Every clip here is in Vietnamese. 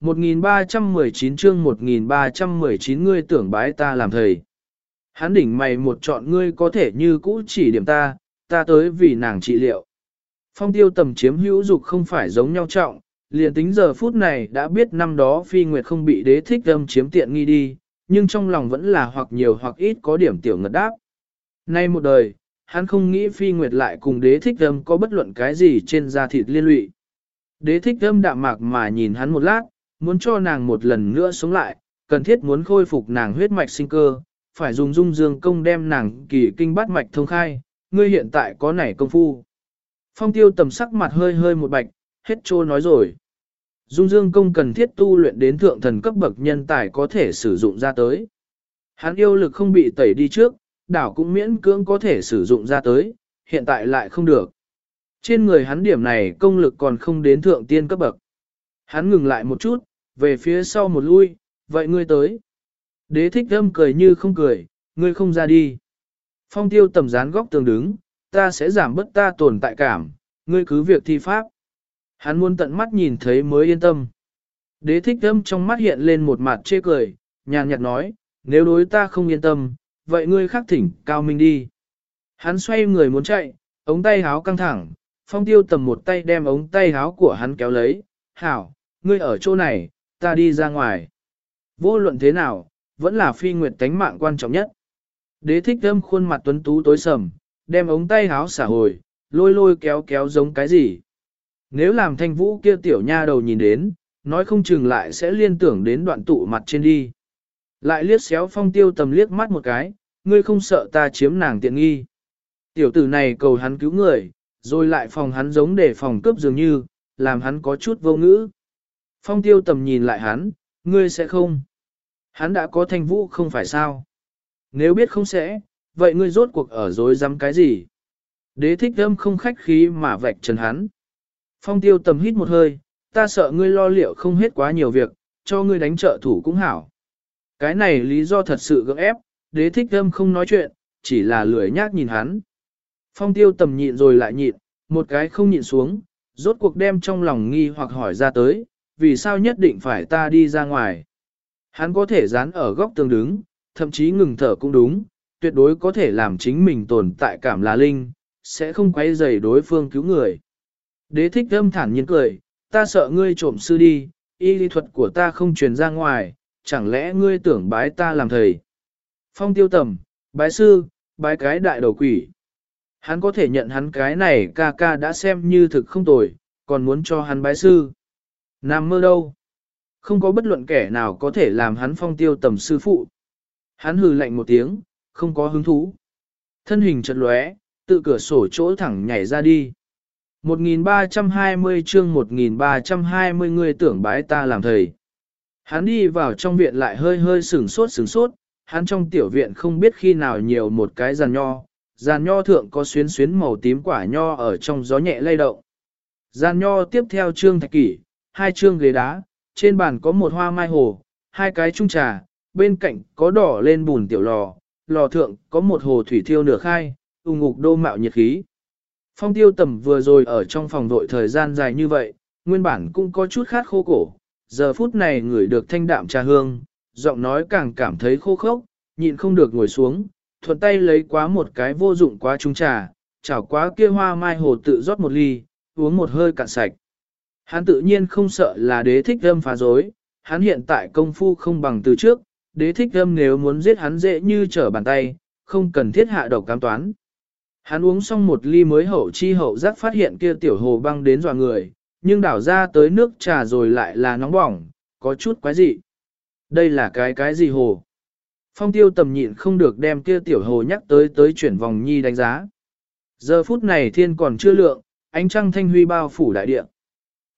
1319 chương 1319 ngươi tưởng bái ta làm thầy. Hắn đỉnh mày một chọn ngươi có thể như cũ chỉ điểm ta, ta tới vì nàng trị liệu. Phong tiêu tầm chiếm hữu dục không phải giống nhau trọng, liền tính giờ phút này đã biết năm đó phi nguyệt không bị đế thích âm chiếm tiện nghi đi, nhưng trong lòng vẫn là hoặc nhiều hoặc ít có điểm tiểu ngật đáp. Nay một đời, hắn không nghĩ phi nguyệt lại cùng đế thích âm có bất luận cái gì trên da thịt liên lụy. Đế thích âm đạm mạc mà nhìn hắn một lát, muốn cho nàng một lần nữa sống lại, cần thiết muốn khôi phục nàng huyết mạch sinh cơ, phải dùng dung dương công đem nàng kỳ kinh bát mạch thông khai, ngươi hiện tại có nảy công phu. Phong tiêu tầm sắc mặt hơi hơi một bạch, hết trô nói rồi. Dung dương công cần thiết tu luyện đến thượng thần cấp bậc nhân tài có thể sử dụng ra tới. Hắn yêu lực không bị tẩy đi trước, đảo cũng miễn cưỡng có thể sử dụng ra tới, hiện tại lại không được. Trên người hắn điểm này công lực còn không đến thượng tiên cấp bậc. Hắn ngừng lại một chút, về phía sau một lui, vậy ngươi tới. Đế thích âm cười như không cười, ngươi không ra đi. Phong tiêu tầm dán góc tường đứng, ta sẽ giảm bớt ta tồn tại cảm, ngươi cứ việc thi pháp. Hắn muốn tận mắt nhìn thấy mới yên tâm. Đế thích âm trong mắt hiện lên một mặt chê cười, nhàn nhạt nói, nếu đối ta không yên tâm, vậy ngươi khắc thỉnh cao minh đi. Hắn xoay người muốn chạy, ống tay háo căng thẳng, phong tiêu tầm một tay đem ống tay háo của hắn kéo lấy, hảo, ngươi ở chỗ này, ta đi ra ngoài. Vô luận thế nào, vẫn là phi nguyệt tánh mạng quan trọng nhất. Đế thích thâm khuôn mặt tuấn tú tối sầm, đem ống tay háo xả hồi, lôi lôi kéo kéo giống cái gì. Nếu làm thanh vũ kia tiểu nha đầu nhìn đến, nói không chừng lại sẽ liên tưởng đến đoạn tụ mặt trên đi. Lại liếc xéo phong tiêu tầm liếc mắt một cái, ngươi không sợ ta chiếm nàng tiện nghi. Tiểu tử này cầu hắn cứu người, rồi lại phòng hắn giống để phòng cướp dường như, làm hắn có chút vô ngữ. Phong tiêu tầm nhìn lại hắn, ngươi sẽ không. Hắn đã có thanh vũ không phải sao. Nếu biết không sẽ, vậy ngươi rốt cuộc ở dối dám cái gì? Đế thích âm không khách khí mà vạch trần hắn. Phong tiêu tầm hít một hơi, ta sợ ngươi lo liệu không hết quá nhiều việc, cho ngươi đánh trợ thủ cũng hảo. Cái này lý do thật sự gượng ép, đế thích âm không nói chuyện, chỉ là lười nhác nhìn hắn. Phong tiêu tầm nhịn rồi lại nhịn, một cái không nhịn xuống, rốt cuộc đem trong lòng nghi hoặc hỏi ra tới, vì sao nhất định phải ta đi ra ngoài. Hắn có thể dán ở góc tường đứng, thậm chí ngừng thở cũng đúng, tuyệt đối có thể làm chính mình tồn tại cảm là linh, sẽ không quay dày đối phương cứu người. Đế thích âm thản nhiên cười, ta sợ ngươi trộm sư đi, y lý thuật của ta không truyền ra ngoài, chẳng lẽ ngươi tưởng bái ta làm thầy. Phong tiêu tầm, bái sư, bái cái đại đầu quỷ. Hắn có thể nhận hắn cái này ca ca đã xem như thực không tồi, còn muốn cho hắn bái sư. Nam mơ đâu? Không có bất luận kẻ nào có thể làm hắn phong tiêu tầm sư phụ. Hắn hừ lạnh một tiếng, không có hứng thú. Thân hình chật lóe, tự cửa sổ chỗ thẳng nhảy ra đi. 1320 chương 1320 người tưởng bái ta làm thầy. Hắn đi vào trong viện lại hơi hơi sửng sốt sửng sốt, hắn trong tiểu viện không biết khi nào nhiều một cái giàn nho, giàn nho thượng có xuyến xuyến màu tím quả nho ở trong gió nhẹ lay động. Giàn nho tiếp theo trương thạch kỷ, hai trương ghế đá, trên bàn có một hoa mai hồ, hai cái chung trà, bên cạnh có đỏ lên bùn tiểu lò, lò thượng có một hồ thủy thiêu nửa khai, ung ngục đô mạo nhiệt khí. Phong tiêu tầm vừa rồi ở trong phòng vội thời gian dài như vậy, nguyên bản cũng có chút khát khô cổ, giờ phút này ngửi được thanh đạm trà hương, giọng nói càng cảm thấy khô khốc, nhịn không được ngồi xuống, thuận tay lấy quá một cái vô dụng quá chung trà, chảo quá kia hoa mai hồ tự rót một ly, uống một hơi cạn sạch. Hắn tự nhiên không sợ là đế thích âm phá dối, hắn hiện tại công phu không bằng từ trước, đế thích âm nếu muốn giết hắn dễ như trở bàn tay, không cần thiết hạ độc cám toán. Hắn uống xong một ly mới hậu chi hậu giác phát hiện kia tiểu hồ băng đến dọa người, nhưng đảo ra tới nước trà rồi lại là nóng bỏng, có chút quái dị. Đây là cái cái gì hồ? Phong tiêu tầm nhịn không được đem kia tiểu hồ nhắc tới tới chuyển vòng nhi đánh giá. Giờ phút này thiên còn chưa lượng, ánh trăng thanh huy bao phủ đại địa.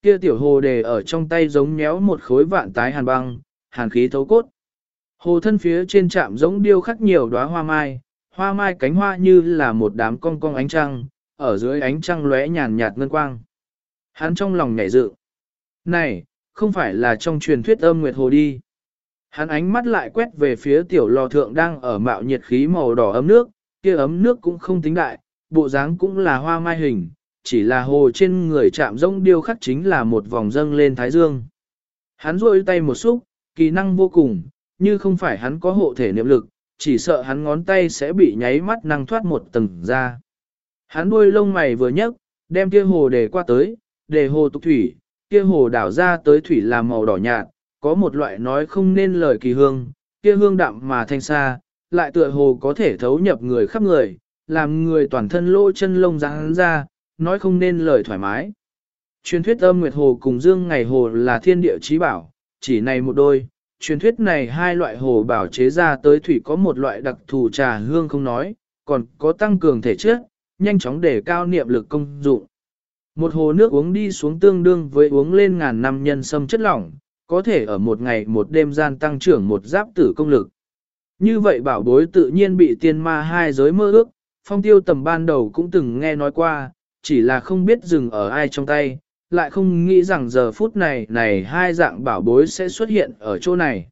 Kia tiểu hồ đề ở trong tay giống nhéo một khối vạn tái hàn băng, hàn khí thấu cốt. Hồ thân phía trên chạm giống điêu khắc nhiều đóa hoa mai, hoa mai cánh hoa như là một đám cong cong ánh trăng, ở dưới ánh trăng lóe nhàn nhạt ngân quang. Hắn trong lòng nhảy dự. Này, không phải là trong truyền thuyết âm nguyệt hồ đi. Hắn ánh mắt lại quét về phía tiểu lò thượng đang ở mạo nhiệt khí màu đỏ ấm nước, kia ấm nước cũng không tính đại, bộ dáng cũng là hoa mai hình, chỉ là hồ trên người chạm rông điêu khắc chính là một vòng dâng lên thái dương. Hắn rôi tay một xúc, kỳ năng vô cùng, như không phải hắn có hộ thể niệm lực, chỉ sợ hắn ngón tay sẽ bị nháy mắt năng thoát một tầng ra. Hắn đuôi lông mày vừa nhấc, đem kia hồ để qua tới, để hồ tục thủy, kia hồ đảo ra tới thủy là màu đỏ nhạt, có một loại nói không nên lời kỳ hương, kia hương đậm mà thanh xa, lại tựa hồ có thể thấu nhập người khắp người, làm người toàn thân lỗ chân lông ráng ra, nói không nên lời thoải mái. Truyền thuyết âm Nguyệt Hồ cùng Dương Ngày Hồ là thiên địa trí bảo, chỉ này một đôi, truyền thuyết này hai loại hồ bảo chế ra tới thủy có một loại đặc thù trà hương không nói, còn có tăng cường thể chất, nhanh chóng để cao niệm lực công dụng. Một hồ nước uống đi xuống tương đương với uống lên ngàn năm nhân sâm chất lỏng, có thể ở một ngày một đêm gian tăng trưởng một giáp tử công lực. Như vậy bảo bối tự nhiên bị tiên ma hai giới mơ ước, phong tiêu tầm ban đầu cũng từng nghe nói qua, chỉ là không biết dừng ở ai trong tay, lại không nghĩ rằng giờ phút này này hai dạng bảo bối sẽ xuất hiện ở chỗ này.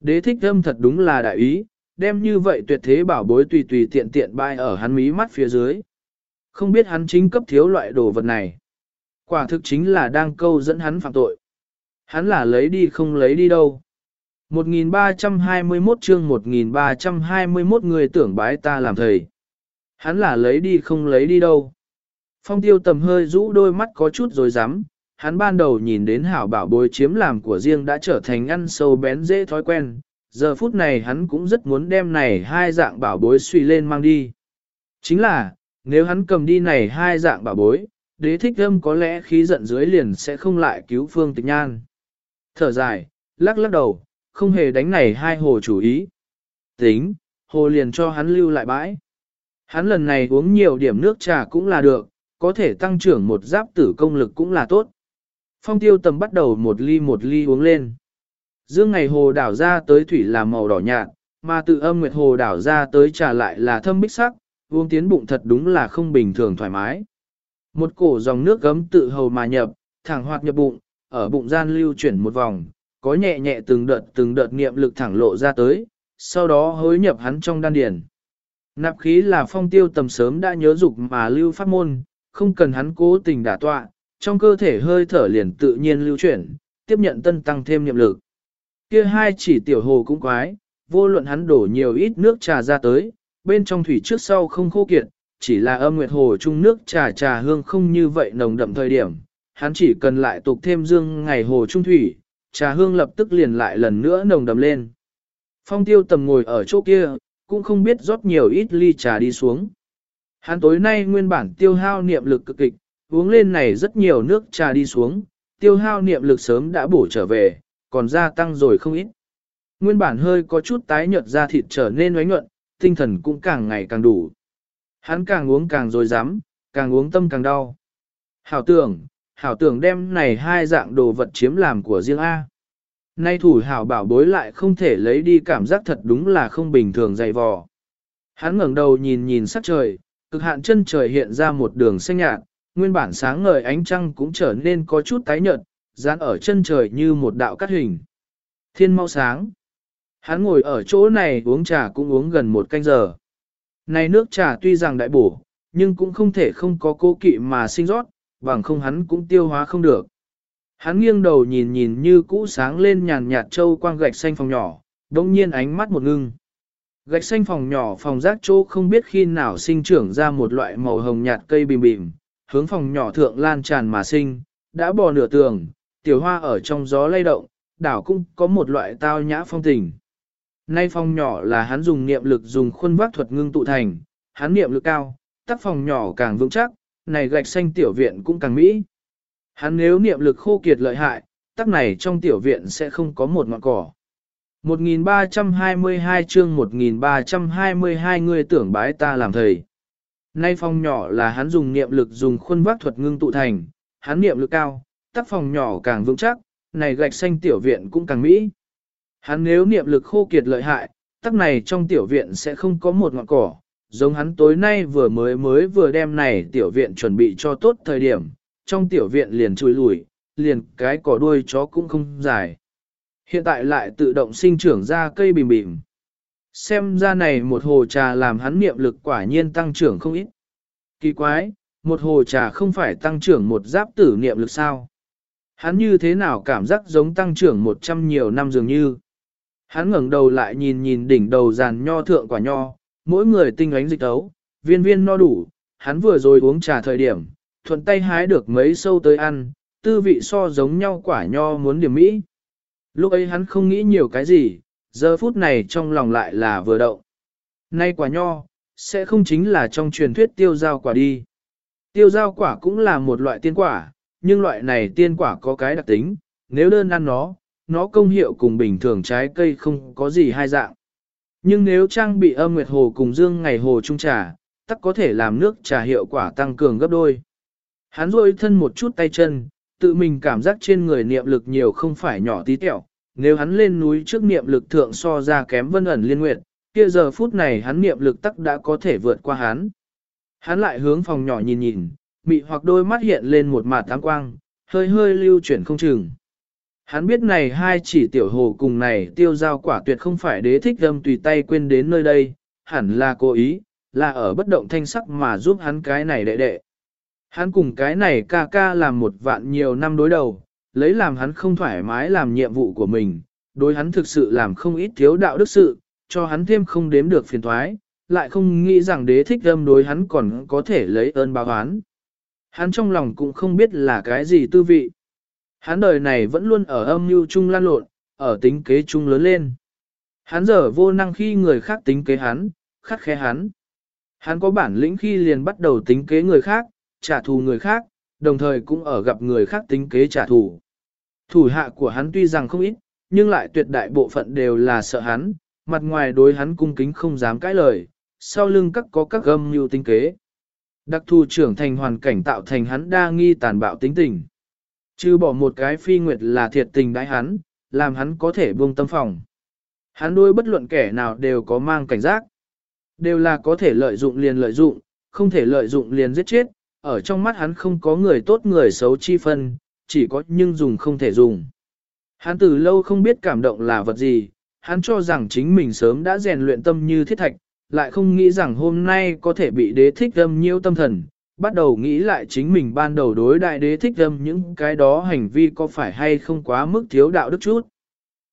Đế thích âm thật đúng là đại ý, đem như vậy tuyệt thế bảo bối tùy tùy tiện tiện bay ở hắn mí mắt phía dưới. Không biết hắn chính cấp thiếu loại đồ vật này. Quả thực chính là đang câu dẫn hắn phạm tội. Hắn là lấy đi không lấy đi đâu. 1321 chương 1321 người tưởng bái ta làm thầy. Hắn là lấy đi không lấy đi đâu. Phong tiêu tầm hơi rũ đôi mắt có chút rồi dám, hắn ban đầu nhìn đến hảo bảo bối chiếm làm của riêng đã trở thành ăn sâu bén dễ thói quen, giờ phút này hắn cũng rất muốn đem này hai dạng bảo bối suy lên mang đi. Chính là, nếu hắn cầm đi này hai dạng bảo bối, đế thích âm có lẽ khí giận dưới liền sẽ không lại cứu phương tịch nhan. Thở dài, lắc lắc đầu, không hề đánh này hai hồ chủ ý. Tính, hồ liền cho hắn lưu lại bãi. Hắn lần này uống nhiều điểm nước trà cũng là được, có thể tăng trưởng một giáp tử công lực cũng là tốt. Phong tiêu tầm bắt đầu một ly một ly uống lên. Dương ngày hồ đảo ra tới thủy là màu đỏ nhạt, mà tự âm nguyệt hồ đảo ra tới trà lại là thâm bích sắc, uống tiến bụng thật đúng là không bình thường thoải mái. Một cổ dòng nước gấm tự hầu mà nhập, thẳng hoạt nhập bụng, ở bụng gian lưu chuyển một vòng, có nhẹ nhẹ từng đợt từng đợt niệm lực thẳng lộ ra tới, sau đó hối nhập hắn trong đan điền. Nạp khí là phong tiêu tầm sớm đã nhớ dục mà lưu pháp môn, không cần hắn cố tình đả tọa, trong cơ thể hơi thở liền tự nhiên lưu chuyển, tiếp nhận tân tăng thêm niệm lực. Kia hai chỉ tiểu hồ cũng quái, vô luận hắn đổ nhiều ít nước trà ra tới, bên trong thủy trước sau không khô kiệt, chỉ là âm nguyệt hồ chung nước trà trà hương không như vậy nồng đậm thời điểm, hắn chỉ cần lại tục thêm dương ngày hồ trung thủy, trà hương lập tức liền lại lần nữa nồng đậm lên. Phong tiêu tầm ngồi ở chỗ kia, cũng không biết rót nhiều ít ly trà đi xuống. Hắn tối nay nguyên bản tiêu hao niệm lực cực kịch, uống lên này rất nhiều nước trà đi xuống, tiêu hao niệm lực sớm đã bổ trở về, còn gia tăng rồi không ít. Nguyên bản hơi có chút tái nhợt da thịt trở nên oánh nhuận, tinh thần cũng càng ngày càng đủ. Hắn càng uống càng dối dám, càng uống tâm càng đau. Hảo tưởng, hảo tưởng đem này hai dạng đồ vật chiếm làm của riêng A. Nay thủ hảo bảo bối lại không thể lấy đi cảm giác thật đúng là không bình thường dày vò. Hắn ngẩng đầu nhìn nhìn sắc trời, cực hạn chân trời hiện ra một đường xanh nhạt, nguyên bản sáng ngời ánh trăng cũng trở nên có chút tái nhợt, dán ở chân trời như một đạo cắt hình. Thiên mau sáng. Hắn ngồi ở chỗ này uống trà cũng uống gần một canh giờ. Này nước trà tuy rằng đại bổ, nhưng cũng không thể không có cố kỵ mà sinh rót, bằng không hắn cũng tiêu hóa không được. Hắn nghiêng đầu nhìn nhìn như cũ sáng lên nhàn nhạt châu quang gạch xanh phòng nhỏ, đồng nhiên ánh mắt một ngưng. Gạch xanh phòng nhỏ phòng rác chỗ không biết khi nào sinh trưởng ra một loại màu hồng nhạt cây bìm bìm, hướng phòng nhỏ thượng lan tràn mà sinh, đã bò nửa tường, tiểu hoa ở trong gió lay động, đảo cũng có một loại tao nhã phong tình. Nay phòng nhỏ là hắn dùng niệm lực dùng khuôn vác thuật ngưng tụ thành, hắn niệm lực cao, tác phòng nhỏ càng vững chắc, này gạch xanh tiểu viện cũng càng mỹ. Hắn nếu niệm lực khô kiệt lợi hại, tắc này trong tiểu viện sẽ không có một ngọn cỏ. 1322 chương 1322 người tưởng bái ta làm thầy. Nay phòng nhỏ là hắn dùng niệm lực dùng khuôn vác thuật ngưng tụ thành, hắn niệm lực cao, tác phòng nhỏ càng vững chắc, này gạch xanh tiểu viện cũng càng mỹ. Hắn nếu niệm lực khô kiệt lợi hại, tắc này trong tiểu viện sẽ không có một ngọn cỏ, giống hắn tối nay vừa mới mới vừa đem này tiểu viện chuẩn bị cho tốt thời điểm, trong tiểu viện liền chui lùi, liền cái cỏ đuôi chó cũng không dài. Hiện tại lại tự động sinh trưởng ra cây bìm bìm. Xem ra này một hồ trà làm hắn niệm lực quả nhiên tăng trưởng không ít. Kỳ quái, một hồ trà không phải tăng trưởng một giáp tử niệm lực sao? Hắn như thế nào cảm giác giống tăng trưởng một trăm nhiều năm dường như. Hắn ngẩng đầu lại nhìn nhìn đỉnh đầu giàn nho thượng quả nho, mỗi người tinh ánh dịch tấu, viên viên no đủ, hắn vừa rồi uống trà thời điểm, thuận tay hái được mấy sâu tới ăn, tư vị so giống nhau quả nho muốn điểm mỹ. Lúc ấy hắn không nghĩ nhiều cái gì, giờ phút này trong lòng lại là vừa động. Nay quả nho, sẽ không chính là trong truyền thuyết tiêu giao quả đi. Tiêu giao quả cũng là một loại tiên quả, nhưng loại này tiên quả có cái đặc tính, nếu đơn ăn nó, nó công hiệu cùng bình thường trái cây không có gì hai dạng. Nhưng nếu trang bị âm nguyệt hồ cùng dương ngày hồ trung trà, tắc có thể làm nước trà hiệu quả tăng cường gấp đôi. Hắn rôi thân một chút tay chân, tự mình cảm giác trên người niệm lực nhiều không phải nhỏ tí tẹo. Nếu hắn lên núi trước niệm lực thượng so ra kém vân ẩn liên nguyệt, kia giờ phút này hắn niệm lực tắc đã có thể vượt qua hắn. Hắn lại hướng phòng nhỏ nhìn nhìn, mị hoặc đôi mắt hiện lên một mạt tám quang, hơi hơi lưu chuyển không chừng. Hắn biết này hai chỉ tiểu hồ cùng này tiêu giao quả tuyệt không phải đế thích âm tùy tay quên đến nơi đây, hẳn là cố ý, là ở bất động thanh sắc mà giúp hắn cái này đệ đệ. Hắn cùng cái này ca ca làm một vạn nhiều năm đối đầu, lấy làm hắn không thoải mái làm nhiệm vụ của mình, đối hắn thực sự làm không ít thiếu đạo đức sự, cho hắn thêm không đếm được phiền thoái, lại không nghĩ rằng đế thích âm đối hắn còn có thể lấy ơn báo oán. Hắn trong lòng cũng không biết là cái gì tư vị. Hắn đời này vẫn luôn ở âm mưu chung lan lộn, ở tính kế chung lớn lên. Hắn giờ vô năng khi người khác tính kế hắn, khắc khe hắn. Hắn có bản lĩnh khi liền bắt đầu tính kế người khác, trả thù người khác, đồng thời cũng ở gặp người khác tính kế trả thù. Thủ hạ của hắn tuy rằng không ít, nhưng lại tuyệt đại bộ phận đều là sợ hắn, mặt ngoài đối hắn cung kính không dám cãi lời, sau lưng các có các gâm mưu tính kế. Đặc thù trưởng thành hoàn cảnh tạo thành hắn đa nghi tàn bạo tính tình. Chứ bỏ một cái phi nguyệt là thiệt tình đãi hắn, làm hắn có thể buông tâm phòng. Hắn đôi bất luận kẻ nào đều có mang cảnh giác. Đều là có thể lợi dụng liền lợi dụng, không thể lợi dụng liền giết chết, ở trong mắt hắn không có người tốt người xấu chi phân, chỉ có nhưng dùng không thể dùng. Hắn từ lâu không biết cảm động là vật gì, hắn cho rằng chính mình sớm đã rèn luyện tâm như thiết thạch, lại không nghĩ rằng hôm nay có thể bị đế thích âm nhiêu tâm thần, bắt đầu nghĩ lại chính mình ban đầu đối đại đế thích âm những cái đó hành vi có phải hay không quá mức thiếu đạo đức chút.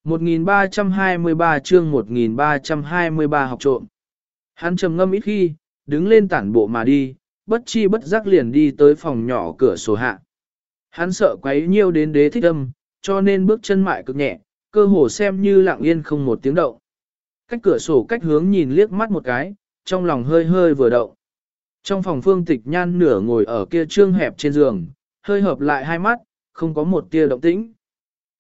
1323 chương 1323 học trộm. Hắn trầm ngâm ít khi, đứng lên tản bộ mà đi, bất chi bất giác liền đi tới phòng nhỏ cửa sổ hạ. Hắn sợ quấy nhiêu đến đế thích âm, cho nên bước chân mại cực nhẹ, cơ hồ xem như lặng yên không một tiếng động. Cách cửa sổ cách hướng nhìn liếc mắt một cái, trong lòng hơi hơi vừa động. Trong phòng phương tịch nhan nửa ngồi ở kia trương hẹp trên giường, hơi hợp lại hai mắt, không có một tia động tĩnh.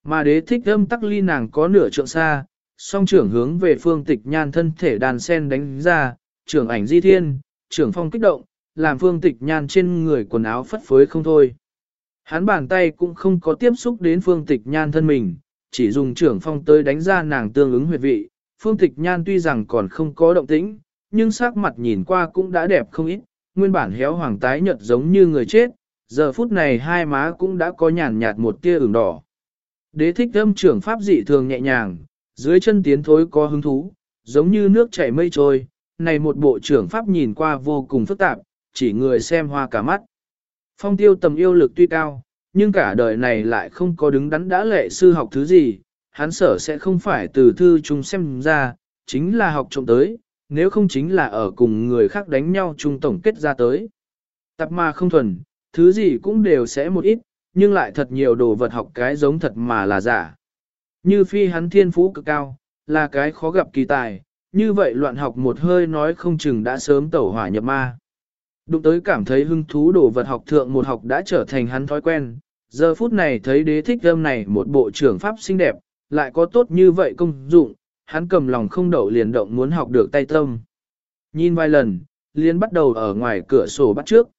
Mà đế thích âm tắc ly nàng có nửa trượng xa, song trưởng hướng về phương tịch nhan thân thể đàn sen đánh ra, trưởng ảnh di thiên, trưởng phong kích động, làm phương tịch nhan trên người quần áo phất phới không thôi. Hắn bàn tay cũng không có tiếp xúc đến phương tịch nhan thân mình, chỉ dùng trưởng phong tới đánh ra nàng tương ứng huyệt vị. Phương tịch nhan tuy rằng còn không có động tĩnh, nhưng sắc mặt nhìn qua cũng đã đẹp không ít, nguyên bản héo hoàng tái nhợt giống như người chết, giờ phút này hai má cũng đã có nhàn nhạt một tia ửng đỏ. Đế thích âm trưởng pháp dị thường nhẹ nhàng, dưới chân tiến thối có hứng thú, giống như nước chảy mây trôi, này một bộ trưởng pháp nhìn qua vô cùng phức tạp, chỉ người xem hoa cả mắt. Phong tiêu tầm yêu lực tuy cao, nhưng cả đời này lại không có đứng đắn đã lệ sư học thứ gì, hắn sở sẽ không phải từ thư chung xem ra, chính là học trộm tới, nếu không chính là ở cùng người khác đánh nhau chung tổng kết ra tới. Tập mà không thuần, thứ gì cũng đều sẽ một ít, nhưng lại thật nhiều đồ vật học cái giống thật mà là giả. Như phi hắn thiên phú cực cao, là cái khó gặp kỳ tài, như vậy loạn học một hơi nói không chừng đã sớm tẩu hỏa nhập ma. Đụng tới cảm thấy hứng thú đồ vật học thượng một học đã trở thành hắn thói quen, giờ phút này thấy đế thích âm này một bộ trưởng pháp xinh đẹp, lại có tốt như vậy công dụng, hắn cầm lòng không đậu liền động muốn học được tay tâm. Nhìn vài lần, liền bắt đầu ở ngoài cửa sổ bắt trước.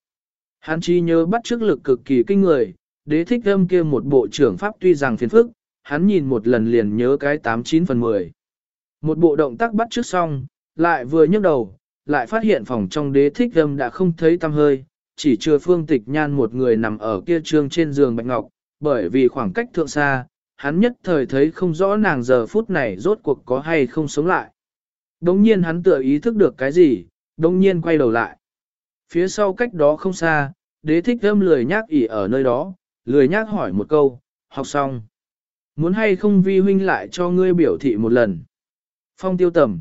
Hắn chi nhớ bắt trước lực cực kỳ kinh người, đế thích âm kia một bộ trưởng pháp tuy rằng phiền phức, hắn nhìn một lần liền nhớ cái 89 phần 10. Một bộ động tác bắt trước xong, lại vừa nhấc đầu, lại phát hiện phòng trong đế thích âm đã không thấy tăm hơi, chỉ chưa phương tịch nhan một người nằm ở kia trương trên giường bạch ngọc, bởi vì khoảng cách thượng xa, hắn nhất thời thấy không rõ nàng giờ phút này rốt cuộc có hay không sống lại. Đống nhiên hắn tựa ý thức được cái gì, đống nhiên quay đầu lại. Phía sau cách đó không xa, đế thích âm lười nhác ỉ ở nơi đó, lười nhác hỏi một câu, học xong. Muốn hay không vi huynh lại cho ngươi biểu thị một lần. Phong tiêu tầm.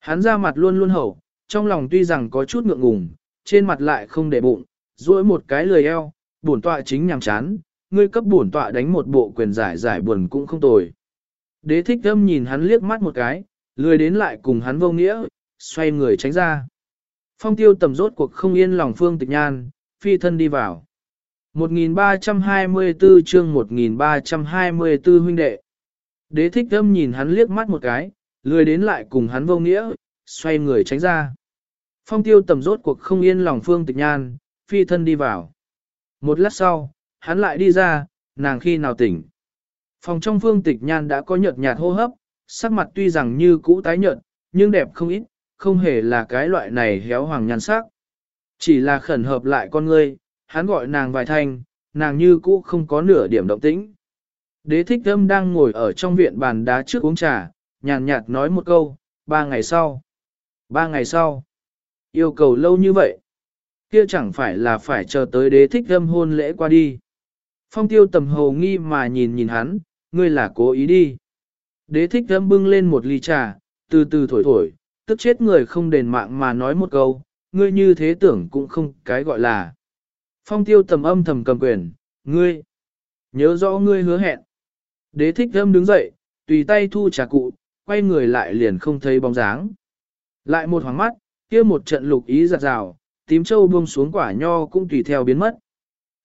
Hắn ra mặt luôn luôn hậu, trong lòng tuy rằng có chút ngượng ngùng, trên mặt lại không để bụng, duỗi một cái lười eo, bổn tọa chính nhằm chán, ngươi cấp bổn tọa đánh một bộ quyền giải giải buồn cũng không tồi. Đế thích âm nhìn hắn liếc mắt một cái, lười đến lại cùng hắn vô nghĩa, xoay người tránh ra. Phong tiêu tầm rốt cuộc không yên lòng phương tịch nhan, phi thân đi vào. 1324 chương 1324 huynh đệ. Đế thích âm nhìn hắn liếc mắt một cái, lười đến lại cùng hắn vô nghĩa, xoay người tránh ra. Phong tiêu tầm rốt cuộc không yên lòng phương tịch nhan, phi thân đi vào. Một lát sau, hắn lại đi ra, nàng khi nào tỉnh. Phòng trong phương tịch nhan đã có nhợt nhạt hô hấp, sắc mặt tuy rằng như cũ tái nhợt, nhưng đẹp không ít, không hề là cái loại này héo hoàng nhan sắc. Chỉ là khẩn hợp lại con ngươi, hắn gọi nàng vài thanh, nàng như cũ không có nửa điểm động tĩnh. Đế thích âm đang ngồi ở trong viện bàn đá trước uống trà, nhàn nhạt nói một câu, ba ngày sau. Ba ngày sau. Yêu cầu lâu như vậy. Kia chẳng phải là phải chờ tới đế thích âm hôn lễ qua đi. Phong tiêu tầm hồ nghi mà nhìn nhìn hắn, ngươi là cố ý đi. Đế thích âm bưng lên một ly trà, từ từ thổi thổi, tức chết người không đền mạng mà nói một câu, ngươi như thế tưởng cũng không cái gọi là. Phong tiêu tầm âm thầm cầm quyền, ngươi, nhớ rõ ngươi hứa hẹn. Đế thích âm đứng dậy, tùy tay thu trà cụ, quay người lại liền không thấy bóng dáng. Lại một hoàng mắt, kia một trận lục ý giặt rào, tím châu buông xuống quả nho cũng tùy theo biến mất.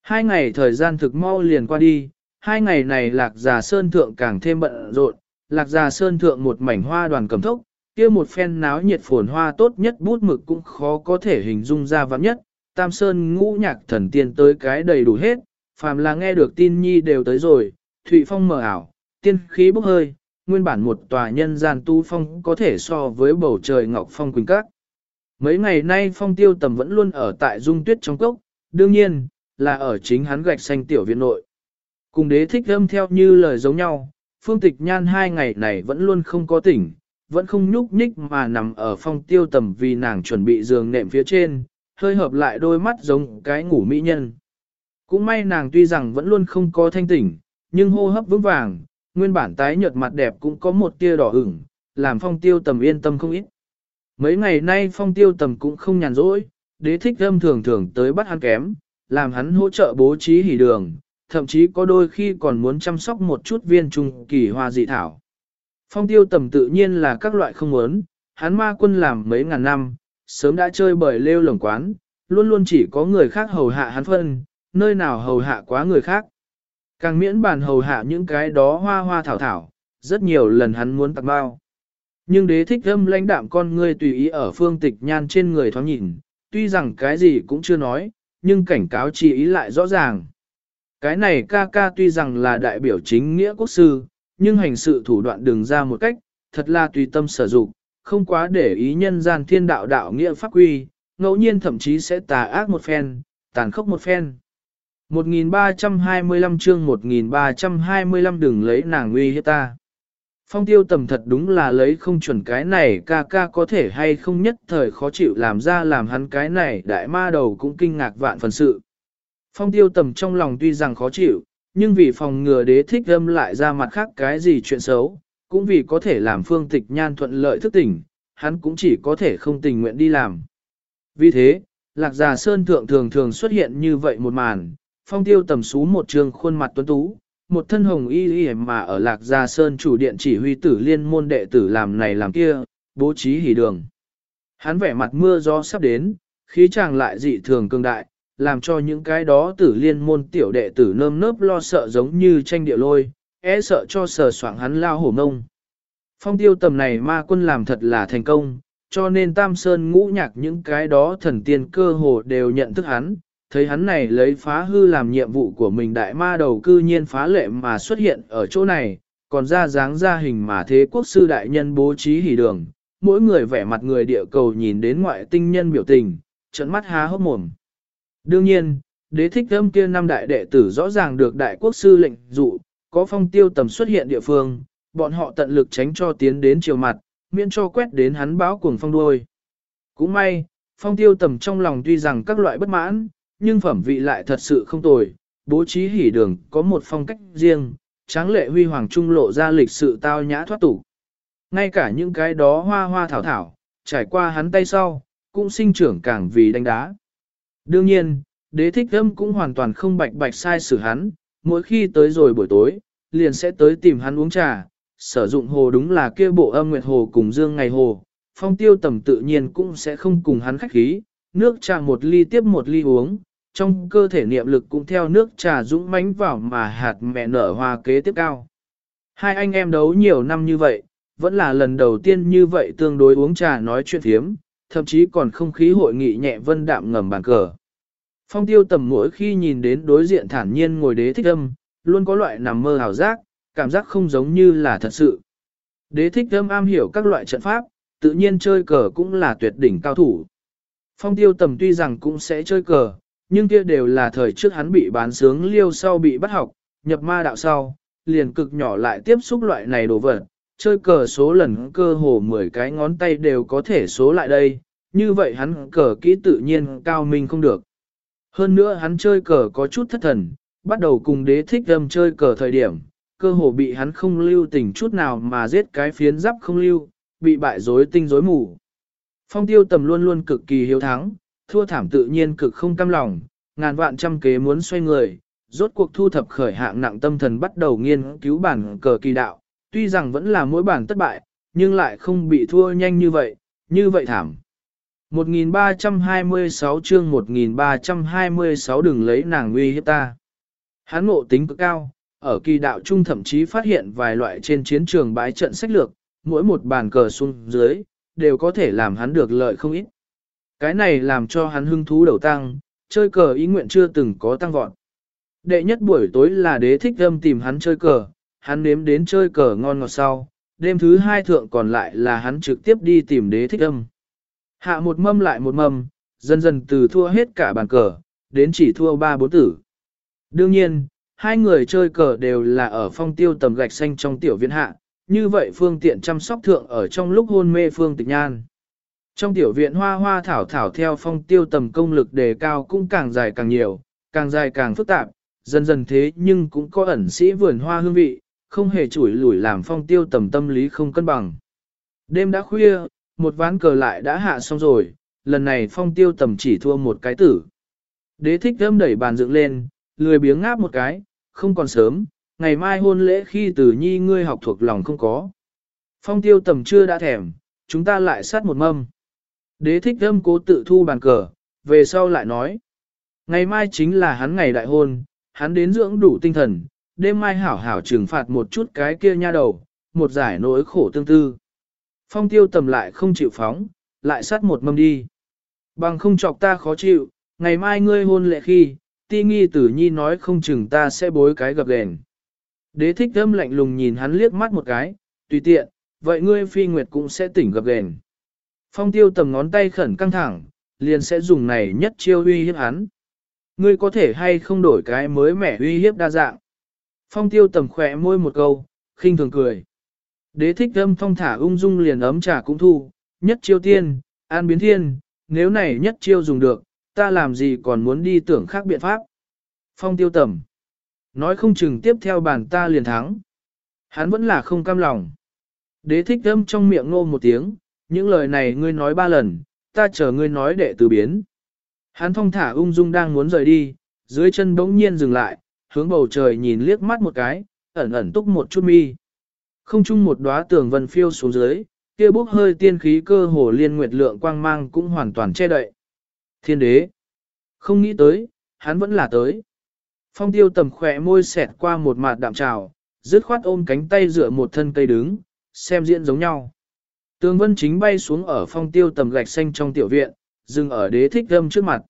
Hai ngày thời gian thực mau liền qua đi, hai ngày này lạc già sơn thượng càng thêm bận rộn, lạc già sơn thượng một mảnh hoa đoàn cầm thốc, kia một phen náo nhiệt phồn hoa tốt nhất bút mực cũng khó có thể hình dung ra vắng nhất, tam sơn ngũ nhạc thần tiên tới cái đầy đủ hết, phàm là nghe được tin nhi đều tới rồi, thụy phong mở ảo, tiên khí bốc hơi, nguyên bản một tòa nhân gian tu phong có thể so với bầu trời ngọc phong quỳnh các. Mấy ngày nay phong tiêu tầm vẫn luôn ở tại dung tuyết trong cốc, đương nhiên, là ở chính hắn gạch xanh tiểu viện nội. Cùng đế thích âm theo như lời giống nhau, phương tịch nhan hai ngày này vẫn luôn không có tỉnh, vẫn không nhúc nhích mà nằm ở phong tiêu tầm vì nàng chuẩn bị giường nệm phía trên, hơi hợp lại đôi mắt giống cái ngủ mỹ nhân. Cũng may nàng tuy rằng vẫn luôn không có thanh tỉnh, nhưng hô hấp vững vàng, nguyên bản tái nhợt mặt đẹp cũng có một tia đỏ ửng, làm phong tiêu tầm yên tâm không ít. Mấy ngày nay phong tiêu tầm cũng không nhàn rỗi, đế thích âm thường thường tới bắt hắn kém, làm hắn hỗ trợ bố trí hỉ đường, thậm chí có đôi khi còn muốn chăm sóc một chút viên trung kỳ hoa dị thảo. Phong tiêu tầm tự nhiên là các loại không muốn, hắn ma quân làm mấy ngàn năm, sớm đã chơi bởi lêu lồng quán, luôn luôn chỉ có người khác hầu hạ hắn phân, nơi nào hầu hạ quá người khác. Càng miễn bàn hầu hạ những cái đó hoa hoa thảo thảo, rất nhiều lần hắn muốn tặng bao. Nhưng đế thích âm lãnh đạm con ngươi tùy ý ở phương tịch nhan trên người thoáng nhìn, tuy rằng cái gì cũng chưa nói, nhưng cảnh cáo chỉ ý lại rõ ràng. Cái này ca ca tuy rằng là đại biểu chính nghĩa quốc sư, nhưng hành sự thủ đoạn đừng ra một cách, thật là tùy tâm sở dụng, không quá để ý nhân gian thiên đạo đạo nghĩa pháp quy, ngẫu nhiên thậm chí sẽ tà ác một phen, tàn khốc một phen. 1325 chương 1325 đừng lấy nàng nguy hiếp ta. Phong tiêu tầm thật đúng là lấy không chuẩn cái này ca ca có thể hay không nhất thời khó chịu làm ra làm hắn cái này đại ma đầu cũng kinh ngạc vạn phần sự. Phong tiêu tầm trong lòng tuy rằng khó chịu, nhưng vì phòng ngừa đế thích âm lại ra mặt khác cái gì chuyện xấu, cũng vì có thể làm phương tịch nhan thuận lợi thức tỉnh, hắn cũng chỉ có thể không tình nguyện đi làm. Vì thế, lạc già sơn thượng thường thường xuất hiện như vậy một màn, phong tiêu tầm xú một trường khuôn mặt tuấn tú, một thân hồng y y mà ở lạc gia sơn chủ điện chỉ huy tử liên môn đệ tử làm này làm kia, bố trí hỉ đường. Hắn vẻ mặt mưa gió sắp đến, khí chàng lại dị thường cương đại, làm cho những cái đó tử liên môn tiểu đệ tử nơm nớp lo sợ giống như tranh địa lôi, e sợ cho sờ soạng hắn lao hổ mông. Phong tiêu tầm này ma quân làm thật là thành công, cho nên tam sơn ngũ nhạc những cái đó thần tiên cơ hồ đều nhận thức hắn, thấy hắn này lấy phá hư làm nhiệm vụ của mình đại ma đầu cư nhiên phá lệ mà xuất hiện ở chỗ này, còn ra dáng ra hình mà thế quốc sư đại nhân bố trí hỉ đường, mỗi người vẻ mặt người địa cầu nhìn đến ngoại tinh nhân biểu tình, trận mắt há hốc mồm. Đương nhiên, đế thích âm kia năm đại đệ tử rõ ràng được đại quốc sư lệnh dụ, có phong tiêu tầm xuất hiện địa phương, bọn họ tận lực tránh cho tiến đến chiều mặt, miễn cho quét đến hắn báo cuồng phong đuôi. Cũng may, phong tiêu tầm trong lòng tuy rằng các loại bất mãn, nhưng phẩm vị lại thật sự không tồi, bố trí hỉ đường có một phong cách riêng, tráng lệ huy hoàng trung lộ ra lịch sự tao nhã thoát tục. Ngay cả những cái đó hoa hoa thảo thảo, trải qua hắn tay sau, cũng sinh trưởng càng vì đánh đá. Đương nhiên, đế thích âm cũng hoàn toàn không bạch bạch sai xử hắn, mỗi khi tới rồi buổi tối, liền sẽ tới tìm hắn uống trà, sử dụng hồ đúng là kia bộ âm nguyệt hồ cùng dương ngày hồ, phong tiêu tầm tự nhiên cũng sẽ không cùng hắn khách khí, nước trà một ly tiếp một ly uống, trong cơ thể niệm lực cũng theo nước trà dũng mãnh vào mà hạt mẹ nở hoa kế tiếp cao. Hai anh em đấu nhiều năm như vậy, vẫn là lần đầu tiên như vậy tương đối uống trà nói chuyện thiếm, thậm chí còn không khí hội nghị nhẹ vân đạm ngầm bàn cờ. Phong tiêu tầm mỗi khi nhìn đến đối diện thản nhiên ngồi đế thích âm, luôn có loại nằm mơ hào giác, cảm giác không giống như là thật sự. Đế thích âm am hiểu các loại trận pháp, tự nhiên chơi cờ cũng là tuyệt đỉnh cao thủ. Phong tiêu tầm tuy rằng cũng sẽ chơi cờ, nhưng kia đều là thời trước hắn bị bán sướng liêu sau bị bắt học, nhập ma đạo sau, liền cực nhỏ lại tiếp xúc loại này đồ vật, chơi cờ số lần cơ hồ 10 cái ngón tay đều có thể số lại đây, như vậy hắn cờ kỹ tự nhiên cao minh không được. Hơn nữa hắn chơi cờ có chút thất thần, bắt đầu cùng đế thích âm chơi cờ thời điểm, cơ hồ bị hắn không lưu tình chút nào mà giết cái phiến giáp không lưu, bị bại rối tinh rối mù. Phong tiêu tầm luôn luôn cực kỳ hiếu thắng, thua thảm tự nhiên cực không cam lòng, ngàn vạn trăm kế muốn xoay người, rốt cuộc thu thập khởi hạng nặng tâm thần bắt đầu nghiên cứu bản cờ kỳ đạo, tuy rằng vẫn là mỗi bản thất bại, nhưng lại không bị thua nhanh như vậy, như vậy thảm. 1326 chương 1326 đừng lấy nàng uy hiếp ta. Hán ngộ tính cực cao, ở kỳ đạo trung thậm chí phát hiện vài loại trên chiến trường bãi trận sách lược, mỗi một bàn cờ xuống dưới, đều có thể làm hắn được lợi không ít. Cái này làm cho hắn hưng thú đầu tăng, chơi cờ ý nguyện chưa từng có tăng vọt. Đệ nhất buổi tối là đế thích âm tìm hắn chơi cờ, hắn nếm đến chơi cờ ngon ngọt sau, đêm thứ hai thượng còn lại là hắn trực tiếp đi tìm đế thích âm. Hạ một mâm lại một mâm, dần dần từ thua hết cả bàn cờ, đến chỉ thua ba bốn tử. Đương nhiên, hai người chơi cờ đều là ở phong tiêu tầm gạch xanh trong tiểu viện hạ, như vậy phương tiện chăm sóc thượng ở trong lúc hôn mê phương tịch nhan. Trong tiểu viện hoa hoa thảo thảo theo phong tiêu tầm công lực đề cao cũng càng dài càng nhiều, càng dài càng phức tạp, dần dần thế nhưng cũng có ẩn sĩ vườn hoa hương vị, không hề chủi lủi làm phong tiêu tầm tâm lý không cân bằng. Đêm đã khuya, một ván cờ lại đã hạ xong rồi, lần này phong tiêu tầm chỉ thua một cái tử. Đế thích thơm đẩy bàn dựng lên, lười biếng ngáp một cái, không còn sớm, ngày mai hôn lễ khi tử nhi ngươi học thuộc lòng không có. Phong tiêu tầm chưa đã thèm, chúng ta lại sát một mâm. Đế thích thâm cố tự thu bàn cờ, về sau lại nói. Ngày mai chính là hắn ngày đại hôn, hắn đến dưỡng đủ tinh thần, đêm mai hảo hảo trừng phạt một chút cái kia nha đầu, một giải nỗi khổ tương tư. Phong tiêu tầm lại không chịu phóng, lại sát một mâm đi. Bằng không chọc ta khó chịu, ngày mai ngươi hôn lệ khi, ti nghi tử nhi nói không chừng ta sẽ bối cái gặp đèn. Đế thích thâm lạnh lùng nhìn hắn liếc mắt một cái, tùy tiện, vậy ngươi phi nguyệt cũng sẽ tỉnh gặp đèn. Phong tiêu tầm ngón tay khẩn căng thẳng, liền sẽ dùng này nhất chiêu uy hiếp hắn. Ngươi có thể hay không đổi cái mới mẻ uy hiếp đa dạng. Phong tiêu tầm khỏe môi một câu, khinh thường cười. Đế thích âm phong thả ung dung liền ấm trà cũng thu, nhất chiêu tiên, an biến thiên, nếu này nhất chiêu dùng được, ta làm gì còn muốn đi tưởng khác biện pháp. Phong tiêu tầm. Nói không chừng tiếp theo bàn ta liền thắng. Hắn vẫn là không cam lòng. Đế thích âm trong miệng ngô một tiếng, những lời này ngươi nói ba lần, ta chờ ngươi nói để từ biến. Hắn thong thả ung dung đang muốn rời đi, dưới chân bỗng nhiên dừng lại, hướng bầu trời nhìn liếc mắt một cái, ẩn ẩn túc một chút mi. Không chung một đóa tường vân phiêu xuống dưới, kia bốc hơi tiên khí cơ hồ liên nguyệt lượng quang mang cũng hoàn toàn che đậy. Thiên đế. Không nghĩ tới, hắn vẫn là tới. Phong tiêu tầm khỏe môi xẹt qua một mặt đạm trào, dứt khoát ôm cánh tay dựa một thân cây đứng, xem diễn giống nhau. Tường vân chính bay xuống ở phong tiêu tầm gạch xanh trong tiểu viện, dừng ở đế thích âm trước mặt.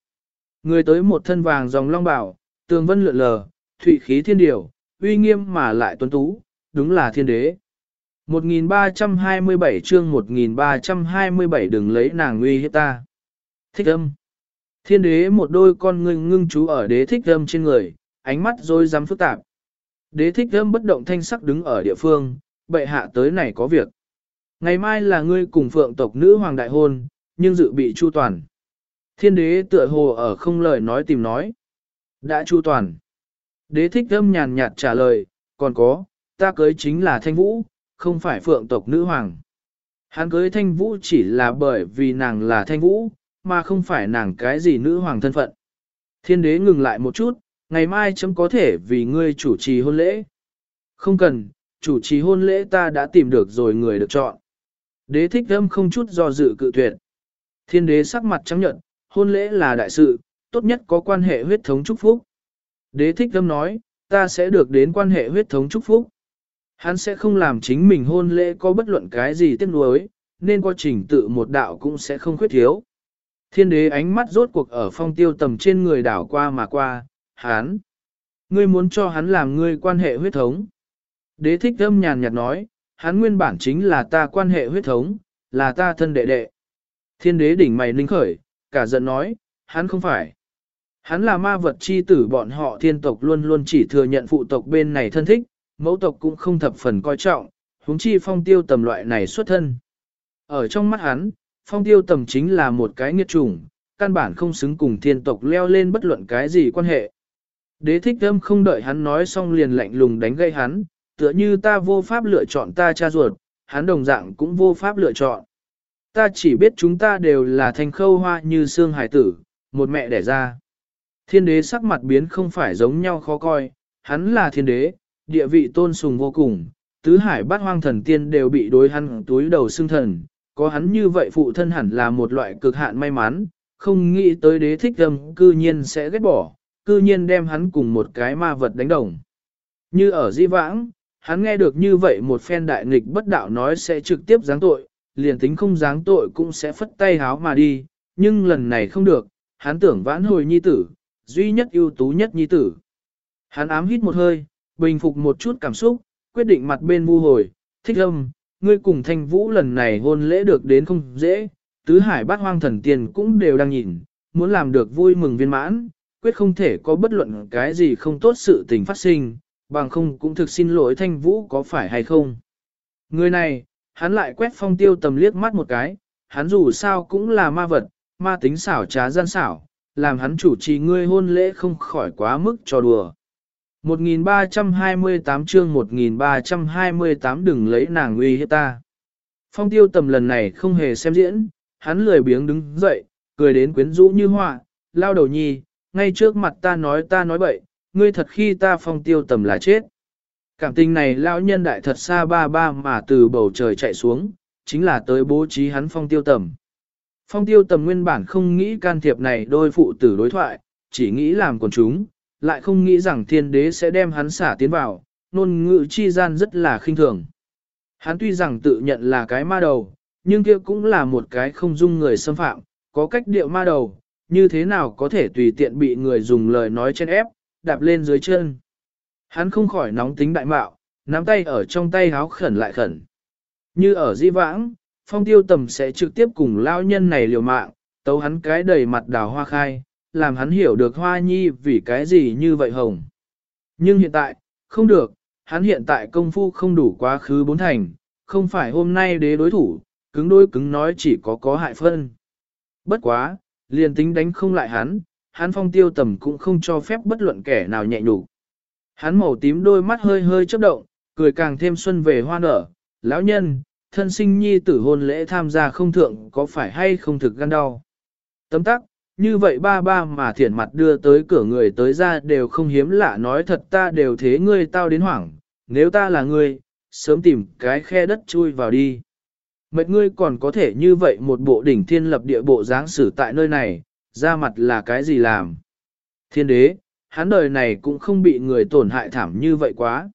Người tới một thân vàng dòng long bảo, tường vân lượn lờ, thụy khí thiên điều, uy nghiêm mà lại tuấn tú, đúng là thiên đế. 1327 chương 1327 đừng lấy nàng uy hiếp ta. Thích âm. Thiên đế một đôi con ngưng ngưng chú ở đế thích âm trên người, ánh mắt rồi dám phức tạp. Đế thích âm bất động thanh sắc đứng ở địa phương, bệ hạ tới này có việc. Ngày mai là ngươi cùng phượng tộc nữ hoàng đại hôn, nhưng dự bị chu toàn. Thiên đế tựa hồ ở không lời nói tìm nói. Đã chu toàn. Đế thích âm nhàn nhạt trả lời, còn có, ta cưới chính là thanh vũ, không phải phượng tộc nữ hoàng. Hắn cưới thanh vũ chỉ là bởi vì nàng là thanh vũ, mà không phải nàng cái gì nữ hoàng thân phận. Thiên đế ngừng lại một chút, ngày mai chấm có thể vì ngươi chủ trì hôn lễ. Không cần, chủ trì hôn lễ ta đã tìm được rồi người được chọn. Đế thích âm không chút do dự cự tuyệt. Thiên đế sắc mặt trắng nhận, hôn lễ là đại sự, tốt nhất có quan hệ huyết thống chúc phúc. Đế thích âm nói, ta sẽ được đến quan hệ huyết thống chúc phúc. Hắn sẽ không làm chính mình hôn lễ có bất luận cái gì tiếc nuối, nên quá trình tự một đạo cũng sẽ không khuyết thiếu. Thiên đế ánh mắt rốt cuộc ở phong tiêu tầm trên người đảo qua mà qua, hắn. Ngươi muốn cho hắn làm ngươi quan hệ huyết thống. Đế thích âm nhàn nhạt nói, hắn nguyên bản chính là ta quan hệ huyết thống, là ta thân đệ đệ. Thiên đế đỉnh mày ninh khởi, cả giận nói, hắn không phải. Hắn là ma vật chi tử bọn họ thiên tộc luôn luôn chỉ thừa nhận phụ tộc bên này thân thích, mẫu tộc cũng không thập phần coi trọng, huống chi phong tiêu tầm loại này xuất thân. Ở trong mắt hắn, phong tiêu tầm chính là một cái nghiệt chủng, căn bản không xứng cùng thiên tộc leo lên bất luận cái gì quan hệ. Đế thích âm không đợi hắn nói xong liền lạnh lùng đánh gây hắn, tựa như ta vô pháp lựa chọn ta cha ruột, hắn đồng dạng cũng vô pháp lựa chọn. Ta chỉ biết chúng ta đều là thành khâu hoa như xương hải tử, một mẹ đẻ ra. Thiên đế sắc mặt biến không phải giống nhau khó coi, hắn là thiên đế, địa vị tôn sùng vô cùng, tứ hải bát hoang thần tiên đều bị đối hắn túi đầu xương thần, có hắn như vậy phụ thân hẳn là một loại cực hạn may mắn, không nghĩ tới đế thích âm cư nhiên sẽ ghét bỏ, cư nhiên đem hắn cùng một cái ma vật đánh đồng. Như ở di vãng, hắn nghe được như vậy một phen đại nghịch bất đạo nói sẽ trực tiếp giáng tội, liền tính không giáng tội cũng sẽ phất tay háo mà đi, nhưng lần này không được, hắn tưởng vãn hồi nhi tử, duy nhất ưu tú nhất nhi tử. Hắn ám hít một hơi, bình phục một chút cảm xúc, quyết định mặt bên vu hồi, thích âm, ngươi cùng thanh vũ lần này hôn lễ được đến không dễ, tứ hải bát hoang thần tiền cũng đều đang nhìn, muốn làm được vui mừng viên mãn, quyết không thể có bất luận cái gì không tốt sự tình phát sinh, bằng không cũng thực xin lỗi thanh vũ có phải hay không. Người này, hắn lại quét phong tiêu tầm liếc mắt một cái, hắn dù sao cũng là ma vật, ma tính xảo trá gian xảo, làm hắn chủ trì ngươi hôn lễ không khỏi quá mức cho đùa. 1328 chương 1328 đừng lấy nàng uy hiếp ta. Phong tiêu tầm lần này không hề xem diễn, hắn lười biếng đứng dậy, cười đến quyến rũ như họa, lao đầu nhi, ngay trước mặt ta nói ta nói bậy, ngươi thật khi ta phong tiêu tầm là chết. Cảm tình này lão nhân đại thật xa ba ba mà từ bầu trời chạy xuống, chính là tới bố trí hắn phong tiêu tầm. Phong tiêu tầm nguyên bản không nghĩ can thiệp này đôi phụ tử đối thoại, chỉ nghĩ làm quần chúng, lại không nghĩ rằng thiên đế sẽ đem hắn xả tiến vào, nôn ngữ chi gian rất là khinh thường. Hắn tuy rằng tự nhận là cái ma đầu, nhưng kia cũng là một cái không dung người xâm phạm, có cách điệu ma đầu, như thế nào có thể tùy tiện bị người dùng lời nói chen ép, đạp lên dưới chân. Hắn không khỏi nóng tính đại mạo, nắm tay ở trong tay háo khẩn lại khẩn. Như ở di vãng, phong tiêu tầm sẽ trực tiếp cùng lao nhân này liều mạng, tấu hắn cái đầy mặt đào hoa khai, làm hắn hiểu được hoa nhi vì cái gì như vậy hồng. Nhưng hiện tại, không được, hắn hiện tại công phu không đủ quá khứ bốn thành, không phải hôm nay đế đối thủ, cứng đôi cứng nói chỉ có có hại phân. Bất quá, liền tính đánh không lại hắn, hắn phong tiêu tầm cũng không cho phép bất luận kẻ nào nhẹ nhục. Hắn màu tím đôi mắt hơi hơi chớp động, cười càng thêm xuân về hoa nở, lão nhân, thân sinh nhi tử hôn lễ tham gia không thượng có phải hay không thực gan đau. Tấm tắc, như vậy ba ba mà thiển mặt đưa tới cửa người tới ra đều không hiếm lạ nói thật ta đều thế ngươi tao đến hoảng, nếu ta là ngươi, sớm tìm cái khe đất chui vào đi. Mệt ngươi còn có thể như vậy một bộ đỉnh thiên lập địa bộ dáng sử tại nơi này, ra mặt là cái gì làm. Thiên đế, hắn đời này cũng không bị người tổn hại thảm như vậy quá.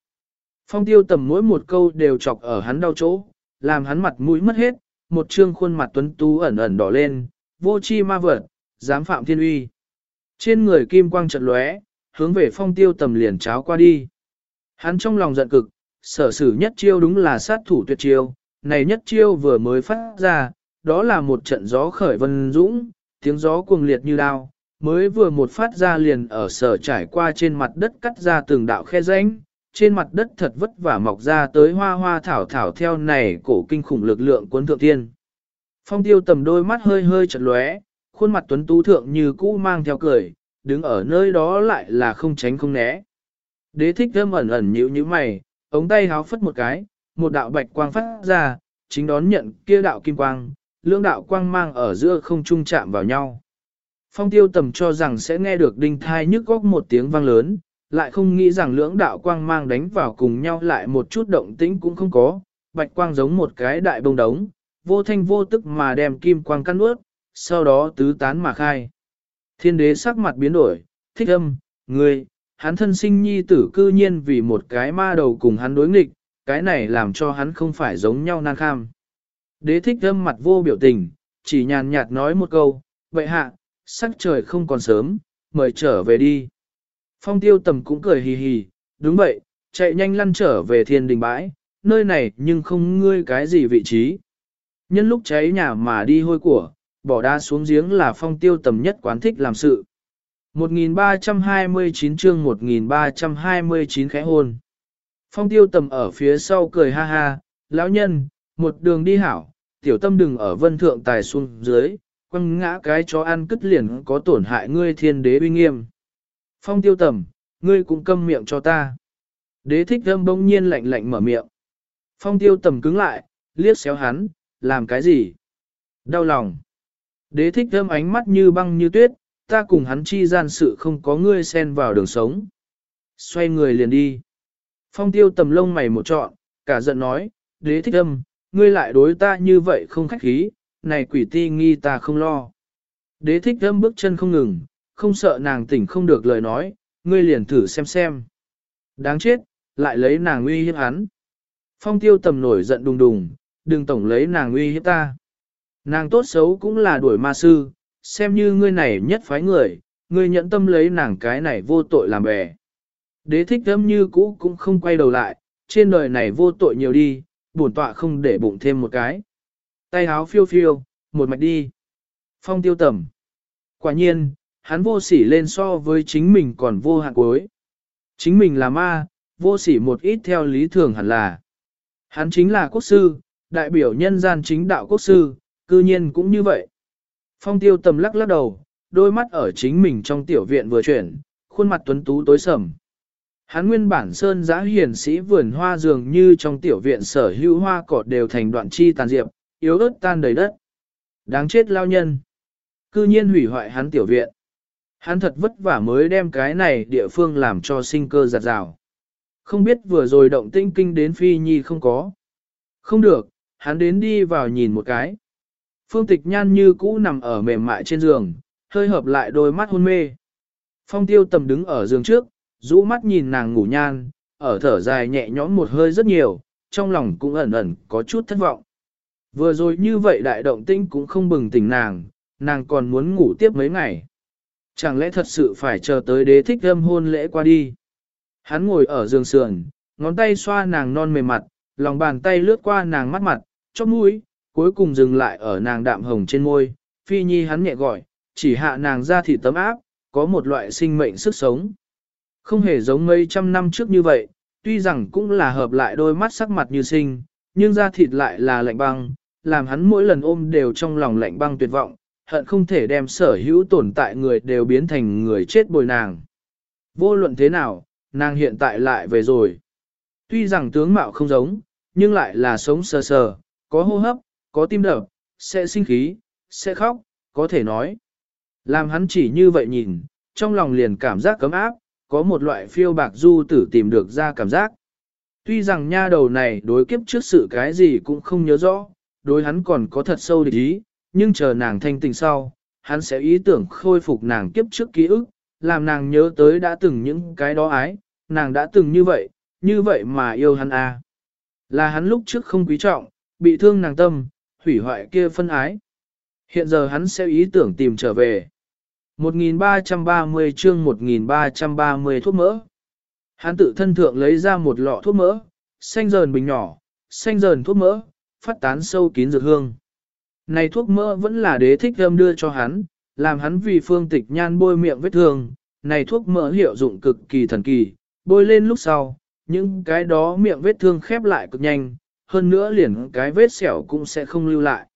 Phong tiêu tầm mỗi một câu đều chọc ở hắn đau chỗ, làm hắn mặt mũi mất hết, một trương khuôn mặt tuấn tú ẩn ẩn đỏ lên, vô chi ma vật, dám phạm thiên uy. Trên người kim quang trận lóe, hướng về phong tiêu tầm liền cháo qua đi. Hắn trong lòng giận cực, sở sử nhất chiêu đúng là sát thủ tuyệt chiêu, này nhất chiêu vừa mới phát ra, đó là một trận gió khởi vân dũng, tiếng gió cuồng liệt như đao, mới vừa một phát ra liền ở sở trải qua trên mặt đất cắt ra từng đạo khe rãnh, trên mặt đất thật vất vả mọc ra tới hoa hoa thảo thảo theo này cổ kinh khủng lực lượng cuốn thượng tiên. Phong tiêu tầm đôi mắt hơi hơi chật lóe, khuôn mặt tuấn tú thượng như cũ mang theo cười, đứng ở nơi đó lại là không tránh không né. Đế thích thơm ẩn ẩn nhíu nhíu mày, ống tay háo phất một cái, một đạo bạch quang phát ra, chính đón nhận kia đạo kim quang, lưỡng đạo quang mang ở giữa không trung chạm vào nhau. Phong tiêu tầm cho rằng sẽ nghe được đinh thai nhức góc một tiếng vang lớn, lại không nghĩ rằng lưỡng đạo quang mang đánh vào cùng nhau lại một chút động tĩnh cũng không có, bạch quang giống một cái đại bông đống, vô thanh vô tức mà đem kim quang căn ướt, sau đó tứ tán mà khai. Thiên đế sắc mặt biến đổi, thích âm, người, hắn thân sinh nhi tử cư nhiên vì một cái ma đầu cùng hắn đối nghịch, cái này làm cho hắn không phải giống nhau nan kham. Đế thích âm mặt vô biểu tình, chỉ nhàn nhạt nói một câu, vậy hạ, sắc trời không còn sớm, mời trở về đi. Phong tiêu tầm cũng cười hì hì, đúng vậy, chạy nhanh lăn trở về thiên đình bãi, nơi này nhưng không ngươi cái gì vị trí. Nhân lúc cháy nhà mà đi hôi của, bỏ đa xuống giếng là phong tiêu tầm nhất quán thích làm sự. 1329 chương 1329 khẽ hôn. Phong tiêu tầm ở phía sau cười ha ha, lão nhân, một đường đi hảo, tiểu tâm đừng ở vân thượng tài xuống dưới, quăng ngã cái chó ăn cất liền có tổn hại ngươi thiên đế uy nghiêm. Phong tiêu tầm, ngươi cũng câm miệng cho ta. Đế thích thâm bỗng nhiên lạnh lạnh mở miệng. Phong tiêu tầm cứng lại, liếc xéo hắn, làm cái gì? Đau lòng. Đế thích thâm ánh mắt như băng như tuyết, ta cùng hắn chi gian sự không có ngươi xen vào đường sống. Xoay người liền đi. Phong tiêu tầm lông mày một trọn, cả giận nói, đế thích âm, ngươi lại đối ta như vậy không khách khí, này quỷ ti nghi ta không lo. Đế thích thâm bước chân không ngừng, không sợ nàng tỉnh không được lời nói, ngươi liền thử xem xem. Đáng chết, lại lấy nàng uy hiếp hắn. Phong tiêu tầm nổi giận đùng đùng, đừng tổng lấy nàng uy hiếp ta. Nàng tốt xấu cũng là đuổi ma sư, xem như ngươi này nhất phái người, ngươi nhẫn tâm lấy nàng cái này vô tội làm bè. Đế thích thâm như cũ cũng không quay đầu lại, trên đời này vô tội nhiều đi, bổn tọa không để bụng thêm một cái. Tay háo phiêu phiêu, một mạch đi. Phong tiêu tầm. Quả nhiên, hắn vô sỉ lên so với chính mình còn vô hạn cuối. Chính mình là ma, vô sỉ một ít theo lý thường hẳn là. Hắn chính là quốc sư, đại biểu nhân gian chính đạo quốc sư, cư nhiên cũng như vậy. Phong tiêu tầm lắc lắc đầu, đôi mắt ở chính mình trong tiểu viện vừa chuyển, khuôn mặt tuấn tú tối sầm. Hắn nguyên bản sơn giã hiền sĩ vườn hoa dường như trong tiểu viện sở hữu hoa cỏ đều thành đoạn chi tàn diệp, yếu ớt tan đầy đất. Đáng chết lao nhân. Cư nhiên hủy hoại hắn tiểu viện. Hắn thật vất vả mới đem cái này địa phương làm cho sinh cơ giặt rào. Không biết vừa rồi động tinh kinh đến phi nhi không có. Không được, hắn đến đi vào nhìn một cái. Phương tịch nhan như cũ nằm ở mềm mại trên giường, hơi hợp lại đôi mắt hôn mê. Phong tiêu tầm đứng ở giường trước, rũ mắt nhìn nàng ngủ nhan, ở thở dài nhẹ nhõm một hơi rất nhiều, trong lòng cũng ẩn ẩn có chút thất vọng. Vừa rồi như vậy đại động tinh cũng không bừng tỉnh nàng, nàng còn muốn ngủ tiếp mấy ngày. Chẳng lẽ thật sự phải chờ tới đế thích âm hôn lễ qua đi. Hắn ngồi ở giường sườn, ngón tay xoa nàng non mềm mặt, lòng bàn tay lướt qua nàng mắt mặt, chóp mũi, cuối cùng dừng lại ở nàng đạm hồng trên môi. Phi nhi hắn nhẹ gọi, chỉ hạ nàng ra thì tấm áp, có một loại sinh mệnh sức sống. Không hề giống mấy trăm năm trước như vậy, tuy rằng cũng là hợp lại đôi mắt sắc mặt như sinh, nhưng da thịt lại là lạnh băng, làm hắn mỗi lần ôm đều trong lòng lạnh băng tuyệt vọng, hận không thể đem sở hữu tồn tại người đều biến thành người chết bồi nàng. Vô luận thế nào, nàng hiện tại lại về rồi. Tuy rằng tướng mạo không giống, nhưng lại là sống sờ sờ, có hô hấp, có tim đập, sẽ sinh khí, sẽ khóc, có thể nói. Làm hắn chỉ như vậy nhìn, trong lòng liền cảm giác cấm áp, có một loại phiêu bạc du tử tìm được ra cảm giác. Tuy rằng nha đầu này đối kiếp trước sự cái gì cũng không nhớ rõ, đối hắn còn có thật sâu địch ý, nhưng chờ nàng thanh tình sau, hắn sẽ ý tưởng khôi phục nàng kiếp trước ký ức, làm nàng nhớ tới đã từng những cái đó ái, nàng đã từng như vậy, như vậy mà yêu hắn à. Là hắn lúc trước không quý trọng, bị thương nàng tâm, hủy hoại kia phân ái. Hiện giờ hắn sẽ ý tưởng tìm trở về. 1330 chương 1330 thuốc mỡ. Hắn tự thân thượng lấy ra một lọ thuốc mỡ, xanh dờn bình nhỏ, xanh dờn thuốc mỡ, phát tán sâu kín dược hương. Này thuốc mỡ vẫn là đế thích âm đưa cho hắn, làm hắn vì phương tịch nhan bôi miệng vết thương. Này thuốc mỡ hiệu dụng cực kỳ thần kỳ, bôi lên lúc sau, những cái đó miệng vết thương khép lại cực nhanh, hơn nữa liền cái vết sẹo cũng sẽ không lưu lại.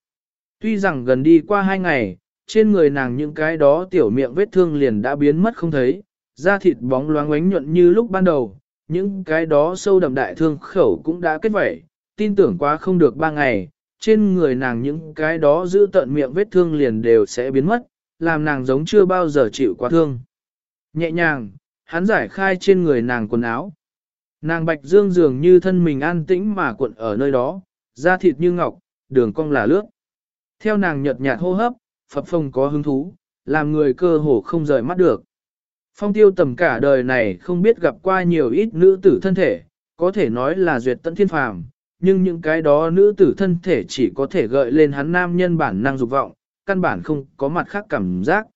Tuy rằng gần đi qua hai ngày, trên người nàng những cái đó tiểu miệng vết thương liền đã biến mất không thấy, da thịt bóng loáng ánh nhuận như lúc ban đầu, những cái đó sâu đậm đại thương khẩu cũng đã kết vẩy, tin tưởng quá không được ba ngày, trên người nàng những cái đó giữ tận miệng vết thương liền đều sẽ biến mất, làm nàng giống chưa bao giờ chịu quá thương. Nhẹ nhàng, hắn giải khai trên người nàng quần áo. Nàng bạch dương dường như thân mình an tĩnh mà cuộn ở nơi đó, da thịt như ngọc, đường cong là lướt. Theo nàng nhợt nhạt hô hấp, phập phồng có hứng thú, làm người cơ hồ không rời mắt được. Phong tiêu tầm cả đời này không biết gặp qua nhiều ít nữ tử thân thể, có thể nói là duyệt tận thiên phàm, nhưng những cái đó nữ tử thân thể chỉ có thể gợi lên hắn nam nhân bản năng dục vọng, căn bản không có mặt khác cảm giác.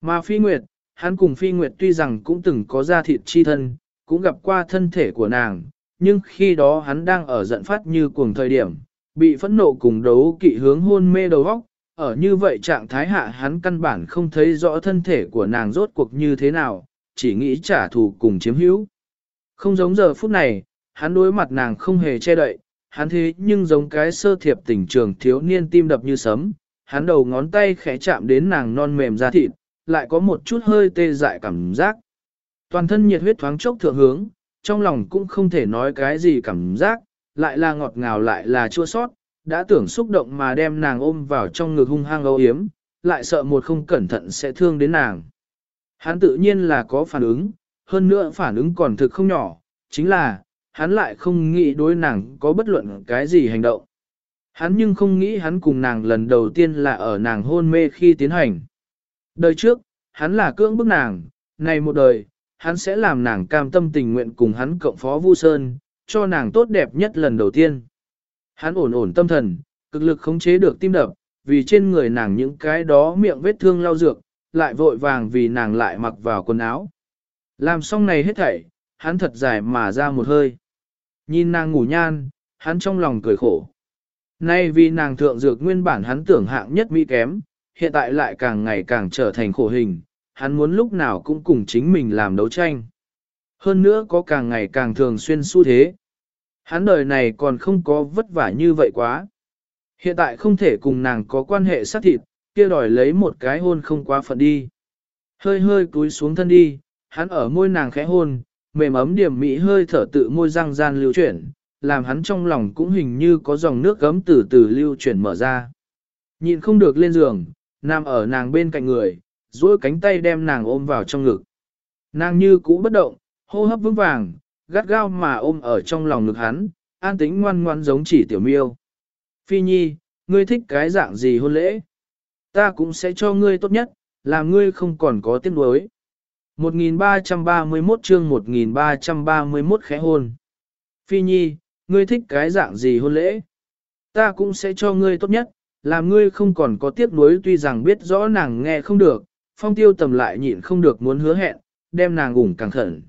Mà phi nguyệt, hắn cùng phi nguyệt tuy rằng cũng từng có ra thịt chi thân, cũng gặp qua thân thể của nàng, nhưng khi đó hắn đang ở giận phát như cuồng thời điểm, bị phẫn nộ cùng đấu kỵ hướng hôn mê đầu óc, ở như vậy trạng thái hạ hắn căn bản không thấy rõ thân thể của nàng rốt cuộc như thế nào, chỉ nghĩ trả thù cùng chiếm hữu. Không giống giờ phút này, hắn đối mặt nàng không hề che đậy, hắn thế nhưng giống cái sơ thiệp tình trường thiếu niên tim đập như sấm, hắn đầu ngón tay khẽ chạm đến nàng non mềm da thịt, lại có một chút hơi tê dại cảm giác. Toàn thân nhiệt huyết thoáng chốc thượng hướng, trong lòng cũng không thể nói cái gì cảm giác, lại là ngọt ngào lại là chua sót, đã tưởng xúc động mà đem nàng ôm vào trong ngực hung hăng âu yếm, lại sợ một không cẩn thận sẽ thương đến nàng. Hắn tự nhiên là có phản ứng, hơn nữa phản ứng còn thực không nhỏ, chính là, hắn lại không nghĩ đối nàng có bất luận cái gì hành động. Hắn nhưng không nghĩ hắn cùng nàng lần đầu tiên là ở nàng hôn mê khi tiến hành. Đời trước, hắn là cưỡng bức nàng, này một đời, hắn sẽ làm nàng cam tâm tình nguyện cùng hắn cộng phó Vu Sơn, cho nàng tốt đẹp nhất lần đầu tiên. Hắn ổn ổn tâm thần, cực lực khống chế được tim đập, vì trên người nàng những cái đó miệng vết thương lau dược, lại vội vàng vì nàng lại mặc vào quần áo. Làm xong này hết thảy, hắn thật dài mà ra một hơi. Nhìn nàng ngủ nhan, hắn trong lòng cười khổ. Nay vì nàng thượng dược nguyên bản hắn tưởng hạng nhất mỹ kém, hiện tại lại càng ngày càng trở thành khổ hình, hắn muốn lúc nào cũng cùng chính mình làm đấu tranh. Hơn nữa có càng ngày càng thường xuyên xu thế. Hắn đời này còn không có vất vả như vậy quá. Hiện tại không thể cùng nàng có quan hệ sát thịt, kia đòi lấy một cái hôn không quá phận đi. Hơi hơi cúi xuống thân đi, hắn ở môi nàng khẽ hôn, mềm ấm điểm mỹ hơi thở tự môi răng gian lưu chuyển, làm hắn trong lòng cũng hình như có dòng nước gấm từ từ lưu chuyển mở ra. Nhìn không được lên giường, nằm ở nàng bên cạnh người, duỗi cánh tay đem nàng ôm vào trong ngực. Nàng như cũ bất động, hô hấp vững vàng, gắt gao mà ôm ở trong lòng ngực hắn, an tính ngoan ngoan giống chỉ tiểu miêu. Phi nhi, ngươi thích cái dạng gì hôn lễ? Ta cũng sẽ cho ngươi tốt nhất, làm ngươi không còn có tiếc nuối. 1331 chương 1331 khẽ hôn. Phi nhi, ngươi thích cái dạng gì hôn lễ? Ta cũng sẽ cho ngươi tốt nhất, làm ngươi không còn có tiếc nuối tuy rằng biết rõ nàng nghe không được, phong tiêu tầm lại nhịn không được muốn hứa hẹn, đem nàng ủng càng khẩn.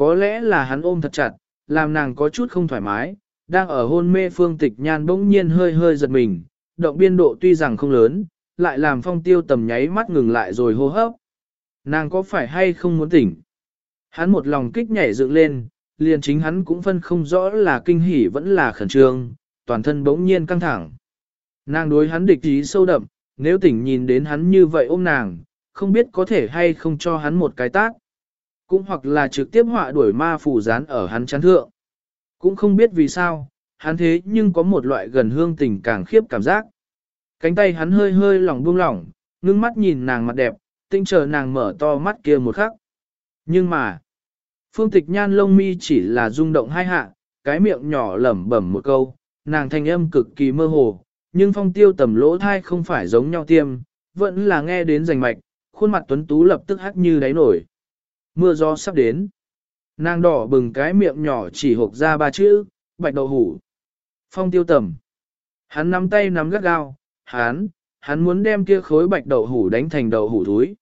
Có lẽ là hắn ôm thật chặt, làm nàng có chút không thoải mái, đang ở hôn mê phương tịch nhan bỗng nhiên hơi hơi giật mình, động biên độ tuy rằng không lớn, lại làm phong tiêu tầm nháy mắt ngừng lại rồi hô hấp. Nàng có phải hay không muốn tỉnh? Hắn một lòng kích nhảy dựng lên, liền chính hắn cũng phân không rõ là kinh hỉ vẫn là khẩn trương, toàn thân bỗng nhiên căng thẳng. Nàng đối hắn địch ý sâu đậm, nếu tỉnh nhìn đến hắn như vậy ôm nàng, không biết có thể hay không cho hắn một cái tác. Cũng hoặc là trực tiếp họa đuổi ma phù dán ở hắn chán thượng. Cũng không biết vì sao, hắn thế nhưng có một loại gần hương tình càng khiếp cảm giác. Cánh tay hắn hơi hơi lỏng buông lỏng, ngưng mắt nhìn nàng mặt đẹp, tinh chờ nàng mở to mắt kia một khắc. Nhưng mà, phương tịch nhan lông mi chỉ là rung động hai hạ, cái miệng nhỏ lẩm bẩm một câu, nàng thanh âm cực kỳ mơ hồ, nhưng phong tiêu tầm lỗ thai không phải giống nhau tiêm, vẫn là nghe đến rành mạch, khuôn mặt tuấn tú lập tức hắt như đáy nổi. Mưa gió sắp đến. Nàng đỏ bừng cái miệng nhỏ chỉ hộp ra ba chữ, bạch đậu hủ. Phong tiêu tầm. Hắn nắm tay nắm gắt gao, hắn, hắn muốn đem kia khối bạch đậu hủ đánh thành đậu hủ túi.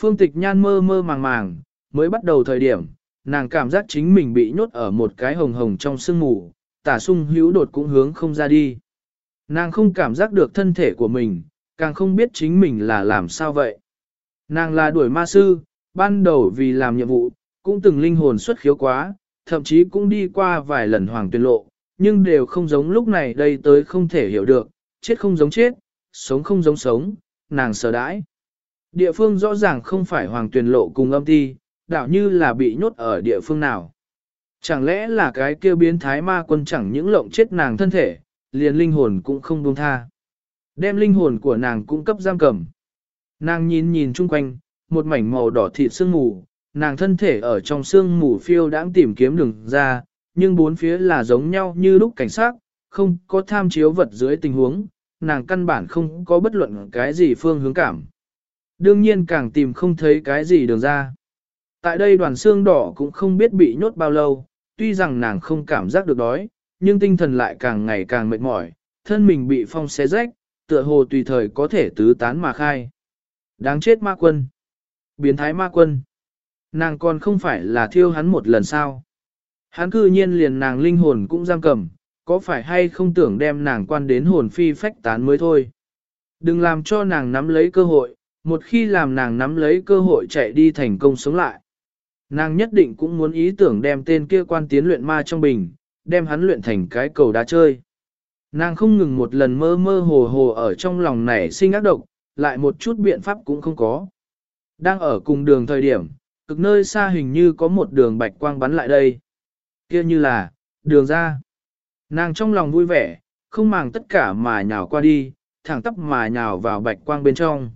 Phương tịch nhan mơ mơ màng màng, mới bắt đầu thời điểm, nàng cảm giác chính mình bị nhốt ở một cái hồng hồng trong sương mù, tả sung hữu đột cũng hướng không ra đi. Nàng không cảm giác được thân thể của mình, càng không biết chính mình là làm sao vậy. Nàng là đuổi ma sư, ban đầu vì làm nhiệm vụ, cũng từng linh hồn xuất khiếu quá, thậm chí cũng đi qua vài lần hoàng tuyên lộ, nhưng đều không giống lúc này đây tới không thể hiểu được, chết không giống chết, sống không giống sống, nàng sợ đãi. Địa phương rõ ràng không phải hoàng tuyển lộ cùng âm ti, đạo như là bị nhốt ở địa phương nào. Chẳng lẽ là cái kia biến thái ma quân chẳng những lộng chết nàng thân thể, liền linh hồn cũng không buông tha. Đem linh hồn của nàng cung cấp giam cầm. Nàng nhìn nhìn chung quanh, một mảnh màu đỏ thịt sương mù, nàng thân thể ở trong sương mù phiêu đãng tìm kiếm đường ra, nhưng bốn phía là giống nhau như lúc cảnh sát, không có tham chiếu vật dưới tình huống, nàng căn bản không có bất luận cái gì phương hướng cảm. Đương nhiên càng tìm không thấy cái gì đường ra. Tại đây đoàn xương đỏ cũng không biết bị nhốt bao lâu, tuy rằng nàng không cảm giác được đói, nhưng tinh thần lại càng ngày càng mệt mỏi, thân mình bị phong xé rách, tựa hồ tùy thời có thể tứ tán mà khai. Đáng chết ma quân. Biến thái ma quân. Nàng còn không phải là thiêu hắn một lần sao. Hắn cư nhiên liền nàng linh hồn cũng giam cầm, có phải hay không tưởng đem nàng quan đến hồn phi phách tán mới thôi. Đừng làm cho nàng nắm lấy cơ hội, một khi làm nàng nắm lấy cơ hội chạy đi thành công sống lại. Nàng nhất định cũng muốn ý tưởng đem tên kia quan tiến luyện ma trong bình, đem hắn luyện thành cái cầu đá chơi. Nàng không ngừng một lần mơ mơ hồ hồ ở trong lòng nảy sinh ác độc, lại một chút biện pháp cũng không có. Đang ở cùng đường thời điểm, cực nơi xa hình như có một đường bạch quang bắn lại đây. kia như là, đường ra. Nàng trong lòng vui vẻ, không màng tất cả mà nhào qua đi, thẳng tắp mà nhào vào bạch quang bên trong.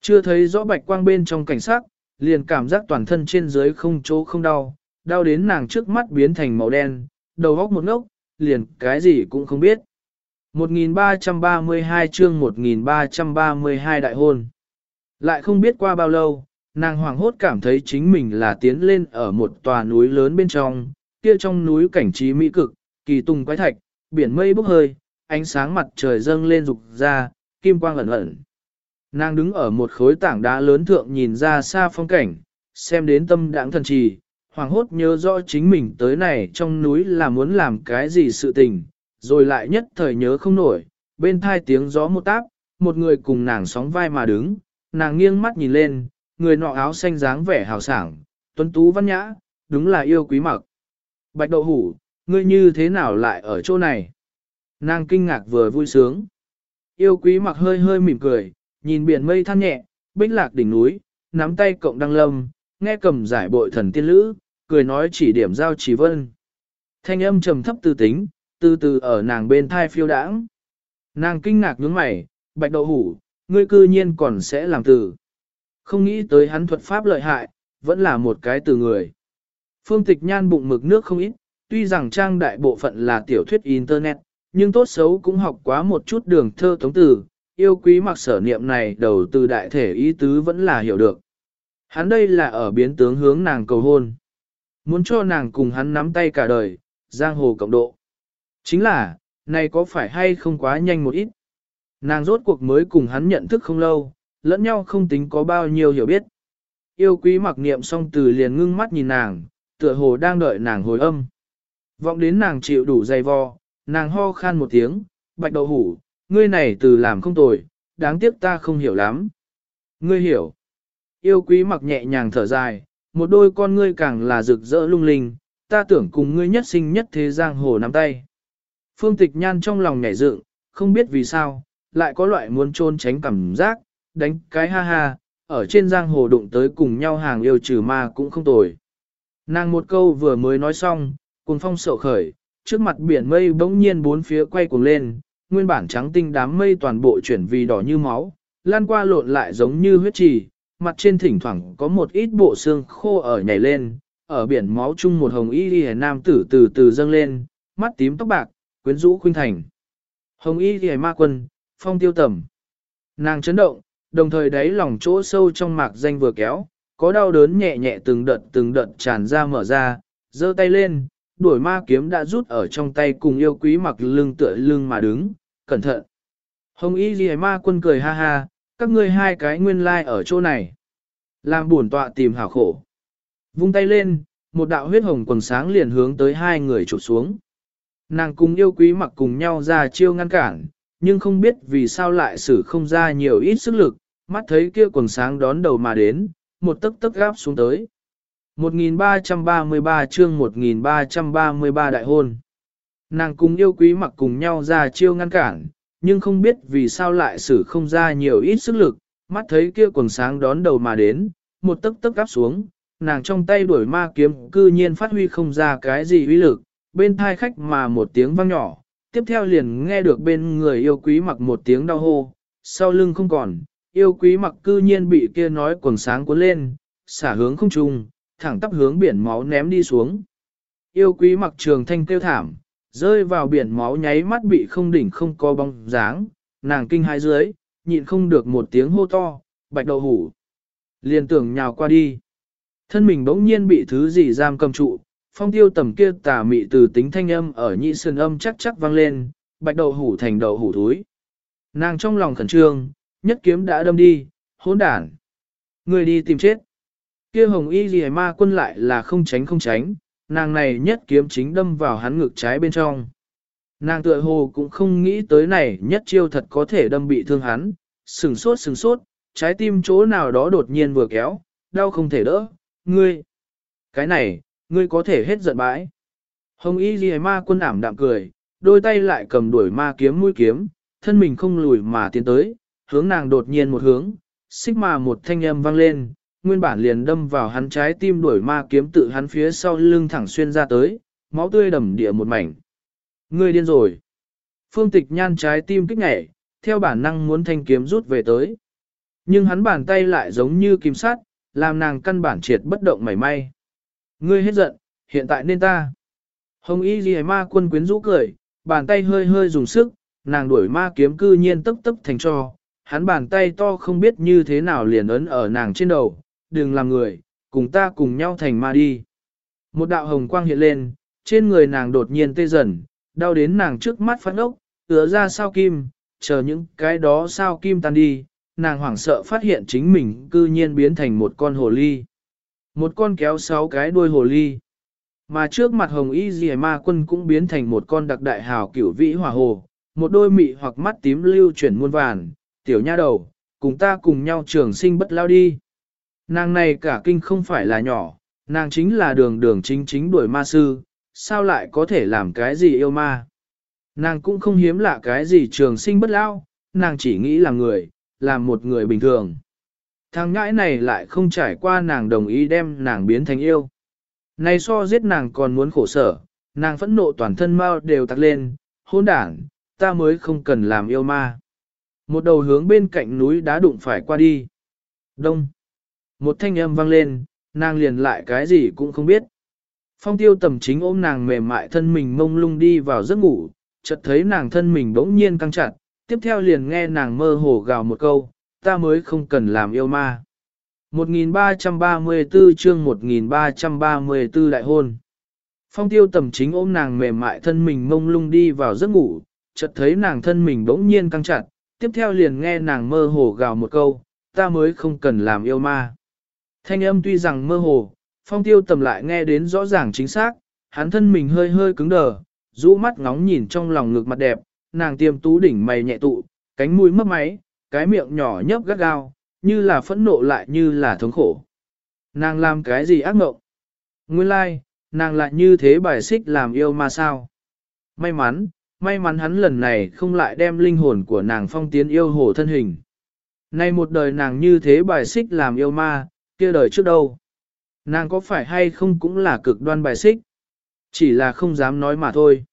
Chưa thấy rõ bạch quang bên trong cảnh sát, liền cảm giác toàn thân trên dưới không chỗ không đau, đau đến nàng trước mắt biến thành màu đen, đầu góc một ngốc, liền cái gì cũng không biết. 1332 chương 1332 đại hôn. Lại không biết qua bao lâu, nàng hoàng hốt cảm thấy chính mình là tiến lên ở một tòa núi lớn bên trong, kia trong núi cảnh trí mỹ cực, kỳ tùng quái thạch, biển mây bốc hơi, ánh sáng mặt trời dâng lên rục ra, kim quang ẩn ẩn. Nàng đứng ở một khối tảng đá lớn thượng nhìn ra xa phong cảnh, xem đến tâm đãng thần trì, hoàng hốt nhớ rõ chính mình tới này trong núi là muốn làm cái gì sự tình, rồi lại nhất thời nhớ không nổi, bên thai tiếng gió một táp, một người cùng nàng sóng vai mà đứng, nàng nghiêng mắt nhìn lên, người nọ áo xanh dáng vẻ hào sảng, tuấn tú văn nhã, đúng là yêu quý mặc. Bạch đậu hủ, ngươi như thế nào lại ở chỗ này? Nàng kinh ngạc vừa vui sướng. Yêu quý mặc hơi hơi mỉm cười, nhìn biển mây than nhẹ, bích lạc đỉnh núi, nắm tay cộng đăng lâm, nghe cầm giải bội thần tiên lữ, cười nói chỉ điểm giao chỉ vân. Thanh âm trầm thấp tư tính, từ từ ở nàng bên thai phiêu đãng. Nàng kinh ngạc nhướng mày, bạch đậu hủ, ngươi cư nhiên còn sẽ làm từ. Không nghĩ tới hắn thuật pháp lợi hại, vẫn là một cái từ người. Phương tịch nhan bụng mực nước không ít, tuy rằng trang đại bộ phận là tiểu thuyết Internet, nhưng tốt xấu cũng học quá một chút đường thơ thống từ, yêu quý mặc sở niệm này đầu từ đại thể ý tứ vẫn là hiểu được. Hắn đây là ở biến tướng hướng nàng cầu hôn. Muốn cho nàng cùng hắn nắm tay cả đời, giang hồ cộng độ. Chính là, này có phải hay không quá nhanh một ít? Nàng rốt cuộc mới cùng hắn nhận thức không lâu, lẫn nhau không tính có bao nhiêu hiểu biết. Yêu quý mặc niệm xong từ liền ngưng mắt nhìn nàng, tựa hồ đang đợi nàng hồi âm. Vọng đến nàng chịu đủ dày vò, nàng ho khan một tiếng, bạch đậu hủ, ngươi này từ làm không tồi, đáng tiếc ta không hiểu lắm. Ngươi hiểu. Yêu quý mặc nhẹ nhàng thở dài, một đôi con ngươi càng là rực rỡ lung linh, ta tưởng cùng ngươi nhất sinh nhất thế giang hồ nắm tay. Phương tịch nhan trong lòng nhảy dựng, không biết vì sao, lại có loại muốn trôn tránh cảm giác, đánh cái ha ha, ở trên giang hồ đụng tới cùng nhau hàng yêu trừ ma cũng không tồi. Nàng một câu vừa mới nói xong, cùng phong sậu khởi, trước mặt biển mây bỗng nhiên bốn phía quay cuồng lên, nguyên bản trắng tinh đám mây toàn bộ chuyển vì đỏ như máu, lan qua lộn lại giống như huyết trì, mặt trên thỉnh thoảng có một ít bộ xương khô ở nhảy lên, ở biển máu chung một hồng y liễu nam tử từ từ dâng lên, mắt tím tóc bạc, quyến rũ khuynh thành. Hồng y liễu ma quân, phong tiêu tầm. Nàng chấn động, đồng thời đáy lòng chỗ sâu trong mạc danh vừa kéo, có đau đớn nhẹ nhẹ từng đợt từng đợt tràn ra mở ra, giơ tay lên, đuổi ma kiếm đã rút ở trong tay cùng yêu quý mặc lưng tựa lưng mà đứng, cẩn thận. Hồng y ghi ma quân cười ha ha, các ngươi hai cái nguyên lai like ở chỗ này. Làm buồn tọa tìm hảo khổ. Vung tay lên, một đạo huyết hồng quần sáng liền hướng tới hai người chụp xuống. Nàng cùng yêu quý mặc cùng nhau ra chiêu ngăn cản, nhưng không biết vì sao lại xử không ra nhiều ít sức lực, mắt thấy kia quần sáng đón đầu mà đến, một tấc tấc gáp xuống tới. 1333 chương 1333 đại hôn. Nàng cùng yêu quý mặc cùng nhau ra chiêu ngăn cản, nhưng không biết vì sao lại xử không ra nhiều ít sức lực, mắt thấy kia quần sáng đón đầu mà đến, một tấc tấc gáp xuống, nàng trong tay đuổi ma kiếm cư nhiên phát huy không ra cái gì uy lực, bên thai khách mà một tiếng vang nhỏ, tiếp theo liền nghe được bên người yêu quý mặc một tiếng đau hô, sau lưng không còn, yêu quý mặc cư nhiên bị kia nói quần sáng cuốn lên, xả hướng không trung, thẳng tắp hướng biển máu ném đi xuống. Yêu quý mặc trường thanh kêu thảm, rơi vào biển máu nháy mắt bị không đỉnh không có bóng dáng, nàng kinh hai dưới, nhịn không được một tiếng hô to, bạch đậu hủ. Liền tưởng nhào qua đi. Thân mình bỗng nhiên bị thứ gì giam cầm trụ, phong tiêu tầm kia tà mị từ tính thanh âm ở nhị sườn âm chắc chắc vang lên, bạch đậu hủ thành đậu hủ túi. Nàng trong lòng khẩn trương, nhất kiếm đã đâm đi, hỗn đản. Người đi tìm chết. Kia hồng y gì ma quân lại là không tránh không tránh, nàng này nhất kiếm chính đâm vào hắn ngực trái bên trong. Nàng tựa hồ cũng không nghĩ tới này nhất chiêu thật có thể đâm bị thương hắn, sừng sốt sừng sốt, trái tim chỗ nào đó đột nhiên vừa kéo, đau không thể đỡ, ngươi. Cái này, ngươi có thể hết giận bãi. Hồng y ghi ma quân ảm đạm cười, đôi tay lại cầm đuổi ma kiếm mũi kiếm, thân mình không lùi mà tiến tới, hướng nàng đột nhiên một hướng, xích mà một thanh âm vang lên, nguyên bản liền đâm vào hắn trái tim đuổi ma kiếm tự hắn phía sau lưng thẳng xuyên ra tới, máu tươi đầm địa một mảnh. Ngươi điên rồi. Phương tịch nhan trái tim kích nhảy, theo bản năng muốn thanh kiếm rút về tới. Nhưng hắn bàn tay lại giống như kim sắt, làm nàng căn bản triệt bất động mảy may. Ngươi hết giận, hiện tại nên ta. Hồng y ghi ma quân quyến rũ cười, bàn tay hơi hơi dùng sức, nàng đuổi ma kiếm cư nhiên tấp tấp thành cho. Hắn bàn tay to không biết như thế nào liền ấn ở nàng trên đầu, đừng làm người, cùng ta cùng nhau thành ma đi. Một đạo hồng quang hiện lên, trên người nàng đột nhiên tê dần, đau đến nàng trước mắt phát ốc, ứa ra sao kim, chờ những cái đó sao kim tan đi, nàng hoảng sợ phát hiện chính mình cư nhiên biến thành một con hồ ly. Một con kéo sáu cái đuôi hồ ly. Mà trước mặt hồng y dì ma quân cũng biến thành một con đặc đại hào cửu vĩ hỏa hồ, một đôi mị hoặc mắt tím lưu chuyển muôn vàn, tiểu nha đầu, cùng ta cùng nhau trường sinh bất lao đi. Nàng này cả kinh không phải là nhỏ, nàng chính là đường đường chính chính đuổi ma sư, sao lại có thể làm cái gì yêu ma. Nàng cũng không hiếm lạ cái gì trường sinh bất lao, nàng chỉ nghĩ là người, là một người bình thường. Thằng ngãi này lại không trải qua nàng đồng ý đem nàng biến thành yêu. Này so giết nàng còn muốn khổ sở, nàng phẫn nộ toàn thân mau đều tắc lên, hôn đảng, ta mới không cần làm yêu ma. Một đầu hướng bên cạnh núi đá đụng phải qua đi. Đông. Một thanh âm vang lên, nàng liền lại cái gì cũng không biết. Phong tiêu tầm chính ôm nàng mềm mại thân mình mông lung đi vào giấc ngủ, chợt thấy nàng thân mình bỗng nhiên căng chặt, tiếp theo liền nghe nàng mơ hồ gào một câu, ta mới không cần làm yêu ma. 1334 chương 1334 đại hôn. Phong tiêu tầm chính ôm nàng mềm mại thân mình mông lung đi vào giấc ngủ, chợt thấy nàng thân mình bỗng nhiên căng chặt, tiếp theo liền nghe nàng mơ hồ gào một câu, ta mới không cần làm yêu ma. Thanh âm tuy rằng mơ hồ, phong tiêu tầm lại nghe đến rõ ràng chính xác, hắn thân mình hơi hơi cứng đờ, rũ mắt ngóng nhìn trong lòng ngực mặt đẹp, nàng tiêm tú đỉnh mày nhẹ tụ, cánh mũi mấp máy, cái miệng nhỏ nhấp gắt gao, như là phẫn nộ lại như là thống khổ. Nàng làm cái gì ác mộng? Nguyên lai, like, nàng lại như thế bài xích làm yêu ma sao? May mắn, may mắn hắn lần này không lại đem linh hồn của nàng phong tiến yêu hồ thân hình. Nay một đời nàng như thế bài xích làm yêu ma, kia đời trước đâu. Nàng có phải hay không cũng là cực đoan bài xích. Chỉ là không dám nói mà thôi.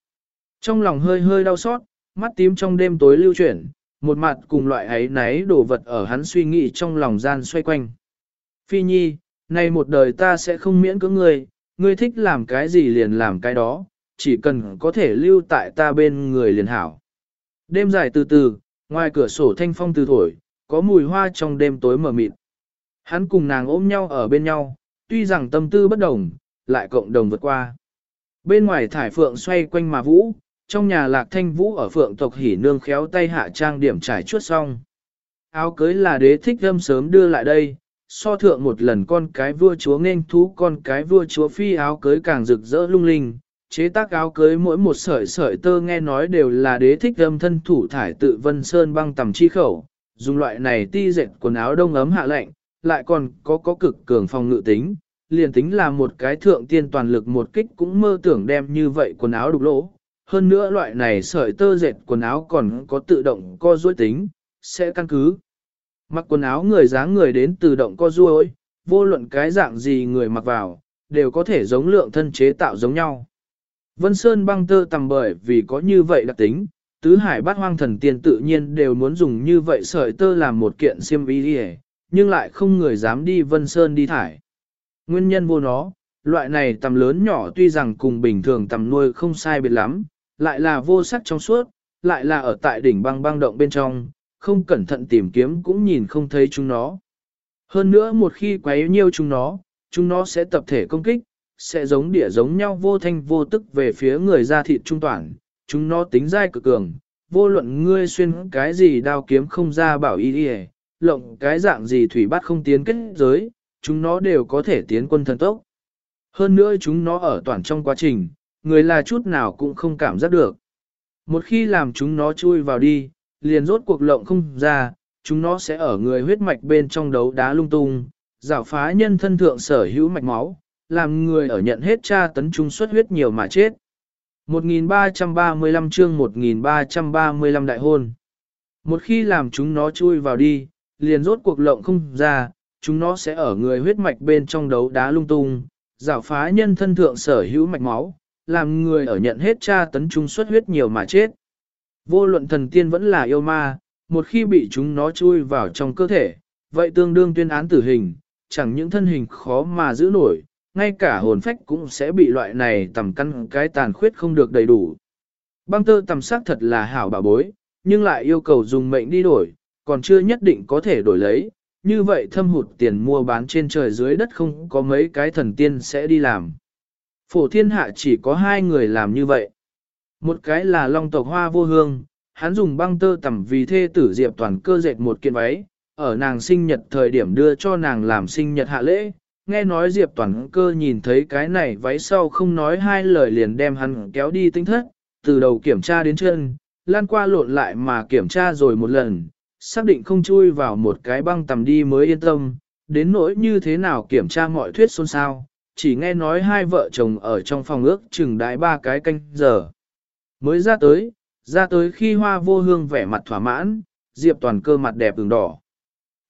Trong lòng hơi hơi đau xót, mắt tím trong đêm tối lưu chuyển, một mặt cùng loại ấy náy đồ vật ở hắn suy nghĩ trong lòng gian xoay quanh. Phi nhi, nay một đời ta sẽ không miễn cưỡng ngươi, ngươi thích làm cái gì liền làm cái đó, chỉ cần có thể lưu tại ta bên người liền hảo. Đêm dài từ từ, ngoài cửa sổ thanh phong từ thổi, có mùi hoa trong đêm tối mờ mịt. Hắn cùng nàng ôm nhau ở bên nhau, tuy rằng tâm tư bất đồng, lại cộng đồng vượt qua. Bên ngoài thải phượng xoay quanh mà vũ, trong nhà lạc thanh vũ ở phượng tộc hỉ nương khéo tay hạ trang điểm trải chuốt xong. Áo cưới là đế thích âm sớm đưa lại đây, so thượng một lần con cái vua chúa nên thú con cái vua chúa phi áo cưới càng rực rỡ lung linh, chế tác áo cưới mỗi một sợi sợi tơ nghe nói đều là đế thích âm thân thủ thải tự vân sơn băng tầm chi khẩu, dùng loại này ti dệt quần áo đông ấm hạ lạnh, lại còn có có cực cường phòng ngự tính, liền tính là một cái thượng tiên toàn lực một kích cũng mơ tưởng đem như vậy quần áo đục lỗ. Hơn nữa loại này sợi tơ dệt quần áo còn có tự động co duỗi tính, sẽ căn cứ. Mặc quần áo người dáng người đến tự động co duỗi, vô luận cái dạng gì người mặc vào, đều có thể giống lượng thân chế tạo giống nhau. Vân Sơn băng tơ tầm bởi vì có như vậy đặc tính, tứ hải bát hoang thần tiên tự nhiên đều muốn dùng như vậy sợi tơ làm một kiện xiêm y đi nhưng lại không người dám đi Vân Sơn đi thải. Nguyên nhân vô nó, loại này tầm lớn nhỏ tuy rằng cùng bình thường tầm nuôi không sai biệt lắm, lại là vô sắc trong suốt, lại là ở tại đỉnh băng băng động bên trong, không cẩn thận tìm kiếm cũng nhìn không thấy chúng nó. Hơn nữa một khi quấy nhiêu chúng nó, chúng nó sẽ tập thể công kích, sẽ giống địa giống nhau vô thanh vô tức về phía người da thịt trung toàn, chúng nó tính dai cực cường, vô luận ngươi xuyên cái gì đao kiếm không ra bảo y đi lộng cái dạng gì thủy bát không tiến kết giới, chúng nó đều có thể tiến quân thần tốc. Hơn nữa chúng nó ở toàn trong quá trình, người là chút nào cũng không cảm giác được. Một khi làm chúng nó chui vào đi, liền rốt cuộc lộng không ra, chúng nó sẽ ở người huyết mạch bên trong đấu đá lung tung, rào phá nhân thân thượng sở hữu mạch máu, làm người ở nhận hết tra tấn trung xuất huyết nhiều mà chết. 1335 chương 1335 đại hôn. Một khi làm chúng nó chui vào đi, liền rốt cuộc lộng không ra, chúng nó sẽ ở người huyết mạch bên trong đấu đá lung tung, rào phá nhân thân thượng sở hữu mạch máu, làm người ở nhận hết tra tấn trung xuất huyết nhiều mà chết. Vô luận thần tiên vẫn là yêu ma, một khi bị chúng nó chui vào trong cơ thể, vậy tương đương tuyên án tử hình, chẳng những thân hình khó mà giữ nổi, ngay cả hồn phách cũng sẽ bị loại này tầm căn cái tàn khuyết không được đầy đủ. Băng tơ tầm sắc thật là hảo bà bối, nhưng lại yêu cầu dùng mệnh đi đổi, còn chưa nhất định có thể đổi lấy, như vậy thâm hụt tiền mua bán trên trời dưới đất không có mấy cái thần tiên sẽ đi làm. Phổ thiên hạ chỉ có hai người làm như vậy. Một cái là long tộc hoa vô hương, hắn dùng băng tơ tầm vì thê tử Diệp toàn cơ dệt một kiện váy, ở nàng sinh nhật thời điểm đưa cho nàng làm sinh nhật hạ lễ. Nghe nói Diệp toàn cơ nhìn thấy cái này váy sau không nói hai lời liền đem hắn kéo đi tinh thất, từ đầu kiểm tra đến chân, lan qua lộn lại mà kiểm tra rồi một lần, xác định không chui vào một cái băng tầm đi mới yên tâm, đến nỗi như thế nào kiểm tra mọi thuyết xôn xao, chỉ nghe nói hai vợ chồng ở trong phòng ước chừng đái ba cái canh giờ. Mới ra tới, ra tới khi hoa vô hương vẻ mặt thỏa mãn, Diệp toàn cơ mặt đẹp ửng đỏ.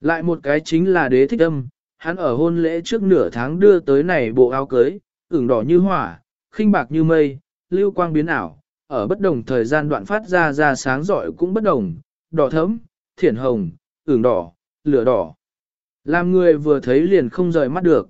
Lại một cái chính là đế thích âm, hắn ở hôn lễ trước nửa tháng đưa tới này bộ áo cưới, ửng đỏ như hỏa, khinh bạc như mây, lưu quang biến ảo, ở bất đồng thời gian đoạn phát ra ra sáng giỏi cũng bất đồng, đỏ thấm, thiển hồng, ửng đỏ, lửa đỏ. Làm người vừa thấy liền không rời mắt được.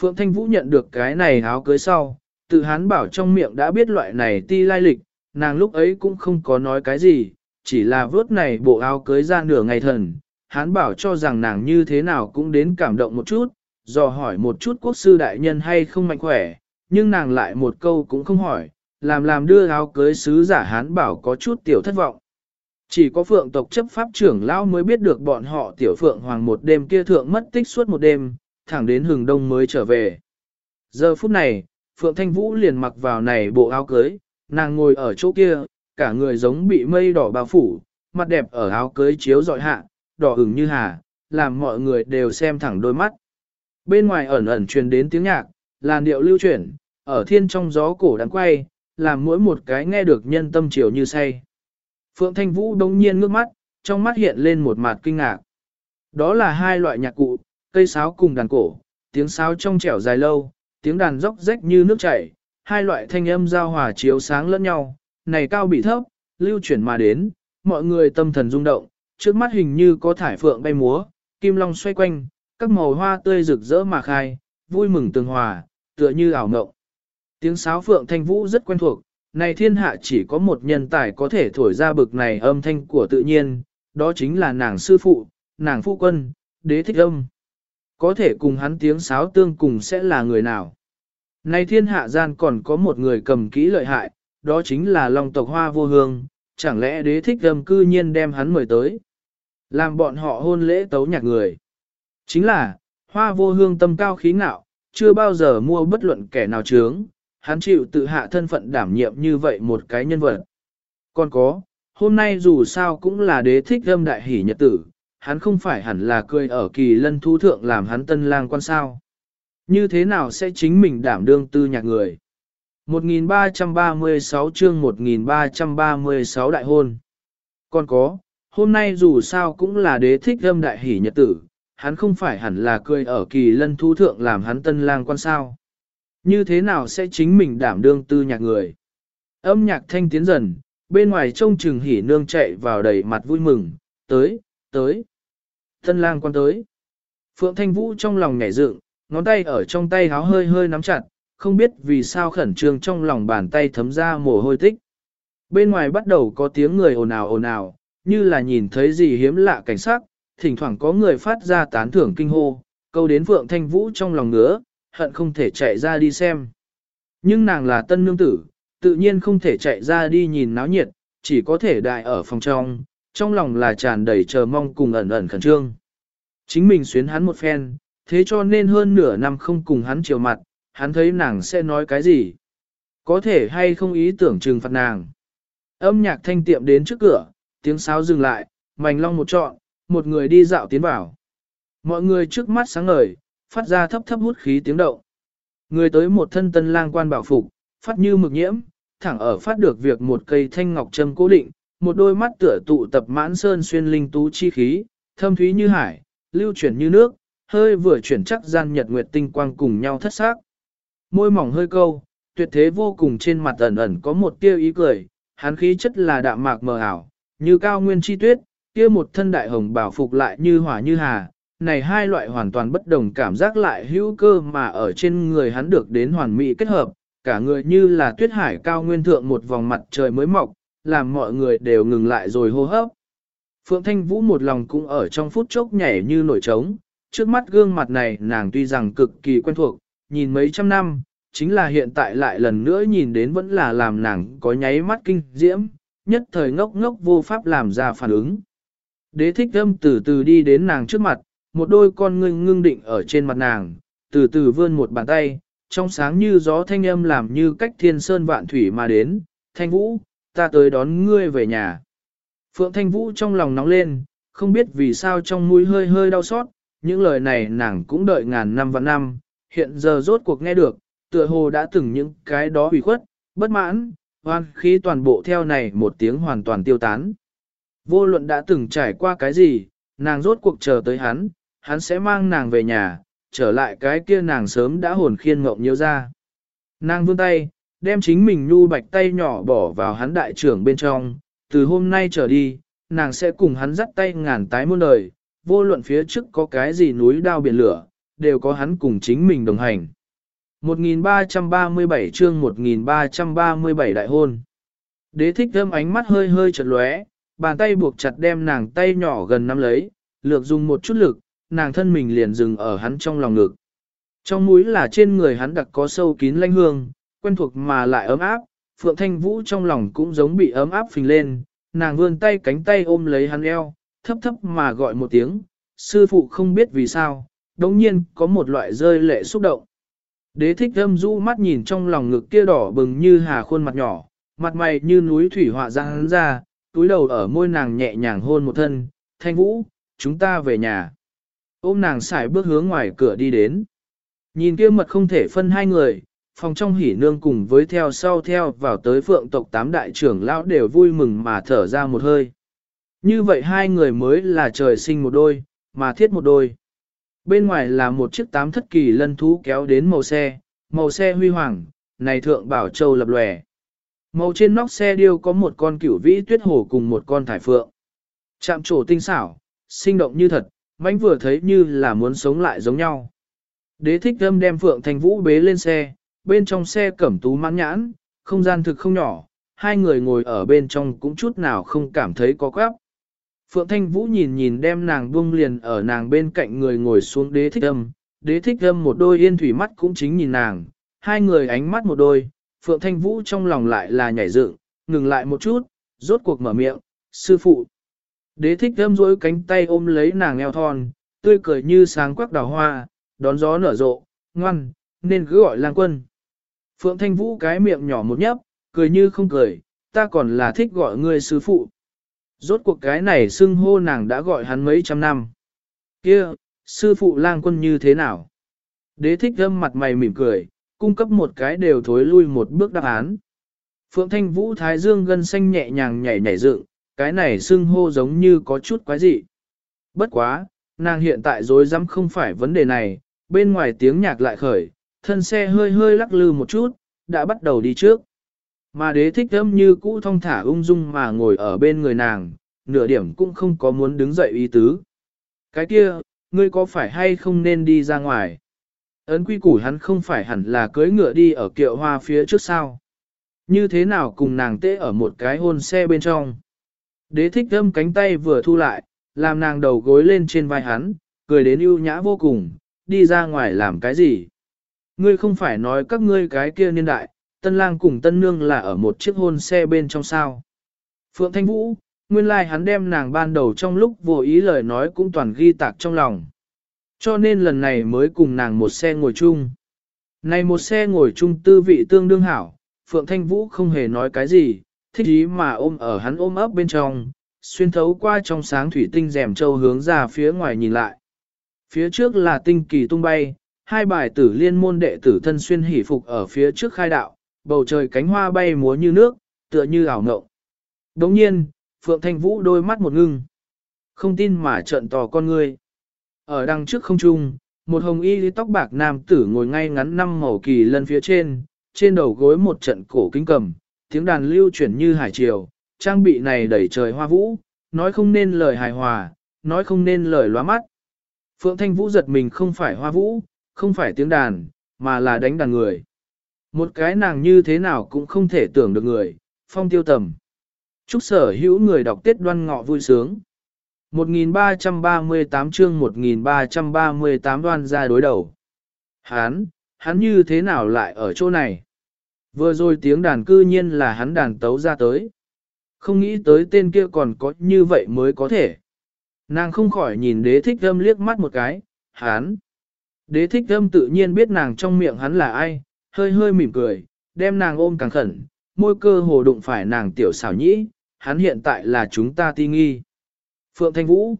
Phượng Thanh Vũ nhận được cái này áo cưới sau, tự hán bảo trong miệng đã biết loại này ti lai lịch, nàng lúc ấy cũng không có nói cái gì, chỉ là vớt này bộ áo cưới ra nửa ngày thần. Hán bảo cho rằng nàng như thế nào cũng đến cảm động một chút, dò hỏi một chút quốc sư đại nhân hay không mạnh khỏe, nhưng nàng lại một câu cũng không hỏi, làm làm đưa áo cưới sứ giả hán bảo có chút tiểu thất vọng. Chỉ có phượng tộc chấp pháp trưởng lão mới biết được bọn họ tiểu phượng hoàng một đêm kia thượng mất tích suốt một đêm, thẳng đến hừng đông mới trở về. Giờ phút này, Phượng Thanh Vũ liền mặc vào này bộ áo cưới, nàng ngồi ở chỗ kia, cả người giống bị mây đỏ bao phủ, mặt đẹp ở áo cưới chiếu dọi hạ, đỏ ửng như hà, làm mọi người đều xem thẳng đôi mắt. Bên ngoài ẩn ẩn truyền đến tiếng nhạc, làn điệu lưu chuyển, ở thiên trong gió cổ đang quay, làm mỗi một cái nghe được nhân tâm chiều như say. Phượng Thanh Vũ đông nhiên ngước mắt, trong mắt hiện lên một mặt kinh ngạc. Đó là hai loại nhạc cụ, cây sáo cùng đàn cổ, tiếng sáo trong trẻo dài lâu, tiếng đàn róc rách như nước chảy, hai loại thanh âm giao hòa chiếu sáng lẫn nhau, này cao bị thấp, lưu chuyển mà đến, mọi người tâm thần rung động, trước mắt hình như có thải phượng bay múa, kim long xoay quanh, các màu hoa tươi rực rỡ mà khai, vui mừng tường hòa, tựa như ảo ngộng. Tiếng sáo phượng thanh vũ rất quen thuộc, này thiên hạ chỉ có một nhân tài có thể thổi ra bực này âm thanh của tự nhiên, đó chính là nàng sư phụ, nàng phụ quân, đế thích âm. Có thể cùng hắn tiếng sáo tương cùng sẽ là người nào? Nay thiên hạ gian còn có một người cầm kỹ lợi hại, đó chính là Long tộc Hoa Vô Hương, chẳng lẽ đế thích âm cư nhiên đem hắn mời tới. Làm bọn họ hôn lễ tấu nhạc người. Chính là, Hoa Vô Hương tâm cao khí ngạo, chưa bao giờ mua bất luận kẻ nào chướng, hắn chịu tự hạ thân phận đảm nhiệm như vậy một cái nhân vật. Còn có, hôm nay dù sao cũng là đế thích âm đại hỷ nhật tử, hắn không phải hẳn là cười ở kỳ lân thu thượng làm hắn tân lang quan sao. Như thế nào sẽ chính mình đảm đương tư nhạc người? 1336 chương 1336 đại hôn. Còn có, hôm nay dù sao cũng là đế thích âm đại hỷ nhật tử, hắn không phải hẳn là cười ở kỳ lân thu thượng làm hắn tân lang quan sao. Như thế nào sẽ chính mình đảm đương tư nhạc người. Âm nhạc thanh tiến dần, bên ngoài trông chừng hỉ nương chạy vào đầy mặt vui mừng, tới, tới. Tân lang quan tới. Phượng Thanh Vũ trong lòng nhảy dựng, ngón tay ở trong tay háo hơi hơi nắm chặt, không biết vì sao khẩn trương trong lòng bàn tay thấm ra mồ hôi tích. Bên ngoài bắt đầu có tiếng người ồn ào ồn ào, như là nhìn thấy gì hiếm lạ cảnh sắc, thỉnh thoảng có người phát ra tán thưởng kinh hô, câu đến Phượng Thanh Vũ trong lòng ngứa, hận không thể chạy ra đi xem. Nhưng nàng là tân nương tử, tự nhiên không thể chạy ra đi nhìn náo nhiệt, chỉ có thể đại ở phòng trong, trong lòng là tràn đầy chờ mong cùng ẩn ẩn khẩn trương. Chính mình xuyến hắn một phen, thế cho nên hơn nửa năm không cùng hắn chiều mặt, hắn thấy nàng sẽ nói cái gì. Có thể hay không ý tưởng trừng phạt nàng. Âm nhạc thanh tiệm đến trước cửa, tiếng sáo dừng lại, mảnh long một trọn, một người đi dạo tiến vào. Mọi người trước mắt sáng ngời, phát ra thấp thấp hút khí tiếng động. Người tới một thân tân lang quan bảo phục, phát như mực nhiễm, thẳng ở phát được việc một cây thanh ngọc châm cố định, một đôi mắt tựa tụ tập mãn sơn xuyên linh tú chi khí, thâm thúy như hải, lưu chuyển như nước, hơi vừa chuyển chắc gian nhật nguyệt tinh quang cùng nhau thất xác. Môi mỏng hơi câu, tuyệt thế vô cùng trên mặt ẩn ẩn có một tia ý cười, hán khí chất là đạm mạc mờ ảo, như cao nguyên chi tuyết, kia một thân đại hồng bảo phục lại như hỏa như hà. Này hai loại hoàn toàn bất đồng cảm giác lại hữu cơ mà ở trên người hắn được đến hoàn mỹ kết hợp, cả người như là tuyết hải cao nguyên thượng một vòng mặt trời mới mọc, làm mọi người đều ngừng lại rồi hô hấp. Phượng Thanh Vũ một lòng cũng ở trong phút chốc nhảy như nổi trống, trước mắt gương mặt này nàng tuy rằng cực kỳ quen thuộc, nhìn mấy trăm năm, chính là hiện tại lại lần nữa nhìn đến vẫn là làm nàng có nháy mắt kinh diễm, nhất thời ngốc ngốc vô pháp làm ra phản ứng. Đế thích âm từ từ đi đến nàng trước mặt, một đôi con ngưng ngưng định ở trên mặt nàng, từ từ vươn một bàn tay, trong sáng như gió thanh âm làm như cách thiên sơn vạn thủy mà đến, thanh vũ, ta tới đón ngươi về nhà. Phượng thanh vũ trong lòng nóng lên, không biết vì sao trong mũi hơi hơi đau xót, những lời này nàng cũng đợi ngàn năm và năm, hiện giờ rốt cuộc nghe được, tựa hồ đã từng những cái đó hủy khuất, bất mãn, hoan khí toàn bộ theo này một tiếng hoàn toàn tiêu tán. Vô luận đã từng trải qua cái gì, nàng rốt cuộc chờ tới hắn, hắn sẽ mang nàng về nhà, trở lại cái kia nàng sớm đã hồn khiên ngộng nhiều ra. Nàng vươn tay, đem chính mình nhu bạch tay nhỏ bỏ vào hắn đại trưởng bên trong, từ hôm nay trở đi, nàng sẽ cùng hắn dắt tay ngàn tái muôn đời, vô luận phía trước có cái gì núi đao biển lửa, đều có hắn cùng chính mình đồng hành. 1337 chương 1337 đại hôn. Đế thích thơm ánh mắt hơi hơi chật lóe, bàn tay buộc chặt đem nàng tay nhỏ gần nắm lấy, lược dùng một chút lực, nàng thân mình liền dừng ở hắn trong lòng ngực. Trong mũi là trên người hắn đặc có sâu kín lanh hương, quen thuộc mà lại ấm áp, Phượng Thanh Vũ trong lòng cũng giống bị ấm áp phình lên, nàng vươn tay cánh tay ôm lấy hắn eo, thấp thấp mà gọi một tiếng, sư phụ không biết vì sao, đồng nhiên có một loại rơi lệ xúc động. Đế thích âm du mắt nhìn trong lòng ngực kia đỏ bừng như hà khuôn mặt nhỏ, mặt mày như núi thủy họa ra hắn ra, túi đầu ở môi nàng nhẹ nhàng hôn một thân, thanh vũ, chúng ta về nhà. Ôm nàng xài bước hướng ngoài cửa đi đến. Nhìn kia mật không thể phân hai người, phòng trong hỉ nương cùng với theo sau theo vào tới phượng tộc tám đại trưởng lão đều vui mừng mà thở ra một hơi. Như vậy hai người mới là trời sinh một đôi, mà thiết một đôi. Bên ngoài là một chiếc tám thất kỳ lân thú kéo đến màu xe, màu xe huy hoàng, này thượng bảo châu lập lòe. Màu trên nóc xe điêu có một con cửu vĩ tuyết hổ cùng một con thải phượng. Chạm trổ tinh xảo, sinh động như thật, mãnh vừa thấy như là muốn sống lại giống nhau. Đế thích âm đem phượng thành vũ bế lên xe, bên trong xe cẩm tú mãn nhãn, không gian thực không nhỏ, hai người ngồi ở bên trong cũng chút nào không cảm thấy có quáp. Phượng Thanh Vũ nhìn nhìn đem nàng buông liền ở nàng bên cạnh người ngồi xuống đế thích âm, đế thích âm một đôi yên thủy mắt cũng chính nhìn nàng, hai người ánh mắt một đôi, Phượng Thanh Vũ trong lòng lại là nhảy dựng, ngừng lại một chút, rốt cuộc mở miệng, sư phụ. Đế thích âm duỗi cánh tay ôm lấy nàng eo thon, tươi cười như sáng quắc đào hoa, đón gió nở rộ, ngoan, nên cứ gọi lang quân. Phượng Thanh Vũ cái miệng nhỏ một nhấp, cười như không cười, ta còn là thích gọi ngươi sư phụ. Rốt cuộc cái này xưng hô nàng đã gọi hắn mấy trăm năm. Kia, sư phụ lang quân như thế nào? Đế thích thâm mặt mày mỉm cười, cung cấp một cái đều thối lui một bước đáp án. Phượng Thanh Vũ Thái Dương gân xanh nhẹ nhàng nhảy nhảy dựng, cái này xưng hô giống như có chút quái dị. Bất quá, nàng hiện tại dối rắm không phải vấn đề này, bên ngoài tiếng nhạc lại khởi, thân xe hơi hơi lắc lư một chút, đã bắt đầu đi trước. Mà đế thích âm như cũ thong thả ung dung mà ngồi ở bên người nàng, nửa điểm cũng không có muốn đứng dậy ý tứ. Cái kia, ngươi có phải hay không nên đi ra ngoài? Ấn quy củ hắn không phải hẳn là cưới ngựa đi ở kiệu hoa phía trước sao? Như thế nào cùng nàng tê ở một cái hôn xe bên trong? Đế thích âm cánh tay vừa thu lại, làm nàng đầu gối lên trên vai hắn, cười đến ưu nhã vô cùng, đi ra ngoài làm cái gì? Ngươi không phải nói các ngươi cái kia niên đại, tân lang cùng tân nương là ở một chiếc hôn xe bên trong sao. Phượng Thanh Vũ, nguyên lai like hắn đem nàng ban đầu trong lúc vô ý lời nói cũng toàn ghi tạc trong lòng. Cho nên lần này mới cùng nàng một xe ngồi chung. Này một xe ngồi chung tư vị tương đương hảo, Phượng Thanh Vũ không hề nói cái gì, thích ý mà ôm ở hắn ôm ấp bên trong, xuyên thấu qua trong sáng thủy tinh rèm châu hướng ra phía ngoài nhìn lại. Phía trước là tinh kỳ tung bay, hai bài tử liên môn đệ tử thân xuyên hỷ phục ở phía trước khai đạo, bầu trời cánh hoa bay múa như nước, tựa như ảo ngộng. Đồng nhiên, Phượng Thanh Vũ đôi mắt một ngưng. Không tin mà trợn tò con ngươi. Ở đằng trước không trung, một hồng y tóc bạc nam tử ngồi ngay ngắn năm màu kỳ lân phía trên, trên đầu gối một trận cổ kính cầm, tiếng đàn lưu chuyển như hải triều, trang bị này đẩy trời hoa vũ, nói không nên lời hài hòa, nói không nên lời loa mắt. Phượng Thanh Vũ giật mình không phải hoa vũ, không phải tiếng đàn, mà là đánh đàn người. Một cái nàng như thế nào cũng không thể tưởng được người, phong tiêu tầm. Chúc sở hữu người đọc Tết đoan ngọ vui sướng. 1338 chương 1338 đoan ra đối đầu. Hán, hắn như thế nào lại ở chỗ này? Vừa rồi tiếng đàn cư nhiên là hắn đàn tấu ra tới. Không nghĩ tới tên kia còn có như vậy mới có thể. Nàng không khỏi nhìn đế thích âm liếc mắt một cái, hán. Đế thích âm tự nhiên biết nàng trong miệng hắn là ai, hơi hơi mỉm cười, đem nàng ôm càng khẩn, môi cơ hồ đụng phải nàng tiểu xảo nhĩ, hắn hiện tại là chúng ta ti nghi. Phượng Thanh Vũ.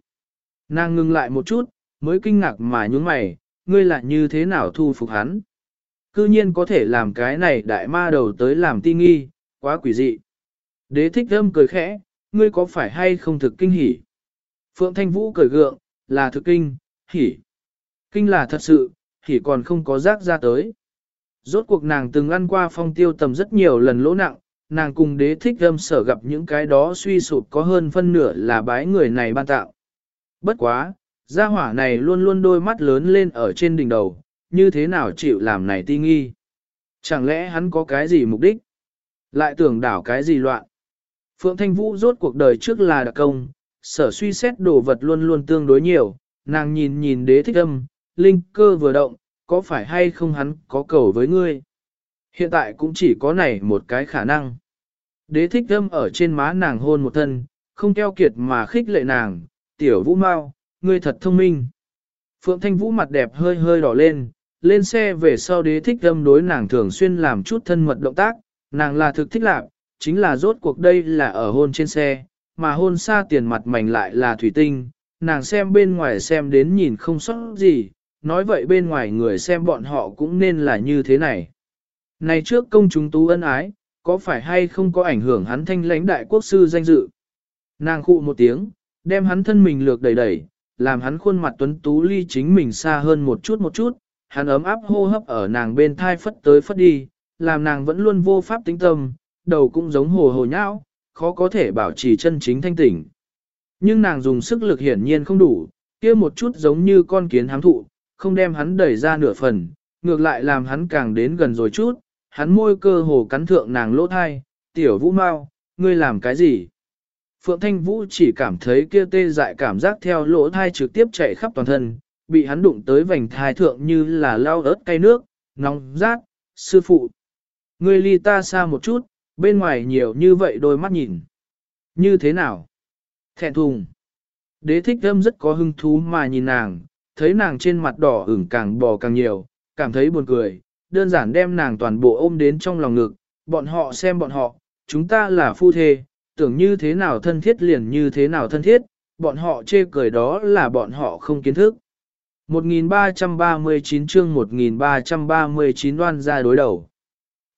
Nàng ngừng lại một chút, mới kinh ngạc mà nhúng mày, ngươi lại như thế nào thu phục hắn. Cư nhiên có thể làm cái này đại ma đầu tới làm ti nghi, quá quỷ dị. Đế thích âm cười khẽ, ngươi có phải hay không thực kinh hỉ? Phượng Thanh Vũ cười gượng, là thực kinh, hỉ. Kinh là thật sự, thì còn không có rác ra tới. Rốt cuộc nàng từng ăn qua phong tiêu tầm rất nhiều lần lỗ nặng, nàng cùng đế thích âm sở gặp những cái đó suy sụp có hơn phân nửa là bái người này ban tạo. Bất quá, gia hỏa này luôn luôn đôi mắt lớn lên ở trên đỉnh đầu, như thế nào chịu làm này ti nghi. Chẳng lẽ hắn có cái gì mục đích? Lại tưởng đảo cái gì loạn? Phượng Thanh Vũ rốt cuộc đời trước là đặc công, sở suy xét đồ vật luôn luôn tương đối nhiều, nàng nhìn nhìn đế thích âm, linh cơ vừa động, có phải hay không hắn có cầu với ngươi? Hiện tại cũng chỉ có này một cái khả năng. Đế thích thâm ở trên má nàng hôn một thân, không keo kiệt mà khích lệ nàng, tiểu vũ mau, ngươi thật thông minh. Phượng Thanh Vũ mặt đẹp hơi hơi đỏ lên, lên xe về sau đế thích thâm đối nàng thường xuyên làm chút thân mật động tác, nàng là thực thích lạc, chính là rốt cuộc đây là ở hôn trên xe, mà hôn xa tiền mặt mảnh lại là thủy tinh, nàng xem bên ngoài xem đến nhìn không sót gì, nói vậy bên ngoài người xem bọn họ cũng nên là như thế này. Này trước công chúng tú ân ái, có phải hay không có ảnh hưởng hắn thanh lãnh đại quốc sư danh dự? Nàng khụ một tiếng, đem hắn thân mình lược đẩy đẩy, làm hắn khuôn mặt tuấn tú ly chính mình xa hơn một chút một chút, hắn ấm áp hô hấp ở nàng bên thai phất tới phất đi, làm nàng vẫn luôn vô pháp tính tâm, đầu cũng giống hồ hồ nhão, khó có thể bảo trì chân chính thanh tỉnh. Nhưng nàng dùng sức lực hiển nhiên không đủ, kia một chút giống như con kiến hám thụ, không đem hắn đẩy ra nửa phần, ngược lại làm hắn càng đến gần rồi chút, hắn môi cơ hồ cắn thượng nàng lỗ thai, tiểu vũ mau, ngươi làm cái gì? Phượng Thanh Vũ chỉ cảm thấy kia tê dại cảm giác theo lỗ thai trực tiếp chạy khắp toàn thân, bị hắn đụng tới vành thai thượng như là lao ớt cay nước, nóng rát, sư phụ. Ngươi ly ta xa một chút, bên ngoài nhiều như vậy đôi mắt nhìn. Như thế nào? Thẹn thùng. Đế thích âm rất có hứng thú mà nhìn nàng, thấy nàng trên mặt đỏ ửng càng bò càng nhiều, cảm thấy buồn cười, đơn giản đem nàng toàn bộ ôm đến trong lòng ngực, bọn họ xem bọn họ, chúng ta là phu thê, tưởng như thế nào thân thiết liền như thế nào thân thiết, bọn họ chê cười đó là bọn họ không kiến thức. 1339 chương 1339 đoan ra đối đầu.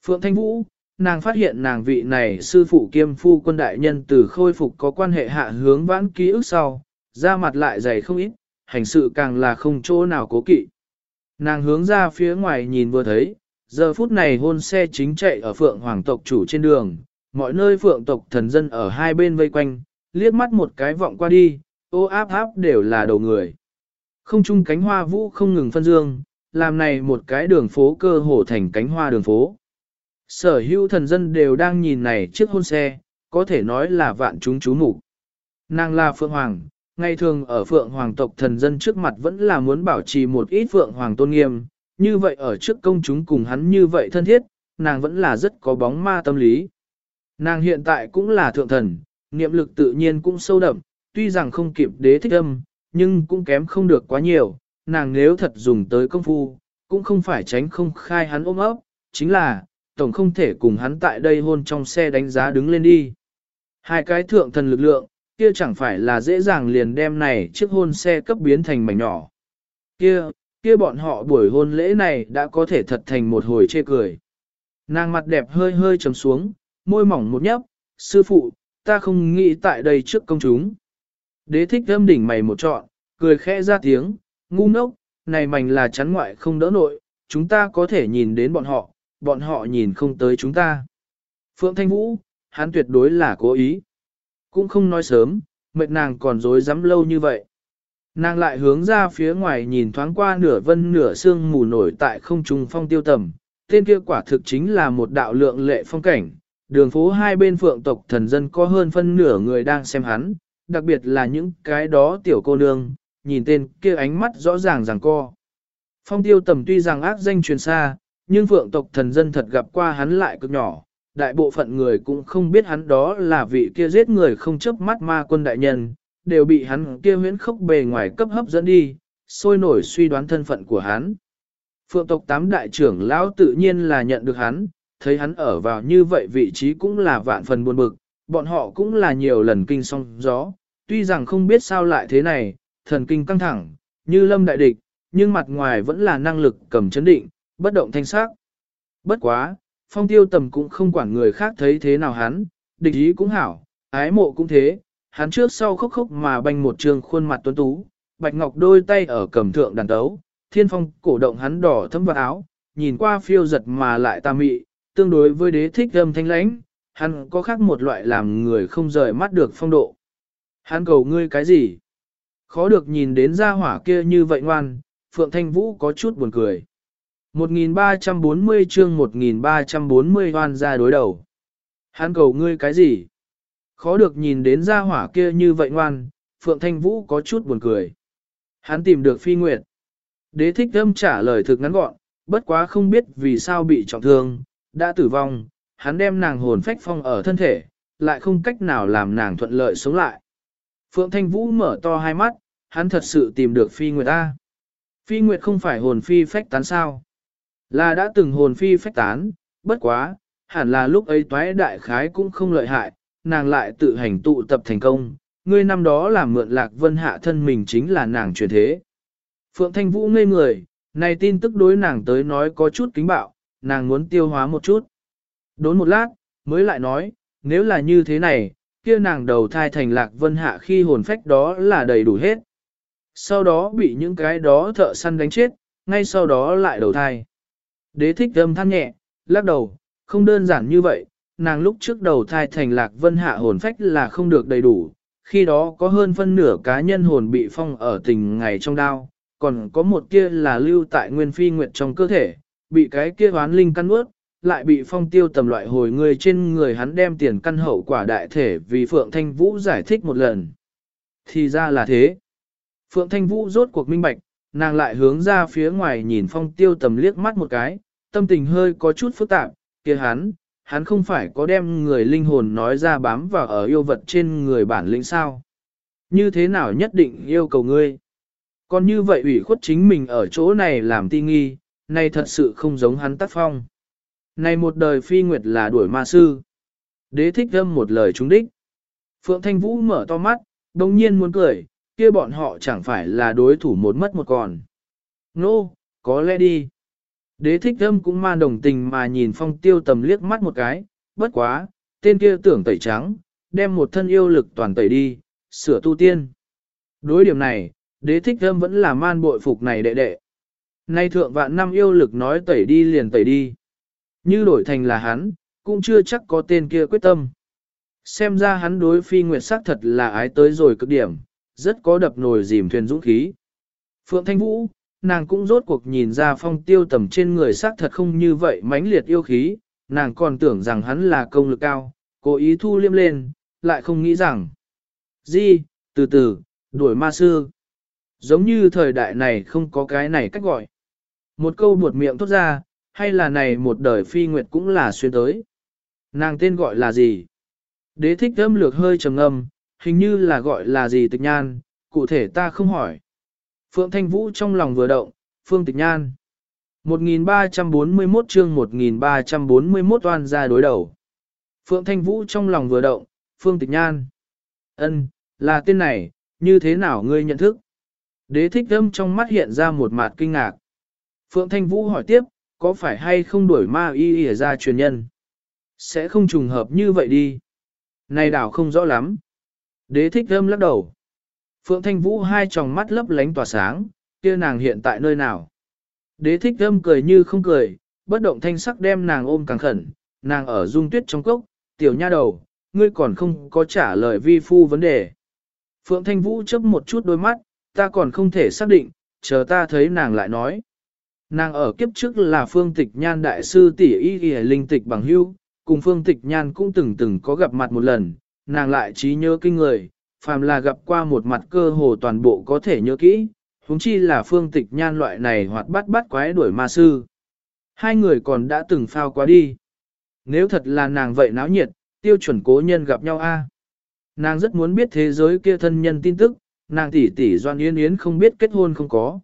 Phượng Thanh Vũ, nàng phát hiện nàng vị này sư phụ kiêm phu quân đại nhân từ khôi phục có quan hệ hạ hướng vãn ký ức sau, da mặt lại dày không ít, hành sự càng là không chỗ nào cố kỵ. Nàng hướng ra phía ngoài nhìn vừa thấy, giờ phút này hôn xe chính chạy ở phượng hoàng tộc chủ trên đường, mọi nơi phượng tộc thần dân ở hai bên vây quanh, liếc mắt một cái vọng qua đi, ô áp áp đều là đầu người. Không chung cánh hoa vũ không ngừng phân dương, làm này một cái đường phố cơ hồ thành cánh hoa đường phố. Sở hữu thần dân đều đang nhìn này chiếc hôn xe, có thể nói là vạn chúng chú mục Nàng là Phượng Hoàng, ngày thường ở Phượng Hoàng tộc thần dân trước mặt vẫn là muốn bảo trì một ít Phượng Hoàng tôn nghiêm, như vậy ở trước công chúng cùng hắn như vậy thân thiết, nàng vẫn là rất có bóng ma tâm lý. Nàng hiện tại cũng là thượng thần, niệm lực tự nhiên cũng sâu đậm, tuy rằng không kịp đế thích âm, nhưng cũng kém không được quá nhiều, nàng nếu thật dùng tới công phu, cũng không phải tránh không khai hắn ôm ấp, chính là, tổng không thể cùng hắn tại đây hôn trong xe đánh giá đứng lên đi. Hai cái thượng thần lực lượng, kia chẳng phải là dễ dàng liền đem này chiếc hôn xe cấp biến thành mảnh nhỏ. Kia, kia bọn họ buổi hôn lễ này đã có thể thật thành một hồi chê cười. Nàng mặt đẹp hơi hơi trầm xuống, môi mỏng một nhấp, sư phụ, ta không nghĩ tại đây trước công chúng. Đế thích thâm đỉnh mày một trọn, cười khẽ ra tiếng, ngu ngốc, này mảnh là chắn ngoại không đỡ nội, chúng ta có thể nhìn đến bọn họ, bọn họ nhìn không tới chúng ta. Phượng Thanh Vũ, hắn tuyệt đối là cố ý. Cũng không nói sớm, mệt nàng còn dối dám lâu như vậy. Nàng lại hướng ra phía ngoài nhìn thoáng qua nửa vân nửa sương mù nổi tại không trung phong tiêu tầm, tên kia quả thực chính là một đạo lượng lệ phong cảnh. Đường phố hai bên phượng tộc thần dân có hơn phân nửa người đang xem hắn, đặc biệt là những cái đó tiểu cô nương, nhìn tên kia ánh mắt rõ ràng ràng co. Phong tiêu tầm tuy rằng ác danh truyền xa, nhưng phượng tộc thần dân thật gặp qua hắn lại cực nhỏ, đại bộ phận người cũng không biết hắn đó là vị kia giết người không chớp mắt ma quân đại nhân, đều bị hắn kia huyễn khốc bề ngoài cấp hấp dẫn đi, sôi nổi suy đoán thân phận của hắn. Phượng tộc tám đại trưởng lão tự nhiên là nhận được hắn, thấy hắn ở vào như vậy vị trí cũng là vạn phần buồn bực, bọn họ cũng là nhiều lần kinh song gió, tuy rằng không biết sao lại thế này, thần kinh căng thẳng, như lâm đại địch, nhưng mặt ngoài vẫn là năng lực cầm chấn định, bất động thanh sắc. Bất quá, phong tiêu tầm cũng không quản người khác thấy thế nào hắn, địch ý cũng hảo, ái mộ cũng thế, hắn trước sau khóc khóc mà banh một trường khuôn mặt tuấn tú, bạch ngọc đôi tay ở cầm thượng đàn tấu, thiên phong cổ động hắn đỏ thấm vào áo, nhìn qua phiêu giật mà lại tà mị, tương đối với đế thích âm thanh lãnh, hắn có khác một loại làm người không rời mắt được phong độ. Hắn cầu ngươi cái gì? Khó được nhìn đến gia hỏa kia như vậy ngoan, Phượng Thanh Vũ có chút buồn cười. 1340 chương 1340 hoan ra đối đầu. Hắn cầu ngươi cái gì? Khó được nhìn đến gia hỏa kia như vậy ngoan, Phượng Thanh Vũ có chút buồn cười. Hắn tìm được phi nguyệt. Đế thích âm trả lời thực ngắn gọn, bất quá không biết vì sao bị trọng thương, đã tử vong, hắn đem nàng hồn phách phong ở thân thể, lại không cách nào làm nàng thuận lợi sống lại. Phượng Thanh Vũ mở to hai mắt, hắn thật sự tìm được phi nguyệt A. Phi nguyệt không phải hồn phi phách tán sao. Là đã từng hồn phi phách tán, bất quá, hẳn là lúc ấy toái đại khái cũng không lợi hại, nàng lại tự hành tụ tập thành công, ngươi năm đó làm mượn lạc vân hạ thân mình chính là nàng truyền thế. Phượng Thanh Vũ ngây người, này tin tức đối nàng tới nói có chút kính bạo, nàng muốn tiêu hóa một chút. Đốn một lát, mới lại nói, nếu là như thế này, kia nàng đầu thai thành lạc vân hạ khi hồn phách đó là đầy đủ hết. Sau đó bị những cái đó thợ săn đánh chết, ngay sau đó lại đầu thai. Đế thích âm than nhẹ, lắc đầu, không đơn giản như vậy, nàng lúc trước đầu thai thành lạc vân hạ hồn phách là không được đầy đủ, khi đó có hơn phân nửa cá nhân hồn bị phong ở tình ngày trong đao, còn có một kia là lưu tại nguyên phi nguyệt trong cơ thể, bị cái kia hoán linh căn ướt, lại bị phong tiêu tầm loại hồi người trên người hắn đem tiền căn hậu quả đại thể vì Phượng Thanh Vũ giải thích một lần. Thì ra là thế. Phượng Thanh Vũ rốt cuộc minh bạch, nàng lại hướng ra phía ngoài nhìn phong tiêu tầm liếc mắt một cái, tâm tình hơi có chút phức tạp, kia hắn, hắn không phải có đem người linh hồn nói ra bám vào ở yêu vật trên người bản lĩnh sao. Như thế nào nhất định yêu cầu ngươi? Còn như vậy ủy khuất chính mình ở chỗ này làm ti nghi, này thật sự không giống hắn tác phong. Này một đời phi nguyệt là đuổi ma sư. Đế thích âm một lời trúng đích. Phượng Thanh Vũ mở to mắt, đồng nhiên muốn cười, kia bọn họ chẳng phải là đối thủ một mất một còn. Nô, no, có lẽ đi. Đế thích âm cũng man đồng tình mà nhìn phong tiêu tầm liếc mắt một cái, bất quá, tên kia tưởng tẩy trắng, đem một thân yêu lực toàn tẩy đi, sửa tu tiên. Đối điểm này, đế thích âm vẫn là man bội phục này đệ đệ. Nay thượng vạn năm yêu lực nói tẩy đi liền tẩy đi. Như đổi thành là hắn, cũng chưa chắc có tên kia quyết tâm. Xem ra hắn đối phi nguyệt sắc thật là ái tới rồi cực điểm, rất có đập nồi dìm thuyền dũng khí. Phượng Thanh Vũ, nàng cũng rốt cuộc nhìn ra phong tiêu tầm trên người sắc thật không như vậy mãnh liệt yêu khí, nàng còn tưởng rằng hắn là công lực cao, cố ý thu liêm lên, lại không nghĩ rằng. Di, từ từ, đuổi ma sư. Giống như thời đại này không có cái này cách gọi. Một câu buột miệng thốt ra, hay là này một đời phi nguyệt cũng là xuyên tới. Nàng tên gọi là gì? Đế thích âm lược hơi trầm âm hình như là gọi là gì tịch nhan, cụ thể ta không hỏi. Phượng Thanh Vũ trong lòng vừa động, Phương Tịch Nhan. 1341 chương 1341 toan ra đối đầu. Phượng Thanh Vũ trong lòng vừa động, Phương Tịch Nhan. ân là tên này, như thế nào ngươi nhận thức? Đế thích âm trong mắt hiện ra một mặt kinh ngạc. Phượng Thanh Vũ hỏi tiếp, có phải hay không đuổi ma y y ra truyền nhân? Sẽ không trùng hợp như vậy đi. Này đảo không rõ lắm. Đế thích âm lắc đầu. Phượng Thanh Vũ hai tròng mắt lấp lánh tỏa sáng, kia nàng hiện tại nơi nào? Đế thích âm cười như không cười, bất động thanh sắc đem nàng ôm càng khẩn, nàng ở dung tuyết trong cốc, tiểu nha đầu, ngươi còn không có trả lời vi phu vấn đề. Phượng Thanh Vũ chớp một chút đôi mắt, ta còn không thể xác định, chờ ta thấy nàng lại nói. Nàng ở kiếp trước là phương tịch nhan đại sư tỷ y y linh tịch bằng hưu, cùng phương tịch nhan cũng từng từng có gặp mặt một lần, nàng lại trí nhớ kinh người, phàm là gặp qua một mặt cơ hồ toàn bộ có thể nhớ kỹ, huống chi là phương tịch nhan loại này hoặc bắt bắt quái đuổi ma sư. Hai người còn đã từng phao qua đi. Nếu thật là nàng vậy náo nhiệt, tiêu chuẩn cố nhân gặp nhau a. Nàng rất muốn biết thế giới kia thân nhân tin tức, nàng tỷ tỷ Doan Yến Yến không biết kết hôn không có.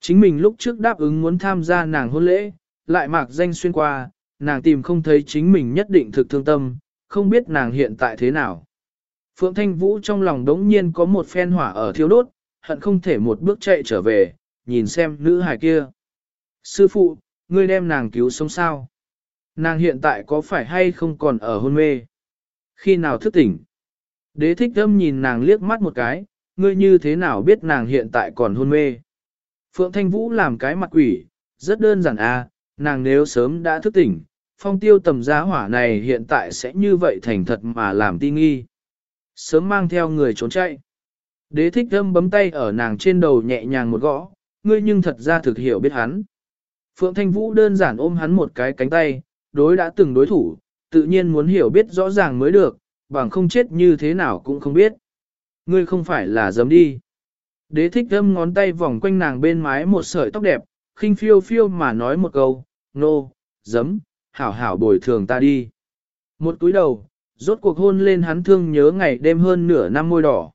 Chính mình lúc trước đáp ứng muốn tham gia nàng hôn lễ, lại mạc danh xuyên qua, nàng tìm không thấy chính mình nhất định thực thương tâm, không biết nàng hiện tại thế nào. Phượng Thanh Vũ trong lòng đống nhiên có một phen hỏa ở thiêu đốt, hận không thể một bước chạy trở về, nhìn xem nữ hài kia. Sư phụ, ngươi đem nàng cứu sống sao? Nàng hiện tại có phải hay không còn ở hôn mê? Khi nào thức tỉnh? Đế thích âm nhìn nàng liếc mắt một cái, ngươi như thế nào biết nàng hiện tại còn hôn mê? Phượng Thanh Vũ làm cái mặt quỷ, rất đơn giản à, nàng nếu sớm đã thức tỉnh, phong tiêu tầm giá hỏa này hiện tại sẽ như vậy thành thật mà làm ti nghi. Sớm mang theo người trốn chạy. Đế thích thâm bấm tay ở nàng trên đầu nhẹ nhàng một gõ, ngươi nhưng thật ra thực hiểu biết hắn. Phượng Thanh Vũ đơn giản ôm hắn một cái cánh tay, đối đã từng đối thủ, tự nhiên muốn hiểu biết rõ ràng mới được, bằng không chết như thế nào cũng không biết. Ngươi không phải là dấm đi. Đế thích thâm ngón tay vòng quanh nàng bên mái một sợi tóc đẹp, khinh phiêu phiêu mà nói một câu, nô, no, dấm, hảo hảo bồi thường ta đi. Một cúi đầu, rốt cuộc hôn lên hắn thương nhớ ngày đêm hơn nửa năm môi đỏ.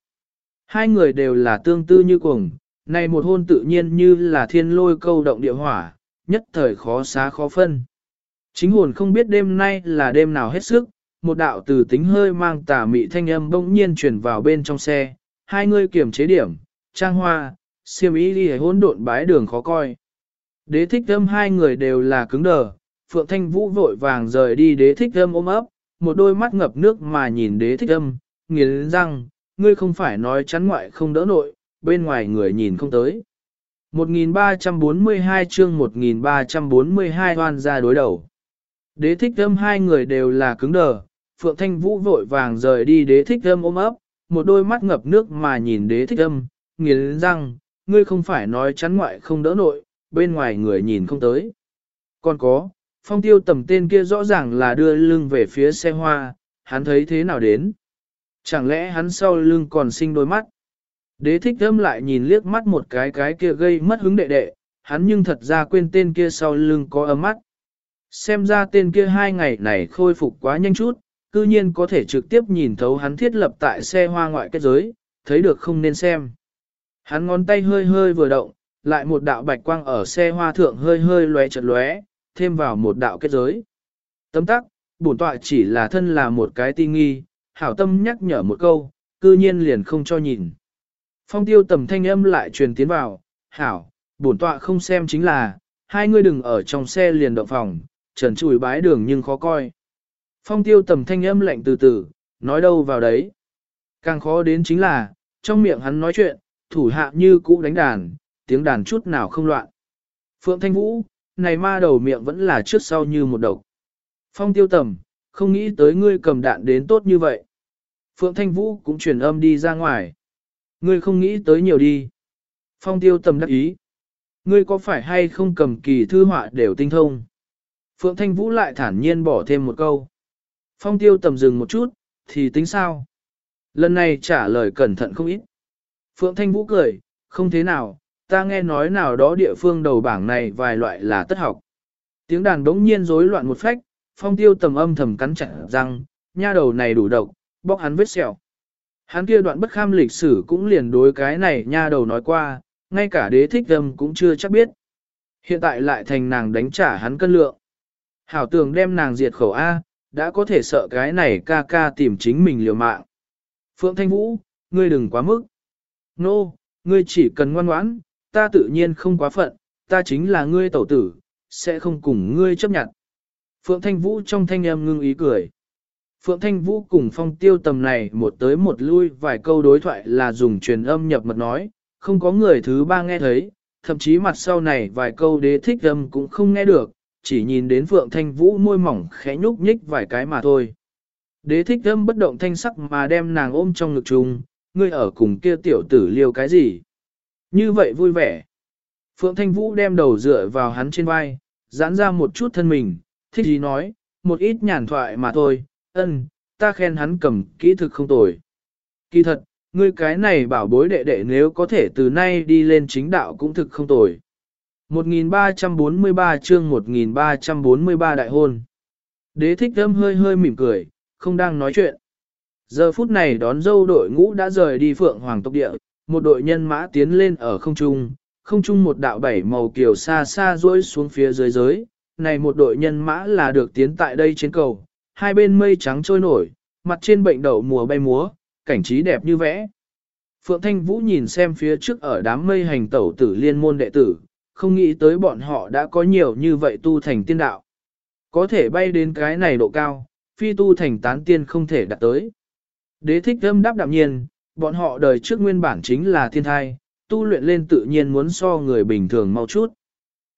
Hai người đều là tương tư như cuồng, này một hôn tự nhiên như là thiên lôi câu động địa hỏa, nhất thời khó xá khó phân. Chính hồn không biết đêm nay là đêm nào hết sức, một đạo từ tính hơi mang tà mị thanh âm bỗng nhiên truyền vào bên trong xe, hai người kiểm chế điểm, trang hoa, siêm ý đi hỗn độn bái đường khó coi. Đế thích âm hai người đều là cứng đờ, Phượng Thanh Vũ vội vàng rời đi đế thích âm ôm ấp, một đôi mắt ngập nước mà nhìn đế thích âm, nghiến răng, ngươi không phải nói chắn ngoại không đỡ nội, bên ngoài người nhìn không tới. 1342 chương 1342 hoan ra đối đầu. Đế thích âm hai người đều là cứng đờ, Phượng Thanh Vũ vội vàng rời đi đế thích âm ôm ấp, một đôi mắt ngập nước mà nhìn đế thích âm, nghiến răng, ngươi không phải nói chắn ngoại không đỡ nội, bên ngoài người nhìn không tới. Còn có, phong tiêu tầm tên kia rõ ràng là đưa lưng về phía xe hoa, hắn thấy thế nào đến? Chẳng lẽ hắn sau lưng còn sinh đôi mắt? Đế thích âm lại nhìn liếc mắt một cái cái kia gây mất hứng đệ đệ, hắn nhưng thật ra quên tên kia sau lưng có ấm mắt. Xem ra tên kia hai ngày này khôi phục quá nhanh chút, cư nhiên có thể trực tiếp nhìn thấu hắn thiết lập tại xe hoa ngoại kết giới, thấy được không nên xem. Hắn ngón tay hơi hơi vừa động, lại một đạo bạch quang ở xe hoa thượng hơi hơi lóe chật lóe, thêm vào một đạo kết giới. Tấm tắc, bổn tọa chỉ là thân là một cái ti nghi, hảo tâm nhắc nhở một câu, cư nhiên liền không cho nhìn. Phong tiêu tầm thanh âm lại truyền tiến vào, hảo, bổn tọa không xem chính là, hai người đừng ở trong xe liền động phòng, trần chùi bái đường nhưng khó coi. Phong tiêu tầm thanh âm lạnh từ từ, nói đâu vào đấy. Càng khó đến chính là, trong miệng hắn nói chuyện, thủ hạ như cũ đánh đàn, tiếng đàn chút nào không loạn. Phượng Thanh Vũ, này ma đầu miệng vẫn là trước sau như một độc. Phong tiêu tầm, không nghĩ tới ngươi cầm đạn đến tốt như vậy. Phượng Thanh Vũ cũng truyền âm đi ra ngoài. Ngươi không nghĩ tới nhiều đi. Phong tiêu tầm đắc ý. Ngươi có phải hay không cầm kỳ thư họa đều tinh thông? Phượng Thanh Vũ lại thản nhiên bỏ thêm một câu. Phong tiêu tầm dừng một chút, thì tính sao? Lần này trả lời cẩn thận không ít. Phượng Thanh Vũ cười, không thế nào, ta nghe nói nào đó địa phương đầu bảng này vài loại là tất học. Tiếng đàn đống nhiên rối loạn một phách, phong tiêu tầm âm thầm cắn chặt răng, nha đầu này đủ độc, bóc hắn vết sẹo. Hắn kia đoạn bất kham lịch sử cũng liền đối cái này nha đầu nói qua, ngay cả đế thích âm cũng chưa chắc biết. Hiện tại lại thành nàng đánh trả hắn cân lượng. Hảo tường đem nàng diệt khẩu A, đã có thể sợ cái này ca ca tìm chính mình liều mạng. Phượng Thanh Vũ, ngươi đừng quá mức. Nô, no, ngươi chỉ cần ngoan ngoãn, ta tự nhiên không quá phận, ta chính là ngươi tẩu tử, sẽ không cùng ngươi chấp nhận. Phượng Thanh Vũ trong thanh âm ngưng ý cười. Phượng Thanh Vũ cùng phong tiêu tầm này một tới một lui vài câu đối thoại là dùng truyền âm nhập mật nói, không có người thứ ba nghe thấy, thậm chí mặt sau này vài câu đế thích âm cũng không nghe được, chỉ nhìn đến Phượng Thanh Vũ môi mỏng khẽ nhúc nhích vài cái mà thôi. Đế thích âm bất động thanh sắc mà đem nàng ôm trong ngực chung, ngươi ở cùng kia tiểu tử liêu cái gì? Như vậy vui vẻ. Phượng Thanh Vũ đem đầu dựa vào hắn trên vai, giãn ra một chút thân mình, thích gì nói, một ít nhàn thoại mà thôi, ân, ta khen hắn cầm kỹ thực không tồi. Kỳ thật, ngươi cái này bảo bối đệ đệ nếu có thể từ nay đi lên chính đạo cũng thực không tồi. 1343 chương 1343 đại hôn. Đế thích thơm hơi hơi mỉm cười, không đang nói chuyện. Giờ phút này đón dâu đội ngũ đã rời đi phượng hoàng tộc địa, một đội nhân mã tiến lên ở không trung, không trung một đạo bảy màu kiều xa xa rỗi xuống phía dưới giới. Này một đội nhân mã là được tiến tại đây trên cầu, hai bên mây trắng trôi nổi, mặt trên bệnh đậu mùa bay múa, cảnh trí đẹp như vẽ. Phượng Thanh Vũ nhìn xem phía trước ở đám mây hành tẩu tử liên môn đệ tử, không nghĩ tới bọn họ đã có nhiều như vậy tu thành tiên đạo. Có thể bay đến cái này độ cao, phi tu thành tán tiên không thể đạt tới. Đế thích âm đáp đạm nhiên, bọn họ đời trước nguyên bản chính là thiên thai, tu luyện lên tự nhiên muốn so người bình thường mau chút.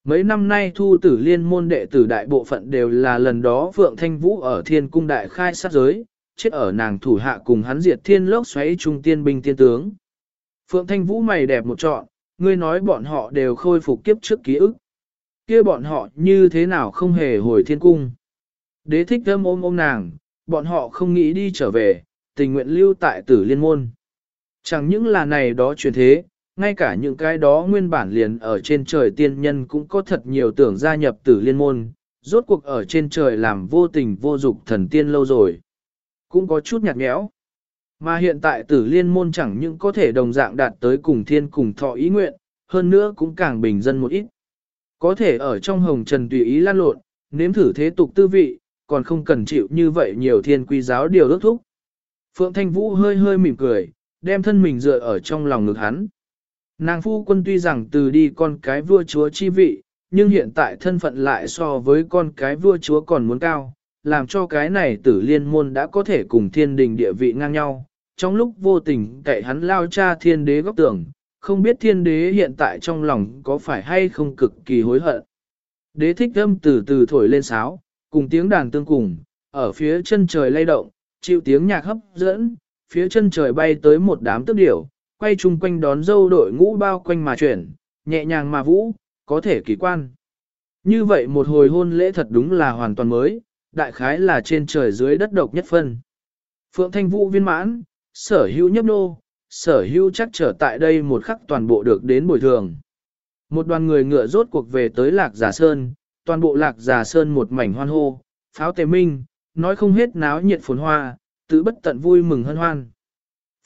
Mấy năm nay thu tử liên môn đệ tử đại bộ phận đều là lần đó Phượng Thanh Vũ ở thiên cung đại khai sát giới, chết ở nàng thủ hạ cùng hắn diệt thiên lốc xoáy trung tiên binh tiên tướng. Phượng Thanh Vũ mày đẹp một trọn, ngươi nói bọn họ đều khôi phục kiếp trước ký ức. kia bọn họ như thế nào không hề hồi thiên cung. Đế thích thơm ôm ôm nàng, bọn họ không nghĩ đi trở về, tình nguyện lưu tại tử liên môn. Chẳng những là này đó truyền thế, ngay cả những cái đó nguyên bản liền ở trên trời tiên nhân cũng có thật nhiều tưởng gia nhập tử liên môn, rốt cuộc ở trên trời làm vô tình vô dục thần tiên lâu rồi. Cũng có chút nhạt nhẽo. Mà hiện tại tử liên môn chẳng những có thể đồng dạng đạt tới cùng thiên cùng thọ ý nguyện, hơn nữa cũng càng bình dân một ít. Có thể ở trong hồng trần tùy ý lan lộn, nếm thử thế tục tư vị, còn không cần chịu như vậy nhiều thiên quy giáo điều ước thúc. Phượng Thanh Vũ hơi hơi mỉm cười, đem thân mình dựa ở trong lòng ngực hắn. Nàng phu quân tuy rằng từ đi con cái vua chúa chi vị, nhưng hiện tại thân phận lại so với con cái vua chúa còn muốn cao, làm cho cái này tử liên môn đã có thể cùng thiên đình địa vị ngang nhau. Trong lúc vô tình cậy hắn lao cha thiên đế góc tưởng, không biết thiên đế hiện tại trong lòng có phải hay không cực kỳ hối hận. Đế thích âm từ từ thổi lên sáo, cùng tiếng đàn tương cùng, ở phía chân trời lay động, chịu tiếng nhạc hấp dẫn, phía chân trời bay tới một đám tước điểu, quay chung quanh đón dâu đội ngũ bao quanh mà chuyển, nhẹ nhàng mà vũ, có thể kỳ quan. Như vậy một hồi hôn lễ thật đúng là hoàn toàn mới, đại khái là trên trời dưới đất độc nhất phân. Phượng Thanh Vũ viên mãn, sở hữu nhấp nô, sở hữu chắc trở tại đây một khắc toàn bộ được đến bồi thường. Một đoàn người ngựa rốt cuộc về tới Lạc Giả Sơn, toàn bộ Lạc Giả Sơn một mảnh hoan hô, pháo tề minh, nói không hết náo nhiệt phồn hoa, tự bất tận vui mừng hân hoan.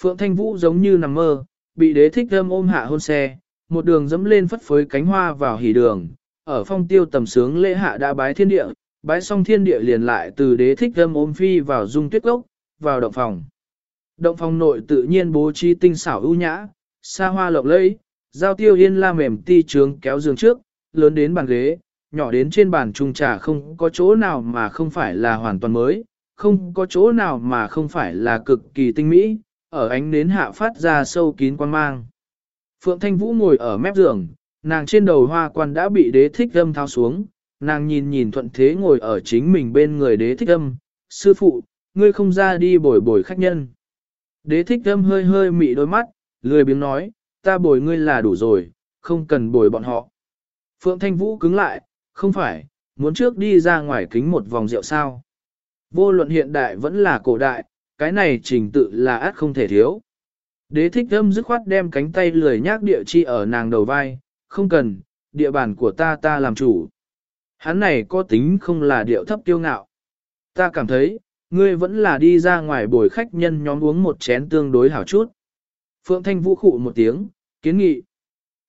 Phượng Thanh Vũ giống như nằm mơ, bị đế thích thơm ôm hạ hôn xe, một đường dẫm lên phất phới cánh hoa vào hỉ đường, ở phong tiêu tầm sướng lễ hạ đã bái thiên địa, bái xong thiên địa liền lại từ đế thích thơm ôm phi vào dung tuyết gốc, vào động phòng. Động phòng nội tự nhiên bố trí tinh xảo ưu nhã, xa hoa lộng lẫy, giao tiêu yên la mềm ti trướng kéo giường trước, lớn đến bàn ghế, nhỏ đến trên bàn trung trà không có chỗ nào mà không phải là hoàn toàn mới, không có chỗ nào mà không phải là cực kỳ tinh mỹ, ở ánh nến hạ phát ra sâu kín quan mang. Phượng Thanh Vũ ngồi ở mép giường, nàng trên đầu hoa quan đã bị đế thích âm tháo xuống, nàng nhìn nhìn thuận thế ngồi ở chính mình bên người đế thích âm, sư phụ, ngươi không ra đi bồi bồi khách nhân. Đế thích âm hơi hơi mị đôi mắt, lười biếng nói, ta bồi ngươi là đủ rồi, không cần bồi bọn họ. Phượng Thanh Vũ cứng lại, không phải, muốn trước đi ra ngoài kính một vòng rượu sao. Vô luận hiện đại vẫn là cổ đại, cái này trình tự là át không thể thiếu. Đế thích thâm dứt khoát đem cánh tay lười nhác địa chi ở nàng đầu vai, không cần, địa bàn của ta ta làm chủ. Hắn này có tính không là điệu thấp tiêu ngạo. Ta cảm thấy, ngươi vẫn là đi ra ngoài bồi khách nhân nhóm uống một chén tương đối hảo chút. Phượng Thanh Vũ khụ một tiếng, kiến nghị.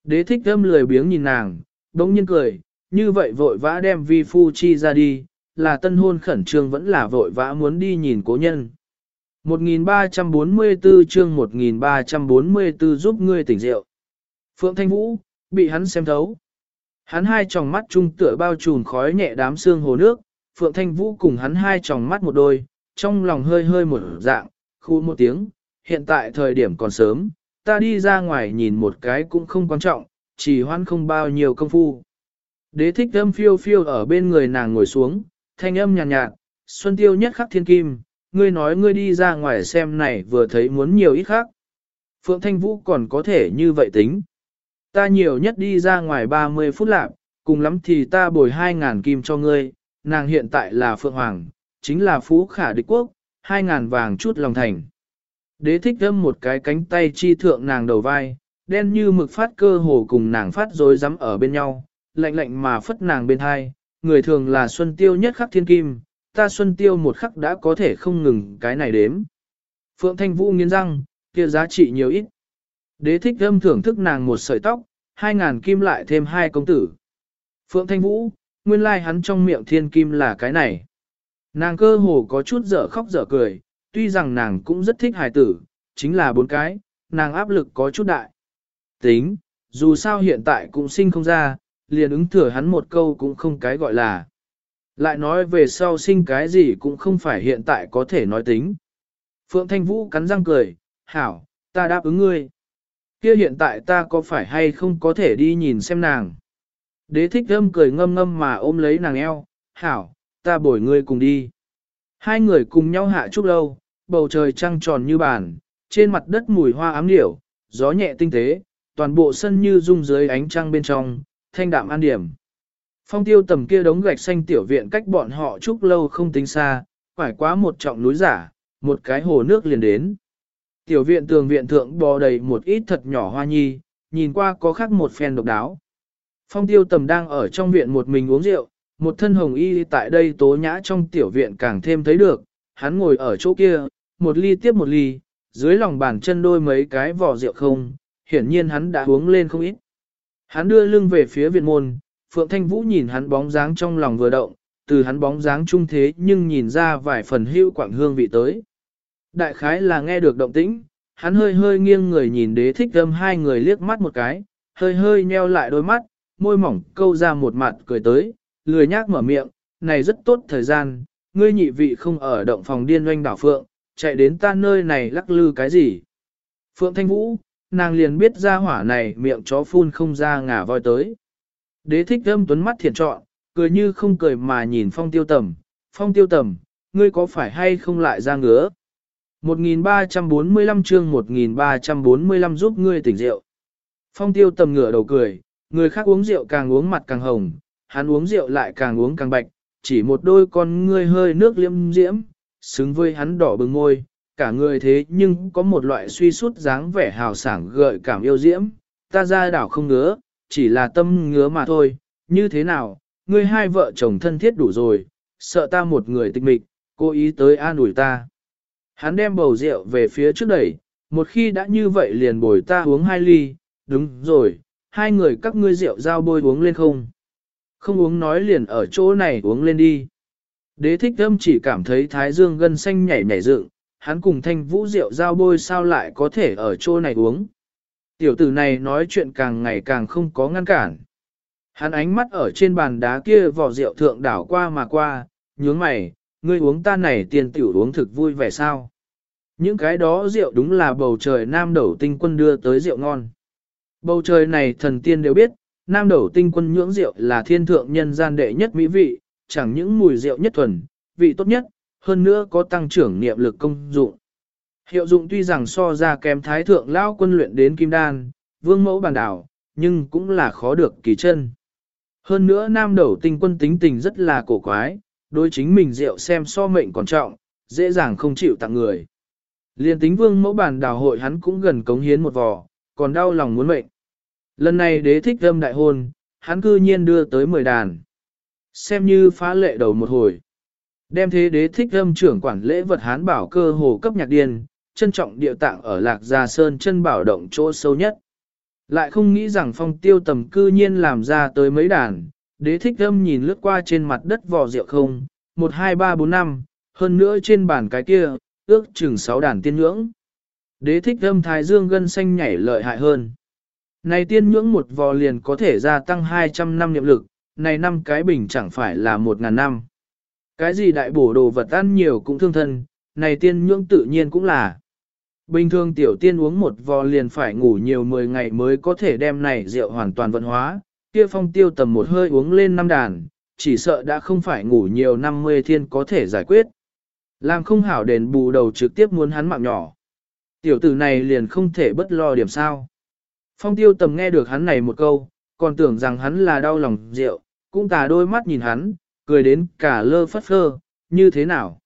Đế thích thâm lười biếng nhìn nàng, đống nhiên cười, như vậy vội vã đem vi phu chi ra đi, là tân hôn khẩn trương vẫn là vội vã muốn đi nhìn cố nhân. 1344 chương 1344 giúp ngươi tỉnh rượu. Phượng Thanh Vũ, bị hắn xem thấu. Hắn hai tròng mắt trung tựa bao trùm khói nhẹ đám xương hồ nước, Phượng Thanh Vũ cùng hắn hai tròng mắt một đôi, trong lòng hơi hơi một dạng, khu một tiếng, hiện tại thời điểm còn sớm, ta đi ra ngoài nhìn một cái cũng không quan trọng, chỉ hoan không bao nhiêu công phu. Đế thích âm phiêu phiêu ở bên người nàng ngồi xuống, thanh âm nhàn nhạt, nhạt, xuân tiêu nhất khắc thiên kim, ngươi nói ngươi đi ra ngoài xem này vừa thấy muốn nhiều ít khác. Phượng Thanh Vũ còn có thể như vậy tính. Ta nhiều nhất đi ra ngoài 30 phút lạc, cùng lắm thì ta bồi 2.000 kim cho ngươi, nàng hiện tại là Phượng Hoàng, chính là Phú Khả Địch Quốc, 2.000 vàng chút lòng thành. Đế thích thâm một cái cánh tay chi thượng nàng đầu vai, đen như mực phát cơ hồ cùng nàng phát rối rắm ở bên nhau, lạnh lạnh mà phất nàng bên hai, người thường là xuân tiêu nhất khắc thiên kim, ta xuân tiêu một khắc đã có thể không ngừng cái này đếm. Phượng Thanh Vũ nghiến răng, kia giá trị nhiều ít. Đế thích âm thưởng thức nàng một sợi tóc, hai ngàn kim lại thêm hai công tử. Phượng Thanh Vũ, nguyên lai like hắn trong miệng thiên kim là cái này. Nàng cơ hồ có chút dở khóc dở cười, tuy rằng nàng cũng rất thích hài tử, chính là bốn cái, nàng áp lực có chút đại. Tính, dù sao hiện tại cũng sinh không ra, liền ứng thừa hắn một câu cũng không cái gọi là. Lại nói về sau sinh cái gì cũng không phải hiện tại có thể nói tính. Phượng Thanh Vũ cắn răng cười, hảo, ta đáp ứng ngươi. Kia hiện tại ta có phải hay không có thể đi nhìn xem nàng. Đế thích thâm cười ngâm ngâm mà ôm lấy nàng eo, hảo, ta bổi ngươi cùng đi. Hai người cùng nhau hạ chút lâu, bầu trời trăng tròn như bàn, trên mặt đất mùi hoa ám điểu, gió nhẹ tinh tế, toàn bộ sân như rung dưới ánh trăng bên trong, thanh đạm an điểm. Phong tiêu tầm kia đống gạch xanh tiểu viện cách bọn họ chút lâu không tính xa, phải quá một trọng núi giả, một cái hồ nước liền đến. Tiểu viện tường viện thượng bò đầy một ít thật nhỏ hoa nhi, nhìn qua có khác một phen độc đáo. Phong tiêu tầm đang ở trong viện một mình uống rượu, một thân hồng y tại đây tố nhã trong tiểu viện càng thêm thấy được, hắn ngồi ở chỗ kia, một ly tiếp một ly, dưới lòng bàn chân đôi mấy cái vỏ rượu không, hiển nhiên hắn đã uống lên không ít. Hắn đưa lưng về phía viện môn, Phượng Thanh Vũ nhìn hắn bóng dáng trong lòng vừa động, từ hắn bóng dáng trung thế nhưng nhìn ra vài phần hữu quảng hương vị tới. Đại khái là nghe được động tĩnh, hắn hơi hơi nghiêng người nhìn đế thích âm hai người liếc mắt một cái, hơi hơi nheo lại đôi mắt, môi mỏng câu ra một mặt cười tới, lười nhác mở miệng, này rất tốt thời gian, ngươi nhị vị không ở động phòng điên doanh đảo Phượng, chạy đến ta nơi này lắc lư cái gì. Phượng Thanh Vũ, nàng liền biết ra hỏa này miệng chó phun không ra ngả voi tới. Đế thích âm tuấn mắt thiện trọn, cười như không cười mà nhìn phong tiêu tầm, phong tiêu tầm, ngươi có phải hay không lại ra ngứa? 1345 chương 1345 giúp ngươi tỉnh rượu. Phong tiêu tầm ngửa đầu cười, người khác uống rượu càng uống mặt càng hồng, hắn uống rượu lại càng uống càng bạch, chỉ một đôi con ngươi hơi nước liêm diễm, xứng với hắn đỏ bừng môi, cả người thế nhưng có một loại suy sút dáng vẻ hào sảng gợi cảm yêu diễm, ta ra đảo không ngứa, chỉ là tâm ngứa mà thôi, như thế nào, ngươi hai vợ chồng thân thiết đủ rồi, sợ ta một người tịch mịch, cố ý tới an ủi ta. Hắn đem bầu rượu về phía trước đẩy, một khi đã như vậy liền bồi ta uống hai ly, đúng rồi, hai người các ngươi rượu giao bôi uống lên không? Không uống nói liền ở chỗ này uống lên đi. Đế thích âm chỉ cảm thấy thái dương gân xanh nhảy nhảy dựng, hắn cùng thanh vũ rượu giao bôi sao lại có thể ở chỗ này uống. Tiểu tử này nói chuyện càng ngày càng không có ngăn cản. Hắn ánh mắt ở trên bàn đá kia vỏ rượu thượng đảo qua mà qua, nhướng mày, ngươi uống ta này tiền tiểu uống thực vui vẻ sao. Những cái đó rượu đúng là bầu trời nam đầu tinh quân đưa tới rượu ngon. Bầu trời này thần tiên đều biết, nam đầu tinh quân nhưỡng rượu là thiên thượng nhân gian đệ nhất mỹ vị, chẳng những mùi rượu nhất thuần, vị tốt nhất, hơn nữa có tăng trưởng niệm lực công dụng. Hiệu dụng tuy rằng so ra kém thái thượng lao quân luyện đến kim đan, vương mẫu bàn đảo, nhưng cũng là khó được kỳ chân. Hơn nữa nam đầu tinh quân tính tình rất là cổ quái, đối chính mình rượu xem so mệnh còn trọng, dễ dàng không chịu tặng người. Liên tính vương mẫu bàn đào hội hắn cũng gần cống hiến một vò, còn đau lòng muốn mệnh. Lần này đế thích âm đại hôn, hắn cư nhiên đưa tới 10 đàn. Xem như phá lệ đầu một hồi. Đem thế đế thích âm trưởng quản lễ vật hán bảo cơ hồ cấp nhạc điên, trân trọng địa tạng ở lạc gia sơn chân bảo động chỗ sâu nhất. Lại không nghĩ rằng phong tiêu tầm cư nhiên làm ra tới mấy đàn, đế thích âm nhìn lướt qua trên mặt đất vò rượu không, 1 2 3 4 5, hơn nữa trên bàn cái kia, ước chừng 6 đàn tiên nhưỡng. Đế thích âm thái dương gân xanh nhảy lợi hại hơn. Này tiên nhưỡng một vò liền có thể gia tăng 200 năm niệm lực, này năm cái bình chẳng phải là 1.000 năm. Cái gì đại bổ đồ vật ăn nhiều cũng thương thân, này tiên nhưỡng tự nhiên cũng là. Bình thường tiểu tiên uống một vò liền phải ngủ nhiều 10 ngày mới có thể đem này rượu hoàn toàn vận hóa, kia phong tiêu tầm một hơi uống lên năm đàn, chỉ sợ đã không phải ngủ nhiều 50 thiên có thể giải quyết. Làm không hảo đền bù đầu trực tiếp muốn hắn mạng nhỏ. Tiểu tử này liền không thể bất lo điểm sao. Phong tiêu tầm nghe được hắn này một câu, còn tưởng rằng hắn là đau lòng rượu, cũng tà đôi mắt nhìn hắn, cười đến cả lơ phất phơ, như thế nào?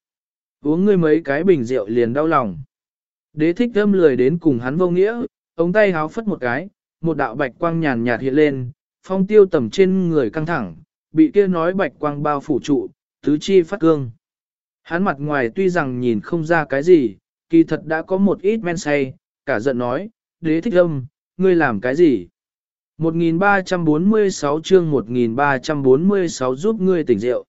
Uống ngươi mấy cái bình rượu liền đau lòng. Đế thích thơm lười đến cùng hắn vô nghĩa, ống tay háo phất một cái, một đạo bạch quang nhàn nhạt hiện lên, phong tiêu tầm trên người căng thẳng, bị kia nói bạch quang bao phủ trụ, tứ chi phát cương. Hắn mặt ngoài tuy rằng nhìn không ra cái gì, kỳ thật đã có một ít men say, cả giận nói, đế thích âm, ngươi làm cái gì? 1346 chương 1346 giúp ngươi tỉnh rượu.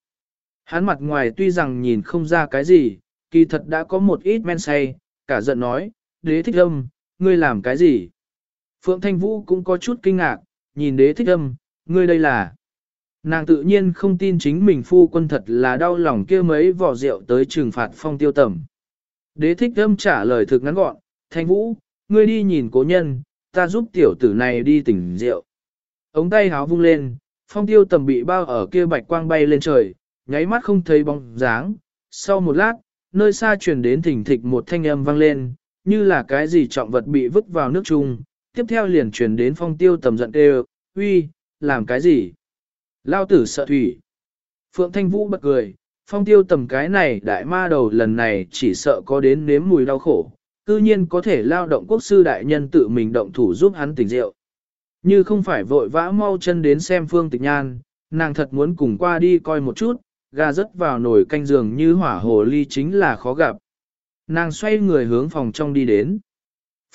Hắn mặt ngoài tuy rằng nhìn không ra cái gì, kỳ thật đã có một ít men say, cả giận nói, đế thích âm, ngươi làm cái gì? Phượng Thanh Vũ cũng có chút kinh ngạc, nhìn đế thích âm, ngươi đây là... Nàng tự nhiên không tin chính mình phu quân thật là đau lòng kia mấy vỏ rượu tới trừng phạt phong tiêu tầm. Đế thích âm trả lời thực ngắn gọn, Thanh Vũ, ngươi đi nhìn cố nhân, ta giúp tiểu tử này đi tỉnh rượu. Ống tay háo vung lên, phong tiêu tầm bị bao ở kia bạch quang bay lên trời, nháy mắt không thấy bóng dáng. Sau một lát, nơi xa truyền đến thỉnh thịch một thanh âm vang lên, như là cái gì trọng vật bị vứt vào nước chung. Tiếp theo liền truyền đến phong tiêu tầm giận đều, uy, làm cái gì? Lao tử sợ thủy. Phượng Thanh Vũ bật cười, phong tiêu tầm cái này đại ma đầu lần này chỉ sợ có đến nếm mùi đau khổ, cư nhiên có thể lao động quốc sư đại nhân tự mình động thủ giúp hắn tỉnh rượu. Như không phải vội vã mau chân đến xem phương tịch nhan, nàng thật muốn cùng qua đi coi một chút, gà rớt vào nồi canh giường như hỏa hồ ly chính là khó gặp. Nàng xoay người hướng phòng trong đi đến.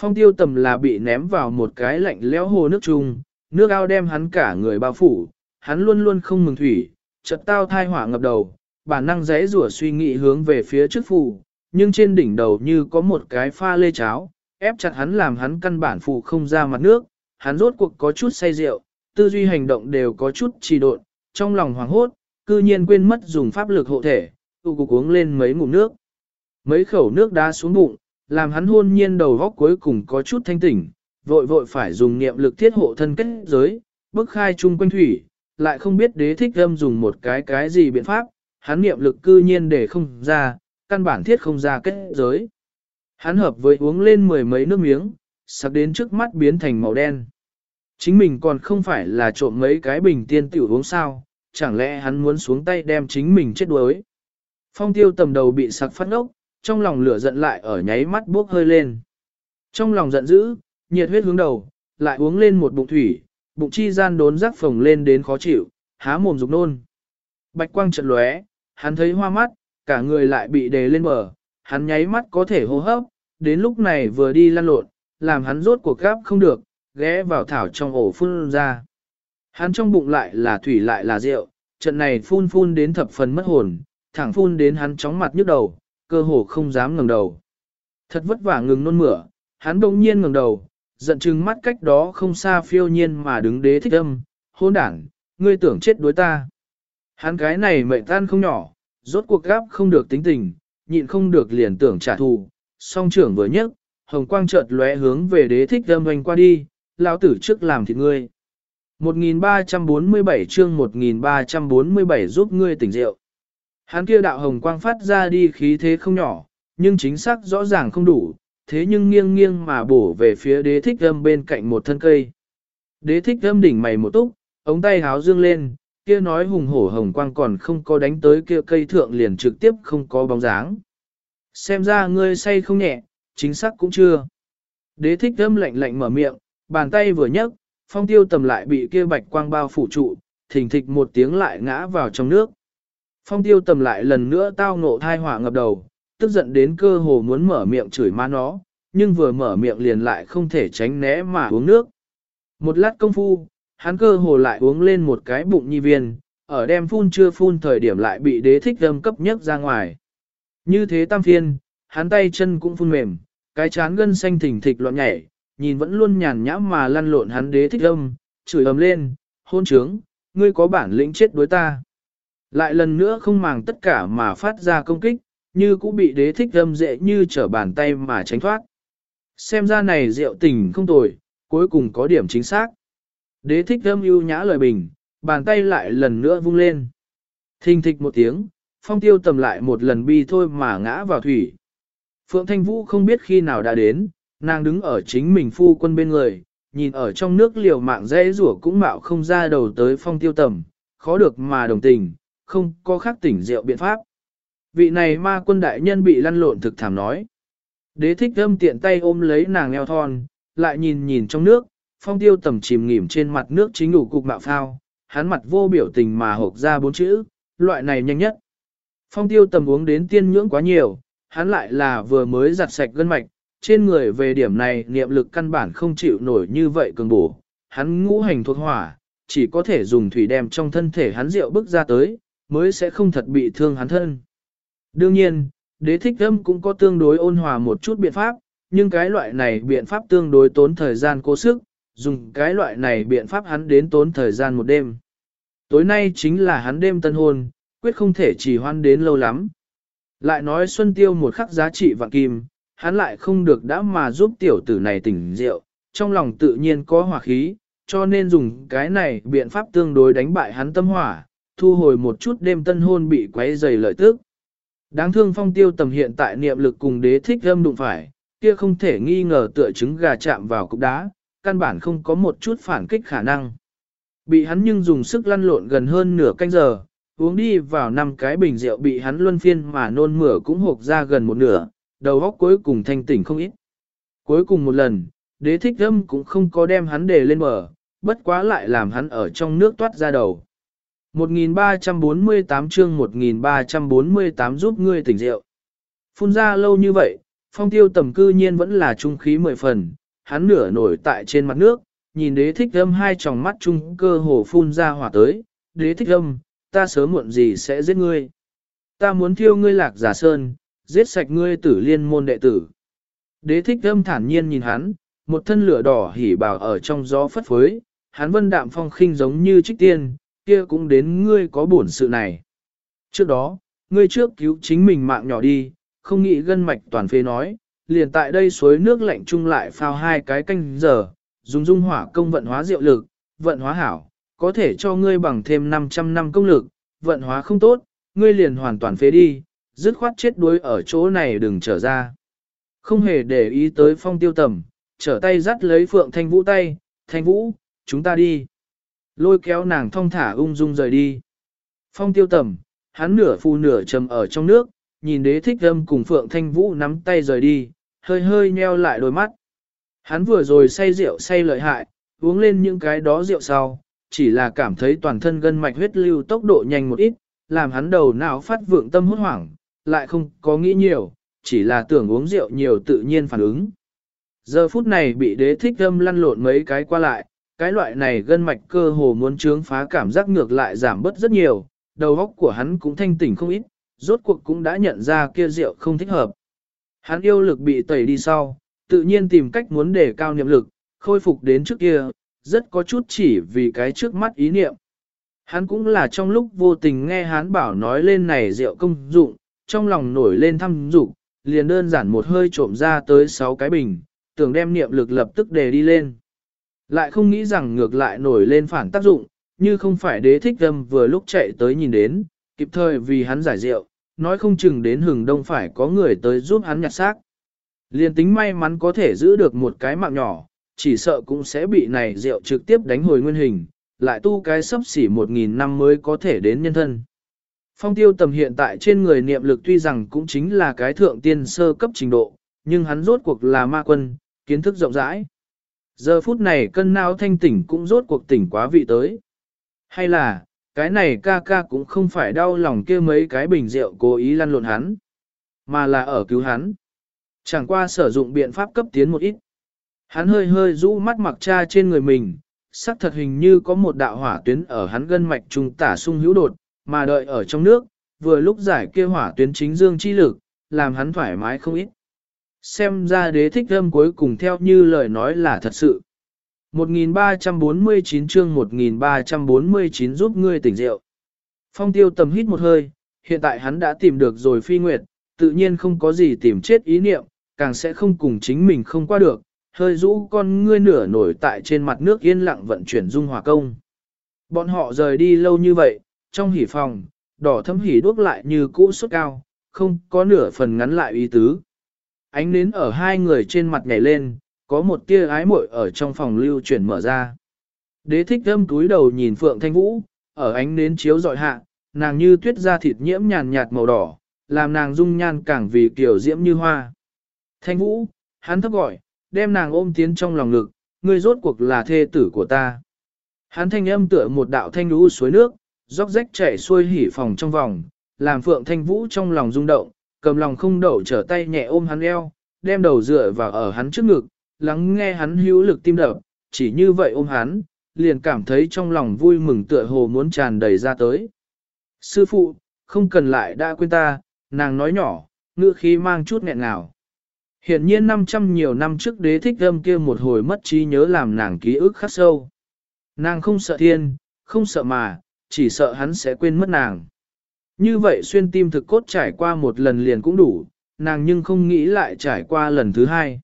Phong tiêu tầm là bị ném vào một cái lạnh lẽo hồ nước chung, nước ao đem hắn cả người bao phủ, hắn luôn luôn không mừng thủy, chợt tao thai hỏa ngập đầu, bản năng rẽ rủa suy nghĩ hướng về phía trước phủ, nhưng trên đỉnh đầu như có một cái pha lê cháo, ép chặt hắn làm hắn căn bản phụ không ra mặt nước, hắn rốt cuộc có chút say rượu, tư duy hành động đều có chút trì độn, trong lòng hoảng hốt, cư nhiên quên mất dùng pháp lực hộ thể, tu cục uống lên mấy ngụm nước. Mấy khẩu nước đá xuống bụng, làm hắn hôn nhiên đầu góc cuối cùng có chút thanh tỉnh, vội vội phải dùng niệm lực thiết hộ thân kết giới, bức khai chung quanh thủy, lại không biết đế thích âm dùng một cái cái gì biện pháp, hắn niệm lực cư nhiên để không ra, căn bản thiết không ra kết giới. Hắn hợp với uống lên mười mấy nước miếng, sắc đến trước mắt biến thành màu đen. Chính mình còn không phải là trộm mấy cái bình tiên tiểu uống sao, chẳng lẽ hắn muốn xuống tay đem chính mình chết đuối. Phong tiêu tầm đầu bị sặc phát ốc, trong lòng lửa giận lại ở nháy mắt bốc hơi lên. Trong lòng giận dữ, nhiệt huyết hướng đầu, lại uống lên một bụng thủy, bụng chi gian đốn rắc phồng lên đến khó chịu, há mồm dục nôn. Bạch quang trận lóe, hắn thấy hoa mắt, cả người lại bị đề lên bờ, hắn nháy mắt có thể hô hấp, đến lúc này vừa đi lăn lộn, làm hắn rốt cuộc gáp không được, ghé vào thảo trong ổ phun ra. Hắn trong bụng lại là thủy lại là rượu, trận này phun phun đến thập phần mất hồn, thẳng phun đến hắn chóng mặt nhức đầu, cơ hồ không dám ngẩng đầu. Thật vất vả ngừng nôn mửa, hắn bỗng nhiên ngẩng đầu, giận chừng mắt cách đó không xa phiêu nhiên mà đứng đế thích âm, hôn đảng, ngươi tưởng chết đối ta. Hắn cái này mệnh tan không nhỏ, rốt cuộc gáp không được tính tình, nhịn không được liền tưởng trả thù, song trưởng vừa nhấc, hồng quang chợt lóe hướng về đế thích âm hoành qua đi, lão tử trước làm thịt ngươi. 1347 chương 1347 giúp ngươi tỉnh rượu. Hắn kia đạo hồng quang phát ra đi khí thế không nhỏ, nhưng chính xác rõ ràng không đủ, thế nhưng nghiêng nghiêng mà bổ về phía đế thích âm bên cạnh một thân cây. Đế thích âm đỉnh mày một túc, ống tay háo dương lên, kia nói hùng hổ hồng quang còn không có đánh tới kia cây thượng liền trực tiếp không có bóng dáng. Xem ra ngươi say không nhẹ, chính xác cũng chưa. Đế thích âm lạnh lạnh mở miệng, bàn tay vừa nhấc, phong tiêu tầm lại bị kia bạch quang bao phủ trụ, thình thịch một tiếng lại ngã vào trong nước. Phong tiêu tầm lại lần nữa tao ngộ thai hỏa ngập đầu, tức giận đến cơ hồ muốn mở miệng chửi má nó, nhưng vừa mở miệng liền lại không thể tránh né mà uống nước. Một lát công phu, hắn cơ hồ lại uống lên một cái bụng nhi viên, ở đem phun chưa phun thời điểm lại bị đế thích âm cấp nhất ra ngoài. Như thế tam phiên, hắn tay chân cũng phun mềm, cái chán gân xanh thỉnh thịch loạn nhảy, nhìn vẫn luôn nhàn nhã mà lăn lộn hắn đế thích âm, chửi ầm lên, hôn trướng, ngươi có bản lĩnh chết đối ta. Lại lần nữa không màng tất cả mà phát ra công kích, như cũng bị đế thích âm dễ như trở bàn tay mà tránh thoát. Xem ra này rượu tình không tồi, cuối cùng có điểm chính xác. Đế thích âm ưu nhã lời bình, bàn tay lại lần nữa vung lên. Thình thịch một tiếng, phong tiêu tầm lại một lần bi thôi mà ngã vào thủy. Phượng Thanh Vũ không biết khi nào đã đến, nàng đứng ở chính mình phu quân bên người, nhìn ở trong nước liều mạng dễ rủa cũng mạo không ra đầu tới phong tiêu tầm, khó được mà đồng tình, không có khác tỉnh rượu biện pháp. Vị này ma quân đại nhân bị lăn lộn thực thảm nói. Đế thích âm tiện tay ôm lấy nàng eo thon, lại nhìn nhìn trong nước, phong tiêu tầm chìm nghỉm trên mặt nước chính đủ cục mạo phao, hắn mặt vô biểu tình mà hộp ra bốn chữ, loại này nhanh nhất. Phong tiêu tầm uống đến tiên nhưỡng quá nhiều, hắn lại là vừa mới giặt sạch gân mạch, trên người về điểm này niệm lực căn bản không chịu nổi như vậy cường bổ, hắn ngũ hành thuộc hỏa, chỉ có thể dùng thủy đem trong thân thể hắn rượu bức ra tới, mới sẽ không thật bị thương hắn thân. Đương nhiên, đế thích âm cũng có tương đối ôn hòa một chút biện pháp, nhưng cái loại này biện pháp tương đối tốn thời gian cố sức, dùng cái loại này biện pháp hắn đến tốn thời gian một đêm. Tối nay chính là hắn đêm tân hôn, quyết không thể chỉ hoan đến lâu lắm. Lại nói Xuân Tiêu một khắc giá trị vạn kim, hắn lại không được đã mà giúp tiểu tử này tỉnh rượu, trong lòng tự nhiên có hỏa khí, cho nên dùng cái này biện pháp tương đối đánh bại hắn tâm hỏa, thu hồi một chút đêm tân hôn bị quấy dày lợi tức. Đáng thương phong tiêu tầm hiện tại niệm lực cùng đế thích âm đụng phải, kia không thể nghi ngờ tựa trứng gà chạm vào cục đá, căn bản không có một chút phản kích khả năng. Bị hắn nhưng dùng sức lăn lộn gần hơn nửa canh giờ, uống đi vào năm cái bình rượu bị hắn luân phiên mà nôn mửa cũng hộp ra gần một nửa, đầu óc cuối cùng thanh tỉnh không ít. Cuối cùng một lần, đế thích âm cũng không có đem hắn để lên bờ, bất quá lại làm hắn ở trong nước toát ra đầu. 1348 chương 1348 giúp ngươi tỉnh rượu. Phun ra lâu như vậy, phong tiêu tầm cư nhiên vẫn là trung khí mười phần, hắn nửa nổi tại trên mặt nước, nhìn đế thích âm hai tròng mắt chung cơ hồ phun ra hỏa tới, đế thích âm, ta sớm muộn gì sẽ giết ngươi. Ta muốn thiêu ngươi lạc giả sơn, giết sạch ngươi tử liên môn đệ tử. Đế thích âm thản nhiên nhìn hắn, một thân lửa đỏ hỉ bào ở trong gió phất phới, hắn vân đạm phong khinh giống như trích tiên, kia cũng đến ngươi có bổn sự này. Trước đó, ngươi trước cứu chính mình mạng nhỏ đi, không nghĩ gân mạch toàn phê nói, liền tại đây suối nước lạnh chung lại phao hai cái canh giờ, dùng dung hỏa công vận hóa diệu lực, vận hóa hảo, có thể cho ngươi bằng thêm 500 năm công lực, vận hóa không tốt, ngươi liền hoàn toàn phế đi, dứt khoát chết đuối ở chỗ này đừng trở ra. Không hề để ý tới phong tiêu tầm, trở tay dắt lấy Phượng Thanh Vũ tay, Thanh Vũ, chúng ta đi. Lôi kéo nàng thong thả ung dung rời đi. Phong tiêu tầm, hắn nửa phu nửa trầm ở trong nước, nhìn đế thích âm cùng Phượng Thanh Vũ nắm tay rời đi, hơi hơi nheo lại đôi mắt. Hắn vừa rồi say rượu say lợi hại, uống lên những cái đó rượu sau, chỉ là cảm thấy toàn thân gân mạch huyết lưu tốc độ nhanh một ít, làm hắn đầu não phát vượng tâm hốt hoảng, lại không có nghĩ nhiều, chỉ là tưởng uống rượu nhiều tự nhiên phản ứng. Giờ phút này bị đế thích âm lăn lộn mấy cái qua lại, cái loại này gân mạch cơ hồ muốn trướng phá cảm giác ngược lại giảm bớt rất nhiều, đầu óc của hắn cũng thanh tỉnh không ít, rốt cuộc cũng đã nhận ra kia rượu không thích hợp. Hắn yêu lực bị tẩy đi sau, tự nhiên tìm cách muốn để cao niệm lực, khôi phục đến trước kia, rất có chút chỉ vì cái trước mắt ý niệm. Hắn cũng là trong lúc vô tình nghe hắn bảo nói lên này rượu công dụng, trong lòng nổi lên thăm dục liền đơn giản một hơi trộm ra tới 6 cái bình, tưởng đem niệm lực lập tức đề đi lên. Lại không nghĩ rằng ngược lại nổi lên phản tác dụng, như không phải đế thích âm vừa lúc chạy tới nhìn đến, kịp thời vì hắn giải rượu, nói không chừng đến hừng đông phải có người tới giúp hắn nhặt xác. Liên tính may mắn có thể giữ được một cái mạng nhỏ, chỉ sợ cũng sẽ bị này rượu trực tiếp đánh hồi nguyên hình, lại tu cái sấp xỉ một nghìn năm mới có thể đến nhân thân. Phong tiêu tầm hiện tại trên người niệm lực tuy rằng cũng chính là cái thượng tiên sơ cấp trình độ, nhưng hắn rốt cuộc là ma quân, kiến thức rộng rãi. Giờ phút này cân não thanh tỉnh cũng rốt cuộc tỉnh quá vị tới. Hay là, cái này ca ca cũng không phải đau lòng kia mấy cái bình rượu cố ý lăn lộn hắn, mà là ở cứu hắn. Chẳng qua sử dụng biện pháp cấp tiến một ít. Hắn hơi hơi rũ mắt mặc cha trên người mình, sắc thật hình như có một đạo hỏa tuyến ở hắn gân mạch trung tả sung hữu đột, mà đợi ở trong nước, vừa lúc giải kia hỏa tuyến chính dương chi lực, làm hắn thoải mái không ít. Xem ra đế thích âm cuối cùng theo như lời nói là thật sự. 1349 chương 1349 giúp ngươi tỉnh rượu. Phong tiêu tầm hít một hơi, hiện tại hắn đã tìm được rồi phi nguyệt, tự nhiên không có gì tìm chết ý niệm, càng sẽ không cùng chính mình không qua được, hơi rũ con ngươi nửa nổi tại trên mặt nước yên lặng vận chuyển dung hòa công. Bọn họ rời đi lâu như vậy, trong hỉ phòng, đỏ thấm hỉ đuốc lại như cũ suốt cao, không có nửa phần ngắn lại ý tứ. Ánh nến ở hai người trên mặt nhảy lên, có một tia ái muội ở trong phòng lưu chuyển mở ra. Đế thích thâm túi đầu nhìn Phượng Thanh Vũ, ở ánh nến chiếu dọi hạ, nàng như tuyết da thịt nhiễm nhàn nhạt màu đỏ, làm nàng dung nhan càng vì kiểu diễm như hoa. Thanh Vũ, hắn thấp gọi, đem nàng ôm tiến trong lòng ngực, ngươi rốt cuộc là thê tử của ta. Hắn thanh âm tựa một đạo thanh lũ suối nước, róc rách chảy xuôi hỉ phòng trong vòng, làm Phượng Thanh Vũ trong lòng rung động, cầm lòng không đậu trở tay nhẹ ôm hắn eo, đem đầu dựa vào ở hắn trước ngực, lắng nghe hắn hữu lực tim đập, chỉ như vậy ôm hắn, liền cảm thấy trong lòng vui mừng tựa hồ muốn tràn đầy ra tới. Sư phụ, không cần lại đã quên ta, nàng nói nhỏ, ngữ khí mang chút nghẹn ngào. Hiện nhiên 500 nhiều năm trước đế thích âm kia một hồi mất trí nhớ làm nàng ký ức khắc sâu. Nàng không sợ thiên, không sợ mà, chỉ sợ hắn sẽ quên mất nàng. Như vậy xuyên tim thực cốt trải qua một lần liền cũng đủ, nàng nhưng không nghĩ lại trải qua lần thứ hai.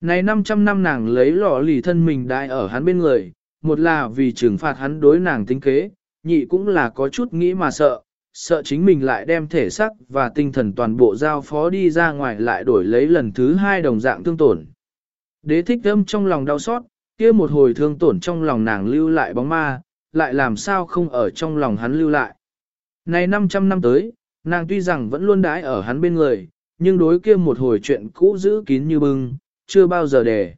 Này 500 năm nàng lấy lọ lì thân mình đại ở hắn bên người, một là vì trừng phạt hắn đối nàng tính kế, nhị cũng là có chút nghĩ mà sợ, sợ chính mình lại đem thể xác và tinh thần toàn bộ giao phó đi ra ngoài lại đổi lấy lần thứ hai đồng dạng thương tổn. Đế thích thâm trong lòng đau xót, kia một hồi thương tổn trong lòng nàng lưu lại bóng ma, lại làm sao không ở trong lòng hắn lưu lại. Này 500 năm tới, nàng tuy rằng vẫn luôn đãi ở hắn bên người, nhưng đối kia một hồi chuyện cũ giữ kín như bưng, chưa bao giờ để.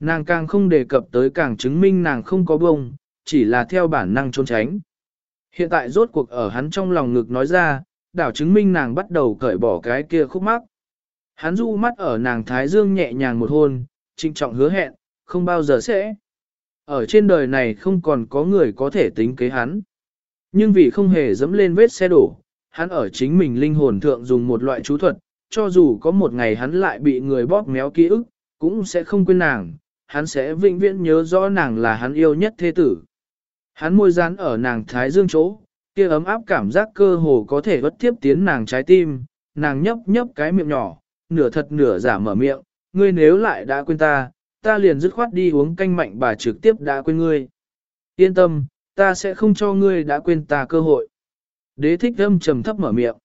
Nàng càng không đề cập tới càng chứng minh nàng không có bông, chỉ là theo bản năng trốn tránh. Hiện tại rốt cuộc ở hắn trong lòng ngực nói ra, đảo chứng minh nàng bắt đầu cởi bỏ cái kia khúc mắc. Hắn du mắt ở nàng thái dương nhẹ nhàng một hôn, trinh trọng hứa hẹn, không bao giờ sẽ. Ở trên đời này không còn có người có thể tính kế hắn. Nhưng vì không hề dẫm lên vết xe đổ, hắn ở chính mình linh hồn thượng dùng một loại chú thuật, cho dù có một ngày hắn lại bị người bóp méo ký ức, cũng sẽ không quên nàng, hắn sẽ vĩnh viễn nhớ rõ nàng là hắn yêu nhất thế tử. Hắn môi rán ở nàng thái dương chỗ, kia ấm áp cảm giác cơ hồ có thể bất tiếp tiến nàng trái tim, nàng nhấp nhấp cái miệng nhỏ, nửa thật nửa giả mở miệng, ngươi nếu lại đã quên ta, ta liền dứt khoát đi uống canh mạnh bà trực tiếp đã quên ngươi. Yên tâm, ta sẽ không cho ngươi đã quên ta cơ hội. Đế thích âm trầm thấp mở miệng.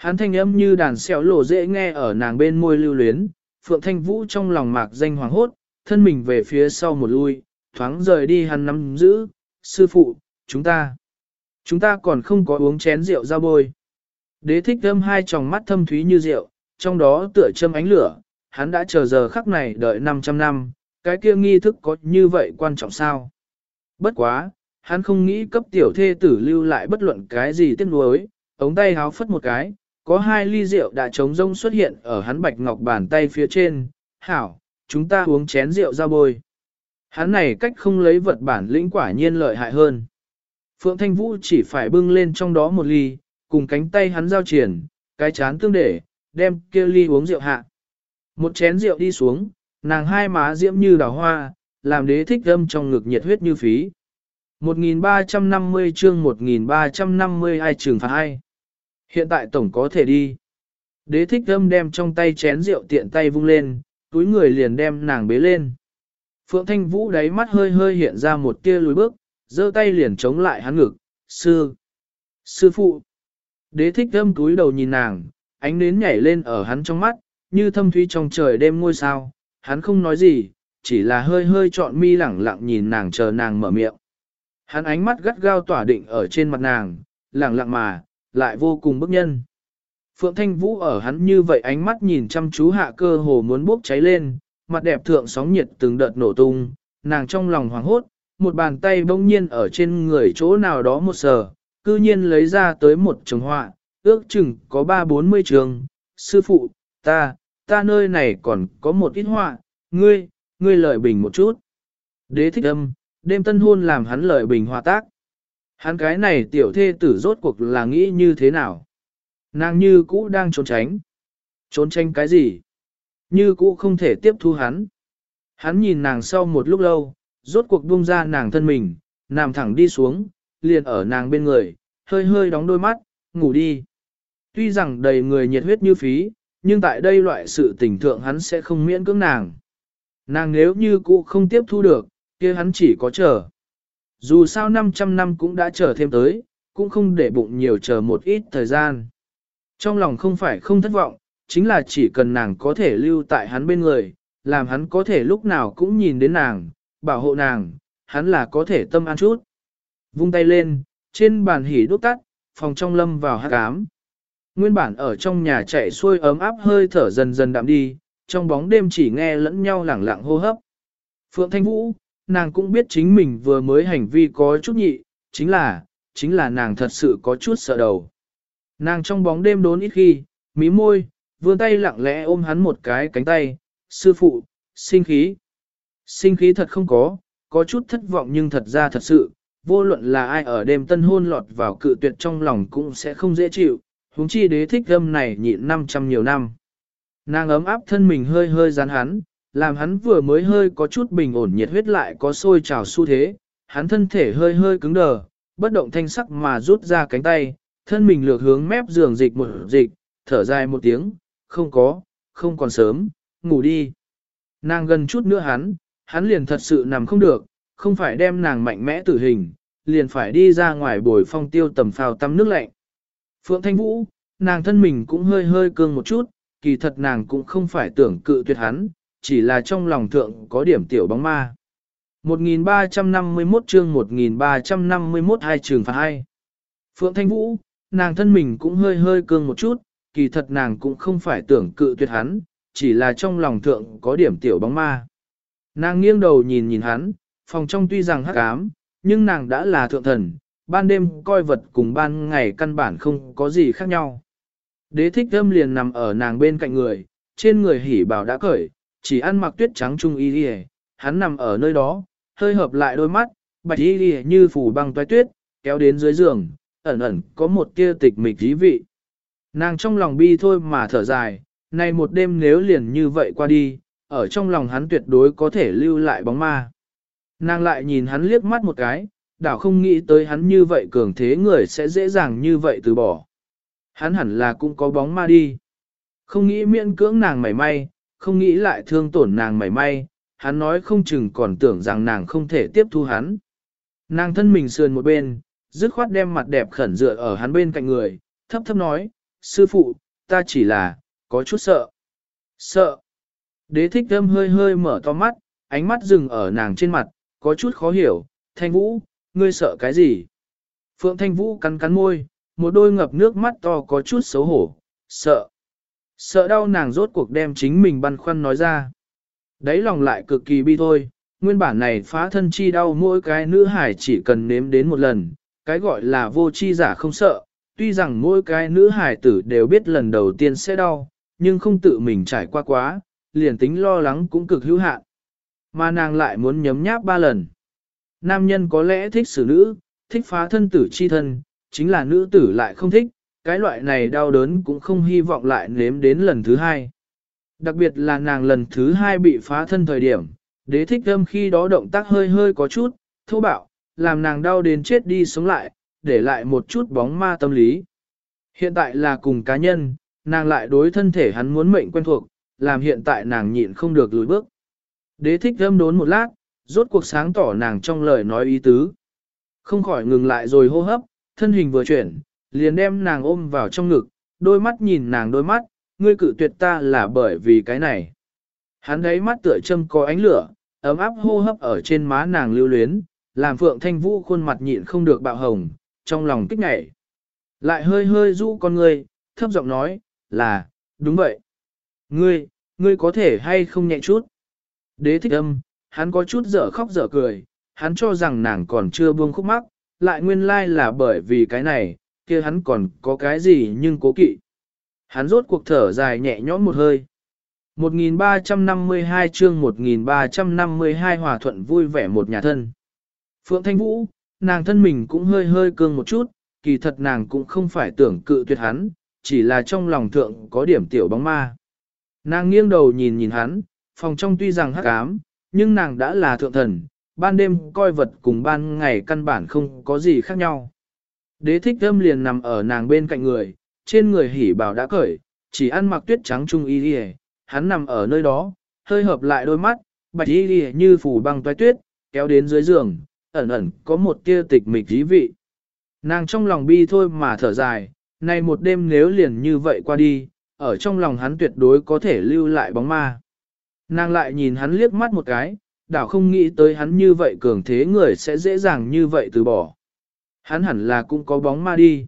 Hắn thanh âm như đàn xéo lộ dễ nghe ở nàng bên môi lưu luyến, Phượng Thanh Vũ trong lòng mạc danh hoàng hốt, thân mình về phía sau một lui, thoáng rời đi hắn nắm giữ, sư phụ, chúng ta, chúng ta còn không có uống chén rượu ra bôi. Đế thích thâm hai tròng mắt thâm thúy như rượu, trong đó tựa châm ánh lửa, hắn đã chờ giờ khắc này đợi 500 năm, cái kia nghi thức có như vậy quan trọng sao? Bất quá, hắn không nghĩ cấp tiểu thê tử lưu lại bất luận cái gì tiếc nuối, ống tay háo phất một cái, có hai ly rượu đã trống rông xuất hiện ở hắn bạch ngọc bàn tay phía trên, hảo, chúng ta uống chén rượu ra bôi. Hắn này cách không lấy vật bản lĩnh quả nhiên lợi hại hơn. Phượng Thanh Vũ chỉ phải bưng lên trong đó một ly, cùng cánh tay hắn giao triển, cái chán tương để, đem kia ly uống rượu hạ. Một chén rượu đi xuống, nàng hai má diễm như đào hoa, làm đế thích âm trong ngực nhiệt huyết như phí. 1350 chương 1350 ai trường phạt ai. Hiện tại tổng có thể đi. Đế thích thâm đem trong tay chén rượu tiện tay vung lên, túi người liền đem nàng bế lên. Phượng Thanh Vũ đáy mắt hơi hơi hiện ra một tia lùi bước, giơ tay liền chống lại hắn ngực, sư, sư phụ. Đế thích thâm túi đầu nhìn nàng, ánh nến nhảy lên ở hắn trong mắt, như thâm thúy trong trời đêm ngôi sao, hắn không nói gì, chỉ là hơi hơi trọn mi lẳng lặng nhìn nàng chờ nàng mở miệng. Hắn ánh mắt gắt gao tỏa định ở trên mặt nàng, lẳng lặng mà, lại vô cùng bức nhân. Phượng Thanh Vũ ở hắn như vậy ánh mắt nhìn chăm chú hạ cơ hồ muốn bốc cháy lên, mặt đẹp thượng sóng nhiệt từng đợt nổ tung, nàng trong lòng hoảng hốt, một bàn tay bỗng nhiên ở trên người chỗ nào đó một sờ, cư nhiên lấy ra tới một chồng họa, ước chừng có ba bốn mươi trường, sư phụ, ta, ta nơi này còn có một ít họa, ngươi, ngươi lợi bình một chút. Đế thích âm, đêm tân hôn làm hắn lợi bình hòa tác. Hắn cái này tiểu thê tử rốt cuộc là nghĩ như thế nào? Nàng như cũ đang trốn tránh. Trốn tránh cái gì? Như cũ không thể tiếp thu hắn. Hắn nhìn nàng sau một lúc lâu, rốt cuộc buông ra nàng thân mình, nằm thẳng đi xuống, liền ở nàng bên người, hơi hơi đóng đôi mắt, ngủ đi. Tuy rằng đầy người nhiệt huyết như phí, nhưng tại đây loại sự tình thượng hắn sẽ không miễn cưỡng nàng. Nàng nếu như cũ không tiếp thu được, kia hắn chỉ có chờ. Dù sao 500 năm cũng đã chờ thêm tới, cũng không để bụng nhiều chờ một ít thời gian. Trong lòng không phải không thất vọng, chính là chỉ cần nàng có thể lưu tại hắn bên người, làm hắn có thể lúc nào cũng nhìn đến nàng, bảo hộ nàng, hắn là có thể tâm an chút. Vung tay lên, trên bàn hỉ đốt tắt, phòng trong lâm vào hát cám. Nguyên bản ở trong nhà chạy xuôi ấm áp hơi thở dần dần đạm đi, trong bóng đêm chỉ nghe lẫn nhau lẳng lặng hô hấp. Phượng Thanh Vũ, nàng cũng biết chính mình vừa mới hành vi có chút nhị, chính là, chính là nàng thật sự có chút sợ đầu. Nàng trong bóng đêm đốn ít khi, mí môi, vươn tay lặng lẽ ôm hắn một cái cánh tay, sư phụ, sinh khí. Sinh khí thật không có, có chút thất vọng nhưng thật ra thật sự, vô luận là ai ở đêm tân hôn lọt vào cự tuyệt trong lòng cũng sẽ không dễ chịu, huống chi đế thích âm này nhịn 500 nhiều năm. Nàng ấm áp thân mình hơi hơi rán hắn, làm hắn vừa mới hơi có chút bình ổn nhiệt huyết lại có sôi trào xu thế, hắn thân thể hơi hơi cứng đờ, bất động thanh sắc mà rút ra cánh tay, thân mình lược hướng mép giường dịch một dịch, thở dài một tiếng, không có, không còn sớm, ngủ đi. Nàng gần chút nữa hắn, hắn liền thật sự nằm không được, không phải đem nàng mạnh mẽ tử hình, liền phải đi ra ngoài bồi phong tiêu tầm phào tắm nước lạnh. Phượng Thanh Vũ, nàng thân mình cũng hơi hơi cương một chút, kỳ thật nàng cũng không phải tưởng cự tuyệt hắn, chỉ là trong lòng thượng có điểm tiểu bóng ma. 1351 chương 1351 hai trường phạt hai. Phượng Thanh Vũ, nàng thân mình cũng hơi hơi cương một chút, kỳ thật nàng cũng không phải tưởng cự tuyệt hắn, chỉ là trong lòng thượng có điểm tiểu bóng ma. Nàng nghiêng đầu nhìn nhìn hắn, phòng trong tuy rằng hắc ám, nhưng nàng đã là thượng thần, ban đêm coi vật cùng ban ngày căn bản không có gì khác nhau. Đế thích âm liền nằm ở nàng bên cạnh người, trên người hỉ bảo đã cởi, chỉ ăn mặc tuyết trắng trung y đi hắn nằm ở nơi đó, hơi hợp lại đôi mắt, bạch y đi như phủ băng toái tuyết, kéo đến dưới giường, ẩn ẩn có một tia tịch mịch dí vị. Nàng trong lòng bi thôi mà thở dài, nay một đêm nếu liền như vậy qua đi, ở trong lòng hắn tuyệt đối có thể lưu lại bóng ma. Nàng lại nhìn hắn liếc mắt một cái, đảo không nghĩ tới hắn như vậy cường thế người sẽ dễ dàng như vậy từ bỏ. Hắn hẳn là cũng có bóng ma đi. Không nghĩ miễn cưỡng nàng mảy may, không nghĩ lại thương tổn nàng mảy may, hắn nói không chừng còn tưởng rằng nàng không thể tiếp thu hắn. Nàng thân mình sườn một bên, dứt khoát đem mặt đẹp khẩn dựa ở hắn bên cạnh người, thấp thấp nói, sư phụ, ta chỉ là, có chút sợ. Sợ. Đế thích thâm hơi hơi mở to mắt, ánh mắt dừng ở nàng trên mặt, có chút khó hiểu, thanh vũ, ngươi sợ cái gì? Phượng thanh vũ cắn cắn môi, một đôi ngập nước mắt to có chút xấu hổ, sợ. Sợ đau nàng rốt cuộc đem chính mình băn khoăn nói ra. Đấy lòng lại cực kỳ bi thôi, nguyên bản này phá thân chi đau mỗi cái nữ hải chỉ cần nếm đến một lần, cái gọi là vô chi giả không sợ, tuy rằng mỗi cái nữ hải tử đều biết lần đầu tiên sẽ đau, nhưng không tự mình trải qua quá, liền tính lo lắng cũng cực hữu hạn. Mà nàng lại muốn nhấm nháp ba lần. Nam nhân có lẽ thích xử nữ, thích phá thân tử chi thân, chính là nữ tử lại không thích, cái loại này đau đớn cũng không hy vọng lại nếm đến lần thứ hai. Đặc biệt là nàng lần thứ hai bị phá thân thời điểm, đế thích âm khi đó động tác hơi hơi có chút, thô bạo, làm nàng đau đến chết đi sống lại, để lại một chút bóng ma tâm lý. Hiện tại là cùng cá nhân, nàng lại đối thân thể hắn muốn mệnh quen thuộc, làm hiện tại nàng nhịn không được lùi bước. Đế thích âm đốn một lát, rốt cuộc sáng tỏ nàng trong lời nói ý tứ. Không khỏi ngừng lại rồi hô hấp, thân hình vừa chuyển, liền đem nàng ôm vào trong ngực, đôi mắt nhìn nàng đôi mắt, ngươi cự tuyệt ta là bởi vì cái này. Hắn đấy mắt tựa châm có ánh lửa, ấm áp hô hấp ở trên má nàng lưu luyến, làm Phượng Thanh Vũ khuôn mặt nhịn không được bạo hồng, trong lòng kích ngảy. Lại hơi hơi rũ con ngươi, thấp giọng nói, là, đúng vậy. Ngươi, ngươi có thể hay không nhẹ chút. Đế thích âm, hắn có chút dở khóc dở cười, hắn cho rằng nàng còn chưa buông khúc mắc, lại nguyên lai là bởi vì cái này, kia hắn còn có cái gì nhưng cố kỵ. Hắn rốt cuộc thở dài nhẹ nhõm một hơi. 1352 chương 1352 hòa thuận vui vẻ một nhà thân. Phượng Thanh Vũ, nàng thân mình cũng hơi hơi cương một chút, kỳ thật nàng cũng không phải tưởng cự tuyệt hắn, chỉ là trong lòng thượng có điểm tiểu bóng ma. Nàng nghiêng đầu nhìn nhìn hắn, phòng trong tuy rằng hắc ám, nhưng nàng đã là thượng thần, ban đêm coi vật cùng ban ngày căn bản không có gì khác nhau. Đế thích thâm liền nằm ở nàng bên cạnh người, trên người hỉ bảo đã cởi, chỉ ăn mặc tuyết trắng trung y đi hắn nằm ở nơi đó, hơi hợp lại đôi mắt, bạch y đi như phủ băng toái tuyết, kéo đến dưới giường, ẩn ẩn có một tia tịch mịch dí vị. Nàng trong lòng bi thôi mà thở dài, này một đêm nếu liền như vậy qua đi, ở trong lòng hắn tuyệt đối có thể lưu lại bóng ma. Nàng lại nhìn hắn liếc mắt một cái, đảo không nghĩ tới hắn như vậy cường thế người sẽ dễ dàng như vậy từ bỏ. Hắn hẳn là cũng có bóng ma đi.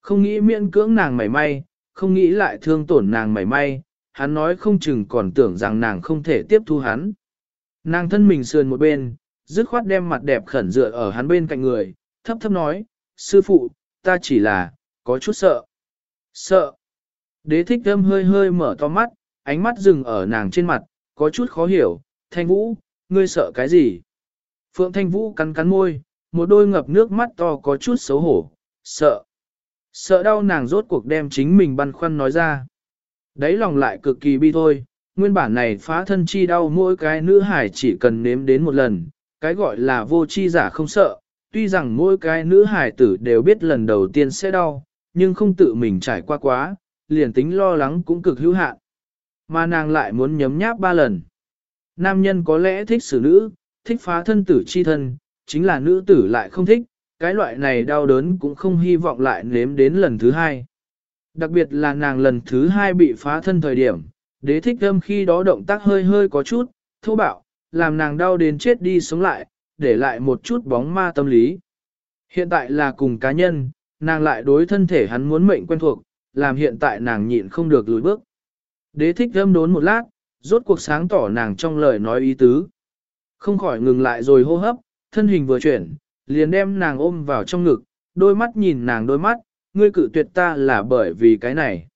Không nghĩ miễn cưỡng nàng mảy may, không nghĩ lại thương tổn nàng mảy may, hắn nói không chừng còn tưởng rằng nàng không thể tiếp thu hắn. Nàng thân mình sườn một bên, dứt khoát đem mặt đẹp khẩn dựa ở hắn bên cạnh người, thấp thấp nói, sư phụ, ta chỉ là, có chút sợ. Sợ. Đế thích thâm hơi hơi mở to mắt, ánh mắt dừng ở nàng trên mặt, có chút khó hiểu, thanh vũ, ngươi sợ cái gì? Phượng thanh vũ cắn cắn môi, một đôi ngập nước mắt to có chút xấu hổ, sợ. Sợ đau nàng rốt cuộc đem chính mình băn khoăn nói ra. Đấy lòng lại cực kỳ bi thôi, nguyên bản này phá thân chi đau mỗi cái nữ hải chỉ cần nếm đến một lần, cái gọi là vô chi giả không sợ, tuy rằng mỗi cái nữ hải tử đều biết lần đầu tiên sẽ đau, nhưng không tự mình trải qua quá, liền tính lo lắng cũng cực hữu hạn. Mà nàng lại muốn nhấm nháp ba lần. Nam nhân có lẽ thích xử nữ, thích phá thân tử chi thân, chính là nữ tử lại không thích, cái loại này đau đớn cũng không hy vọng lại nếm đến lần thứ hai. Đặc biệt là nàng lần thứ hai bị phá thân thời điểm, đế thích âm khi đó động tác hơi hơi có chút, thô bạo, làm nàng đau đến chết đi sống lại, để lại một chút bóng ma tâm lý. Hiện tại là cùng cá nhân, nàng lại đối thân thể hắn muốn mệnh quen thuộc, làm hiện tại nàng nhịn không được lùi bước. Đế thích âm đốn một lát, rốt cuộc sáng tỏ nàng trong lời nói ý tứ. Không khỏi ngừng lại rồi hô hấp, thân hình vừa chuyển, liền đem nàng ôm vào trong ngực, đôi mắt nhìn nàng đôi mắt, ngươi cự tuyệt ta là bởi vì cái này.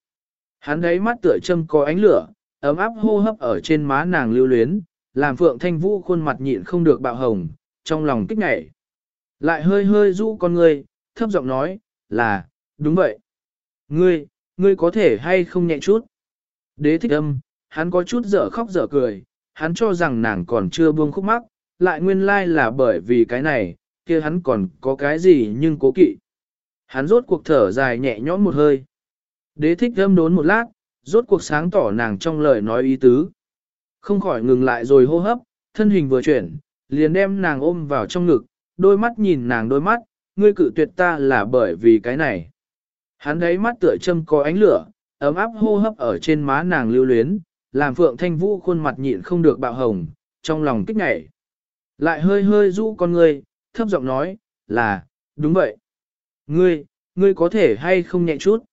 Hắn đấy mắt tựa châm có ánh lửa, ấm áp hô hấp ở trên má nàng lưu luyến, làm Phượng Thanh Vũ khuôn mặt nhịn không được bạo hồng, trong lòng kích ngảy. Lại hơi hơi rũ con ngươi, thấp giọng nói, là, đúng vậy. Ngươi, ngươi có thể hay không nhẹ chút. Đế thích âm, hắn có chút dở khóc dở cười, hắn cho rằng nàng còn chưa buông khúc mắc, lại nguyên lai là bởi vì cái này, kia hắn còn có cái gì nhưng cố kỵ. Hắn rốt cuộc thở dài nhẹ nhõm một hơi. Đế thích thâm đốn một lát, rốt cuộc sáng tỏ nàng trong lời nói ý tứ. Không khỏi ngừng lại rồi hô hấp, thân hình vừa chuyển, liền đem nàng ôm vào trong ngực, đôi mắt nhìn nàng đôi mắt, ngươi cự tuyệt ta là bởi vì cái này. Hắn đấy mắt tựa châm có ánh lửa, ấm áp hô hấp ở trên má nàng lưu luyến, làm Phượng Thanh Vũ khuôn mặt nhịn không được bạo hồng, trong lòng kích ngậy. Lại hơi hơi rũ con ngươi, thấp giọng nói, là, đúng vậy. Ngươi, ngươi có thể hay không nhẹ chút.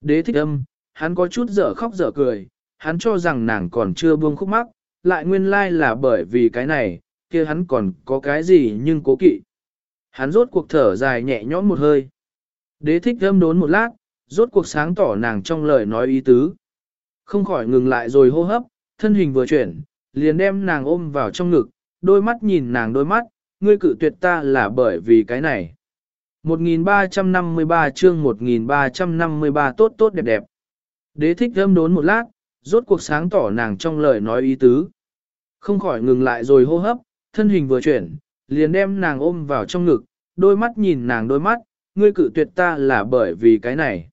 Đế thích âm, hắn có chút dở khóc dở cười, hắn cho rằng nàng còn chưa buông khúc mắc, lại nguyên lai là bởi vì cái này, kia hắn còn có cái gì nhưng cố kỵ. Hắn rốt cuộc thở dài nhẹ nhõm một hơi. Đế thích âm đốn một lát, rốt cuộc sáng tỏ nàng trong lời nói ý tứ. Không khỏi ngừng lại rồi hô hấp, thân hình vừa chuyển, liền đem nàng ôm vào trong ngực, đôi mắt nhìn nàng đôi mắt, ngươi cự tuyệt ta là bởi vì cái này. 1353 chương 1353 tốt tốt đẹp đẹp. Đế thích âm đốn một lát, rốt cuộc sáng tỏ nàng trong lời nói ý tứ. Không khỏi ngừng lại rồi hô hấp, thân hình vừa chuyển, liền đem nàng ôm vào trong ngực, đôi mắt nhìn nàng đôi mắt, ngươi cự tuyệt ta là bởi vì cái này.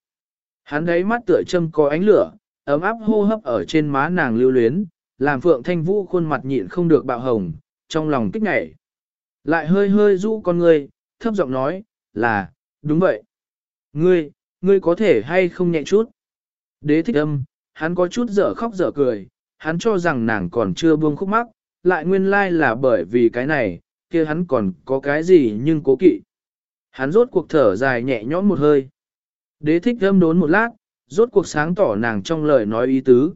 Hắn đấy mắt tựa châm có ánh lửa, ấm áp hô hấp ở trên má nàng lưu luyến, làm Phượng Thanh Vũ khuôn mặt nhịn không được bạo hồng, trong lòng kích nhảy. Lại hơi hơi rũ con ngươi, thấp giọng nói, là, đúng vậy. Ngươi, ngươi có thể hay không nhẹ chút. Đế thích âm, hắn có chút dở khóc dở cười, hắn cho rằng nàng còn chưa buông khúc mắc, lại nguyên lai là bởi vì cái này, kia hắn còn có cái gì nhưng cố kỵ. Hắn rốt cuộc thở dài nhẹ nhõm một hơi. Đế thích âm đốn một lát, rốt cuộc sáng tỏ nàng trong lời nói ý tứ.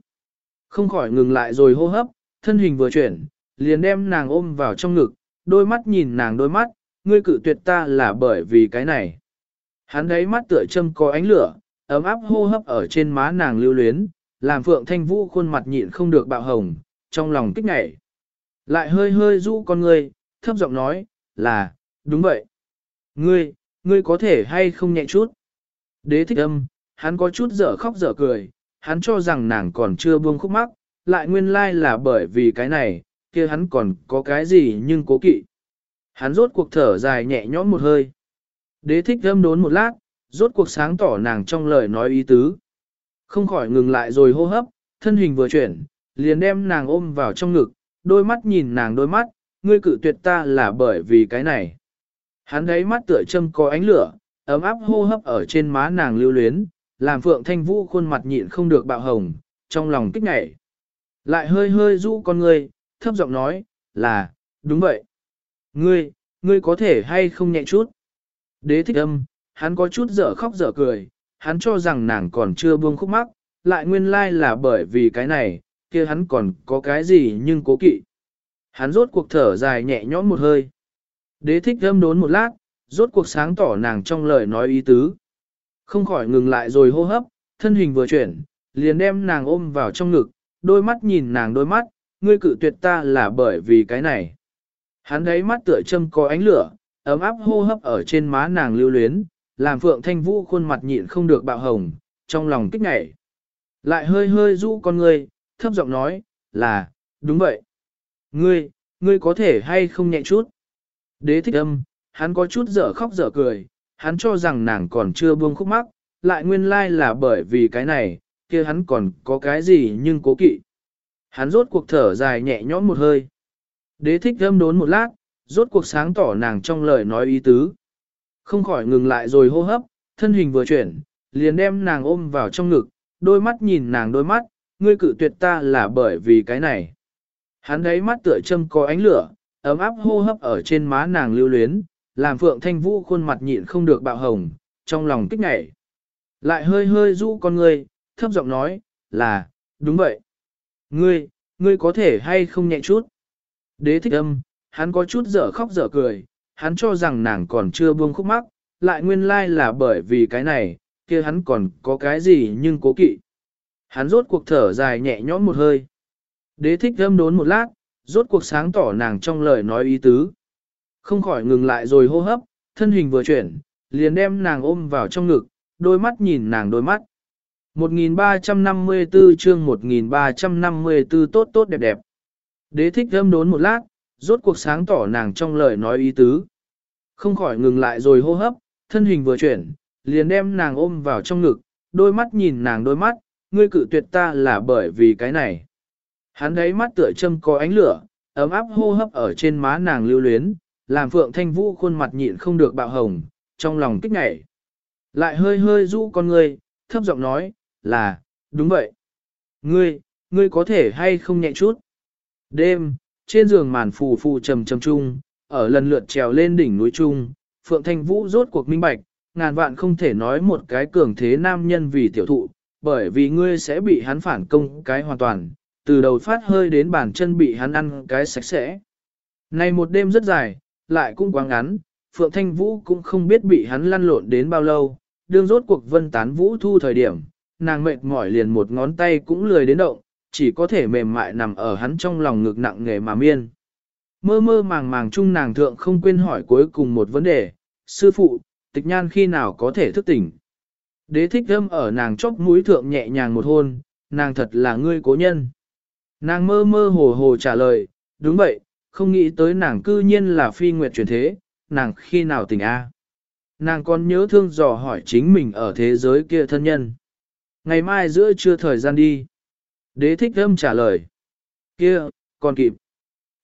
Không khỏi ngừng lại rồi hô hấp, thân hình vừa chuyển, liền đem nàng ôm vào trong ngực, đôi mắt nhìn nàng đôi mắt, ngươi cự tuyệt ta là bởi vì cái này. Hắn đấy mắt tựa châm có ánh lửa, ấm áp hô hấp ở trên má nàng lưu luyến, làm Phượng Thanh Vũ khuôn mặt nhịn không được bạo hồng, trong lòng kích ngảy. Lại hơi hơi rũ con ngươi, thấp giọng nói, là, đúng vậy. Ngươi, ngươi có thể hay không nhẹ chút. Đế thích âm, hắn có chút dở khóc dở cười, hắn cho rằng nàng còn chưa buông khúc mắc, lại nguyên lai là bởi vì cái này, kia hắn còn có cái gì nhưng cố kỵ. Hắn rốt cuộc thở dài nhẹ nhõm một hơi. Đế thích thâm đốn một lát, rốt cuộc sáng tỏ nàng trong lời nói ý tứ. Không khỏi ngừng lại rồi hô hấp, thân hình vừa chuyển, liền đem nàng ôm vào trong ngực, đôi mắt nhìn nàng đôi mắt, ngươi cự tuyệt ta là bởi vì cái này. Hắn đấy mắt tựa châm có ánh lửa, ấm áp hô hấp ở trên má nàng lưu luyến, làm Phượng Thanh Vũ khuôn mặt nhịn không được bạo hồng, trong lòng kích ngậy. Lại hơi hơi rũ con ngươi, thấp giọng nói, là, đúng vậy. Ngươi, ngươi có thể hay không nhẹ chút. Đế thích âm, hắn có chút dở khóc dở cười, hắn cho rằng nàng còn chưa buông khúc mắc, lại nguyên lai là bởi vì cái này, kia hắn còn có cái gì nhưng cố kỵ. Hắn rốt cuộc thở dài nhẹ nhõm một hơi. Đế thích âm đốn một lát, rốt cuộc sáng tỏ nàng trong lời nói ý tứ. Không khỏi ngừng lại rồi hô hấp, thân hình vừa chuyển, liền đem nàng ôm vào trong ngực, đôi mắt nhìn nàng đôi mắt, ngươi cự tuyệt ta là bởi vì cái này. Hắn đấy mắt tựa châm có ánh lửa, ấm áp hô hấp ở trên má nàng lưu luyến, làm Phượng Thanh Vũ khuôn mặt nhịn không được bạo hồng, trong lòng kích ngảy. Lại hơi hơi rũ con ngươi, thấp giọng nói, là, đúng vậy. Ngươi, ngươi có thể hay không nhẹ chút. Đế thích âm, hắn có chút dở khóc dở cười, hắn cho rằng nàng còn chưa buông khúc mắc, lại nguyên lai là bởi vì cái này, kia hắn còn có cái gì nhưng cố kỵ. Hắn rốt cuộc thở dài nhẹ nhõm một hơi. Đế thích thâm đốn một lát, rốt cuộc sáng tỏ nàng trong lời nói ý tứ. Không khỏi ngừng lại rồi hô hấp, thân hình vừa chuyển, liền đem nàng ôm vào trong ngực, đôi mắt nhìn nàng đôi mắt, ngươi cự tuyệt ta là bởi vì cái này. Hắn thấy mắt tựa châm có ánh lửa, ấm áp hô hấp ở trên má nàng lưu luyến, làm Phượng Thanh Vũ khuôn mặt nhịn không được bạo hồng, trong lòng kích ngảy. Lại hơi hơi rũ con ngươi, thấp giọng nói, là, đúng vậy. Ngươi, ngươi có thể hay không nhẹ chút. Đế thích âm, hắn có chút dở khóc dở cười, hắn cho rằng nàng còn chưa buông khúc mắc, lại nguyên lai là bởi vì cái này, kia hắn còn có cái gì nhưng cố kỵ. Hắn rốt cuộc thở dài nhẹ nhõm một hơi. Đế thích âm đốn một lát, rốt cuộc sáng tỏ nàng trong lời nói ý tứ. Không khỏi ngừng lại rồi hô hấp, thân hình vừa chuyển, liền đem nàng ôm vào trong ngực, đôi mắt nhìn nàng đôi mắt. 1354 chương 1354 tốt tốt đẹp đẹp. Đế thích âm đốn một lát, rốt cuộc sáng tỏ nàng trong lời nói ý tứ. Không khỏi ngừng lại rồi hô hấp, thân hình vừa chuyển, liền đem nàng ôm vào trong ngực, đôi mắt nhìn nàng đôi mắt, ngươi cự tuyệt ta là bởi vì cái này. Hắn đấy mắt tựa châm có ánh lửa, ấm áp hô hấp ở trên má nàng lưu luyến, làm Phượng Thanh Vũ khuôn mặt nhịn không được bạo hồng, trong lòng kích ngảy. Lại hơi hơi rũ con ngươi, thấp giọng nói, là, đúng vậy. Ngươi, ngươi có thể hay không nhẹ chút. Đêm, trên giường màn phù phù trầm trầm trung, ở lần lượt trèo lên đỉnh núi trung, Phượng Thanh Vũ rốt cuộc minh bạch, ngàn vạn không thể nói một cái cường thế nam nhân vì tiểu thụ, bởi vì ngươi sẽ bị hắn phản công cái hoàn toàn, từ đầu phát hơi đến bàn chân bị hắn ăn cái sạch sẽ. Này một đêm rất dài, lại cũng quá ngắn, Phượng Thanh Vũ cũng không biết bị hắn lăn lộn đến bao lâu, đương rốt cuộc vân tán vũ thu thời điểm, nàng mệt mỏi liền một ngón tay cũng lười đến động, chỉ có thể mềm mại nằm ở hắn trong lòng ngực nặng nghề mà miên. Mơ mơ màng màng chung nàng thượng không quên hỏi cuối cùng một vấn đề, sư phụ, tịch nhan khi nào có thể thức tỉnh. Đế thích âm ở nàng chóc mũi thượng nhẹ nhàng một hôn, nàng thật là ngươi cố nhân. Nàng mơ mơ hồ hồ trả lời, đúng vậy, không nghĩ tới nàng cư nhiên là phi nguyệt truyền thế, nàng khi nào tỉnh A. Nàng còn nhớ thương dò hỏi chính mình ở thế giới kia thân nhân. Ngày mai giữa trưa thời gian đi. Đế thích âm trả lời. Kia, còn kịp.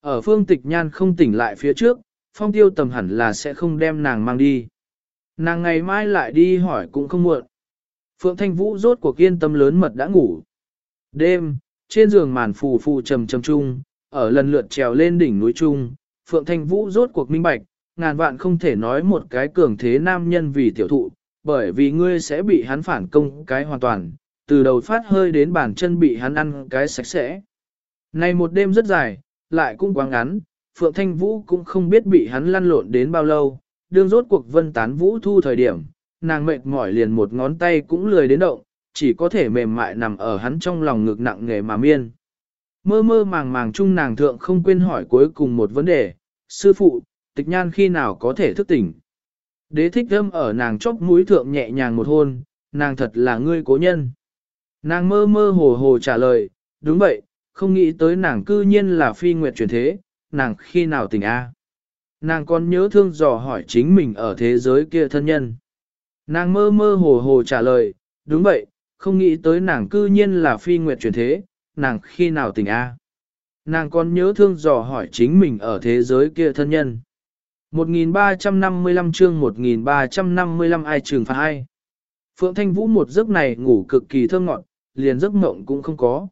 Ở phương tịch nhan không tỉnh lại phía trước, phong tiêu tầm hẳn là sẽ không đem nàng mang đi. Nàng ngày mai lại đi hỏi cũng không muộn. Phượng Thanh Vũ rốt cuộc yên tâm lớn mật đã ngủ. Đêm, trên giường màn phù phù trầm trầm trung, ở lần lượt trèo lên đỉnh núi trung, Phượng Thanh Vũ rốt cuộc minh bạch, ngàn vạn không thể nói một cái cường thế nam nhân vì tiểu thụ, bởi vì ngươi sẽ bị hắn phản công cái hoàn toàn, từ đầu phát hơi đến bàn chân bị hắn ăn cái sạch sẽ. Này một đêm rất dài, lại cũng quá ngắn, Phượng Thanh Vũ cũng không biết bị hắn lăn lộn đến bao lâu, đương rốt cuộc vân tán vũ thu thời điểm, nàng mệt mỏi liền một ngón tay cũng lười đến động, chỉ có thể mềm mại nằm ở hắn trong lòng ngực nặng nghề mà miên. Mơ mơ màng màng chung nàng thượng không quên hỏi cuối cùng một vấn đề, sư phụ, tịch nhan khi nào có thể thức tỉnh. Đế thích thâm ở nàng chóc mũi thượng nhẹ nhàng một hôn, nàng thật là ngươi cố nhân. Nàng mơ mơ hồ hồ trả lời, đúng vậy, không nghĩ tới nàng cư nhiên là phi nguyệt chuyển thế, nàng khi nào tỉnh A. Nàng còn nhớ thương dò hỏi chính mình ở thế giới kia thân nhân. Nàng mơ mơ hồ hồ trả lời, đúng vậy, không nghĩ tới nàng cư nhiên là phi nguyệt chuyển thế, nàng khi nào tỉnh A. Nàng còn nhớ thương dò hỏi chính mình ở thế giới kia thân nhân. 1355 chương 1355 ai trường phạt ai. Phượng Thanh Vũ một giấc này ngủ cực kỳ thơ ngọn, liền giấc mộng cũng không có.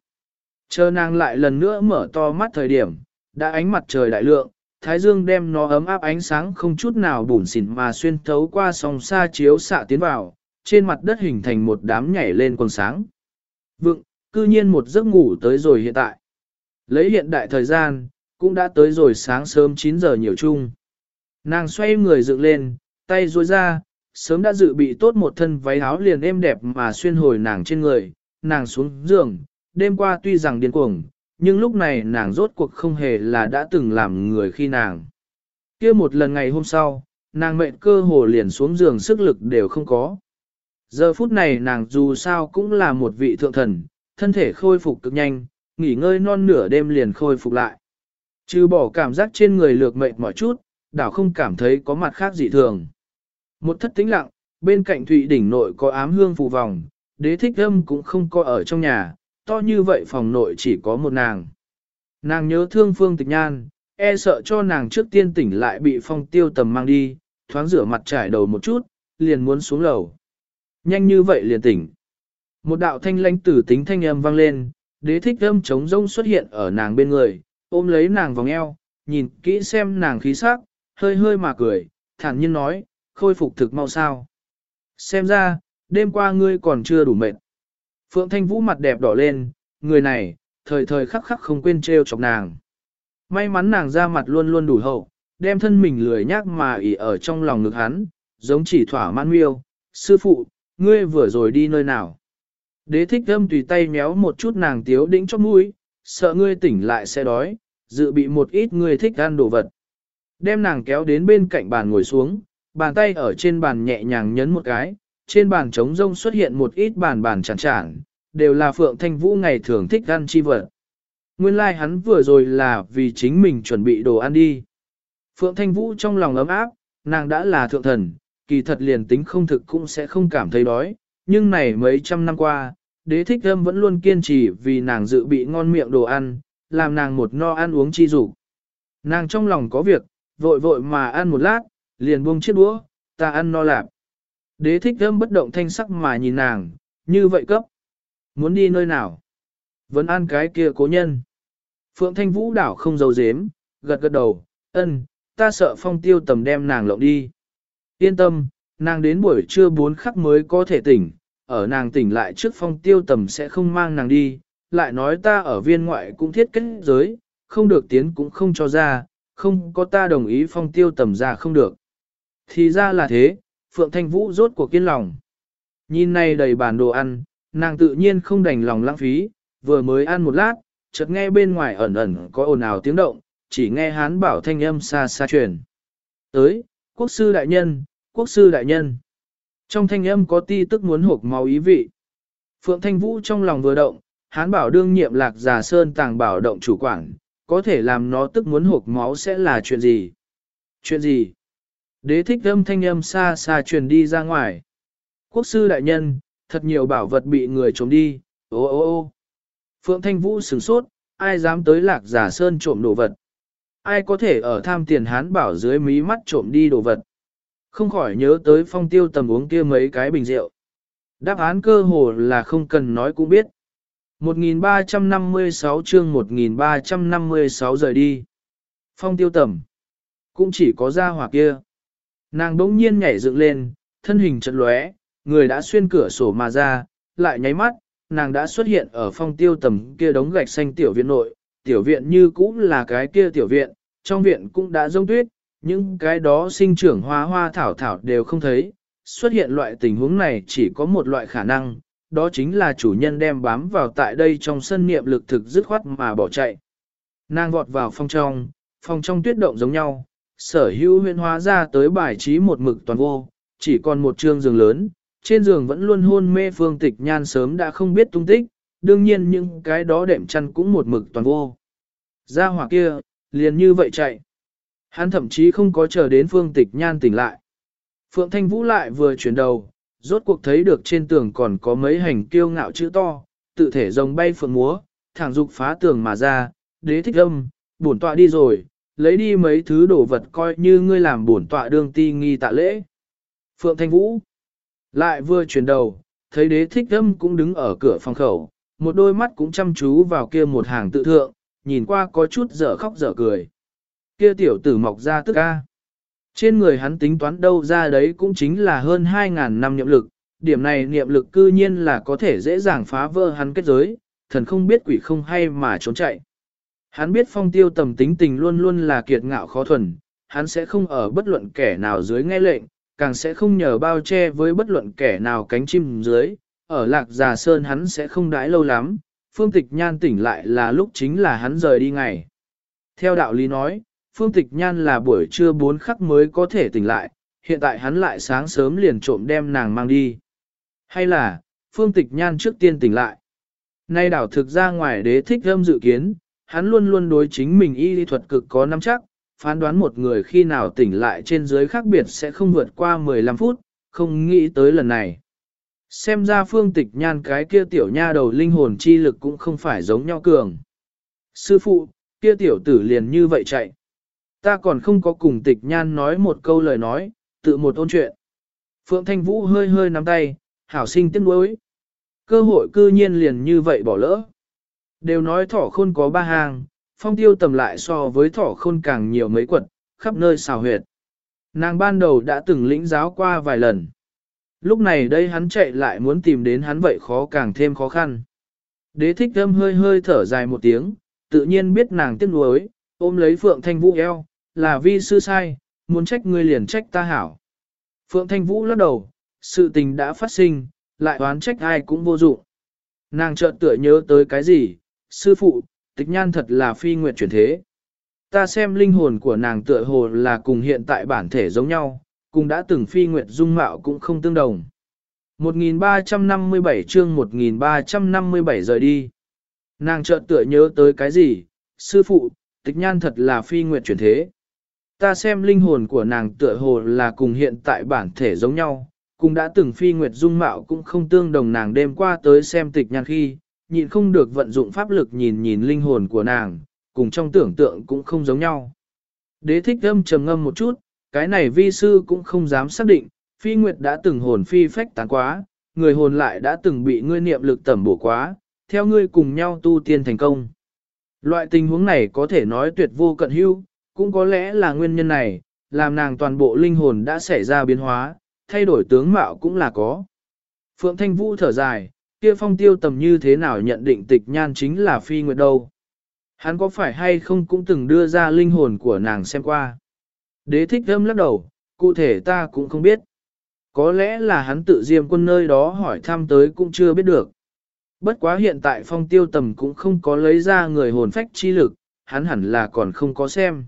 Chờ nàng lại lần nữa mở to mắt thời điểm, đã ánh mặt trời đại lượng, thái dương đem nó ấm áp ánh sáng không chút nào bủn xỉn mà xuyên thấu qua song xa chiếu xạ tiến vào, trên mặt đất hình thành một đám nhảy lên quần sáng. Vượng, cư nhiên một giấc ngủ tới rồi hiện tại. Lấy hiện đại thời gian, cũng đã tới rồi sáng sớm 9 giờ nhiều chung. Nàng xoay người dựng lên, tay duỗi ra, sớm đã dự bị tốt một thân váy áo liền êm đẹp mà xuyên hồi nàng trên người, nàng xuống giường, đêm qua tuy rằng điên cuồng, nhưng lúc này nàng rốt cuộc không hề là đã từng làm người khi nàng. kia một lần ngày hôm sau, nàng mệnh cơ hồ liền xuống giường sức lực đều không có. Giờ phút này nàng dù sao cũng là một vị thượng thần, thân thể khôi phục cực nhanh, nghỉ ngơi non nửa đêm liền khôi phục lại. Trừ bỏ cảm giác trên người lược mệt mỏi chút, đảo không cảm thấy có mặt khác dị thường. Một thất tĩnh lặng, bên cạnh thụy đỉnh nội có ám hương phù vòng, đế thích âm cũng không có ở trong nhà, to như vậy phòng nội chỉ có một nàng. Nàng nhớ thương phương tịch nhan, e sợ cho nàng trước tiên tỉnh lại bị phong tiêu tầm mang đi, thoáng rửa mặt trải đầu một chút, liền muốn xuống lầu. Nhanh như vậy liền tỉnh. Một đạo thanh lãnh tử tính thanh âm vang lên, đế thích âm trống rông xuất hiện ở nàng bên người, ôm lấy nàng vòng eo, nhìn kỹ xem nàng khí sắc, hơi hơi mà cười, thản nhiên nói, khôi phục thực mau sao. Xem ra, đêm qua ngươi còn chưa đủ mệt. Phượng Thanh Vũ mặt đẹp đỏ lên, người này, thời thời khắc khắc không quên trêu chọc nàng. May mắn nàng ra mặt luôn luôn đủ hậu, đem thân mình lười nhác mà ỉ ở trong lòng ngực hắn, giống chỉ thỏa mãn miêu. Sư phụ, ngươi vừa rồi đi nơi nào? Đế thích âm tùy tay méo một chút nàng tiếu đĩnh chóp mũi, sợ ngươi tỉnh lại sẽ đói, dự bị một ít ngươi thích ăn đồ vật. Đem nàng kéo đến bên cạnh bàn ngồi xuống, bàn tay ở trên bàn nhẹ nhàng nhấn một cái, trên bàn trống rông xuất hiện một ít bàn bàn chẳng chản, đều là Phượng Thanh Vũ ngày thường thích ăn chi vật. Nguyên lai like hắn vừa rồi là vì chính mình chuẩn bị đồ ăn đi. Phượng Thanh Vũ trong lòng ấm áp, nàng đã là thượng thần, kỳ thật liền tính không thực cũng sẽ không cảm thấy đói, nhưng này mấy trăm năm qua, đế thích âm vẫn luôn kiên trì vì nàng dự bị ngon miệng đồ ăn, làm nàng một no ăn uống chi dục Nàng trong lòng có việc, vội vội mà ăn một lát, liền buông chiếc đũa, ta ăn no lạp. Đế thích thơm bất động thanh sắc mà nhìn nàng, như vậy cấp. Muốn đi nơi nào? Vẫn ăn cái kia cố nhân. Phượng Thanh Vũ đảo không giấu dếm, gật gật đầu, ân, ta sợ phong tiêu tầm đem nàng lộng đi. Yên tâm, nàng đến buổi trưa bốn khắc mới có thể tỉnh, ở nàng tỉnh lại trước phong tiêu tầm sẽ không mang nàng đi, lại nói ta ở viên ngoại cũng thiết kết giới, không được tiến cũng không cho ra, không có ta đồng ý phong tiêu tầm ra không được. Thì ra là thế, Phượng Thanh Vũ rốt cuộc kiên lòng. Nhìn này đầy bàn đồ ăn, nàng tự nhiên không đành lòng lãng phí, vừa mới ăn một lát, chợt nghe bên ngoài ẩn ẩn có ồn ào tiếng động, chỉ nghe hán bảo thanh âm xa xa truyền. Tới, quốc sư đại nhân, quốc sư đại nhân. Trong thanh âm có ti tức muốn hộp máu ý vị. Phượng Thanh Vũ trong lòng vừa động, hán bảo đương nhiệm lạc giả sơn tàng bảo động chủ quản, có thể làm nó tức muốn hộp máu sẽ là chuyện gì? Chuyện gì? Đế thích âm thanh âm xa xa truyền đi ra ngoài. Quốc sư đại nhân, thật nhiều bảo vật bị người trộm đi, ô ô ô. Phượng Thanh Vũ sửng sốt, ai dám tới lạc giả sơn trộm đồ vật. Ai có thể ở tham tiền hán bảo dưới mí mắt trộm đi đồ vật. Không khỏi nhớ tới phong tiêu tầm uống kia mấy cái bình rượu. Đáp án cơ hồ là không cần nói cũng biết. 1356 chương 1356 rời đi. Phong tiêu tầm. Cũng chỉ có ra hỏa kia. Nàng đống nhiên nhảy dựng lên, thân hình chật lóe, người đã xuyên cửa sổ mà ra, lại nháy mắt, nàng đã xuất hiện ở phong tiêu tầm kia đống gạch xanh tiểu viện nội. Tiểu viện như cũng là cái kia tiểu viện, trong viện cũng đã rông tuyết, những cái đó sinh trưởng hoa hoa thảo thảo đều không thấy. Xuất hiện loại tình huống này chỉ có một loại khả năng, đó chính là chủ nhân đem bám vào tại đây trong sân niệm lực thực dứt khoát mà bỏ chạy. Nàng vọt vào phòng trong, phòng trong tuyết động giống nhau, sở hữu huyên hóa ra tới bài trí một mực toàn vô, chỉ còn một trương giường lớn, trên giường vẫn luôn hôn mê phương tịch nhan sớm đã không biết tung tích, đương nhiên những cái đó đệm chăn cũng một mực toàn vô. Ra hỏa kia, liền như vậy chạy. Hắn thậm chí không có chờ đến phương tịch nhan tỉnh lại. Phượng Thanh Vũ lại vừa chuyển đầu, rốt cuộc thấy được trên tường còn có mấy hành kiêu ngạo chữ to, tự thể rồng bay phượng múa, thẳng dục phá tường mà ra, đế thích âm, bổn tọa đi rồi, lấy đi mấy thứ đồ vật coi như ngươi làm bổn tọa đương ti nghi tạ lễ. Phượng Thanh Vũ lại vừa chuyển đầu, thấy đế thích âm cũng đứng ở cửa phòng khẩu, một đôi mắt cũng chăm chú vào kia một hàng tự thượng, nhìn qua có chút dở khóc dở cười. Kia tiểu tử mọc ra tức ca. Trên người hắn tính toán đâu ra đấy cũng chính là hơn 2.000 năm niệm lực, điểm này niệm lực cư nhiên là có thể dễ dàng phá vỡ hắn kết giới, thần không biết quỷ không hay mà trốn chạy. Hắn biết phong tiêu tầm tính tình luôn luôn là kiệt ngạo khó thuần, hắn sẽ không ở bất luận kẻ nào dưới nghe lệnh, càng sẽ không nhờ bao che với bất luận kẻ nào cánh chim dưới, ở lạc già sơn hắn sẽ không đãi lâu lắm, phương tịch nhan tỉnh lại là lúc chính là hắn rời đi ngày. Theo đạo lý nói, phương tịch nhan là buổi trưa bốn khắc mới có thể tỉnh lại, hiện tại hắn lại sáng sớm liền trộm đem nàng mang đi. Hay là, phương tịch nhan trước tiên tỉnh lại. Nay đảo thực ra ngoài đế thích âm dự kiến, hắn luôn luôn đối chính mình y lý thuật cực có nắm chắc, phán đoán một người khi nào tỉnh lại trên dưới khác biệt sẽ không vượt qua 15 phút, không nghĩ tới lần này. Xem ra phương tịch nhan cái kia tiểu nha đầu linh hồn chi lực cũng không phải giống nhau cường. Sư phụ, kia tiểu tử liền như vậy chạy. Ta còn không có cùng tịch nhan nói một câu lời nói, tự một ôn chuyện. Phượng Thanh Vũ hơi hơi nắm tay, hảo sinh tiếc nuối. Cơ hội cư nhiên liền như vậy bỏ lỡ. Đều nói thỏ khôn có ba hàng, phong tiêu tầm lại so với thỏ khôn càng nhiều mấy quật, khắp nơi xào huyệt. Nàng ban đầu đã từng lĩnh giáo qua vài lần. Lúc này đây hắn chạy lại muốn tìm đến hắn vậy khó càng thêm khó khăn. Đế thích âm hơi hơi thở dài một tiếng, tự nhiên biết nàng tiếc nuối, ôm lấy Phượng Thanh Vũ eo, là vi sư sai, muốn trách ngươi liền trách ta hảo. Phượng Thanh Vũ lắc đầu, sự tình đã phát sinh, lại oán trách ai cũng vô dụng. Nàng chợt tựa nhớ tới cái gì, sư phụ, tịch nhan thật là phi nguyệt chuyển thế. Ta xem linh hồn của nàng tựa hồ là cùng hiện tại bản thể giống nhau, cùng đã từng phi nguyệt dung mạo cũng không tương đồng. 1357 chương 1357 rời đi. Nàng chợt tựa nhớ tới cái gì, sư phụ, tịch nhan thật là phi nguyệt chuyển thế. Ta xem linh hồn của nàng tựa hồ là cùng hiện tại bản thể giống nhau, cùng đã từng phi nguyệt dung mạo cũng không tương đồng nàng đêm qua tới xem tịch nhan khi, nhịn không được vận dụng pháp lực nhìn nhìn linh hồn của nàng, cùng trong tưởng tượng cũng không giống nhau. Đế thích âm trầm ngâm một chút, cái này vi sư cũng không dám xác định, phi nguyệt đã từng hồn phi phách tán quá, người hồn lại đã từng bị ngươi niệm lực tẩm bổ quá, theo ngươi cùng nhau tu tiên thành công. Loại tình huống này có thể nói tuyệt vô cận hưu, cũng có lẽ là nguyên nhân này, làm nàng toàn bộ linh hồn đã xảy ra biến hóa, thay đổi tướng mạo cũng là có. Phượng Thanh Vũ thở dài, kia phong tiêu tầm như thế nào nhận định tịch nhan chính là phi nguyệt đâu. Hắn có phải hay không cũng từng đưa ra linh hồn của nàng xem qua. Đế thích thâm lắc đầu, cụ thể ta cũng không biết. Có lẽ là hắn tự diêm quân nơi đó hỏi thăm tới cũng chưa biết được. Bất quá hiện tại phong tiêu tầm cũng không có lấy ra người hồn phách chi lực, hắn hẳn là còn không có xem.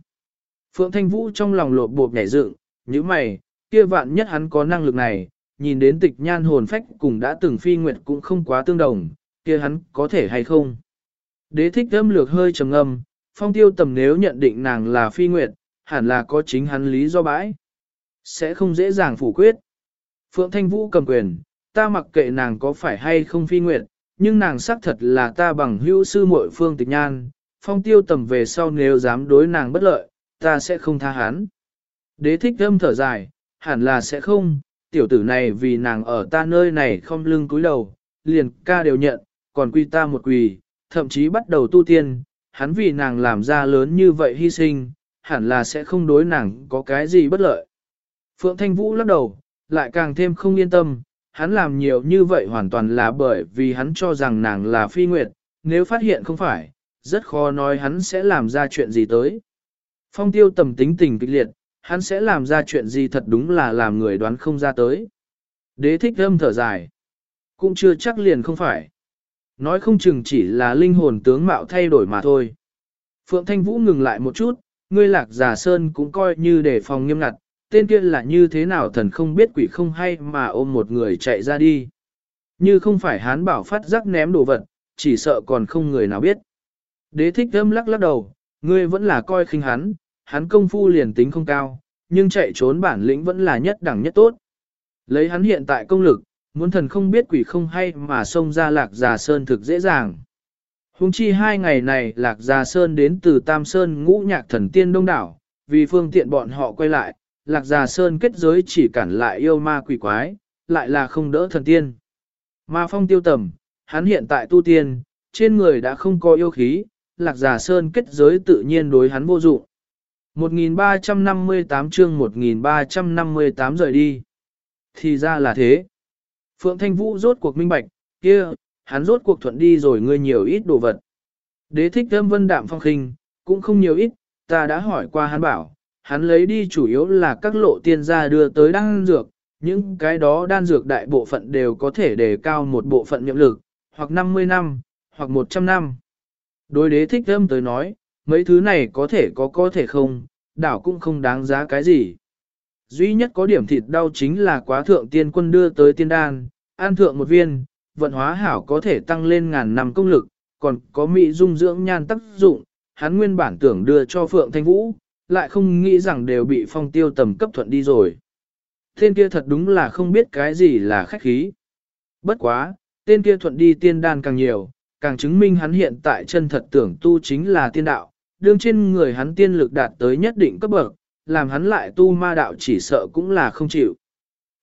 Phượng Thanh Vũ trong lòng lột bột nhảy dựng, như mày, kia vạn nhất hắn có năng lực này, nhìn đến tịch nhan hồn phách cùng đã từng phi nguyệt cũng không quá tương đồng, kia hắn có thể hay không. Đế thích âm lược hơi trầm âm, phong tiêu tầm nếu nhận định nàng là phi nguyệt, hẳn là có chính hắn lý do bãi. Sẽ không dễ dàng phủ quyết. Phượng Thanh Vũ cầm quyền, ta mặc kệ nàng có phải hay không phi nguyệt, nhưng nàng xác thật là ta bằng hữu sư muội phương tịch nhan, phong tiêu tầm về sau nếu dám đối nàng bất lợi, ta sẽ không tha hắn. Đế thích âm thở dài, hẳn là sẽ không, tiểu tử này vì nàng ở ta nơi này không lưng cúi đầu, liền ca đều nhận, còn quy ta một quỳ, thậm chí bắt đầu tu tiên, hắn vì nàng làm ra lớn như vậy hy sinh, hẳn là sẽ không đối nàng có cái gì bất lợi. Phượng Thanh Vũ lắc đầu, lại càng thêm không yên tâm, hắn làm nhiều như vậy hoàn toàn là bởi vì hắn cho rằng nàng là phi nguyệt, nếu phát hiện không phải, rất khó nói hắn sẽ làm ra chuyện gì tới. Phong tiêu tầm tính tình kịch liệt, hắn sẽ làm ra chuyện gì thật đúng là làm người đoán không ra tới. Đế thích âm thở dài. Cũng chưa chắc liền không phải. Nói không chừng chỉ là linh hồn tướng mạo thay đổi mà thôi. Phượng Thanh Vũ ngừng lại một chút, ngươi lạc giả sơn cũng coi như để phòng nghiêm ngặt, tên kia là như thế nào thần không biết quỷ không hay mà ôm một người chạy ra đi. Như không phải hán bảo phát giác ném đồ vật, chỉ sợ còn không người nào biết. Đế thích âm lắc lắc đầu, ngươi vẫn là coi khinh hắn, hắn công phu liền tính không cao, nhưng chạy trốn bản lĩnh vẫn là nhất đẳng nhất tốt. Lấy hắn hiện tại công lực, muốn thần không biết quỷ không hay mà xông ra lạc già sơn thực dễ dàng. Hùng chi hai ngày này lạc già sơn đến từ Tam Sơn ngũ nhạc thần tiên đông đảo, vì phương tiện bọn họ quay lại, lạc già sơn kết giới chỉ cản lại yêu ma quỷ quái, lại là không đỡ thần tiên. Ma phong tiêu tầm, hắn hiện tại tu tiên, trên người đã không có yêu khí, lạc già sơn kết giới tự nhiên đối hắn vô dụng. 1358 chương 1358 rời đi. Thì ra là thế. Phượng Thanh Vũ rốt cuộc minh bạch, kia, hắn rốt cuộc thuận đi rồi ngươi nhiều ít đồ vật. Đế thích thơm vân đạm phong khinh, cũng không nhiều ít, ta đã hỏi qua hắn bảo, hắn lấy đi chủ yếu là các lộ tiên gia đưa tới đan dược, những cái đó đan dược đại bộ phận đều có thể đề cao một bộ phận nhiệm lực, hoặc 50 năm, hoặc 100 năm. Đối đế thích thơm tới nói, mấy thứ này có thể có có thể không, đảo cũng không đáng giá cái gì. Duy nhất có điểm thịt đau chính là quá thượng tiên quân đưa tới tiên đan, an thượng một viên, vận hóa hảo có thể tăng lên ngàn năm công lực, còn có mỹ dung dưỡng nhan tác dụng, hắn nguyên bản tưởng đưa cho Phượng Thanh Vũ, lại không nghĩ rằng đều bị phong tiêu tầm cấp thuận đi rồi. Tên kia thật đúng là không biết cái gì là khách khí. Bất quá, tên kia thuận đi tiên đan càng nhiều, càng chứng minh hắn hiện tại chân thật tưởng tu chính là tiên đạo, đương trên người hắn tiên lực đạt tới nhất định cấp bậc, làm hắn lại tu ma đạo chỉ sợ cũng là không chịu.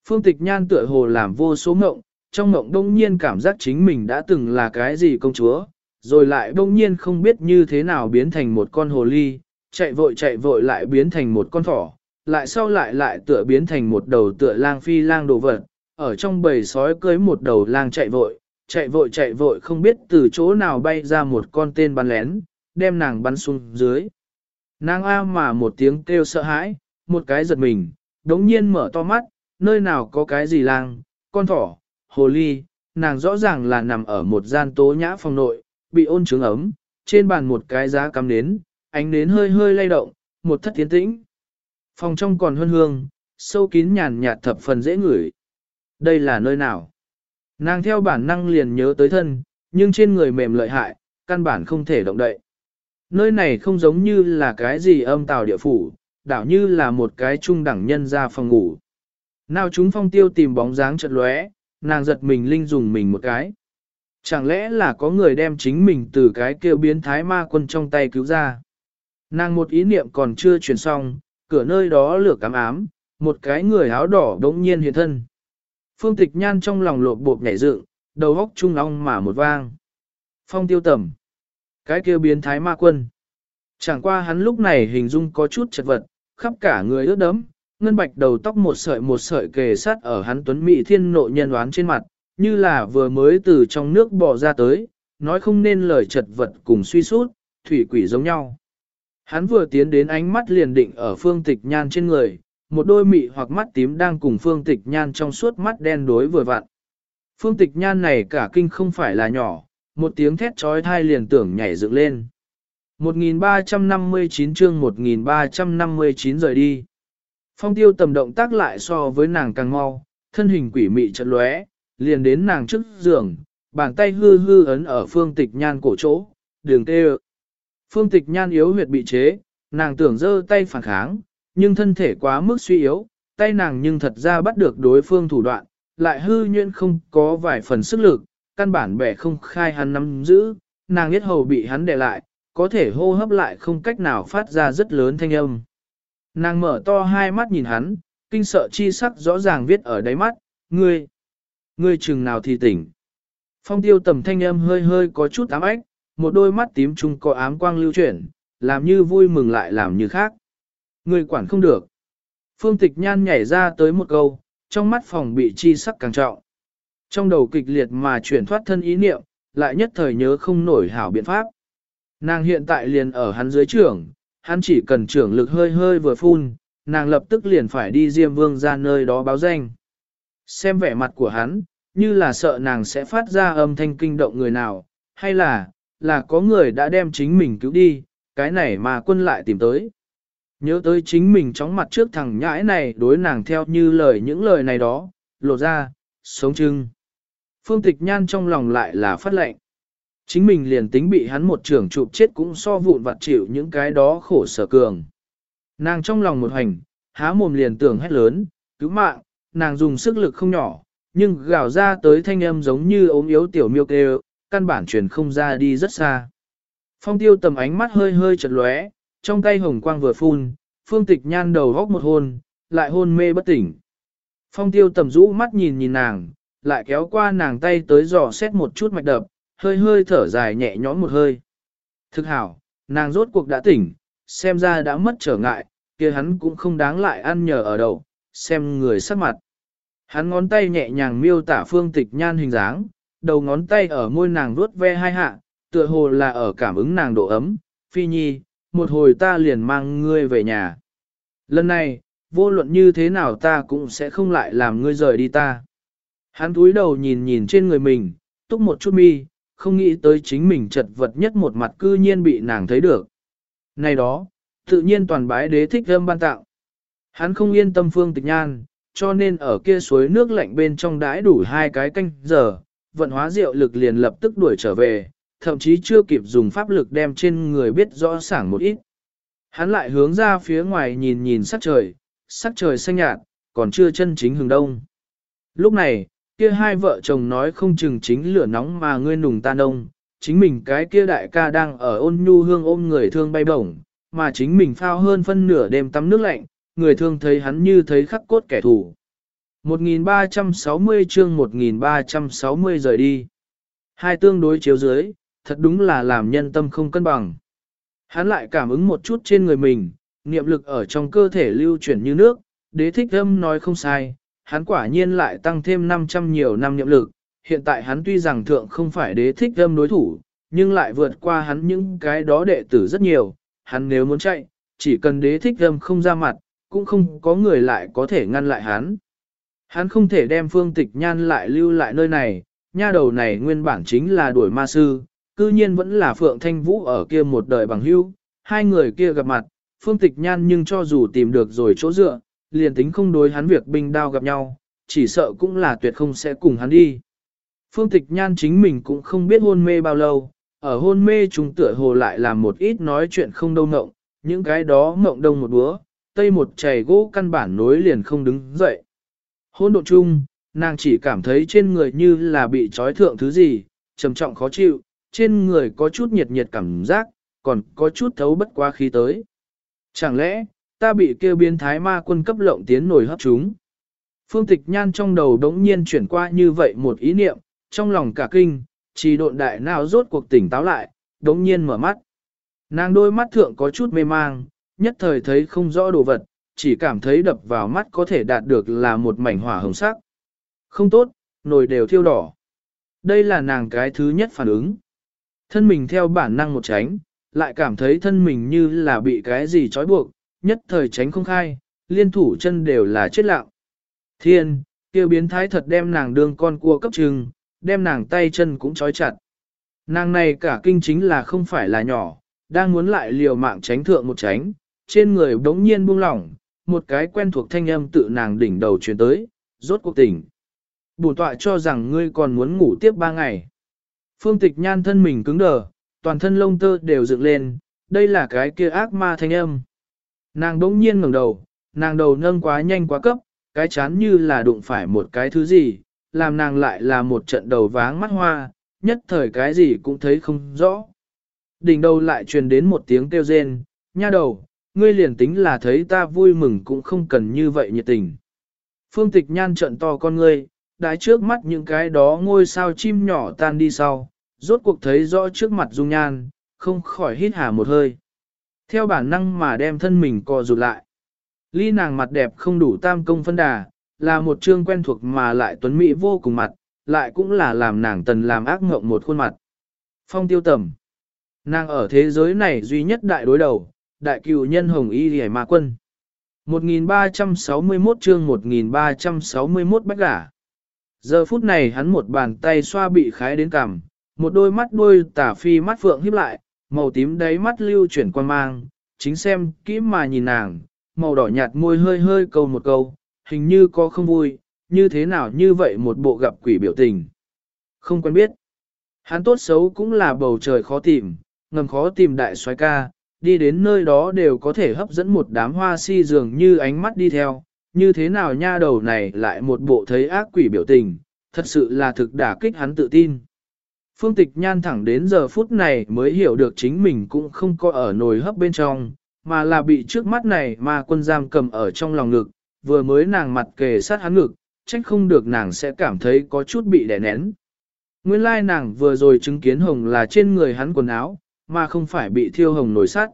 Phương tịch nhan tựa hồ làm vô số mộng, trong mộng đông nhiên cảm giác chính mình đã từng là cái gì công chúa, rồi lại đông nhiên không biết như thế nào biến thành một con hồ ly, chạy vội chạy vội lại biến thành một con thỏ, lại sau lại lại tựa biến thành một đầu tựa lang phi lang đồ vật, ở trong bầy sói cưới một đầu lang chạy vội, chạy vội chạy vội không biết từ chỗ nào bay ra một con tên bắn lén, đem nàng bắn xuống dưới. Nàng A mà một tiếng kêu sợ hãi, một cái giật mình, đống nhiên mở to mắt, nơi nào có cái gì lang, con thỏ, hồ ly, nàng rõ ràng là nằm ở một gian tố nhã phòng nội, bị ôn trướng ấm, trên bàn một cái giá cắm nến, ánh nến hơi hơi lay động, một thất tiến tĩnh. Phòng trong còn hương hương, sâu kín nhàn nhạt thập phần dễ ngửi. Đây là nơi nào? Nàng theo bản năng liền nhớ tới thân, nhưng trên người mềm lợi hại, căn bản không thể động đậy. Nơi này không giống như là cái gì âm tào địa phủ, đảo như là một cái trung đẳng nhân ra phòng ngủ. Nào chúng phong tiêu tìm bóng dáng chợt lóe, nàng giật mình linh dùng mình một cái. Chẳng lẽ là có người đem chính mình từ cái kêu biến thái ma quân trong tay cứu ra. Nàng một ý niệm còn chưa truyền xong, cửa nơi đó lửa cám ám, một cái người áo đỏ đống nhiên hiện thân. Phương tịch nhan trong lòng lộp bộp nhảy dựng, đầu góc trung long mà một vang. Phong tiêu tầm. Cái kia biến thái ma quân. Chẳng qua hắn lúc này hình dung có chút chật vật, khắp cả người ướt đẫm, ngân bạch đầu tóc một sợi một sợi kề sát ở hắn tuấn mỹ thiên nội nhân đoán trên mặt, như là vừa mới từ trong nước bò ra tới, nói không nên lời chật vật cùng suy sút, thủy quỷ giống nhau. Hắn vừa tiến đến ánh mắt liền định ở phương tịch nhan trên người, một đôi mị hoặc mắt tím đang cùng phương tịch nhan trong suốt mắt đen đối vừa vặn. Phương tịch nhan này cả kinh không phải là nhỏ, một tiếng thét trói thai liền tưởng nhảy dựng lên. 1359 chương 1359 rời đi. Phong tiêu tầm động tác lại so với nàng càng mau, thân hình quỷ mị chật lóe, liền đến nàng trước giường, bàn tay hư hư ấn ở phương tịch nhan cổ chỗ, đường tê Phương tịch nhan yếu huyệt bị chế, nàng tưởng giơ tay phản kháng, nhưng thân thể quá mức suy yếu, tay nàng nhưng thật ra bắt được đối phương thủ đoạn, lại hư nhuyễn không có vài phần sức lực, căn bản bẻ không khai hắn nắm giữ, nàng biết hầu bị hắn để lại, có thể hô hấp lại không cách nào phát ra rất lớn thanh âm. Nàng mở to hai mắt nhìn hắn, kinh sợ chi sắc rõ ràng viết ở đáy mắt, ngươi, ngươi chừng nào thì tỉnh. Phong tiêu tầm thanh âm hơi hơi có chút ám ách, một đôi mắt tím trung có ám quang lưu chuyển, làm như vui mừng lại làm như khác. Ngươi quản không được. Phương tịch nhan nhảy ra tới một câu, trong mắt phòng bị chi sắc càng trọng. Trong đầu kịch liệt mà chuyển thoát thân ý niệm, lại nhất thời nhớ không nổi hảo biện pháp. Nàng hiện tại liền ở hắn dưới trưởng, hắn chỉ cần trưởng lực hơi hơi vừa phun, nàng lập tức liền phải đi Diêm Vương ra nơi đó báo danh. Xem vẻ mặt của hắn, như là sợ nàng sẽ phát ra âm thanh kinh động người nào, hay là, là có người đã đem chính mình cứu đi, cái này mà quân lại tìm tới. Nhớ tới chính mình chóng mặt trước thằng nhãi này đối nàng theo như lời những lời này đó, lộ ra, sống chưng. Phương tịch nhan trong lòng lại là phát lệnh. Chính mình liền tính bị hắn một trưởng chụp chết cũng so vụn vặt chịu những cái đó khổ sở cường. Nàng trong lòng một hành, há mồm liền tưởng hét lớn, cứu mạng, nàng dùng sức lực không nhỏ, nhưng gào ra tới thanh âm giống như ốm yếu tiểu miêu kêu, căn bản truyền không ra đi rất xa. Phong tiêu tầm ánh mắt hơi hơi chật lóe, trong tay hồng quang vừa phun, phương tịch nhan đầu góc một hôn, lại hôn mê bất tỉnh. Phong tiêu tầm rũ mắt nhìn nhìn nàng, lại kéo qua nàng tay tới dò xét một chút mạch đập, hơi hơi thở dài nhẹ nhõm một hơi. Thực hảo, nàng rốt cuộc đã tỉnh, xem ra đã mất trở ngại, kia hắn cũng không đáng lại ăn nhờ ở đầu, xem người sắc mặt. Hắn ngón tay nhẹ nhàng miêu tả phương tịch nhan hình dáng, đầu ngón tay ở môi nàng vuốt ve hai hạ, tựa hồ là ở cảm ứng nàng độ ấm, phi nhi, một hồi ta liền mang ngươi về nhà. Lần này, vô luận như thế nào ta cũng sẽ không lại làm ngươi rời đi ta. Hắn túi đầu nhìn nhìn trên người mình, túc một chút mi, không nghĩ tới chính mình chật vật nhất một mặt cư nhiên bị nàng thấy được. Này đó, tự nhiên toàn bái đế thích thơm ban tạo. Hắn không yên tâm phương tịch nhan, cho nên ở kia suối nước lạnh bên trong đãi đủ hai cái canh giờ, vận hóa rượu lực liền lập tức đuổi trở về, thậm chí chưa kịp dùng pháp lực đem trên người biết rõ sảng một ít. Hắn lại hướng ra phía ngoài nhìn nhìn sắc trời, sắc trời xanh nhạt, còn chưa chân chính hừng đông. Lúc này, kia hai vợ chồng nói không chừng chính lửa nóng mà ngươi nùng ta nông, chính mình cái kia đại ca đang ở ôn nhu hương ôm người thương bay bổng, mà chính mình phao hơn phân nửa đêm tắm nước lạnh, người thương thấy hắn như thấy khắc cốt kẻ thù. 1360 chương 1360 rời đi. Hai tương đối chiếu dưới, thật đúng là làm nhân tâm không cân bằng. Hắn lại cảm ứng một chút trên người mình, niệm lực ở trong cơ thể lưu chuyển như nước, đế thích âm nói không sai, hắn quả nhiên lại tăng thêm 500 nhiều năm nhiệm lực, hiện tại hắn tuy rằng thượng không phải đế thích âm đối thủ, nhưng lại vượt qua hắn những cái đó đệ tử rất nhiều, hắn nếu muốn chạy, chỉ cần đế thích âm không ra mặt, cũng không có người lại có thể ngăn lại hắn. Hắn không thể đem phương tịch nhan lại lưu lại nơi này, nha đầu này nguyên bản chính là đuổi ma sư, cư nhiên vẫn là Phượng Thanh Vũ ở kia một đời bằng hữu, hai người kia gặp mặt, phương tịch nhan nhưng cho dù tìm được rồi chỗ dựa, liền tính không đối hắn việc binh đao gặp nhau, chỉ sợ cũng là tuyệt không sẽ cùng hắn đi. Phương tịch nhan chính mình cũng không biết hôn mê bao lâu, ở hôn mê chúng tựa hồ lại làm một ít nói chuyện không đâu ngộng, những cái đó ngộng đông một búa, tây một chày gỗ căn bản nối liền không đứng dậy. Hôn độ chung, nàng chỉ cảm thấy trên người như là bị trói thượng thứ gì, trầm trọng khó chịu, trên người có chút nhiệt nhiệt cảm giác, còn có chút thấu bất quá khí tới. Chẳng lẽ, ta bị kêu biến thái ma quân cấp lộng tiến nổi hấp chúng? Phương tịch nhan trong đầu đống nhiên chuyển qua như vậy một ý niệm, trong lòng cả kinh, chỉ độn đại nào rốt cuộc tỉnh táo lại, đống nhiên mở mắt. Nàng đôi mắt thượng có chút mê mang, nhất thời thấy không rõ đồ vật, chỉ cảm thấy đập vào mắt có thể đạt được là một mảnh hỏa hồng sắc. Không tốt, nồi đều thiêu đỏ. Đây là nàng cái thứ nhất phản ứng. Thân mình theo bản năng một tránh, lại cảm thấy thân mình như là bị cái gì trói buộc, nhất thời tránh không khai, liên thủ chân đều là chết lặng. Thiên, kêu biến thái thật đem nàng đương con cua cấp trừng, đem nàng tay chân cũng trói chặt. Nàng này cả kinh chính là không phải là nhỏ, đang muốn lại liều mạng tránh thượng một tránh, trên người đống nhiên buông lỏng, một cái quen thuộc thanh âm tự nàng đỉnh đầu truyền tới, rốt cuộc tỉnh. Bùn tọa cho rằng ngươi còn muốn ngủ tiếp ba ngày. Phương tịch nhan thân mình cứng đờ, toàn thân lông tơ đều dựng lên, đây là cái kia ác ma thanh âm. Nàng đống nhiên ngẩng đầu, nàng đầu nâng quá nhanh quá cấp, cái chán như là đụng phải một cái thứ gì, làm nàng lại là một trận đầu váng mắt hoa, nhất thời cái gì cũng thấy không rõ. Đỉnh đầu lại truyền đến một tiếng kêu rên, nha đầu, ngươi liền tính là thấy ta vui mừng cũng không cần như vậy nhiệt tình. Phương tịch nhan trận to con ngươi, đái trước mắt những cái đó ngôi sao chim nhỏ tan đi sau, rốt cuộc thấy rõ trước mặt dung nhan, không khỏi hít hà một hơi. Theo bản năng mà đem thân mình co rụt lại. Ly nàng mặt đẹp không đủ tam công phân đà, là một trương quen thuộc mà lại tuấn mỹ vô cùng mặt, lại cũng là làm nàng tần làm ác ngộng một khuôn mặt. Phong tiêu tầm. Nàng ở thế giới này duy nhất đại đối đầu, đại cựu nhân hồng y hề ma quân. 1361 chương 1361 bách gả. Giờ phút này hắn một bàn tay xoa bị khái đến cằm, một đôi mắt đuôi tả phi mắt phượng híp lại, màu tím đáy mắt lưu chuyển quan mang, chính xem kỹ mà nhìn nàng, màu đỏ nhạt môi hơi hơi câu một câu, hình như có không vui, như thế nào như vậy một bộ gặp quỷ biểu tình. Không quen biết. Hắn tốt xấu cũng là bầu trời khó tìm, ngầm khó tìm đại xoái ca, đi đến nơi đó đều có thể hấp dẫn một đám hoa si dường như ánh mắt đi theo, như thế nào nha đầu này lại một bộ thấy ác quỷ biểu tình, thật sự là thực đả kích hắn tự tin. Phương tịch nhan thẳng đến giờ phút này mới hiểu được chính mình cũng không có ở nồi hấp bên trong, mà là bị trước mắt này mà quân giam cầm ở trong lòng ngực, vừa mới nàng mặt kề sát hắn ngực, trách không được nàng sẽ cảm thấy có chút bị đè nén. Nguyên lai nàng vừa rồi chứng kiến hồng là trên người hắn quần áo, mà không phải bị thiêu hồng nổi sát.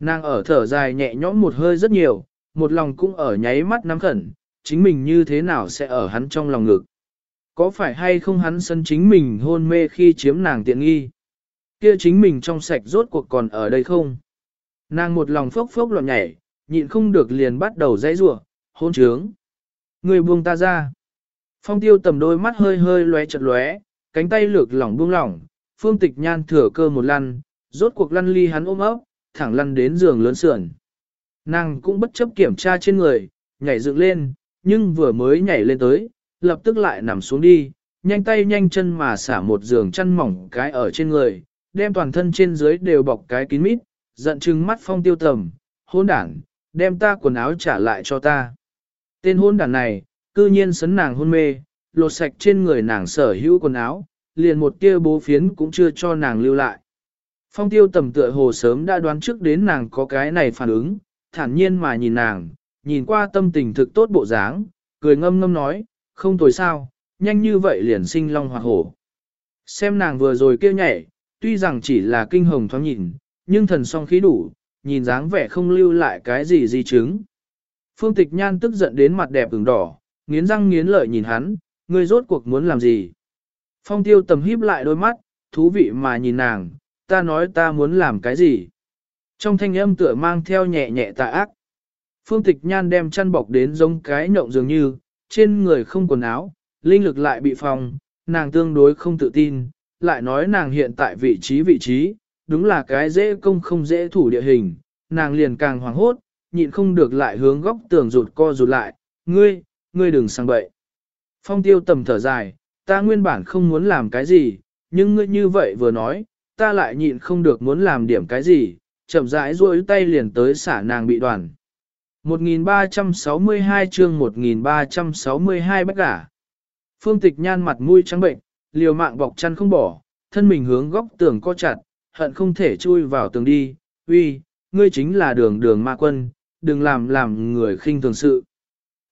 Nàng ở thở dài nhẹ nhõm một hơi rất nhiều, một lòng cũng ở nháy mắt nắm khẩn, chính mình như thế nào sẽ ở hắn trong lòng ngực. Có phải hay không hắn sân chính mình hôn mê khi chiếm nàng tiện nghi? Kia chính mình trong sạch rốt cuộc còn ở đây không? Nàng một lòng phốc phốc loạn nhảy, nhịn không được liền bắt đầu dãy rủa, hôn trướng. Người buông ta ra. Phong tiêu tầm đôi mắt hơi hơi lóe chật lóe, cánh tay lược lỏng buông lỏng, phương tịch nhan thừa cơ một lăn, rốt cuộc lăn ly hắn ôm ấp, thẳng lăn đến giường lớn sườn. Nàng cũng bất chấp kiểm tra trên người, nhảy dựng lên, nhưng vừa mới nhảy lên tới, lập tức lại nằm xuống đi, nhanh tay nhanh chân mà xả một giường chăn mỏng cái ở trên người, đem toàn thân trên dưới đều bọc cái kín mít, giận chừng mắt phong tiêu tầm, hôn đản, đem ta quần áo trả lại cho ta. Tên hôn đản này, cư nhiên sấn nàng hôn mê, lột sạch trên người nàng sở hữu quần áo, liền một tia bố phiến cũng chưa cho nàng lưu lại. Phong tiêu tầm tựa hồ sớm đã đoán trước đến nàng có cái này phản ứng, thản nhiên mà nhìn nàng, nhìn qua tâm tình thực tốt bộ dáng, cười ngâm ngâm nói, không tồi sao, nhanh như vậy liền sinh long hoặc hổ. Xem nàng vừa rồi kêu nhảy, tuy rằng chỉ là kinh hồng thoáng nhìn, nhưng thần song khí đủ, nhìn dáng vẻ không lưu lại cái gì di chứng. Phương tịch nhan tức giận đến mặt đẹp ửng đỏ, nghiến răng nghiến lợi nhìn hắn, ngươi rốt cuộc muốn làm gì. Phong tiêu tầm híp lại đôi mắt, thú vị mà nhìn nàng, ta nói ta muốn làm cái gì. Trong thanh âm tựa mang theo nhẹ nhẹ tà ác. Phương tịch nhan đem chăn bọc đến giống cái nhộng dường như, trên người không quần áo, linh lực lại bị phòng, nàng tương đối không tự tin, lại nói nàng hiện tại vị trí vị trí, đúng là cái dễ công không dễ thủ địa hình, nàng liền càng hoảng hốt, nhịn không được lại hướng góc tường rụt co rụt lại, ngươi, ngươi đừng sang bậy. Phong tiêu tầm thở dài, ta nguyên bản không muốn làm cái gì, nhưng ngươi như vậy vừa nói, ta lại nhịn không được muốn làm điểm cái gì, chậm rãi duỗi tay liền tới xả nàng bị đoàn. 1362 chương 1362 bách gả. Phương tịch nhan mặt mũi trắng bệnh, liều mạng bọc chăn không bỏ, thân mình hướng góc tường co chặt, hận không thể chui vào tường đi, uy, ngươi chính là đường đường ma quân, đừng làm làm người khinh thường sự.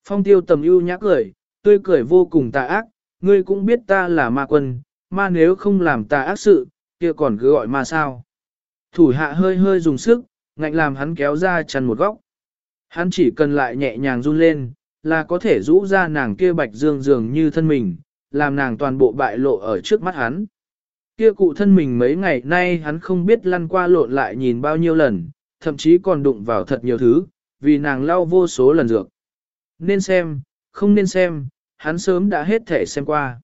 Phong tiêu tầm ưu nhã cười, tươi cười vô cùng tà ác, ngươi cũng biết ta là ma quân, ma nếu không làm tà ác sự, kia còn cứ gọi ma sao. Thủ hạ hơi hơi dùng sức, ngạnh làm hắn kéo ra chăn một góc. Hắn chỉ cần lại nhẹ nhàng run lên, là có thể rũ ra nàng kia bạch dương dường như thân mình, làm nàng toàn bộ bại lộ ở trước mắt hắn. Kia cụ thân mình mấy ngày nay hắn không biết lăn qua lộn lại nhìn bao nhiêu lần, thậm chí còn đụng vào thật nhiều thứ, vì nàng lau vô số lần dược. Nên xem, không nên xem, hắn sớm đã hết thể xem qua.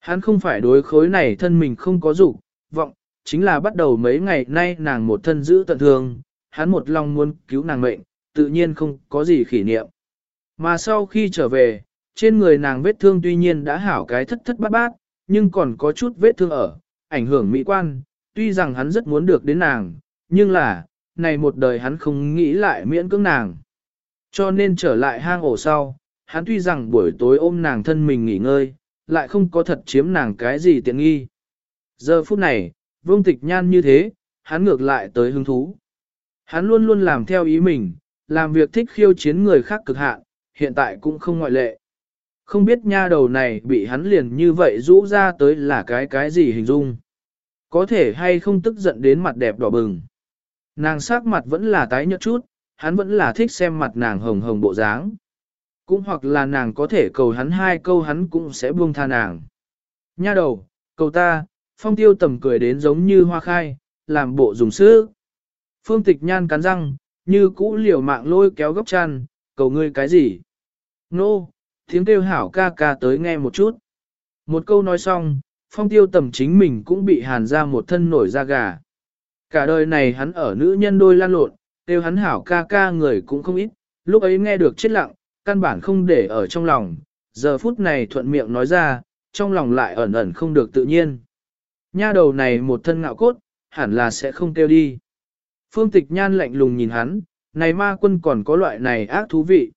Hắn không phải đối khối này thân mình không có dục vọng, chính là bắt đầu mấy ngày nay nàng một thân giữ tận thương, hắn một lòng muốn cứu nàng mệnh, tự nhiên không có gì khỉ niệm. Mà sau khi trở về, trên người nàng vết thương tuy nhiên đã hảo cái thất thất bát bát, nhưng còn có chút vết thương ở, ảnh hưởng mỹ quan, tuy rằng hắn rất muốn được đến nàng, nhưng là, này một đời hắn không nghĩ lại miễn cưỡng nàng. Cho nên trở lại hang ổ sau, hắn tuy rằng buổi tối ôm nàng thân mình nghỉ ngơi, lại không có thật chiếm nàng cái gì tiện nghi. Giờ phút này, vương tịch nhan như thế, hắn ngược lại tới hứng thú. Hắn luôn luôn làm theo ý mình, làm việc thích khiêu chiến người khác cực hạn, hiện tại cũng không ngoại lệ. Không biết nha đầu này bị hắn liền như vậy rũ ra tới là cái cái gì hình dung. Có thể hay không tức giận đến mặt đẹp đỏ bừng. Nàng sắc mặt vẫn là tái nhợt chút, hắn vẫn là thích xem mặt nàng hồng hồng bộ dáng. Cũng hoặc là nàng có thể cầu hắn hai câu hắn cũng sẽ buông tha nàng. Nha đầu, cầu ta, phong tiêu tầm cười đến giống như hoa khai, làm bộ dùng sữa. Phương tịch nhan cắn răng, như cũ liều mạng lôi kéo góc chăn, cầu ngươi cái gì? Nô, tiếng kêu hảo ca ca tới nghe một chút. Một câu nói xong, phong tiêu tầm chính mình cũng bị hàn ra một thân nổi da gà. Cả đời này hắn ở nữ nhân đôi lan lộn, kêu hắn hảo ca ca người cũng không ít, lúc ấy nghe được chết lặng, căn bản không để ở trong lòng, giờ phút này thuận miệng nói ra, trong lòng lại ẩn ẩn không được tự nhiên. Nha đầu này một thân ngạo cốt, hẳn là sẽ không kêu đi. Phương tịch nhan lạnh lùng nhìn hắn, này ma quân còn có loại này ác thú vị.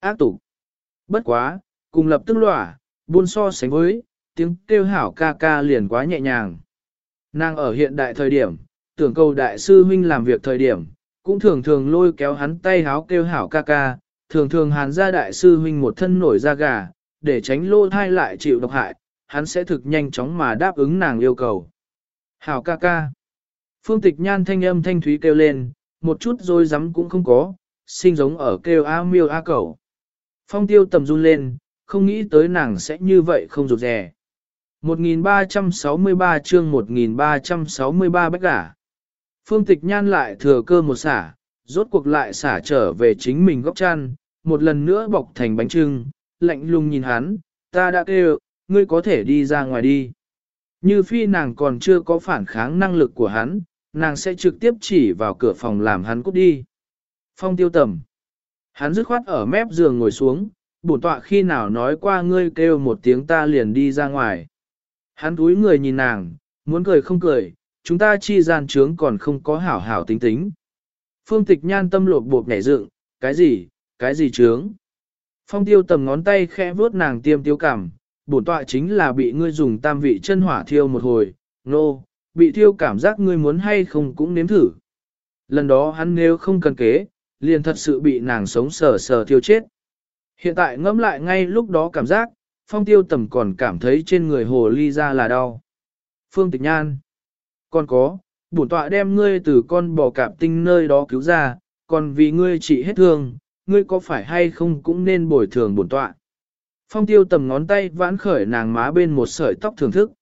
Ác tục. Bất quá, cùng lập tức lỏa, buôn so sánh với, tiếng kêu hảo ca ca liền quá nhẹ nhàng. Nàng ở hiện đại thời điểm, tưởng cầu đại sư huynh làm việc thời điểm, cũng thường thường lôi kéo hắn tay háo kêu hảo ca ca, thường thường hàn ra đại sư huynh một thân nổi da gà, để tránh lô thai lại chịu độc hại, hắn sẽ thực nhanh chóng mà đáp ứng nàng yêu cầu. Hảo ca ca. Phương tịch nhan thanh âm thanh thúy kêu lên, một chút rồi rắm cũng không có, sinh giống ở kêu a miêu a cẩu, Phong tiêu tầm run lên, không nghĩ tới nàng sẽ như vậy không rụt rè. 1363 chương 1363 bách gả. Phương tịch nhan lại thừa cơ một xả, rốt cuộc lại xả trở về chính mình góc chăn, một lần nữa bọc thành bánh trưng, lạnh lùng nhìn hắn, ta đã kêu, ngươi có thể đi ra ngoài đi. Như phi nàng còn chưa có phản kháng năng lực của hắn, nàng sẽ trực tiếp chỉ vào cửa phòng làm hắn cút đi. Phong tiêu tầm. Hắn dứt khoát ở mép giường ngồi xuống, bổn tọa khi nào nói qua ngươi kêu một tiếng ta liền đi ra ngoài. Hắn túi người nhìn nàng, muốn cười không cười, chúng ta chi gian trướng còn không có hảo hảo tính tính. Phương tịch nhan tâm lột bột nhảy dựng, cái gì, cái gì trướng. Phong tiêu tầm ngón tay khẽ vuốt nàng tiêm tiêu cảm, bổn tọa chính là bị ngươi dùng tam vị chân hỏa thiêu một hồi, nô, no, bị thiêu cảm giác ngươi muốn hay không cũng nếm thử. Lần đó hắn nếu không cần kế, liền thật sự bị nàng sống sờ sờ thiêu chết. Hiện tại ngẫm lại ngay lúc đó cảm giác, phong tiêu tầm còn cảm thấy trên người hồ ly ra là đau. Phương tịch nhan. Còn có, bổn tọa đem ngươi từ con bò cạp tinh nơi đó cứu ra, còn vì ngươi trị hết thương, ngươi có phải hay không cũng nên bồi thường bổn tọa. Phong tiêu tầm ngón tay vãn khởi nàng má bên một sợi tóc thưởng thức.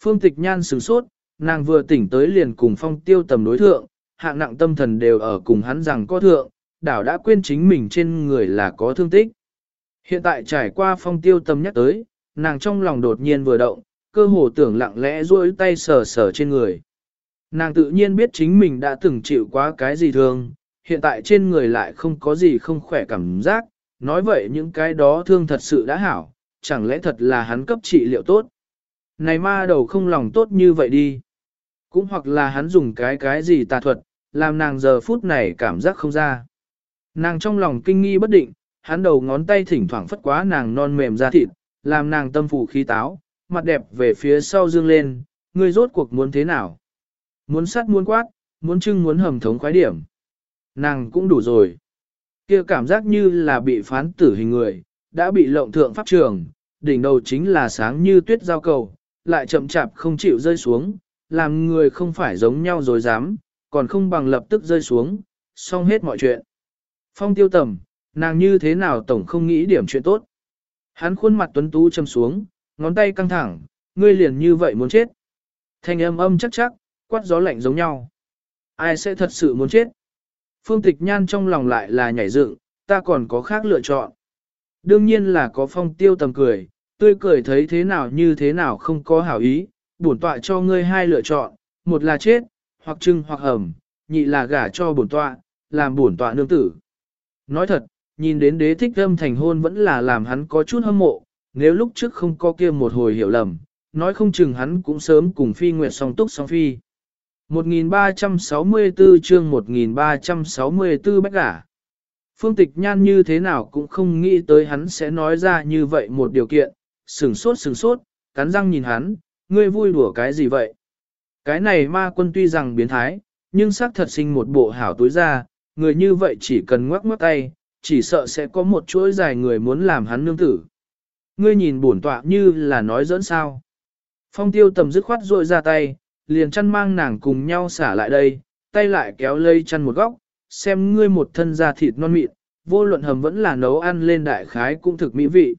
Phương tịch nhan sửng sốt, nàng vừa tỉnh tới liền cùng phong tiêu tầm đối thượng, hạng nặng tâm thần đều ở cùng hắn rằng có thượng, đảo đã quên chính mình trên người là có thương tích. Hiện tại trải qua phong tiêu tầm nhắc tới, nàng trong lòng đột nhiên vừa động, cơ hồ tưởng lặng lẽ duỗi tay sờ sờ trên người. Nàng tự nhiên biết chính mình đã từng chịu quá cái gì thương, hiện tại trên người lại không có gì không khỏe cảm giác, nói vậy những cái đó thương thật sự đã hảo, chẳng lẽ thật là hắn cấp trị liệu tốt. Này ma đầu không lòng tốt như vậy đi. Cũng hoặc là hắn dùng cái cái gì tà thuật, làm nàng giờ phút này cảm giác không ra. Nàng trong lòng kinh nghi bất định, hắn đầu ngón tay thỉnh thoảng phất quá nàng non mềm ra thịt, làm nàng tâm phủ khí táo, mặt đẹp về phía sau dương lên, ngươi rốt cuộc muốn thế nào? Muốn sắt muốn quát, muốn trưng muốn hầm thống khoái điểm. Nàng cũng đủ rồi. kia cảm giác như là bị phán tử hình người, đã bị lộng thượng pháp trường, đỉnh đầu chính là sáng như tuyết giao cầu, lại chậm chạp không chịu rơi xuống, làm người không phải giống nhau rồi dám, còn không bằng lập tức rơi xuống, xong hết mọi chuyện. Phong tiêu tầm, nàng như thế nào tổng không nghĩ điểm chuyện tốt. Hắn khuôn mặt tuấn tú châm xuống, ngón tay căng thẳng, ngươi liền như vậy muốn chết. Thanh âm âm chắc chắc, quát gió lạnh giống nhau. Ai sẽ thật sự muốn chết? Phương tịch nhan trong lòng lại là nhảy dựng, ta còn có khác lựa chọn. Đương nhiên là có phong tiêu tầm cười, tươi cười thấy thế nào như thế nào không có hảo ý, bổn tọa cho ngươi hai lựa chọn, một là chết, hoặc trưng hoặc hầm, nhị là gả cho bổn tọa, làm bổn tọa nương tử. Nói thật, nhìn đến đế thích âm thành hôn vẫn là làm hắn có chút hâm mộ, nếu lúc trước không có kia một hồi hiểu lầm, nói không chừng hắn cũng sớm cùng phi nguyệt song túc song phi. 1364 chương 1364 bách gả. Phương tịch nhan như thế nào cũng không nghĩ tới hắn sẽ nói ra như vậy một điều kiện, sừng sốt sừng sốt, cắn răng nhìn hắn, ngươi vui đùa cái gì vậy? Cái này ma quân tuy rằng biến thái, nhưng xác thật sinh một bộ hảo túi ra, người như vậy chỉ cần ngoắc ngoắc tay, chỉ sợ sẽ có một chuỗi dài người muốn làm hắn nương tử. Ngươi nhìn bổn tọa như là nói dẫn sao. Phong tiêu tầm dứt khoát rội ra tay, liền chăn mang nàng cùng nhau xả lại đây, tay lại kéo lây chăn một góc, xem ngươi một thân da thịt non mịn, vô luận hầm vẫn là nấu ăn lên đại khái cũng thực mỹ vị.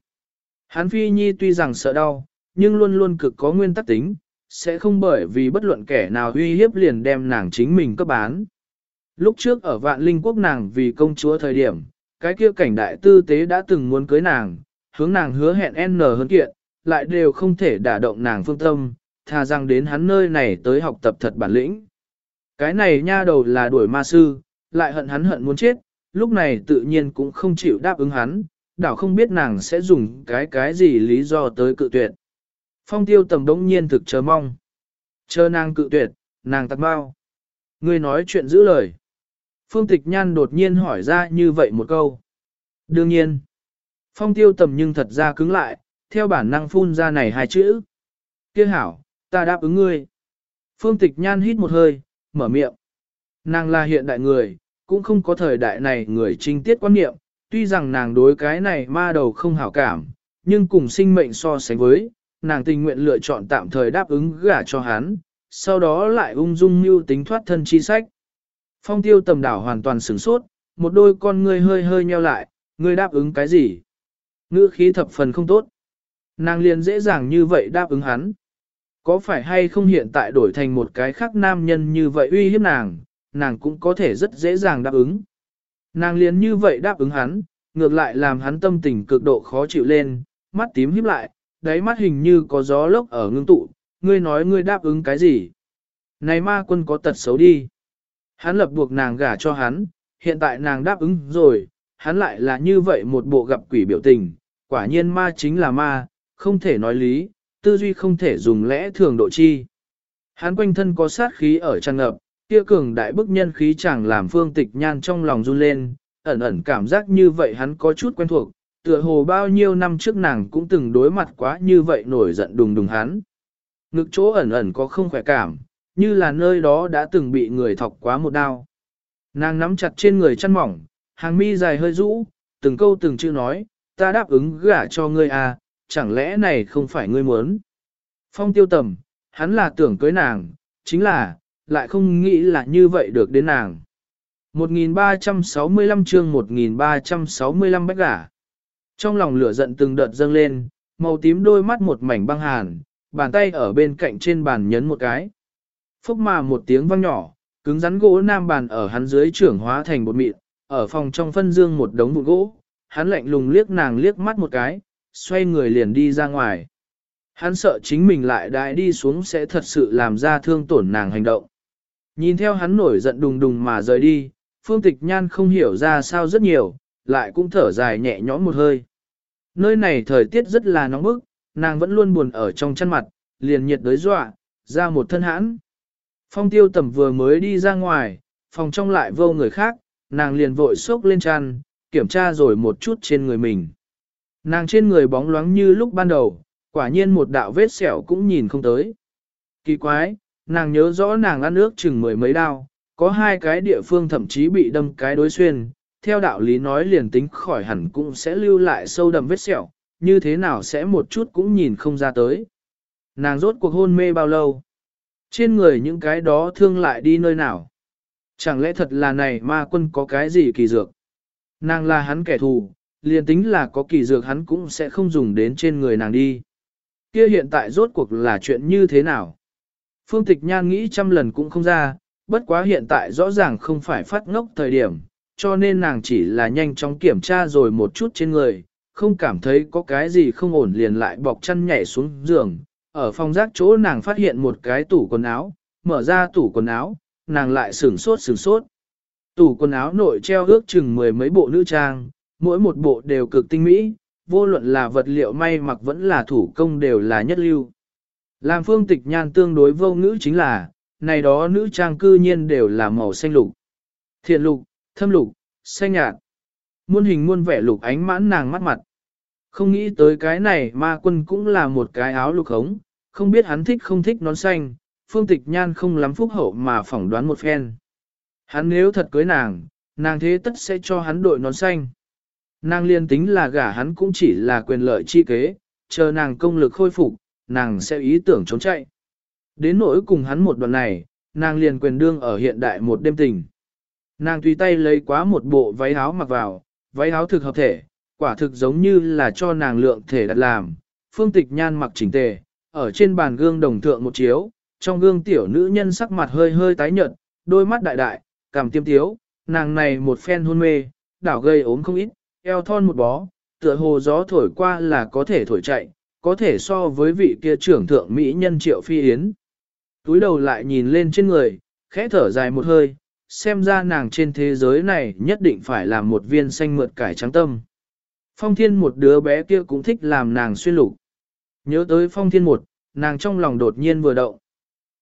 Hán Phi Nhi tuy rằng sợ đau, nhưng luôn luôn cực có nguyên tắc tính, sẽ không bởi vì bất luận kẻ nào uy hiếp liền đem nàng chính mình cấp bán. Lúc trước ở vạn linh quốc nàng vì công chúa thời điểm, cái kia cảnh đại tư tế đã từng muốn cưới nàng, hướng nàng hứa hẹn N hơn kiện, lại đều không thể đả động nàng phương tâm, thà rằng đến hắn nơi này tới học tập thật bản lĩnh. Cái này nha đầu là đuổi ma sư, lại hận hắn hận muốn chết, lúc này tự nhiên cũng không chịu đáp ứng hắn, đảo không biết nàng sẽ dùng cái cái gì lý do tới cự tuyệt. Phong tiêu tầm đống nhiên thực chờ mong. Chờ nàng cự tuyệt, nàng tặc bao. Ngươi nói chuyện giữ lời. Phương tịch nhan đột nhiên hỏi ra như vậy một câu. Đương nhiên. Phong tiêu tầm nhưng thật ra cứng lại, theo bản năng phun ra này hai chữ. Kia hảo, ta đáp ứng ngươi. Phương tịch nhan hít một hơi, mở miệng. Nàng là hiện đại người, cũng không có thời đại này người trinh tiết quan niệm, tuy rằng nàng đối cái này ma đầu không hảo cảm, nhưng cùng sinh mệnh so sánh với, nàng tình nguyện lựa chọn tạm thời đáp ứng gả cho hắn, sau đó lại ung dung mưu tính thoát thân chi sách. Phong tiêu tầm đảo hoàn toàn sửng sốt, một đôi con ngươi hơi hơi nheo lại, ngươi đáp ứng cái gì? Ngữ khí thập phần không tốt. Nàng liền dễ dàng như vậy đáp ứng hắn. Có phải hay không hiện tại đổi thành một cái khác nam nhân như vậy uy hiếp nàng, nàng cũng có thể rất dễ dàng đáp ứng. Nàng liền như vậy đáp ứng hắn, ngược lại làm hắn tâm tình cực độ khó chịu lên, mắt tím híp lại, đáy mắt hình như có gió lốc ở ngưng tụ, ngươi nói ngươi đáp ứng cái gì? Này ma quân có tật xấu đi. Hắn lập buộc nàng gả cho hắn, hiện tại nàng đáp ứng rồi, hắn lại là như vậy một bộ gặp quỷ biểu tình, quả nhiên ma chính là ma, không thể nói lý, tư duy không thể dùng lẽ thường độ chi. Hắn quanh thân có sát khí ở tràn ngập, kia cường đại bức nhân khí chẳng làm phương tịch nhan trong lòng run lên, ẩn ẩn cảm giác như vậy hắn có chút quen thuộc, tựa hồ bao nhiêu năm trước nàng cũng từng đối mặt quá như vậy nổi giận đùng đùng hắn. Ngực chỗ ẩn ẩn có không khỏe cảm, như là nơi đó đã từng bị người thọc quá một đao. Nàng nắm chặt trên người chăn mỏng, hàng mi dài hơi rũ, từng câu từng chữ nói, ta đáp ứng gả cho ngươi à, chẳng lẽ này không phải ngươi muốn. Phong tiêu tầm, hắn là tưởng cưới nàng, chính là, lại không nghĩ là như vậy được đến nàng. 1365 chương 1365 bách gả. Trong lòng lửa giận từng đợt dâng lên, màu tím đôi mắt một mảnh băng hàn, bàn tay ở bên cạnh trên bàn nhấn một cái. Phúc mà một tiếng vang nhỏ, cứng rắn gỗ nam bàn ở hắn dưới trưởng hóa thành bột mịn, ở phòng trong phân dương một đống bụi gỗ, hắn lạnh lùng liếc nàng liếc mắt một cái, xoay người liền đi ra ngoài. Hắn sợ chính mình lại đại đi xuống sẽ thật sự làm ra thương tổn nàng hành động. Nhìn theo hắn nổi giận đùng đùng mà rời đi, phương tịch nhan không hiểu ra sao rất nhiều, lại cũng thở dài nhẹ nhõm một hơi. Nơi này thời tiết rất là nóng bức, nàng vẫn luôn buồn ở trong chăn mặt, liền nhiệt đới dọa, ra một thân hãn. Phong tiêu tầm vừa mới đi ra ngoài, phòng trong lại vô người khác, nàng liền vội xốc lên chăn, kiểm tra rồi một chút trên người mình. Nàng trên người bóng loáng như lúc ban đầu, quả nhiên một đạo vết sẹo cũng nhìn không tới. Kỳ quái, nàng nhớ rõ nàng ăn ước chừng mười mấy đao, có hai cái địa phương thậm chí bị đâm cái đối xuyên, theo đạo lý nói liền tính khỏi hẳn cũng sẽ lưu lại sâu đậm vết sẹo, như thế nào sẽ một chút cũng nhìn không ra tới. Nàng rốt cuộc hôn mê bao lâu? Trên người những cái đó thương lại đi nơi nào? Chẳng lẽ thật là này ma quân có cái gì kỳ dược? Nàng là hắn kẻ thù, liền tính là có kỳ dược hắn cũng sẽ không dùng đến trên người nàng đi. Kia hiện tại rốt cuộc là chuyện như thế nào? Phương Tịch Nhan nghĩ trăm lần cũng không ra, bất quá hiện tại rõ ràng không phải phát ngốc thời điểm, cho nên nàng chỉ là nhanh chóng kiểm tra rồi một chút trên người, không cảm thấy có cái gì không ổn liền lại bọc chăn nhảy xuống giường. Ở phòng rác chỗ nàng phát hiện một cái tủ quần áo, mở ra tủ quần áo, nàng lại sửng sốt sửng sốt. Tủ quần áo nội treo ước chừng mười mấy bộ nữ trang, mỗi một bộ đều cực tinh mỹ, vô luận là vật liệu may mặc vẫn là thủ công đều là nhất lưu. Làm phương tịch nhan tương đối vô ngữ chính là, này đó nữ trang cư nhiên đều là màu xanh lục. Thiện lục, thâm lục, xanh nhạt. Muôn hình muôn vẻ lục ánh mãn nàng mắt mặt. Không nghĩ tới cái này ma quân cũng là một cái áo lục hống, không biết hắn thích không thích nón xanh, phương tịch nhan không lắm phúc hậu mà phỏng đoán một phen. Hắn nếu thật cưới nàng, nàng thế tất sẽ cho hắn đội nón xanh. Nàng liên tính là gả hắn cũng chỉ là quyền lợi chi kế, chờ nàng công lực khôi phục, nàng sẽ ý tưởng trốn chạy. Đến nỗi cùng hắn một đoạn này, nàng liền quyền đương ở hiện đại một đêm tình. Nàng tùy tay lấy quá một bộ váy áo mặc vào, váy áo thực hợp thể, quả thực giống như là cho nàng lượng thể đặt làm. Phương tịch nhan mặc chỉnh tề, ở trên bàn gương đồng thượng một chiếu, trong gương tiểu nữ nhân sắc mặt hơi hơi tái nhợt, đôi mắt đại đại, cảm tiêm tiếu, nàng này một phen hôn mê, đảo gây ốm không ít, eo thon một bó, tựa hồ gió thổi qua là có thể thổi chạy, có thể so với vị kia trưởng thượng mỹ nhân triệu phi yến. Túi đầu lại nhìn lên trên người, khẽ thở dài một hơi, xem ra nàng trên thế giới này nhất định phải là một viên xanh mượt cải trắng tâm. Phong thiên một đứa bé kia cũng thích làm nàng xuyên lục. Nhớ tới phong thiên một, nàng trong lòng đột nhiên vừa động.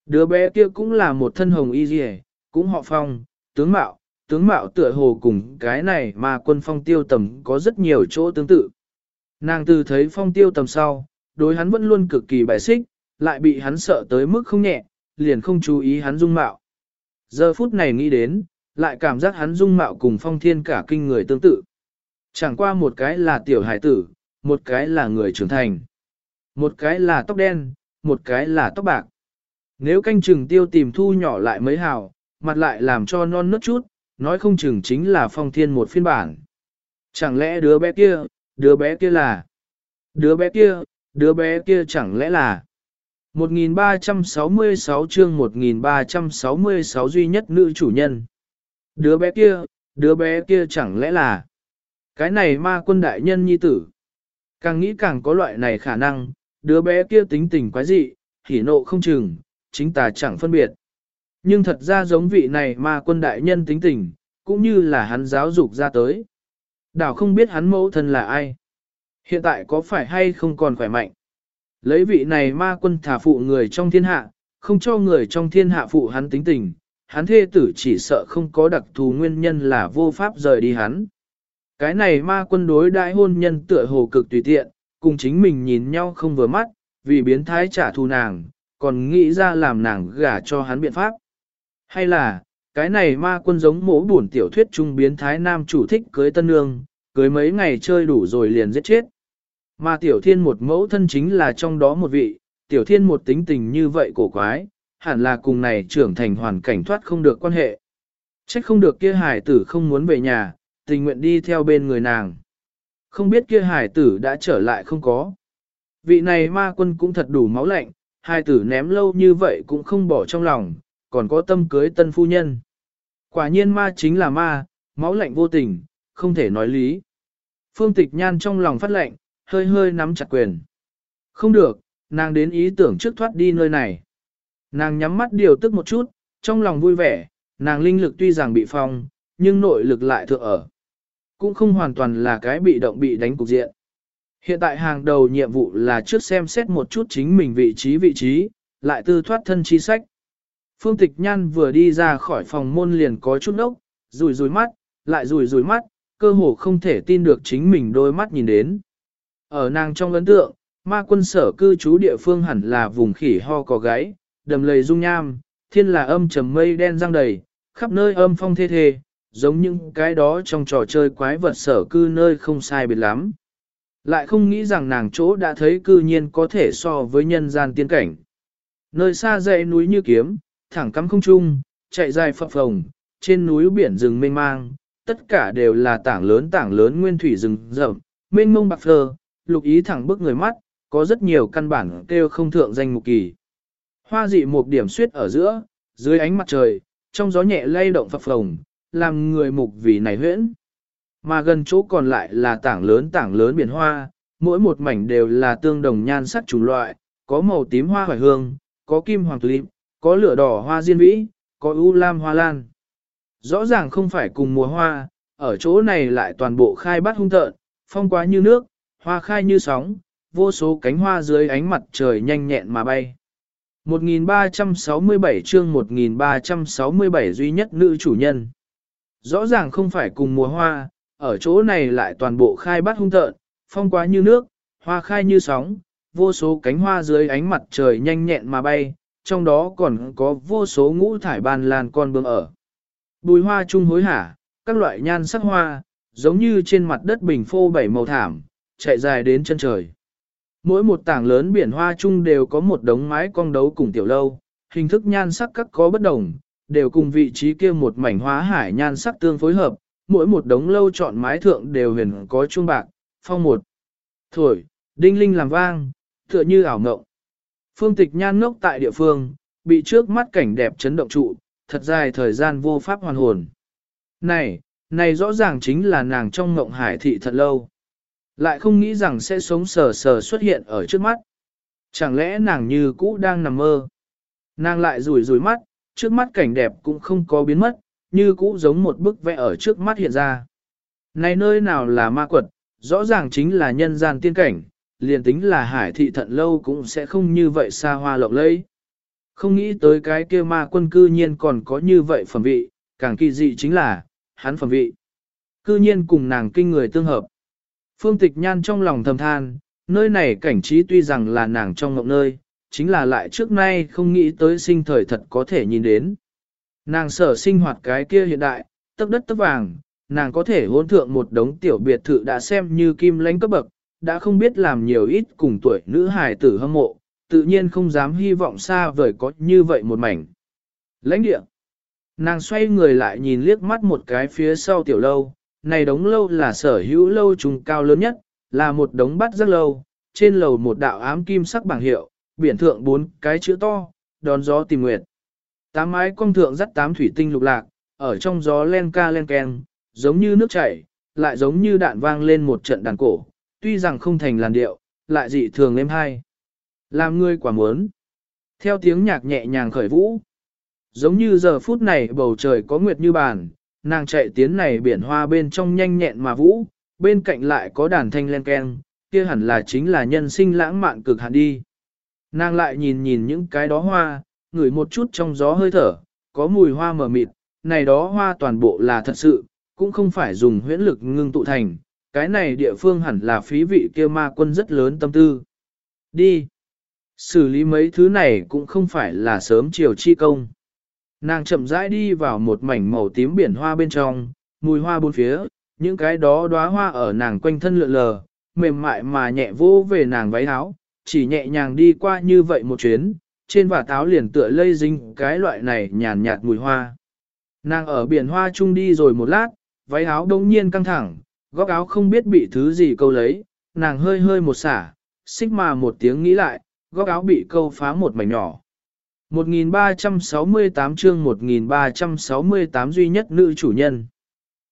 Đứa bé kia cũng là một thân hồng y dì cũng họ phong, tướng mạo, tướng mạo tựa hồ cùng cái này mà quân phong tiêu tầm có rất nhiều chỗ tương tự. Nàng từ thấy phong tiêu tầm sau, đối hắn vẫn luôn cực kỳ bài xích, lại bị hắn sợ tới mức không nhẹ, liền không chú ý hắn dung mạo. Giờ phút này nghĩ đến, lại cảm giác hắn dung mạo cùng phong thiên cả kinh người tương tự. Chẳng qua một cái là tiểu hải tử, một cái là người trưởng thành. Một cái là tóc đen, một cái là tóc bạc. Nếu canh chừng tiêu tìm thu nhỏ lại mấy hào, mặt lại làm cho non nớt chút, nói không chừng chính là phong thiên một phiên bản. Chẳng lẽ đứa bé kia, đứa bé kia là, đứa bé kia, đứa bé kia chẳng lẽ là 1366 chương 1366 duy nhất nữ chủ nhân. Đứa bé kia, đứa bé kia chẳng lẽ là cái này ma quân đại nhân nhi tử. Càng nghĩ càng có loại này khả năng, đứa bé kia tính tình quái dị, hỉ nộ không chừng, chính tà chẳng phân biệt. Nhưng thật ra giống vị này ma quân đại nhân tính tình, cũng như là hắn giáo dục ra tới. Đảo không biết hắn mẫu thân là ai. Hiện tại có phải hay không còn khỏe mạnh. Lấy vị này ma quân thả phụ người trong thiên hạ, không cho người trong thiên hạ phụ hắn tính tình, hắn thê tử chỉ sợ không có đặc thù nguyên nhân là vô pháp rời đi hắn. Cái này ma quân đối đại hôn nhân tựa hồ cực tùy tiện, cùng chính mình nhìn nhau không vừa mắt, vì biến thái trả thù nàng, còn nghĩ ra làm nàng gả cho hắn biện pháp. Hay là, cái này ma quân giống mỗ buồn tiểu thuyết trung biến thái nam chủ thích cưới tân nương, cưới mấy ngày chơi đủ rồi liền giết chết. Mà tiểu thiên một mẫu thân chính là trong đó một vị, tiểu thiên một tính tình như vậy cổ quái, hẳn là cùng này trưởng thành hoàn cảnh thoát không được quan hệ. Trách không được kia hải tử không muốn về nhà, tình nguyện đi theo bên người nàng. Không biết kia hải tử đã trở lại không có. Vị này ma quân cũng thật đủ máu lạnh, hải tử ném lâu như vậy cũng không bỏ trong lòng, còn có tâm cưới tân phu nhân. Quả nhiên ma chính là ma, máu lạnh vô tình, không thể nói lý. Phương tịch nhan trong lòng phát lệnh, hơi hơi nắm chặt quyền. Không được, nàng đến ý tưởng trước thoát đi nơi này. Nàng nhắm mắt điều tức một chút, trong lòng vui vẻ, nàng linh lực tuy rằng bị phong, nhưng nội lực lại thượng ở. Cũng không hoàn toàn là cái bị động bị đánh cục diện. Hiện tại hàng đầu nhiệm vụ là trước xem xét một chút chính mình vị trí vị trí, lại tư thoát thân chi sách. Phương Tịch Nhan vừa đi ra khỏi phòng môn liền có chút ốc, rùi rùi mắt, lại rùi rùi mắt, cơ hồ không thể tin được chính mình đôi mắt nhìn đến. Ở nàng trong ấn tượng, ma quân sở cư trú địa phương hẳn là vùng khỉ ho có gáy, đầm lầy dung nham, thiên là âm trầm mây đen răng đầy, khắp nơi âm phong thê thê, giống những cái đó trong trò chơi quái vật sở cư nơi không sai biệt lắm. Lại không nghĩ rằng nàng chỗ đã thấy cư nhiên có thể so với nhân gian tiên cảnh. Nơi xa dãy núi như kiếm, thẳng cắm không trung, chạy dài phập phồng, trên núi biển rừng mênh mang, tất cả đều là tảng lớn tảng lớn nguyên thủy rừng rậm, mênh mông bạc phơ, lục ý thẳng bức người mắt, có rất nhiều căn bản kêu không thượng danh mục kỳ. Hoa dị một điểm suyết ở giữa, dưới ánh mặt trời, trong gió nhẹ lay động phập phồng, làm người mục vì này huyễn. Mà gần chỗ còn lại là tảng lớn tảng lớn biển hoa, mỗi một mảnh đều là tương đồng nhan sắc chủng loại, có màu tím hoa hoài hương, có kim hoàng tulip, có lửa đỏ hoa diên vĩ, có u lam hoa lan. Rõ ràng không phải cùng mùa hoa, ở chỗ này lại toàn bộ khai bát hung tợn, phong quá như nước, hoa khai như sóng, vô số cánh hoa dưới ánh mặt trời nhanh nhẹn mà bay. 1367 chương 1367 duy nhất nữ chủ nhân. Rõ ràng không phải cùng mùa hoa, ở chỗ này lại toàn bộ khai bát hung tợn, phong quá như nước, hoa khai như sóng, vô số cánh hoa dưới ánh mặt trời nhanh nhẹn mà bay, trong đó còn có vô số ngũ thải ban lan con bướm ở. Bùi hoa chung hối hả, các loại nhan sắc hoa, giống như trên mặt đất bình phô bảy màu thảm, chạy dài đến chân trời. Mỗi một tảng lớn biển hoa chung đều có một đống mái cong đấu cùng tiểu lâu, hình thức nhan sắc các có bất đồng, đều cùng vị trí kia một mảnh hóa hải nhan sắc tương phối hợp, mỗi một đống lâu chọn mái thượng đều huyền có chuông bạc, phong một. Thổi, đinh linh làm vang, tựa như ảo ngộng. Phương tịch nhan ngốc tại địa phương, bị trước mắt cảnh đẹp chấn động trụ, thật dài thời gian vô pháp hoàn hồn. Này, này rõ ràng chính là nàng trong ngộng hải thị thật lâu. Lại không nghĩ rằng sẽ sống sờ sờ xuất hiện ở trước mắt. Chẳng lẽ nàng như cũ đang nằm mơ? Nàng lại rủi rủi mắt, trước mắt cảnh đẹp cũng không có biến mất, như cũ giống một bức vẽ ở trước mắt hiện ra. Này nơi nào là ma quật, rõ ràng chính là nhân gian tiên cảnh, liền tính là hải thị thận lâu cũng sẽ không như vậy xa hoa lộng lẫy. Không nghĩ tới cái kia ma quân cư nhiên còn có như vậy phẩm vị, càng kỳ dị chính là, hắn phẩm vị. Cư nhiên cùng nàng kinh người tương hợp. Phương tịch nhan trong lòng thầm than, nơi này cảnh trí tuy rằng là nàng trong ngộng nơi, chính là lại trước nay không nghĩ tới sinh thời thật có thể nhìn đến. Nàng sở sinh hoạt cái kia hiện đại, tấc đất tấc vàng, nàng có thể hôn thượng một đống tiểu biệt thự đã xem như kim lãnh cấp bậc, đã không biết làm nhiều ít cùng tuổi nữ hài tử hâm mộ, tự nhiên không dám hy vọng xa vời có như vậy một mảnh. Lãnh địa. Nàng xoay người lại nhìn liếc mắt một cái phía sau tiểu lâu, này đống lâu là sở hữu lâu trùng cao lớn nhất, là một đống bắt rất lâu, trên lầu một đạo ám kim sắc bảng hiệu, biển thượng bốn cái chữ to, đón gió tìm nguyệt. Tám mái cong thượng dắt tám thủy tinh lục lạc, ở trong gió len ca len ken, giống như nước chảy, lại giống như đạn vang lên một trận đàn cổ, tuy rằng không thành làn điệu, lại dị thường êm hay. Làm ngươi quả muốn. Theo tiếng nhạc nhẹ nhàng khởi vũ. Giống như giờ phút này bầu trời có nguyệt như bàn, nàng chạy tiến này biển hoa bên trong nhanh nhẹn mà vũ, bên cạnh lại có đàn thanh len keng, kia hẳn là chính là nhân sinh lãng mạn cực hạn đi. Nàng lại nhìn nhìn những cái đó hoa, ngửi một chút trong gió hơi thở, có mùi hoa mờ mịt, này đó hoa toàn bộ là thật sự, cũng không phải dùng huyễn lực ngưng tụ thành, cái này địa phương hẳn là phí vị kia ma quân rất lớn tâm tư. Đi! Xử lý mấy thứ này cũng không phải là sớm chiều chi công. Nàng chậm rãi đi vào một mảnh màu tím biển hoa bên trong, mùi hoa bốn phía, những cái đó đóa hoa ở nàng quanh thân lượn lờ, mềm mại mà nhẹ vô về nàng váy áo, chỉ nhẹ nhàng đi qua như vậy một chuyến, trên vả táo liền tựa lây dính cái loại này nhàn nhạt mùi hoa. Nàng ở biển hoa chung đi rồi một lát, váy áo đông nhiên căng thẳng, góc áo không biết bị thứ gì câu lấy, nàng hơi hơi một xả, xích mà một tiếng nghĩ lại, góc áo bị câu phá một mảnh nhỏ. 1368 chương 1368 duy nhất nữ chủ nhân.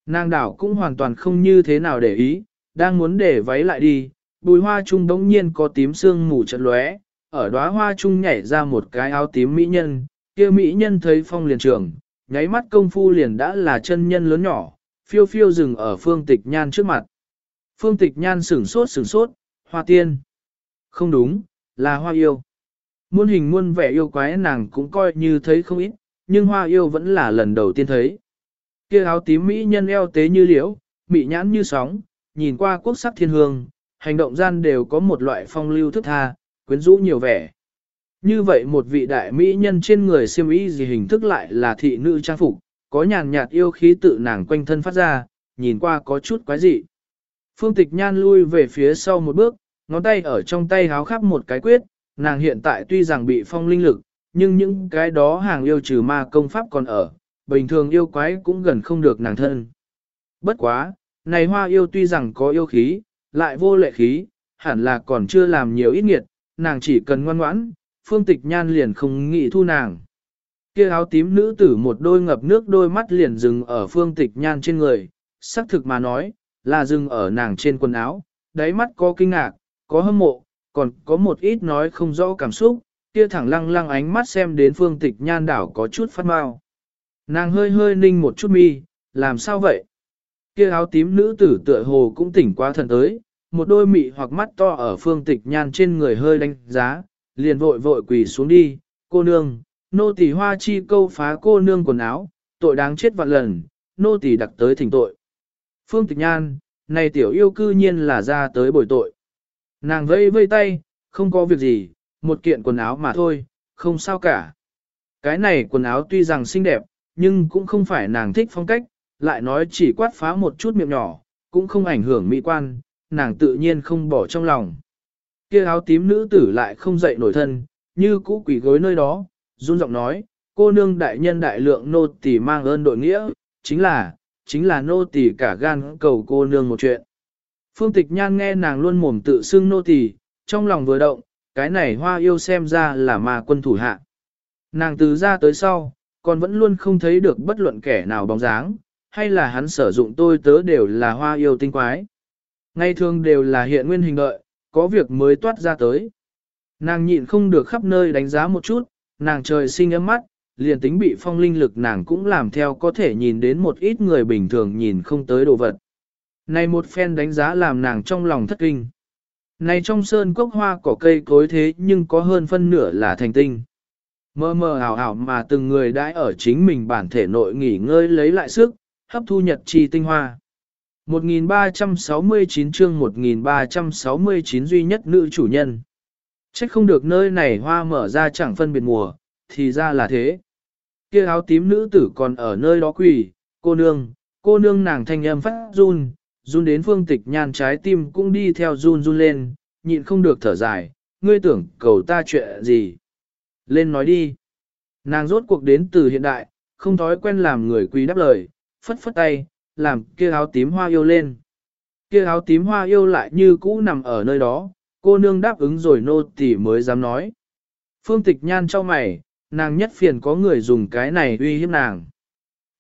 Nàng đảo cũng hoàn toàn không như thế nào để ý, đang muốn để váy lại đi, bùi hoa trung đống nhiên có tím sương mù chật lóe, ở đóa hoa trung nhảy ra một cái áo tím mỹ nhân, kia mỹ nhân thấy phong liền trường, nháy mắt công phu liền đã là chân nhân lớn nhỏ, phiêu phiêu dừng ở phương tịch nhan trước mặt. Phương tịch nhan sửng sốt sửng sốt, hoa tiên. Không đúng, là hoa yêu. Muôn hình muôn vẻ yêu quái nàng cũng coi như thấy không ít, nhưng hoa yêu vẫn là lần đầu tiên thấy. Kia áo tím mỹ nhân eo tế như liễu, mị nhãn như sóng, nhìn qua quốc sắc thiên hương, hành động gian đều có một loại phong lưu thức tha, quyến rũ nhiều vẻ. Như vậy một vị đại mỹ nhân trên người siêm ý gì hình thức lại là thị nữ trang phục, có nhàn nhạt yêu khí tự nàng quanh thân phát ra, nhìn qua có chút quái dị. Phương tịch nhan lui về phía sau một bước, ngón tay ở trong tay háo khắp một cái quyết, nàng hiện tại tuy rằng bị phong linh lực, nhưng những cái đó hàng yêu trừ ma công pháp còn ở, bình thường yêu quái cũng gần không được nàng thân. Bất quá, này hoa yêu tuy rằng có yêu khí, lại vô lệ khí, hẳn là còn chưa làm nhiều ít nghiệt, nàng chỉ cần ngoan ngoãn, phương tịch nhan liền không nghĩ thu nàng. Kia áo tím nữ tử một đôi ngập nước đôi mắt liền dừng ở phương tịch nhan trên người, xác thực mà nói, là dừng ở nàng trên quần áo, đáy mắt có kinh ngạc, có hâm mộ, còn có một ít nói không rõ cảm xúc, kia thẳng lăng lăng ánh mắt xem đến phương tịch nhan đảo có chút phát mau. Nàng hơi hơi ninh một chút mi, làm sao vậy? Kia áo tím nữ tử tựa hồ cũng tỉnh quá thần tới, một đôi mị hoặc mắt to ở phương tịch nhan trên người hơi đánh giá, liền vội vội quỳ xuống đi, cô nương, nô tỳ hoa chi câu phá cô nương quần áo, tội đáng chết vạn lần, nô tỳ đặc tới thỉnh tội. Phương tịch nhan, này tiểu yêu cư nhiên là ra tới bồi tội. Nàng vây vây tay, không có việc gì, một kiện quần áo mà thôi, không sao cả. Cái này quần áo tuy rằng xinh đẹp, nhưng cũng không phải nàng thích phong cách, lại nói chỉ quát phá một chút miệng nhỏ, cũng không ảnh hưởng mỹ quan, nàng tự nhiên không bỏ trong lòng. Kia áo tím nữ tử lại không dậy nổi thân, như cũ quỷ gối nơi đó, run giọng nói, cô nương đại nhân đại lượng nô tỳ mang ơn đội nghĩa, chính là, chính là nô tỳ cả gan cầu cô nương một chuyện. Phương tịch nhan nghe nàng luôn mồm tự xưng nô tỳ, trong lòng vừa động, cái này hoa yêu xem ra là ma quân thủ hạ. Nàng từ ra tới sau, còn vẫn luôn không thấy được bất luận kẻ nào bóng dáng, hay là hắn sử dụng tôi tớ đều là hoa yêu tinh quái. Ngay thường đều là hiện nguyên hình đợi, có việc mới toát ra tới. Nàng nhịn không được khắp nơi đánh giá một chút, nàng trời sinh ấm mắt, liền tính bị phong linh lực nàng cũng làm theo có thể nhìn đến một ít người bình thường nhìn không tới đồ vật. Này một phen đánh giá làm nàng trong lòng thất kinh. Này trong sơn cốc hoa cỏ cây cối thế nhưng có hơn phân nửa là thành tinh. Mơ mơ ảo ảo mà từng người đã ở chính mình bản thể nội nghỉ ngơi lấy lại sức, hấp thu nhật trì tinh hoa. 1369 chương 1369 duy nhất nữ chủ nhân. chắc không được nơi này hoa mở ra chẳng phân biệt mùa, thì ra là thế. Kia áo tím nữ tử còn ở nơi đó quỳ, cô nương, cô nương nàng thanh âm phát run, run đến phương tịch nhan trái tim cũng đi theo run run lên, nhịn không được thở dài, ngươi tưởng cầu ta chuyện gì. Lên nói đi. Nàng rốt cuộc đến từ hiện đại, không thói quen làm người quý đáp lời, phất phất tay, làm kia áo tím hoa yêu lên. Kia áo tím hoa yêu lại như cũ nằm ở nơi đó, cô nương đáp ứng rồi nô tỳ mới dám nói. Phương tịch nhan cho mày, nàng nhất phiền có người dùng cái này uy hiếp nàng.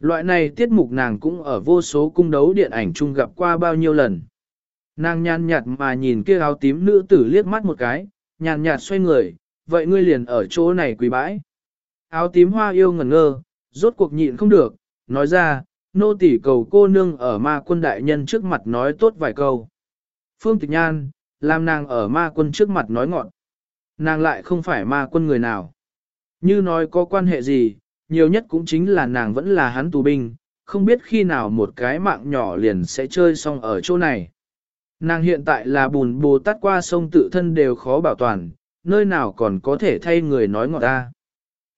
Loại này tiết mục nàng cũng ở vô số cung đấu điện ảnh chung gặp qua bao nhiêu lần. Nàng nhàn nhạt mà nhìn kia áo tím nữ tử liếc mắt một cái, nhàn nhạt xoay người, vậy ngươi liền ở chỗ này quỳ bãi. Áo tím hoa yêu ngẩn ngơ, rốt cuộc nhịn không được, nói ra, nô tỳ cầu cô nương ở ma quân đại nhân trước mặt nói tốt vài câu. Phương Tịch Nhan, làm nàng ở ma quân trước mặt nói ngọn. Nàng lại không phải ma quân người nào. Như nói có quan hệ gì, nhiều nhất cũng chính là nàng vẫn là hắn tù binh, không biết khi nào một cái mạng nhỏ liền sẽ chơi xong ở chỗ này. Nàng hiện tại là bùn bồ tát qua sông tự thân đều khó bảo toàn, nơi nào còn có thể thay người nói ngọt ta.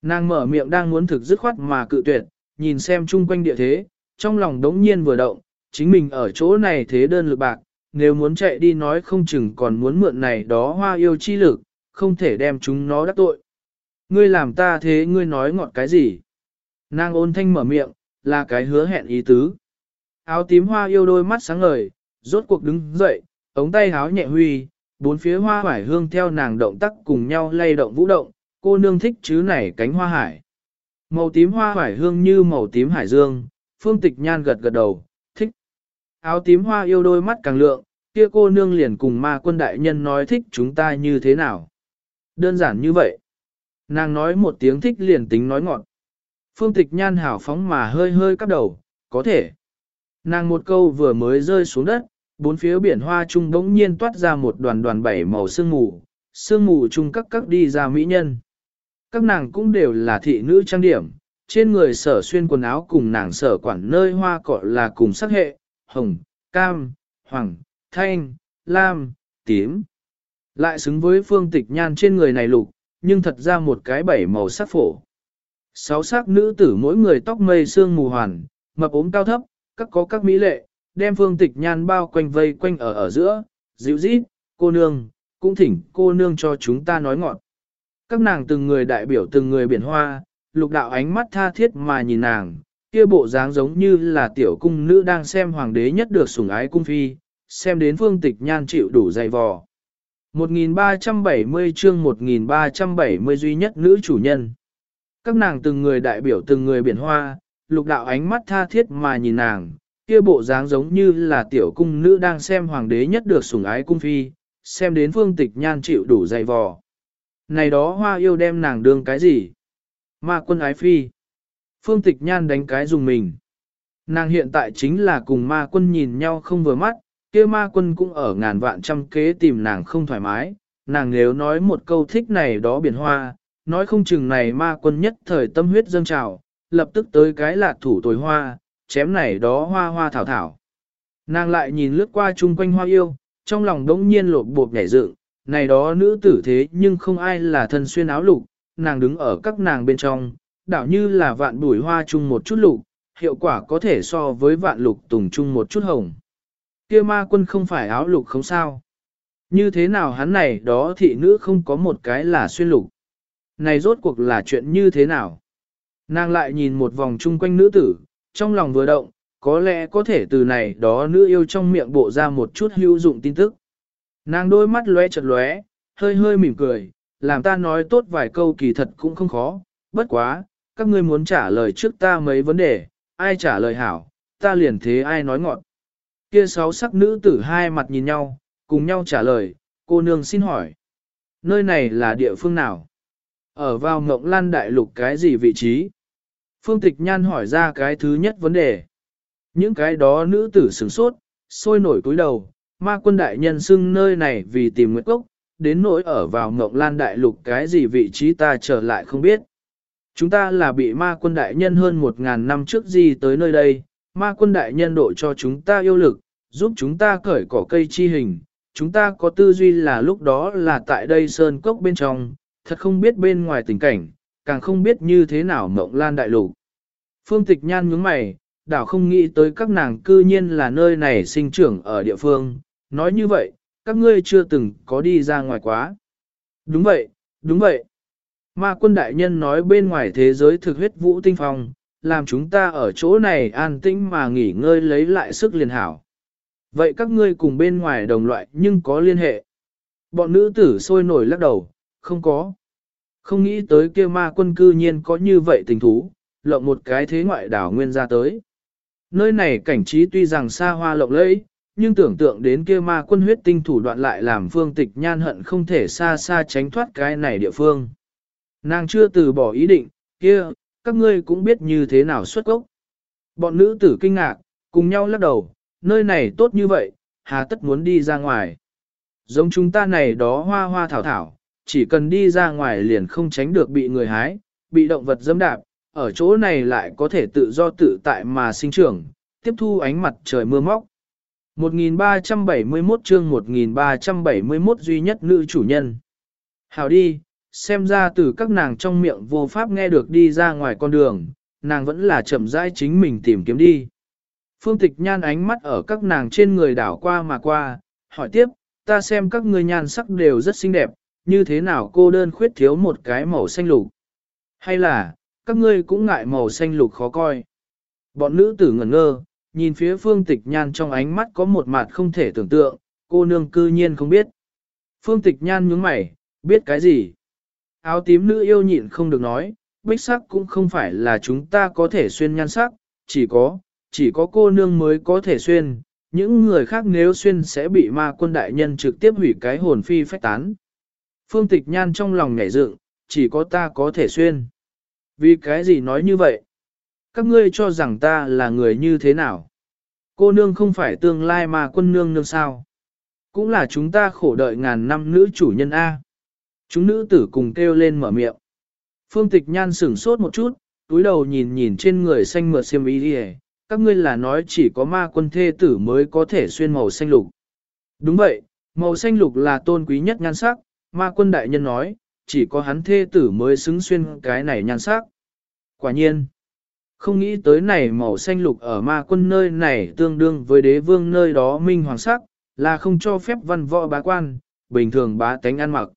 Nàng mở miệng đang muốn thực dứt khoát mà cự tuyệt, nhìn xem chung quanh địa thế, trong lòng đống nhiên vừa động, chính mình ở chỗ này thế đơn lực bạc, nếu muốn chạy đi nói không chừng còn muốn mượn này đó hoa yêu chi lực, không thể đem chúng nó đắc tội. Ngươi làm ta thế ngươi nói ngọt cái gì? Nàng ôn thanh mở miệng, là cái hứa hẹn ý tứ. Áo tím hoa yêu đôi mắt sáng ngời, rốt cuộc đứng dậy, ống tay áo nhẹ huy, bốn phía hoa hải hương theo nàng động tác cùng nhau lay động vũ động, cô nương thích chứ này cánh hoa hải. Màu tím hoa hải hương như màu tím hải dương, phương tịch nhan gật gật đầu, thích. Áo tím hoa yêu đôi mắt càng lượng, kia cô nương liền cùng ma quân đại nhân nói thích chúng ta như thế nào. Đơn giản như vậy. Nàng nói một tiếng thích liền tính nói ngọn. Phương tịch nhan hảo phóng mà hơi hơi cắp đầu, có thể. Nàng một câu vừa mới rơi xuống đất, bốn phía biển hoa trung bỗng nhiên toát ra một đoàn đoàn bảy màu sương mù, sương mù trung các các đi ra mỹ nhân. Các nàng cũng đều là thị nữ trang điểm, trên người sở xuyên quần áo cùng nàng sở quản nơi hoa cọ là cùng sắc hệ, hồng, cam, hoàng, thanh, lam, tím. Lại xứng với phương tịch nhan trên người này lục, nhưng thật ra một cái bảy màu sắc phổ. Sáu sắc nữ tử mỗi người tóc mây sương mù hoàn, mập ốm cao thấp, các có các mỹ lệ, đem phương tịch nhan bao quanh vây quanh ở ở giữa, dịu dít, cô nương, cũng thỉnh cô nương cho chúng ta nói ngọn. Các nàng từng người đại biểu từng người biển hoa, lục đạo ánh mắt tha thiết mà nhìn nàng, kia bộ dáng giống như là tiểu cung nữ đang xem hoàng đế nhất được sủng ái cung phi, xem đến phương tịch nhan chịu đủ dày vò. 1370 chương 1370 duy nhất nữ chủ nhân. Các nàng từng người đại biểu từng người biển hoa, lục đạo ánh mắt tha thiết mà nhìn nàng, kia bộ dáng giống như là tiểu cung nữ đang xem hoàng đế nhất được sủng ái cung phi, xem đến phương tịch nhan chịu đủ dày vò. Này đó hoa yêu đem nàng đương cái gì? Ma quân ái phi. Phương tịch nhan đánh cái dùng mình. Nàng hiện tại chính là cùng ma quân nhìn nhau không vừa mắt, kia ma quân cũng ở ngàn vạn trăm kế tìm nàng không thoải mái. Nàng nếu nói một câu thích này đó biển hoa, nói không chừng này ma quân nhất thời tâm huyết dâng trào, lập tức tới cái lạc thủ tồi hoa, chém này đó hoa hoa thảo thảo. Nàng lại nhìn lướt qua chung quanh hoa yêu, trong lòng đống nhiên lột bột nhảy dựng, này đó nữ tử thế nhưng không ai là thân xuyên áo lục, nàng đứng ở các nàng bên trong, đảo như là vạn bùi hoa chung một chút lục, hiệu quả có thể so với vạn lục tùng chung một chút hồng. Kia ma quân không phải áo lục không sao. Như thế nào hắn này đó thị nữ không có một cái là xuyên lục. Này rốt cuộc là chuyện như thế nào? Nàng lại nhìn một vòng chung quanh nữ tử, trong lòng vừa động, có lẽ có thể từ này đó nữ yêu trong miệng bộ ra một chút hữu dụng tin tức. Nàng đôi mắt lóe chật lóe, hơi hơi mỉm cười, làm ta nói tốt vài câu kỳ thật cũng không khó, bất quá, các ngươi muốn trả lời trước ta mấy vấn đề, ai trả lời hảo, ta liền thế ai nói ngọn. Kia sáu sắc nữ tử hai mặt nhìn nhau, cùng nhau trả lời, cô nương xin hỏi. Nơi này là địa phương nào? Ở vào Ngộng Lan Đại Lục cái gì vị trí? Phương Tịch Nhan hỏi ra cái thứ nhất vấn đề. Những cái đó nữ tử sửng sốt, sôi nổi cúi đầu, ma quân đại nhân xưng nơi này vì tìm nguyệt cốc, đến nỗi ở vào Ngộng Lan Đại Lục cái gì vị trí ta trở lại không biết. Chúng ta là bị ma quân đại nhân hơn một ngàn năm trước gì tới nơi đây, ma quân đại nhân độ cho chúng ta yêu lực, giúp chúng ta cởi cỏ cây chi hình, chúng ta có tư duy là lúc đó là tại đây sơn cốc bên trong, thật không biết bên ngoài tình cảnh, càng không biết như thế nào mộng lan đại lục. Phương tịch nhan nhướng mày, đảo không nghĩ tới các nàng cư nhiên là nơi này sinh trưởng ở địa phương, nói như vậy, các ngươi chưa từng có đi ra ngoài quá. Đúng vậy, đúng vậy. Ma quân đại nhân nói bên ngoài thế giới thực huyết vũ tinh phong, làm chúng ta ở chỗ này an tĩnh mà nghỉ ngơi lấy lại sức liền hảo. Vậy các ngươi cùng bên ngoài đồng loại nhưng có liên hệ. Bọn nữ tử sôi nổi lắc đầu, không có. Không nghĩ tới kia ma quân cư nhiên có như vậy tình thú, lộng một cái thế ngoại đảo nguyên ra tới. Nơi này cảnh trí tuy rằng xa hoa lộng lẫy, nhưng tưởng tượng đến kia ma quân huyết tinh thủ đoạn lại làm phương tịch nhan hận không thể xa xa tránh thoát cái này địa phương. Nàng chưa từ bỏ ý định, kia, các ngươi cũng biết như thế nào xuất gốc. Bọn nữ tử kinh ngạc, cùng nhau lắc đầu, nơi này tốt như vậy, hà tất muốn đi ra ngoài. Giống chúng ta này đó hoa hoa thảo thảo, chỉ cần đi ra ngoài liền không tránh được bị người hái, bị động vật dâm đạp, ở chỗ này lại có thể tự do tự tại mà sinh trưởng, tiếp thu ánh mặt trời mưa móc. 1371 chương 1371 duy nhất nữ chủ nhân. Hào đi, xem ra từ các nàng trong miệng vô pháp nghe được đi ra ngoài con đường, nàng vẫn là chậm rãi chính mình tìm kiếm đi. Phương tịch nhan ánh mắt ở các nàng trên người đảo qua mà qua, hỏi tiếp, ta xem các ngươi nhan sắc đều rất xinh đẹp, như thế nào cô đơn khuyết thiếu một cái màu xanh lục? Hay là, các ngươi cũng ngại màu xanh lục khó coi? Bọn nữ tử ngẩn ngơ, nhìn phía phương tịch nhan trong ánh mắt có một mặt không thể tưởng tượng, cô nương cư nhiên không biết. Phương tịch nhan nhướng mày, biết cái gì? Áo tím nữ yêu nhịn không được nói, bích sắc cũng không phải là chúng ta có thể xuyên nhan sắc, chỉ có, chỉ có cô nương mới có thể xuyên, những người khác nếu xuyên sẽ bị ma quân đại nhân trực tiếp hủy cái hồn phi phách tán. Phương tịch nhan trong lòng nhảy dựng, chỉ có ta có thể xuyên. Vì cái gì nói như vậy? Các ngươi cho rằng ta là người như thế nào? Cô nương không phải tương lai mà quân nương nương sao? Cũng là chúng ta khổ đợi ngàn năm nữ chủ nhân A. Chúng nữ tử cùng kêu lên mở miệng. Phương tịch nhan sửng sốt một chút, túi đầu nhìn nhìn trên người xanh mượt xiêm y đi các ngươi là nói chỉ có ma quân thê tử mới có thể xuyên màu xanh lục. Đúng vậy, màu xanh lục là tôn quý nhất nhan sắc, ma quân đại nhân nói, chỉ có hắn thê tử mới xứng xuyên cái này nhan sắc. Quả nhiên, không nghĩ tới này màu xanh lục ở ma quân nơi này tương đương với đế vương nơi đó minh hoàng sắc, là không cho phép văn võ bá quan, bình thường bá tánh ăn mặc.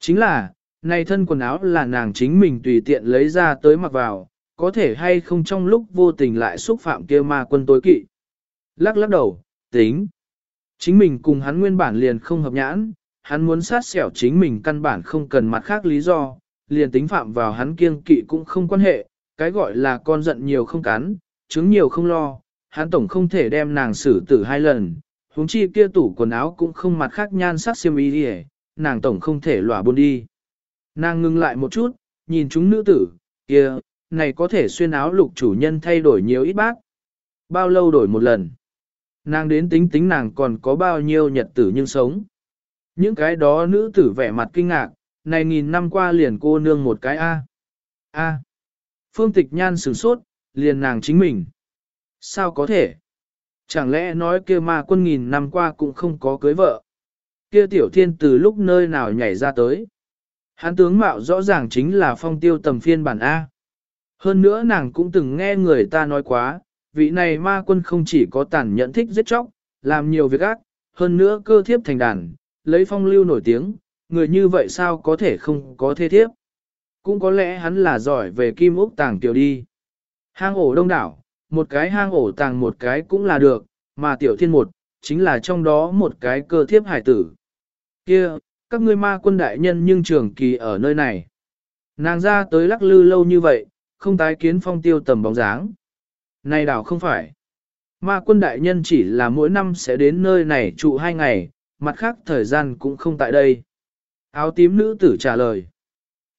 Chính là, này thân quần áo là nàng chính mình tùy tiện lấy ra tới mặc vào, có thể hay không trong lúc vô tình lại xúc phạm kia ma quân tối kỵ. Lắc lắc đầu, tính. Chính mình cùng hắn nguyên bản liền không hợp nhãn, hắn muốn sát xẻo chính mình căn bản không cần mặt khác lý do, liền tính phạm vào hắn kiêng kỵ cũng không quan hệ, cái gọi là con giận nhiều không cắn, chứng nhiều không lo, hắn tổng không thể đem nàng xử tử hai lần, huống chi kia tủ quần áo cũng không mặt khác nhan sắc xiêm y đi nàng tổng không thể lỏa buôn đi. Nàng ngừng lại một chút, nhìn chúng nữ tử, kia, này có thể xuyên áo lục chủ nhân thay đổi nhiều ít bác. Bao lâu đổi một lần? Nàng đến tính tính nàng còn có bao nhiêu nhật tử nhưng sống. Những cái đó nữ tử vẻ mặt kinh ngạc, này nghìn năm qua liền cô nương một cái A. A. Phương tịch nhan sửng sốt, liền nàng chính mình. Sao có thể? Chẳng lẽ nói kia ma quân nghìn năm qua cũng không có cưới vợ? Kia tiểu thiên từ lúc nơi nào nhảy ra tới? Hán tướng mạo rõ ràng chính là phong tiêu tầm phiên bản A. Hơn nữa nàng cũng từng nghe người ta nói quá, vị này ma quân không chỉ có tàn nhẫn thích giết chóc, làm nhiều việc ác, hơn nữa cơ thiếp thành đàn, lấy phong lưu nổi tiếng, người như vậy sao có thể không có thế thiếp. Cũng có lẽ hắn là giỏi về kim ốc tàng tiểu đi. Hang ổ đông đảo, một cái hang ổ tàng một cái cũng là được, mà tiểu thiên một, chính là trong đó một cái cơ thiếp hải tử. Kia, các ngươi ma quân đại nhân nhưng trường kỳ ở nơi này. Nàng ra tới lắc lư lâu như vậy, không tái kiến phong tiêu tầm bóng dáng. Này đảo không phải. Ma quân đại nhân chỉ là mỗi năm sẽ đến nơi này trụ hai ngày, mặt khác thời gian cũng không tại đây. Áo tím nữ tử trả lời.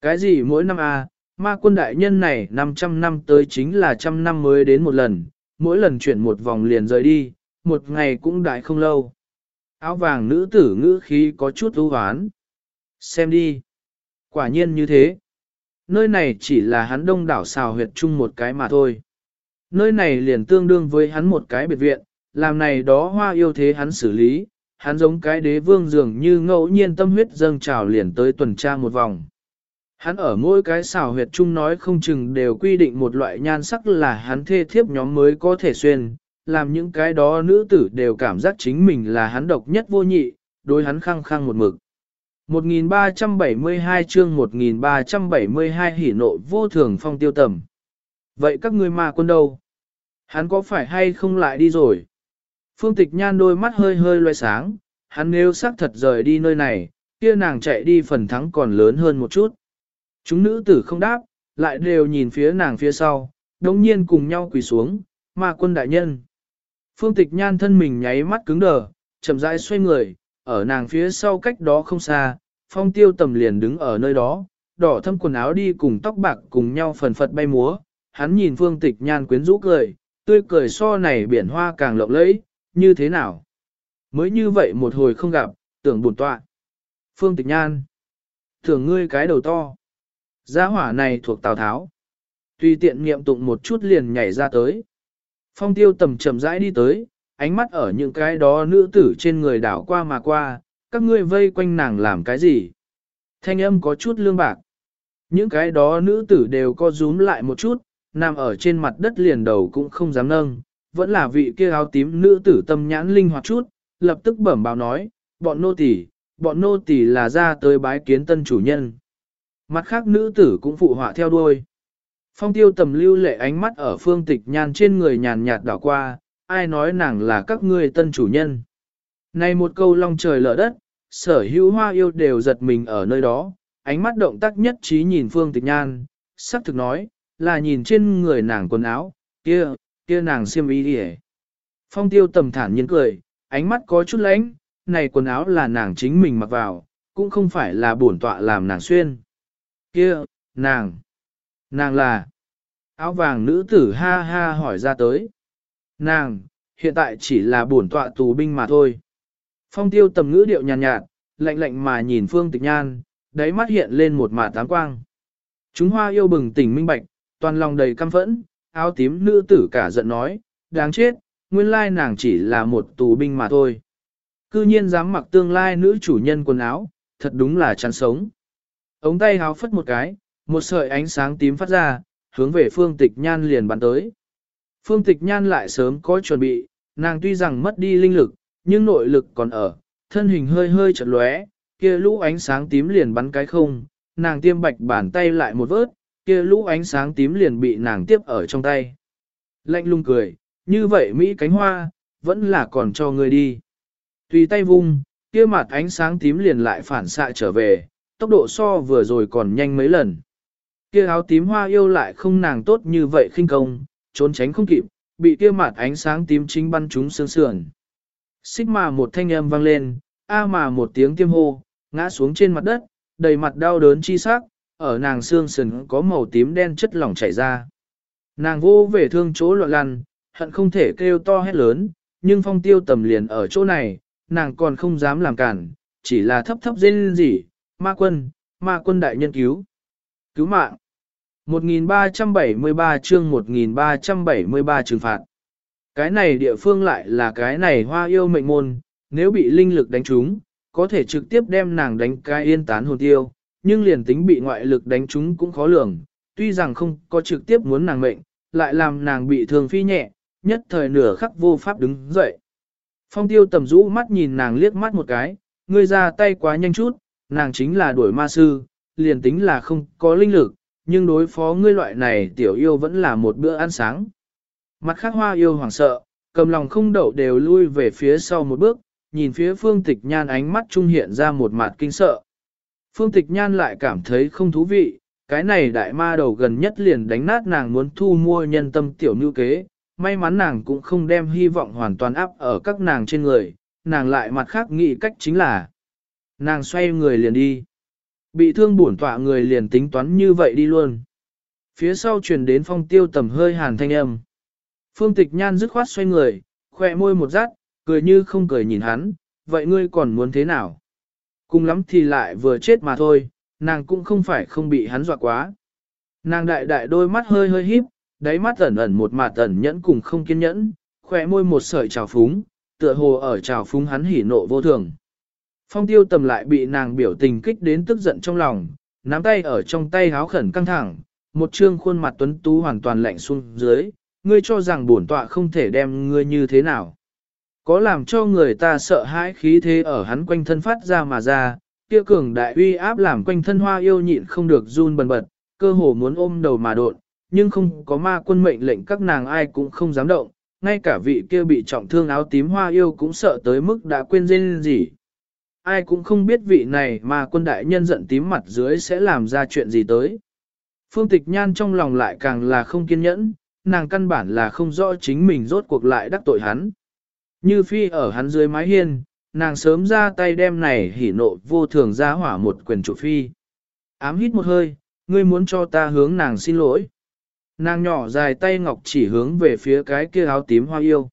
Cái gì mỗi năm à, ma quân đại nhân này 500 năm tới chính là trăm năm mới đến một lần, mỗi lần chuyển một vòng liền rời đi, một ngày cũng đại không lâu. Áo vàng nữ tử ngữ khí có chút ưu hoán. Xem đi. Quả nhiên như thế. Nơi này chỉ là hắn đông đảo xào huyệt chung một cái mà thôi. Nơi này liền tương đương với hắn một cái biệt viện, làm này đó hoa yêu thế hắn xử lý, hắn giống cái đế vương dường như ngẫu nhiên tâm huyết dâng trào liền tới tuần tra một vòng. Hắn ở mỗi cái xào huyệt chung nói không chừng đều quy định một loại nhan sắc là hắn thê thiếp nhóm mới có thể xuyên, làm những cái đó nữ tử đều cảm giác chính mình là hắn độc nhất vô nhị, đối hắn khăng khăng một mực. 1372 chương 1372 hỉ nộ vô thường phong tiêu tầm. Vậy các ngươi ma quân đâu? Hắn có phải hay không lại đi rồi? Phương tịch nhan đôi mắt hơi hơi loe sáng, hắn nếu xác thật rời đi nơi này, kia nàng chạy đi phần thắng còn lớn hơn một chút. Chúng nữ tử không đáp, lại đều nhìn phía nàng phía sau, đồng nhiên cùng nhau quỳ xuống, ma quân đại nhân. Phương tịch nhan thân mình nháy mắt cứng đờ, chậm rãi xoay người, ở nàng phía sau cách đó không xa, phong tiêu tầm liền đứng ở nơi đó, đỏ thâm quần áo đi cùng tóc bạc cùng nhau phần phật bay múa, hắn nhìn phương tịch nhan quyến rũ cười, tươi cười so này biển hoa càng lộng lẫy, như thế nào? Mới như vậy một hồi không gặp, tưởng buồn tọa. Phương tịch nhan, tưởng ngươi cái đầu to. Gia hỏa này thuộc Tào Tháo. Tùy tiện niệm tụng một chút liền nhảy ra tới. Phong tiêu tầm chậm rãi đi tới, ánh mắt ở những cái đó nữ tử trên người đảo qua mà qua, các ngươi vây quanh nàng làm cái gì? Thanh âm có chút lương bạc. Những cái đó nữ tử đều co rúm lại một chút, nằm ở trên mặt đất liền đầu cũng không dám nâng, vẫn là vị kia áo tím nữ tử tâm nhãn linh hoạt chút, lập tức bẩm báo nói, bọn nô tỳ, bọn nô tỳ là ra tới bái kiến tân chủ nhân. Mặt khác nữ tử cũng phụ họa theo đuôi. Phong tiêu tầm lưu lệ ánh mắt ở phương tịch nhan trên người nhàn nhạt đảo qua, ai nói nàng là các ngươi tân chủ nhân. Này một câu long trời lở đất, sở hữu hoa yêu đều giật mình ở nơi đó, ánh mắt động tác nhất trí nhìn phương tịch nhan, sắc thực nói, là nhìn trên người nàng quần áo, kia, kia nàng xiêm y đi Phong tiêu tầm thản nhiên cười, ánh mắt có chút lãnh, này quần áo là nàng chính mình mặc vào, cũng không phải là bổn tọa làm nàng xuyên. Kia, nàng, nàng là, áo vàng nữ tử ha ha hỏi ra tới. Nàng, hiện tại chỉ là bổn tọa tù binh mà thôi. Phong tiêu tầm ngữ điệu nhàn nhạt, nhạt, lạnh lạnh mà nhìn phương tịch nhan, đáy mắt hiện lên một mả tám quang. Chúng hoa yêu bừng tỉnh minh bạch, toàn lòng đầy căm phẫn, áo tím nữ tử cả giận nói, đáng chết, nguyên lai nàng chỉ là một tù binh mà thôi. Cư nhiên dám mặc tương lai nữ chủ nhân quần áo, thật đúng là chán sống. Ống tay háo phất một cái, một sợi ánh sáng tím phát ra, hướng về phương tịch nhan liền bắn tới. Phương tịch nhan lại sớm có chuẩn bị, nàng tuy rằng mất đi linh lực, nhưng nội lực còn ở, thân hình hơi hơi chật lóe, kia lũ ánh sáng tím liền bắn cái không, nàng tiêm bạch bàn tay lại một vớt, kia lũ ánh sáng tím liền bị nàng tiếp ở trong tay. Lạnh lung cười, như vậy Mỹ cánh hoa, vẫn là còn cho người đi. Tùy tay vung, kia mặt ánh sáng tím liền lại phản xạ trở về, tốc độ so vừa rồi còn nhanh mấy lần. Kia áo tím hoa yêu lại không nàng tốt như vậy khinh công, trốn tránh không kịp, bị kia mạt ánh sáng tím chính bắn trúng xương sườn. Xích mà một thanh âm vang lên, a mà một tiếng tiêm hô, ngã xuống trên mặt đất, đầy mặt đau đớn chi sắc, ở nàng xương sườn có màu tím đen chất lỏng chảy ra. Nàng vô về thương chỗ loạn lăn, hận không thể kêu to hét lớn, nhưng phong tiêu tầm liền ở chỗ này, nàng còn không dám làm cản, chỉ là thấp thấp dên gì, ma quân, ma quân đại nhân cứu. Cứu mạng. 1373 chương 1373 trừng phạt. Cái này địa phương lại là cái này hoa yêu mệnh môn, nếu bị linh lực đánh trúng, có thể trực tiếp đem nàng đánh cái yên tán hồn tiêu, nhưng liền tính bị ngoại lực đánh trúng cũng khó lường, tuy rằng không có trực tiếp muốn nàng mệnh, lại làm nàng bị thương phi nhẹ, nhất thời nửa khắc vô pháp đứng dậy. Phong tiêu tầm rũ mắt nhìn nàng liếc mắt một cái, ngươi ra tay quá nhanh chút, nàng chính là đuổi ma sư, liền tính là không có linh lực, nhưng đối phó ngươi loại này tiểu yêu vẫn là một bữa ăn sáng. Mặt khác hoa yêu hoảng sợ, cầm lòng không đậu đều lui về phía sau một bước, nhìn phía phương tịch nhan ánh mắt trung hiện ra một mặt kinh sợ. Phương tịch nhan lại cảm thấy không thú vị, cái này đại ma đầu gần nhất liền đánh nát nàng muốn thu mua nhân tâm tiểu nữ kế, may mắn nàng cũng không đem hy vọng hoàn toàn áp ở các nàng trên người, nàng lại mặt khác nghĩ cách chính là nàng xoay người liền đi. Bị thương bổn tọa người liền tính toán như vậy đi luôn. Phía sau truyền đến phong tiêu tầm hơi hàn thanh âm. Phương tịch nhan dứt khoát xoay người, khỏe môi một rát, cười như không cười nhìn hắn, vậy ngươi còn muốn thế nào? Cùng lắm thì lại vừa chết mà thôi, nàng cũng không phải không bị hắn dọa quá. Nàng đại đại đôi mắt hơi hơi híp, đáy mắt ẩn ẩn một mạt ẩn nhẫn cùng không kiên nhẫn, khỏe môi một sợi trào phúng, tựa hồ ở trào phúng hắn hỉ nộ vô thường. Phong tiêu tầm lại bị nàng biểu tình kích đến tức giận trong lòng, nắm tay ở trong tay háo khẩn căng thẳng, một trương khuôn mặt tuấn tú hoàn toàn lạnh xuống dưới, ngươi cho rằng bổn tọa không thể đem ngươi như thế nào. Có làm cho người ta sợ hãi khí thế ở hắn quanh thân phát ra mà ra, kia cường đại uy áp làm quanh thân hoa yêu nhịn không được run bần bật, cơ hồ muốn ôm đầu mà đột, nhưng không có ma quân mệnh lệnh các nàng ai cũng không dám động, ngay cả vị kia bị trọng thương áo tím hoa yêu cũng sợ tới mức đã quên dên gì. Ai cũng không biết vị này mà quân đại nhân giận tím mặt dưới sẽ làm ra chuyện gì tới. Phương tịch nhan trong lòng lại càng là không kiên nhẫn, nàng căn bản là không rõ chính mình rốt cuộc lại đắc tội hắn. Như phi ở hắn dưới mái hiên, nàng sớm ra tay đem này hỉ nộ vô thường ra hỏa một quyền trụ phi. Ám hít một hơi, ngươi muốn cho ta hướng nàng xin lỗi. Nàng nhỏ dài tay ngọc chỉ hướng về phía cái kia áo tím hoa yêu.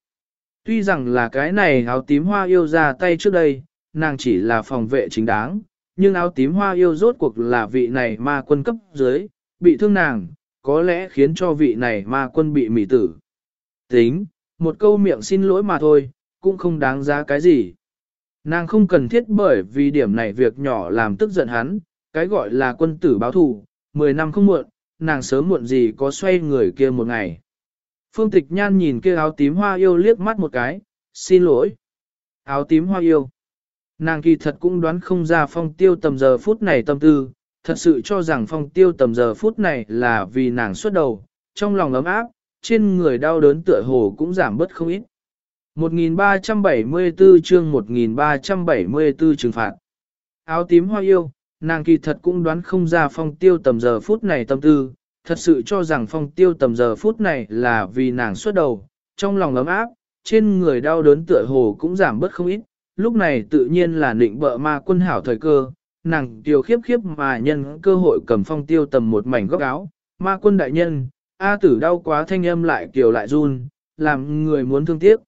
Tuy rằng là cái này áo tím hoa yêu ra tay trước đây, nàng chỉ là phòng vệ chính đáng, nhưng áo tím hoa yêu rốt cuộc là vị này ma quân cấp dưới, bị thương nàng, có lẽ khiến cho vị này ma quân bị mỉ tử. Tính, một câu miệng xin lỗi mà thôi, cũng không đáng giá cái gì. Nàng không cần thiết bởi vì điểm này việc nhỏ làm tức giận hắn, cái gọi là quân tử báo thù, 10 năm không muộn, nàng sớm muộn gì có xoay người kia một ngày. Phương tịch nhan nhìn kia áo tím hoa yêu liếc mắt một cái, xin lỗi. Áo tím hoa yêu. Nàng kỳ thật cũng đoán không ra phong tiêu tầm giờ phút này tâm tư, thật sự cho rằng phong tiêu tầm giờ phút này là vì nàng xuất đầu, trong lòng ấm áp, trên người đau đớn tựa hồ cũng giảm bớt không ít. 1374 chương 1374 trừng phạt. Áo tím hoa yêu, nàng kỳ thật cũng đoán không ra phong tiêu tầm giờ phút này tâm tư, thật sự cho rằng phong tiêu tầm giờ phút này là vì nàng xuất đầu, trong lòng ấm áp, trên người đau đớn tựa hồ cũng giảm bớt không ít, lúc này tự nhiên là định bợ ma quân hảo thời cơ, nàng tiểu khiếp khiếp mà nhân cơ hội cầm phong tiêu tầm một mảnh góc áo, ma quân đại nhân, A tử đau quá thanh âm lại kiều lại run, làm người muốn thương tiếc.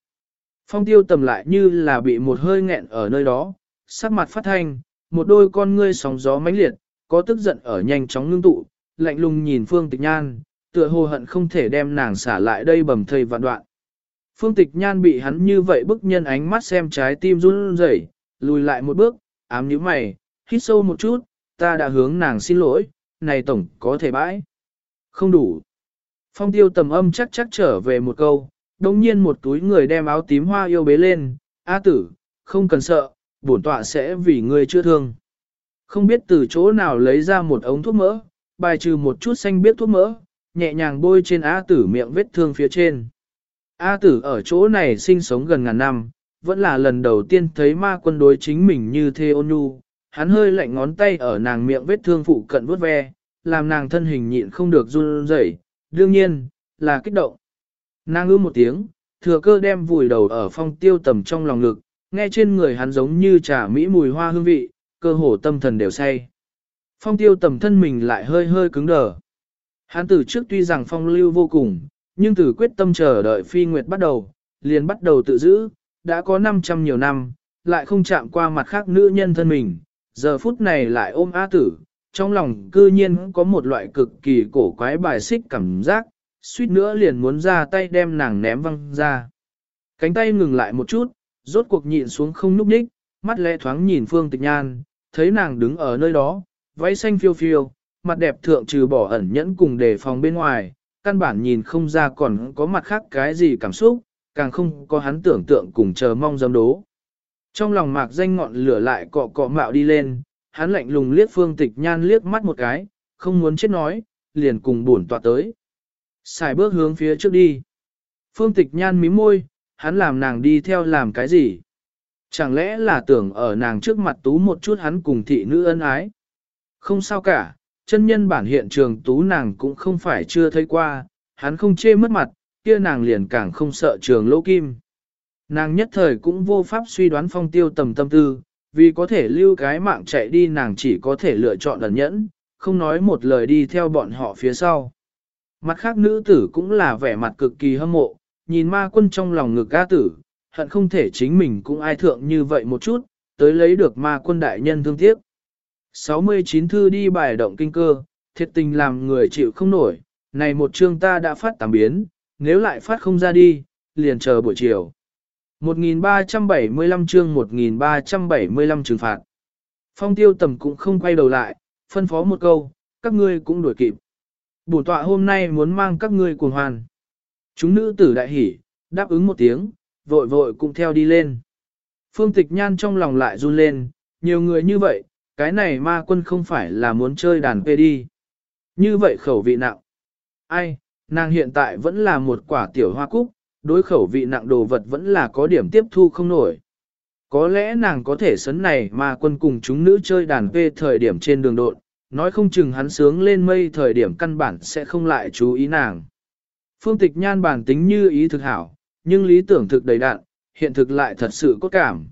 Phong tiêu tầm lại như là bị một hơi nghẹn ở nơi đó, sắc mặt phát thanh, một đôi con ngươi sóng gió mãnh liệt, có tức giận ở nhanh chóng ngưng tụ, lạnh lùng nhìn Phương Tịch Nhan, tựa hồ hận không thể đem nàng xả lại đây bầm thây vạn đoạn. Phương Tịch Nhan bị hắn như vậy bức nhân ánh mắt xem trái tim run rẩy, lùi lại một bước, ám nhíu mày, hít sâu một chút, ta đã hướng nàng xin lỗi, này tổng có thể bãi. Không đủ. Phong tiêu tầm âm chắc chắc trở về một câu, đồng nhiên một túi người đem áo tím hoa yêu bế lên, A tử, không cần sợ, bổn tọa sẽ vì ngươi chưa thương. Không biết từ chỗ nào lấy ra một ống thuốc mỡ, bài trừ một chút xanh biết thuốc mỡ, nhẹ nhàng bôi trên A tử miệng vết thương phía trên. A tử ở chỗ này sinh sống gần ngàn năm, vẫn là lần đầu tiên thấy ma quân đối chính mình như thế ôn nhu. Hắn hơi lạnh ngón tay ở nàng miệng vết thương phụ cận vuốt ve, làm nàng thân hình nhịn không được run rẩy. đương nhiên, là kích động. Nàng ư một tiếng, thừa cơ đem vùi đầu ở phong tiêu tầm trong lòng ngực, nghe trên người hắn giống như trà mỹ mùi hoa hương vị, cơ hồ tâm thần đều say. Phong tiêu tầm thân mình lại hơi hơi cứng đờ. Hắn từ trước tuy rằng phong lưu vô cùng, nhưng từ quyết tâm chờ đợi phi nguyệt bắt đầu, liền bắt đầu tự giữ, đã có 500 nhiều năm, lại không chạm qua mặt khác nữ nhân thân mình, giờ phút này lại ôm á tử, trong lòng cư nhiên có một loại cực kỳ cổ quái bài xích cảm giác, suýt nữa liền muốn ra tay đem nàng ném văng ra. Cánh tay ngừng lại một chút, rốt cuộc nhịn xuống không núp đích, mắt lẽ thoáng nhìn Phương Tịch Nhan, thấy nàng đứng ở nơi đó, váy xanh phiêu phiêu, mặt đẹp thượng trừ bỏ ẩn nhẫn cùng đề phòng bên ngoài, căn bản nhìn không ra còn có mặt khác cái gì cảm xúc, càng không có hắn tưởng tượng cùng chờ mong dâm đố. Trong lòng mạc danh ngọn lửa lại cọ cọ mạo đi lên, hắn lạnh lùng liếc phương tịch nhan liếc mắt một cái, không muốn chết nói, liền cùng buồn tọa tới. Xài bước hướng phía trước đi. Phương tịch nhan mí môi, hắn làm nàng đi theo làm cái gì? Chẳng lẽ là tưởng ở nàng trước mặt tú một chút hắn cùng thị nữ ân ái? Không sao cả, chân nhân bản hiện trường tú nàng cũng không phải chưa thấy qua, hắn không chê mất mặt, kia nàng liền càng không sợ trường lỗ kim. Nàng nhất thời cũng vô pháp suy đoán phong tiêu tầm tâm tư, vì có thể lưu cái mạng chạy đi nàng chỉ có thể lựa chọn ẩn nhẫn, không nói một lời đi theo bọn họ phía sau. Mặt khác nữ tử cũng là vẻ mặt cực kỳ hâm mộ, nhìn ma quân trong lòng ngực ca tử, hận không thể chính mình cũng ai thượng như vậy một chút, tới lấy được ma quân đại nhân thương tiếc. 69 thư đi bài động kinh cơ, thiệt tình làm người chịu không nổi, này một chương ta đã phát tám biến, nếu lại phát không ra đi, liền chờ buổi chiều. 1375 chương 1375 trừng phạt. Phong tiêu tầm cũng không quay đầu lại, phân phó một câu, các ngươi cũng đuổi kịp. Bổn tọa hôm nay muốn mang các ngươi cuồng hoàn. Chúng nữ tử đại hỉ, đáp ứng một tiếng, vội vội cũng theo đi lên. Phương tịch nhan trong lòng lại run lên, nhiều người như vậy, cái này ma quân không phải là muốn chơi đàn phê đi. Như vậy khẩu vị nặng. Ai, nàng hiện tại vẫn là một quả tiểu hoa cúc, đối khẩu vị nặng đồ vật vẫn là có điểm tiếp thu không nổi. Có lẽ nàng có thể sấn này mà quân cùng chúng nữ chơi đàn phê thời điểm trên đường độn, nói không chừng hắn sướng lên mây thời điểm căn bản sẽ không lại chú ý nàng. Phương tịch nhan bản tính như ý thực hảo, nhưng lý tưởng thực đầy đạn, hiện thực lại thật sự cốt cảm.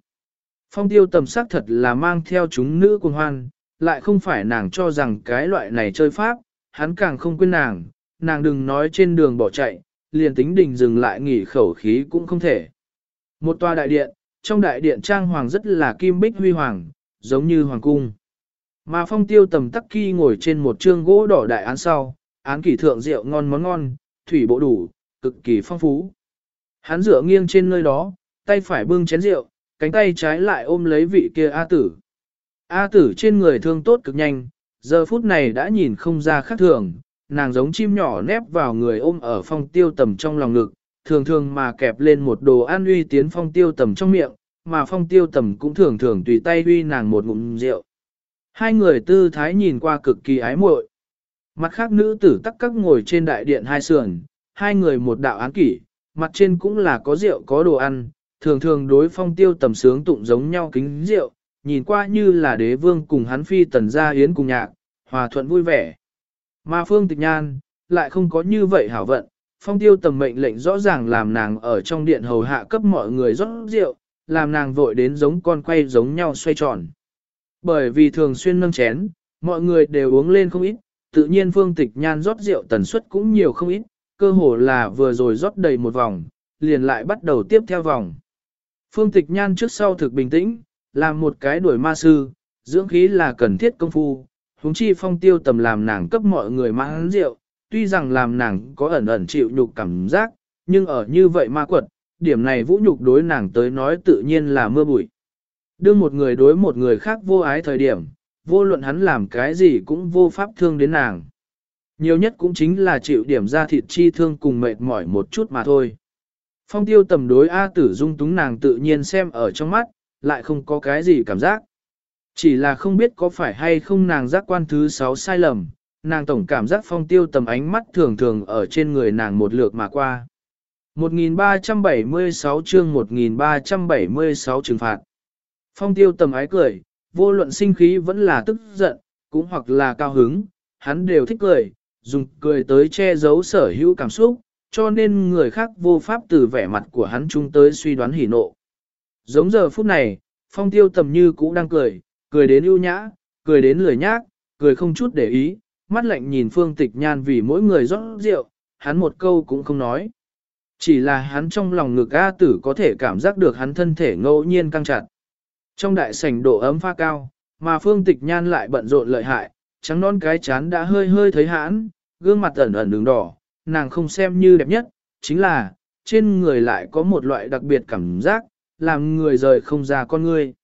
Phong tiêu tầm sắc thật là mang theo chúng nữ cùng hoan, lại không phải nàng cho rằng cái loại này chơi pháp, hắn càng không quên nàng, nàng đừng nói trên đường bỏ chạy, liền tính đình dừng lại nghỉ khẩu khí cũng không thể. Một tòa đại điện, trong đại điện trang hoàng rất là kim bích huy hoàng, giống như hoàng cung. Mà phong tiêu tầm tắc khi ngồi trên một trương gỗ đỏ đại án sau, án kỷ thượng rượu ngon món ngon, thủy bộ đủ, cực kỳ phong phú. Hắn dựa nghiêng trên nơi đó, tay phải bưng chén rượu, cánh tay trái lại ôm lấy vị kia A tử. A tử trên người thương tốt cực nhanh, giờ phút này đã nhìn không ra khác thường, nàng giống chim nhỏ nép vào người ôm ở phong tiêu tầm trong lòng ngực, thường thường mà kẹp lên một đồ ăn uy tiến phong tiêu tầm trong miệng, mà phong tiêu tầm cũng thường thường tùy tay uy nàng một ngụm rượu. Hai người tư thái nhìn qua cực kỳ ái muội. Mặt khác nữ tử tắc các ngồi trên đại điện hai sườn, hai người một đạo án kỷ, mặt trên cũng là có rượu có đồ ăn, thường thường đối phong tiêu tầm sướng tụng giống nhau kính rượu, nhìn qua như là đế vương cùng hắn phi tần gia yến cùng nhạc, hòa thuận vui vẻ. Mà phương tịch nhan, lại không có như vậy hảo vận, phong tiêu tầm mệnh lệnh rõ ràng làm nàng ở trong điện hầu hạ cấp mọi người rót rượu, làm nàng vội đến giống con quay giống nhau xoay tròn. Bởi vì thường xuyên nâng chén, mọi người đều uống lên không ít, tự nhiên phương tịch nhan rót rượu tần suất cũng nhiều không ít, cơ hồ là vừa rồi rót đầy một vòng, liền lại bắt đầu tiếp theo vòng. Phương tịch nhan trước sau thực bình tĩnh, làm một cái đuổi ma sư, dưỡng khí là cần thiết công phu, huống chi phong tiêu tầm làm nàng cấp mọi người mãn rượu, tuy rằng làm nàng có ẩn ẩn chịu nhục cảm giác, nhưng ở như vậy ma quật, điểm này vũ nhục đối nàng tới nói tự nhiên là mưa bụi. Đương một người đối một người khác vô ái thời điểm, vô luận hắn làm cái gì cũng vô pháp thương đến nàng. Nhiều nhất cũng chính là chịu điểm ra thịt chi thương cùng mệt mỏi một chút mà thôi. Phong tiêu tầm đối A tử dung túng nàng tự nhiên xem ở trong mắt, lại không có cái gì cảm giác. Chỉ là không biết có phải hay không nàng giác quan thứ sáu sai lầm, nàng tổng cảm giác phong tiêu tầm ánh mắt thường thường ở trên người nàng một lượt mà qua. 1376 chương 1376 trừng phạt. Phong tiêu tầm ái cười, vô luận sinh khí vẫn là tức giận, cũng hoặc là cao hứng, hắn đều thích cười, dùng cười tới che giấu sở hữu cảm xúc, cho nên người khác vô pháp từ vẻ mặt của hắn chung tới suy đoán hỉ nộ. Giống giờ phút này, phong tiêu tầm như cũ đang cười, cười đến ưu nhã, cười đến lười nhác, cười không chút để ý, mắt lạnh nhìn phương tịch nhan vì mỗi người rót rượu, hắn một câu cũng không nói. Chỉ là hắn trong lòng ngực A tử có thể cảm giác được hắn thân thể ngẫu nhiên căng chặt. Trong đại sảnh độ ấm pha cao, mà phương tịch nhan lại bận rộn lợi hại, trắng non cái chán đã hơi hơi thấy hãn, gương mặt ẩn ẩn đường đỏ, nàng không xem như đẹp nhất, chính là, trên người lại có một loại đặc biệt cảm giác, làm người rời không ra con người.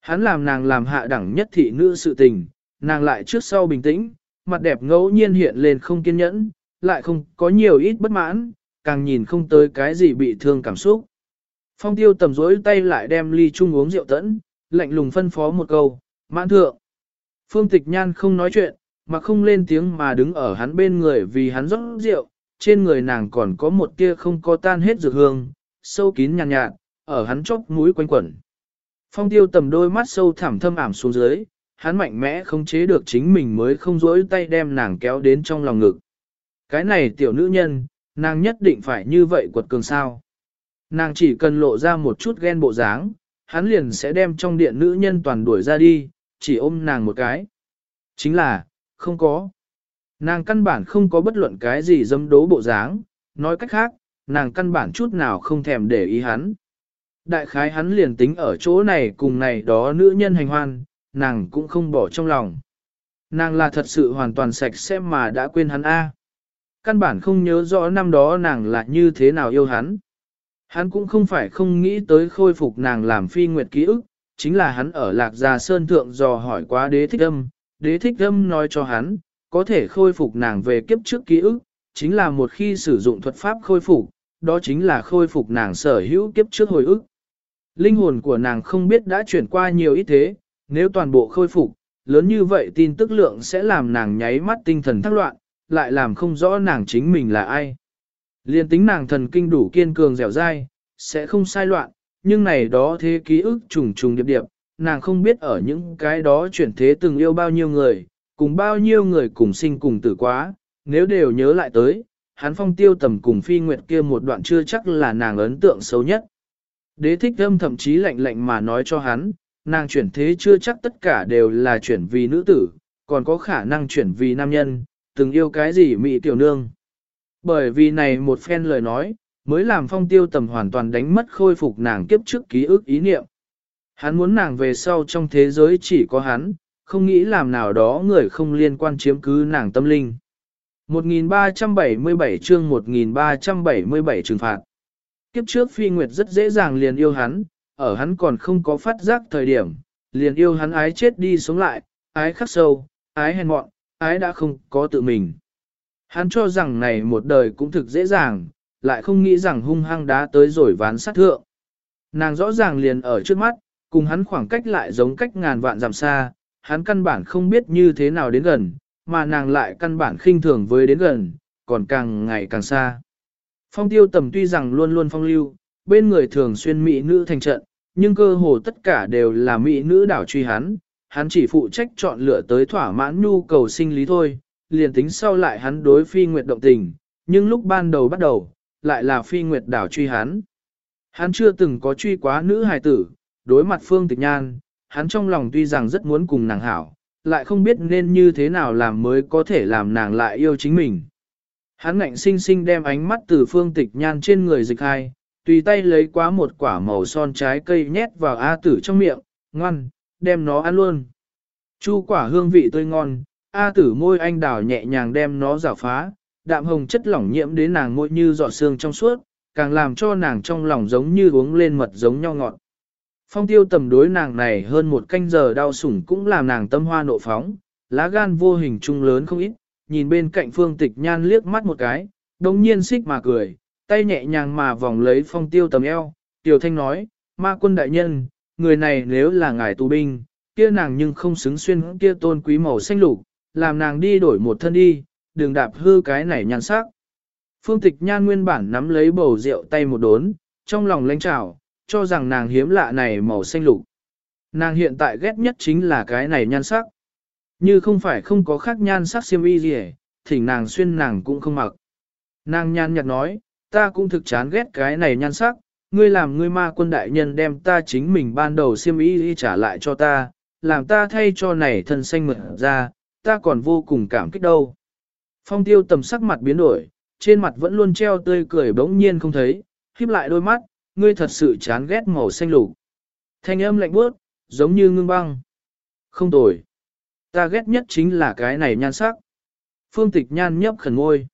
Hắn làm nàng làm hạ đẳng nhất thị nữ sự tình, nàng lại trước sau bình tĩnh, mặt đẹp ngẫu nhiên hiện lên không kiên nhẫn, lại không có nhiều ít bất mãn, càng nhìn không tới cái gì bị thương cảm xúc. Phong tiêu tầm rối tay lại đem ly chung uống rượu tẫn, lạnh lùng phân phó một câu, mãn thượng. Phương tịch nhan không nói chuyện, mà không lên tiếng mà đứng ở hắn bên người vì hắn rót rượu, trên người nàng còn có một tia không có tan hết dược hương, sâu kín nhàn nhạt, nhạt, ở hắn chóp mũi quanh quẩn. Phong tiêu tầm đôi mắt sâu thẳm thâm ảm xuống dưới, hắn mạnh mẽ không chế được chính mình mới không rỗi tay đem nàng kéo đến trong lòng ngực. Cái này tiểu nữ nhân, nàng nhất định phải như vậy quật cường sao. Nàng chỉ cần lộ ra một chút ghen bộ dáng, hắn liền sẽ đem trong điện nữ nhân toàn đuổi ra đi, chỉ ôm nàng một cái. Chính là, không có. Nàng căn bản không có bất luận cái gì dâm đố bộ dáng, nói cách khác, nàng căn bản chút nào không thèm để ý hắn. Đại khái hắn liền tính ở chỗ này cùng này đó nữ nhân hành hoan, nàng cũng không bỏ trong lòng. Nàng là thật sự hoàn toàn sạch sẽ mà đã quên hắn A. Căn bản không nhớ rõ năm đó nàng là như thế nào yêu hắn. Hắn cũng không phải không nghĩ tới khôi phục nàng làm phi nguyệt ký ức, chính là hắn ở lạc gia sơn thượng dò hỏi quá đế thích âm, đế thích âm nói cho hắn, có thể khôi phục nàng về kiếp trước ký ức, chính là một khi sử dụng thuật pháp khôi phục, đó chính là khôi phục nàng sở hữu kiếp trước hồi ức. Linh hồn của nàng không biết đã chuyển qua nhiều ít thế, nếu toàn bộ khôi phục, lớn như vậy tin tức lượng sẽ làm nàng nháy mắt tinh thần thắc loạn, lại làm không rõ nàng chính mình là ai. Liên tính nàng thần kinh đủ kiên cường dẻo dai, sẽ không sai loạn, nhưng này đó thế ký ức trùng trùng điệp điệp, nàng không biết ở những cái đó chuyển thế từng yêu bao nhiêu người, cùng bao nhiêu người cùng sinh cùng tử quá, nếu đều nhớ lại tới, hắn phong tiêu tầm cùng phi nguyệt kia một đoạn chưa chắc là nàng ấn tượng xấu nhất. Đế thích âm thậm chí lạnh lạnh mà nói cho hắn, nàng chuyển thế chưa chắc tất cả đều là chuyển vì nữ tử, còn có khả năng chuyển vì nam nhân, từng yêu cái gì mị tiểu nương. Bởi vì này một phen lời nói, mới làm phong tiêu tầm hoàn toàn đánh mất khôi phục nàng kiếp trước ký ức ý niệm. Hắn muốn nàng về sau trong thế giới chỉ có hắn, không nghĩ làm nào đó người không liên quan chiếm cứ nàng tâm linh. 1377 chương 1377 trừng phạt. Kiếp trước phi nguyệt rất dễ dàng liền yêu hắn, ở hắn còn không có phát giác thời điểm, liền yêu hắn ái chết đi sống lại, ái khắc sâu, ái hèn mọn, ái đã không có tự mình. Hắn cho rằng này một đời cũng thực dễ dàng, lại không nghĩ rằng hung hăng đá tới rồi ván sát thượng. Nàng rõ ràng liền ở trước mắt, cùng hắn khoảng cách lại giống cách ngàn vạn dặm xa, hắn căn bản không biết như thế nào đến gần, mà nàng lại căn bản khinh thường với đến gần, còn càng ngày càng xa. Phong tiêu tầm tuy rằng luôn luôn phong lưu, bên người thường xuyên mỹ nữ thành trận, nhưng cơ hồ tất cả đều là mỹ nữ đảo truy hắn, hắn chỉ phụ trách chọn lựa tới thỏa mãn nhu cầu sinh lý thôi, liền tính sau lại hắn đối phi nguyệt động tình, nhưng lúc ban đầu bắt đầu, lại là phi nguyệt đảo truy hắn. Hắn chưa từng có truy quá nữ hài tử, đối mặt phương tịch nhan, hắn trong lòng tuy rằng rất muốn cùng nàng hảo, lại không biết nên như thế nào làm mới có thể làm nàng lại yêu chính mình. Hắn ngạnh sinh sinh đem ánh mắt từ phương tịch nhan trên người dịch hai, tùy tay lấy quá một quả màu son trái cây nhét vào A tử trong miệng, ngoan, đem nó ăn luôn. Chu quả hương vị tươi ngon, A tử môi anh đào nhẹ nhàng đem nó rào phá, đạm hồng chất lỏng nhiễm đến nàng môi như giọt sương trong suốt, càng làm cho nàng trong lòng giống như uống lên mật giống nhau ngọt. Phong tiêu tầm đối nàng này hơn một canh giờ đau sủng cũng làm nàng tâm hoa nộ phóng, lá gan vô hình trung lớn không ít, nhìn bên cạnh phương tịch nhan liếc mắt một cái, đồng nhiên xích mà cười, tay nhẹ nhàng mà vòng lấy phong tiêu tầm eo, tiểu thanh nói, ma quân đại nhân, người này nếu là ngài tù binh, kia nàng nhưng không xứng xuyên kia tôn quý màu xanh lục, làm nàng đi đổi một thân đi, đừng đạp hư cái này nhan sắc. Phương tịch nhan nguyên bản nắm lấy bầu rượu tay một đốn, trong lòng lãnh trào, cho rằng nàng hiếm lạ này màu xanh lục. Nàng hiện tại ghét nhất chính là cái này nhan sắc. Như không phải không có khác nhan sắc xiêm y gì thỉnh nàng xuyên nàng cũng không mặc. Nàng nhan nhạt nói, ta cũng thực chán ghét cái này nhan sắc, ngươi làm ngươi ma quân đại nhân đem ta chính mình ban đầu xiêm y trả lại cho ta, làm ta thay cho này thân xanh mượt ra, ta còn vô cùng cảm kích đâu. Phong tiêu tầm sắc mặt biến đổi, trên mặt vẫn luôn treo tươi cười bỗng nhiên không thấy, híp lại đôi mắt, ngươi thật sự chán ghét màu xanh lục. Thanh âm lạnh bớt, giống như ngưng băng. Không tồi. Ta ghét nhất chính là cái này nhan sắc. Phương tịch nhan nhấp khẩn ngôi.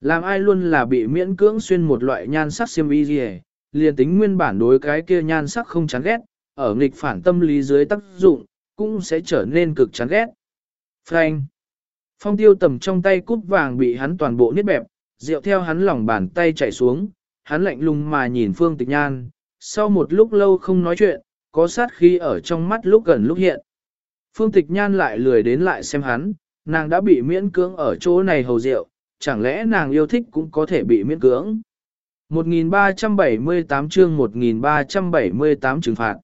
Làm ai luôn là bị miễn cưỡng xuyên một loại nhan sắc xiêm y gì liền tính nguyên bản đối cái kia nhan sắc không chán ghét, ở nghịch phản tâm lý dưới tác dụng, cũng sẽ trở nên cực chán ghét. Frank. Phong tiêu tầm trong tay cúp vàng bị hắn toàn bộ niết bẹp, rượu theo hắn lòng bàn tay chạy xuống, hắn lạnh lùng mà nhìn Phương Tịch Nhan, sau một lúc lâu không nói chuyện, có sát khí ở trong mắt lúc gần lúc hiện. Phương Tịch Nhan lại lười đến lại xem hắn, nàng đã bị miễn cưỡng ở chỗ này hầu rượu, chẳng lẽ nàng yêu thích cũng có thể bị miễn cưỡng. 1378 chương 1378 trừng phạt.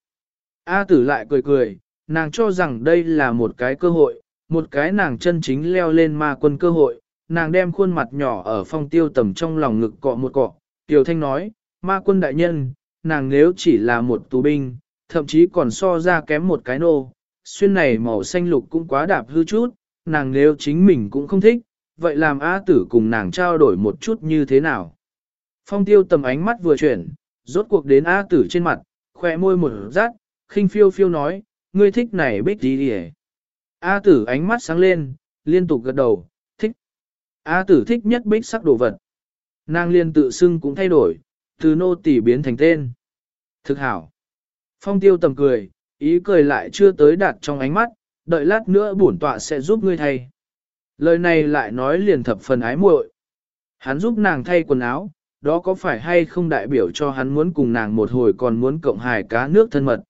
A tử lại cười cười, nàng cho rằng đây là một cái cơ hội, một cái nàng chân chính leo lên ma quân cơ hội, nàng đem khuôn mặt nhỏ ở phong tiêu tầm trong lòng ngực cọ một cọ, Tiểu Thanh nói, ma quân đại nhân, nàng nếu chỉ là một tù binh, thậm chí còn so ra kém một cái nô, xuyên này màu xanh lục cũng quá đạp hư chút, nàng nếu chính mình cũng không thích, vậy làm A tử cùng nàng trao đổi một chút như thế nào. Phong tiêu tầm ánh mắt vừa chuyển, rốt cuộc đến A tử trên mặt, khỏe môi một rát, khinh phiêu phiêu nói, ngươi thích này bích gì đi A tử ánh mắt sáng lên, liên tục gật đầu, thích. A tử thích nhất bích sắc đồ vật. Nàng liên tự xưng cũng thay đổi, từ nô tỷ biến thành tên. Thực hảo. Phong tiêu tầm cười, ý cười lại chưa tới đạt trong ánh mắt, đợi lát nữa bổn tọa sẽ giúp ngươi thay. Lời này lại nói liền thập phần ái muội. Hắn giúp nàng thay quần áo, đó có phải hay không đại biểu cho hắn muốn cùng nàng một hồi còn muốn cộng hài cá nước thân mật.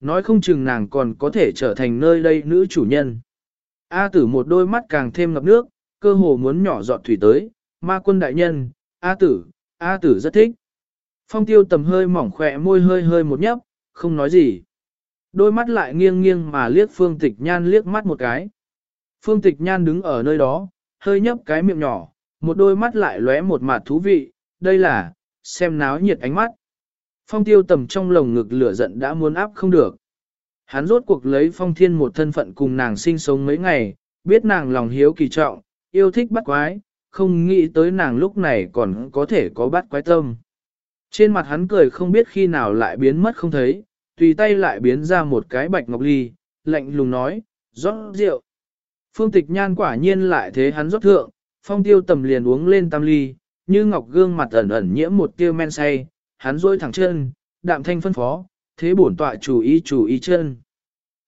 Nói không chừng nàng còn có thể trở thành nơi đây nữ chủ nhân. A tử một đôi mắt càng thêm ngập nước, cơ hồ muốn nhỏ giọt thủy tới, ma quân đại nhân, A tử, A tử rất thích. Phong tiêu tầm hơi mỏng khỏe môi hơi hơi một nhấp, không nói gì. Đôi mắt lại nghiêng nghiêng mà liếc phương tịch nhan liếc mắt một cái. Phương tịch nhan đứng ở nơi đó, hơi nhấp cái miệng nhỏ, một đôi mắt lại lóe một mặt thú vị, đây là, xem náo nhiệt ánh mắt. Phong tiêu tầm trong lồng ngực lửa giận đã muốn áp không được. Hắn rốt cuộc lấy phong thiên một thân phận cùng nàng sinh sống mấy ngày, biết nàng lòng hiếu kỳ trọng, yêu thích bắt quái, không nghĩ tới nàng lúc này còn có thể có bắt quái tâm. Trên mặt hắn cười không biết khi nào lại biến mất không thấy, tùy tay lại biến ra một cái bạch ngọc ly, lạnh lùng nói, rót rượu. Phương tịch nhan quả nhiên lại thế hắn rót thượng, phong tiêu tầm liền uống lên tam ly, như ngọc gương mặt ẩn ẩn nhiễm một tiêu men say, hắn rôi thẳng chân, đạm thanh phân phó, thế bổn tọa chủ ý chủ ý chân.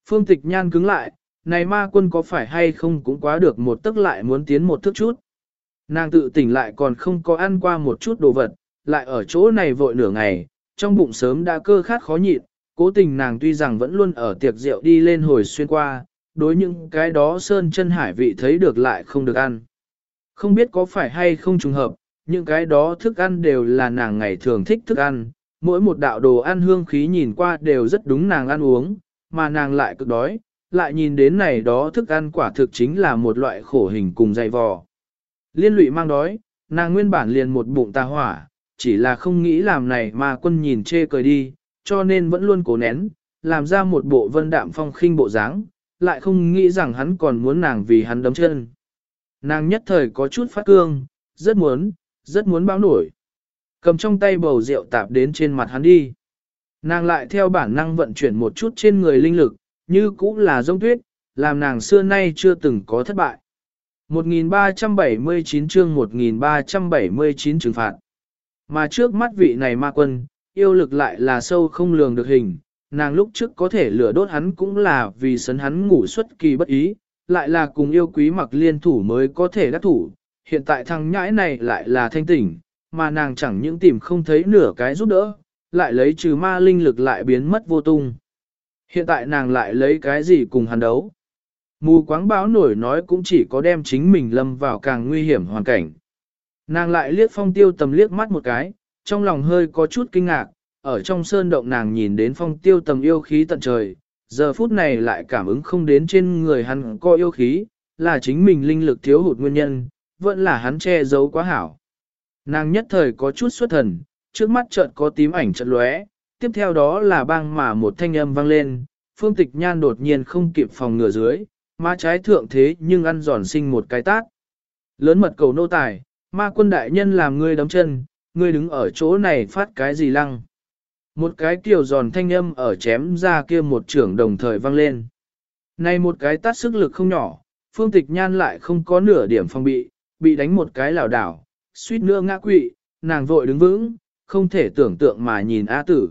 Phương tịch nhan cứng lại, này ma quân có phải hay không cũng quá được một tức lại muốn tiến một thước chút. Nàng tự tỉnh lại còn không có ăn qua một chút đồ vật, lại ở chỗ này vội nửa ngày, trong bụng sớm đã cơ khát khó nhịn, cố tình nàng tuy rằng vẫn luôn ở tiệc rượu đi lên hồi xuyên qua, đối những cái đó sơn chân hải vị thấy được lại không được ăn. Không biết có phải hay không trùng hợp, những cái đó thức ăn đều là nàng ngày thường thích thức ăn, mỗi một đạo đồ ăn hương khí nhìn qua đều rất đúng nàng ăn uống, mà nàng lại cực đói, lại nhìn đến này đó thức ăn quả thực chính là một loại khổ hình cùng dày vò. Liên lụy mang đói, nàng nguyên bản liền một bụng tà hỏa, chỉ là không nghĩ làm này mà quân nhìn chê cười đi, cho nên vẫn luôn cố nén, làm ra một bộ vân đạm phong khinh bộ dáng, lại không nghĩ rằng hắn còn muốn nàng vì hắn đấm chân. Nàng nhất thời có chút phát cương, rất muốn, rất muốn báo nổi. Cầm trong tay bầu rượu tạp đến trên mặt hắn đi. Nàng lại theo bản năng vận chuyển một chút trên người linh lực, như cũng là giống tuyết, làm nàng xưa nay chưa từng có thất bại. 1379 chương 1379 trừng phạt. Mà trước mắt vị này ma quân, yêu lực lại là sâu không lường được hình, nàng lúc trước có thể lửa đốt hắn cũng là vì sấn hắn ngủ xuất kỳ bất ý, lại là cùng yêu quý mặc liên thủ mới có thể đắc thủ, hiện tại thằng nhãi này lại là thanh tỉnh, mà nàng chẳng những tìm không thấy nửa cái giúp đỡ, lại lấy trừ ma linh lực lại biến mất vô tung. Hiện tại nàng lại lấy cái gì cùng hắn đấu. Mù quáng báo nổi nói cũng chỉ có đem chính mình lâm vào càng nguy hiểm hoàn cảnh. Nàng lại liếc phong tiêu tầm liếc mắt một cái, trong lòng hơi có chút kinh ngạc, ở trong sơn động nàng nhìn đến phong tiêu tầm yêu khí tận trời, giờ phút này lại cảm ứng không đến trên người hắn có yêu khí, là chính mình linh lực thiếu hụt nguyên nhân, vẫn là hắn che giấu quá hảo. Nàng nhất thời có chút xuất thần, trước mắt chợt có tím ảnh chợt lóe, tiếp theo đó là bang mà một thanh âm vang lên, phương tịch nhan đột nhiên không kịp phòng ngừa dưới, má trái thượng thế nhưng ăn giòn sinh một cái tát. Lớn mật cầu nô tài, ma quân đại nhân làm ngươi đấm chân, ngươi đứng ở chỗ này phát cái gì lăng. Một cái kiều giòn thanh âm ở chém ra kia một trưởng đồng thời vang lên. Này một cái tát sức lực không nhỏ, phương tịch nhan lại không có nửa điểm phòng bị, bị đánh một cái lảo đảo, suýt nữa ngã quỵ, nàng vội đứng vững, không thể tưởng tượng mà nhìn A tử.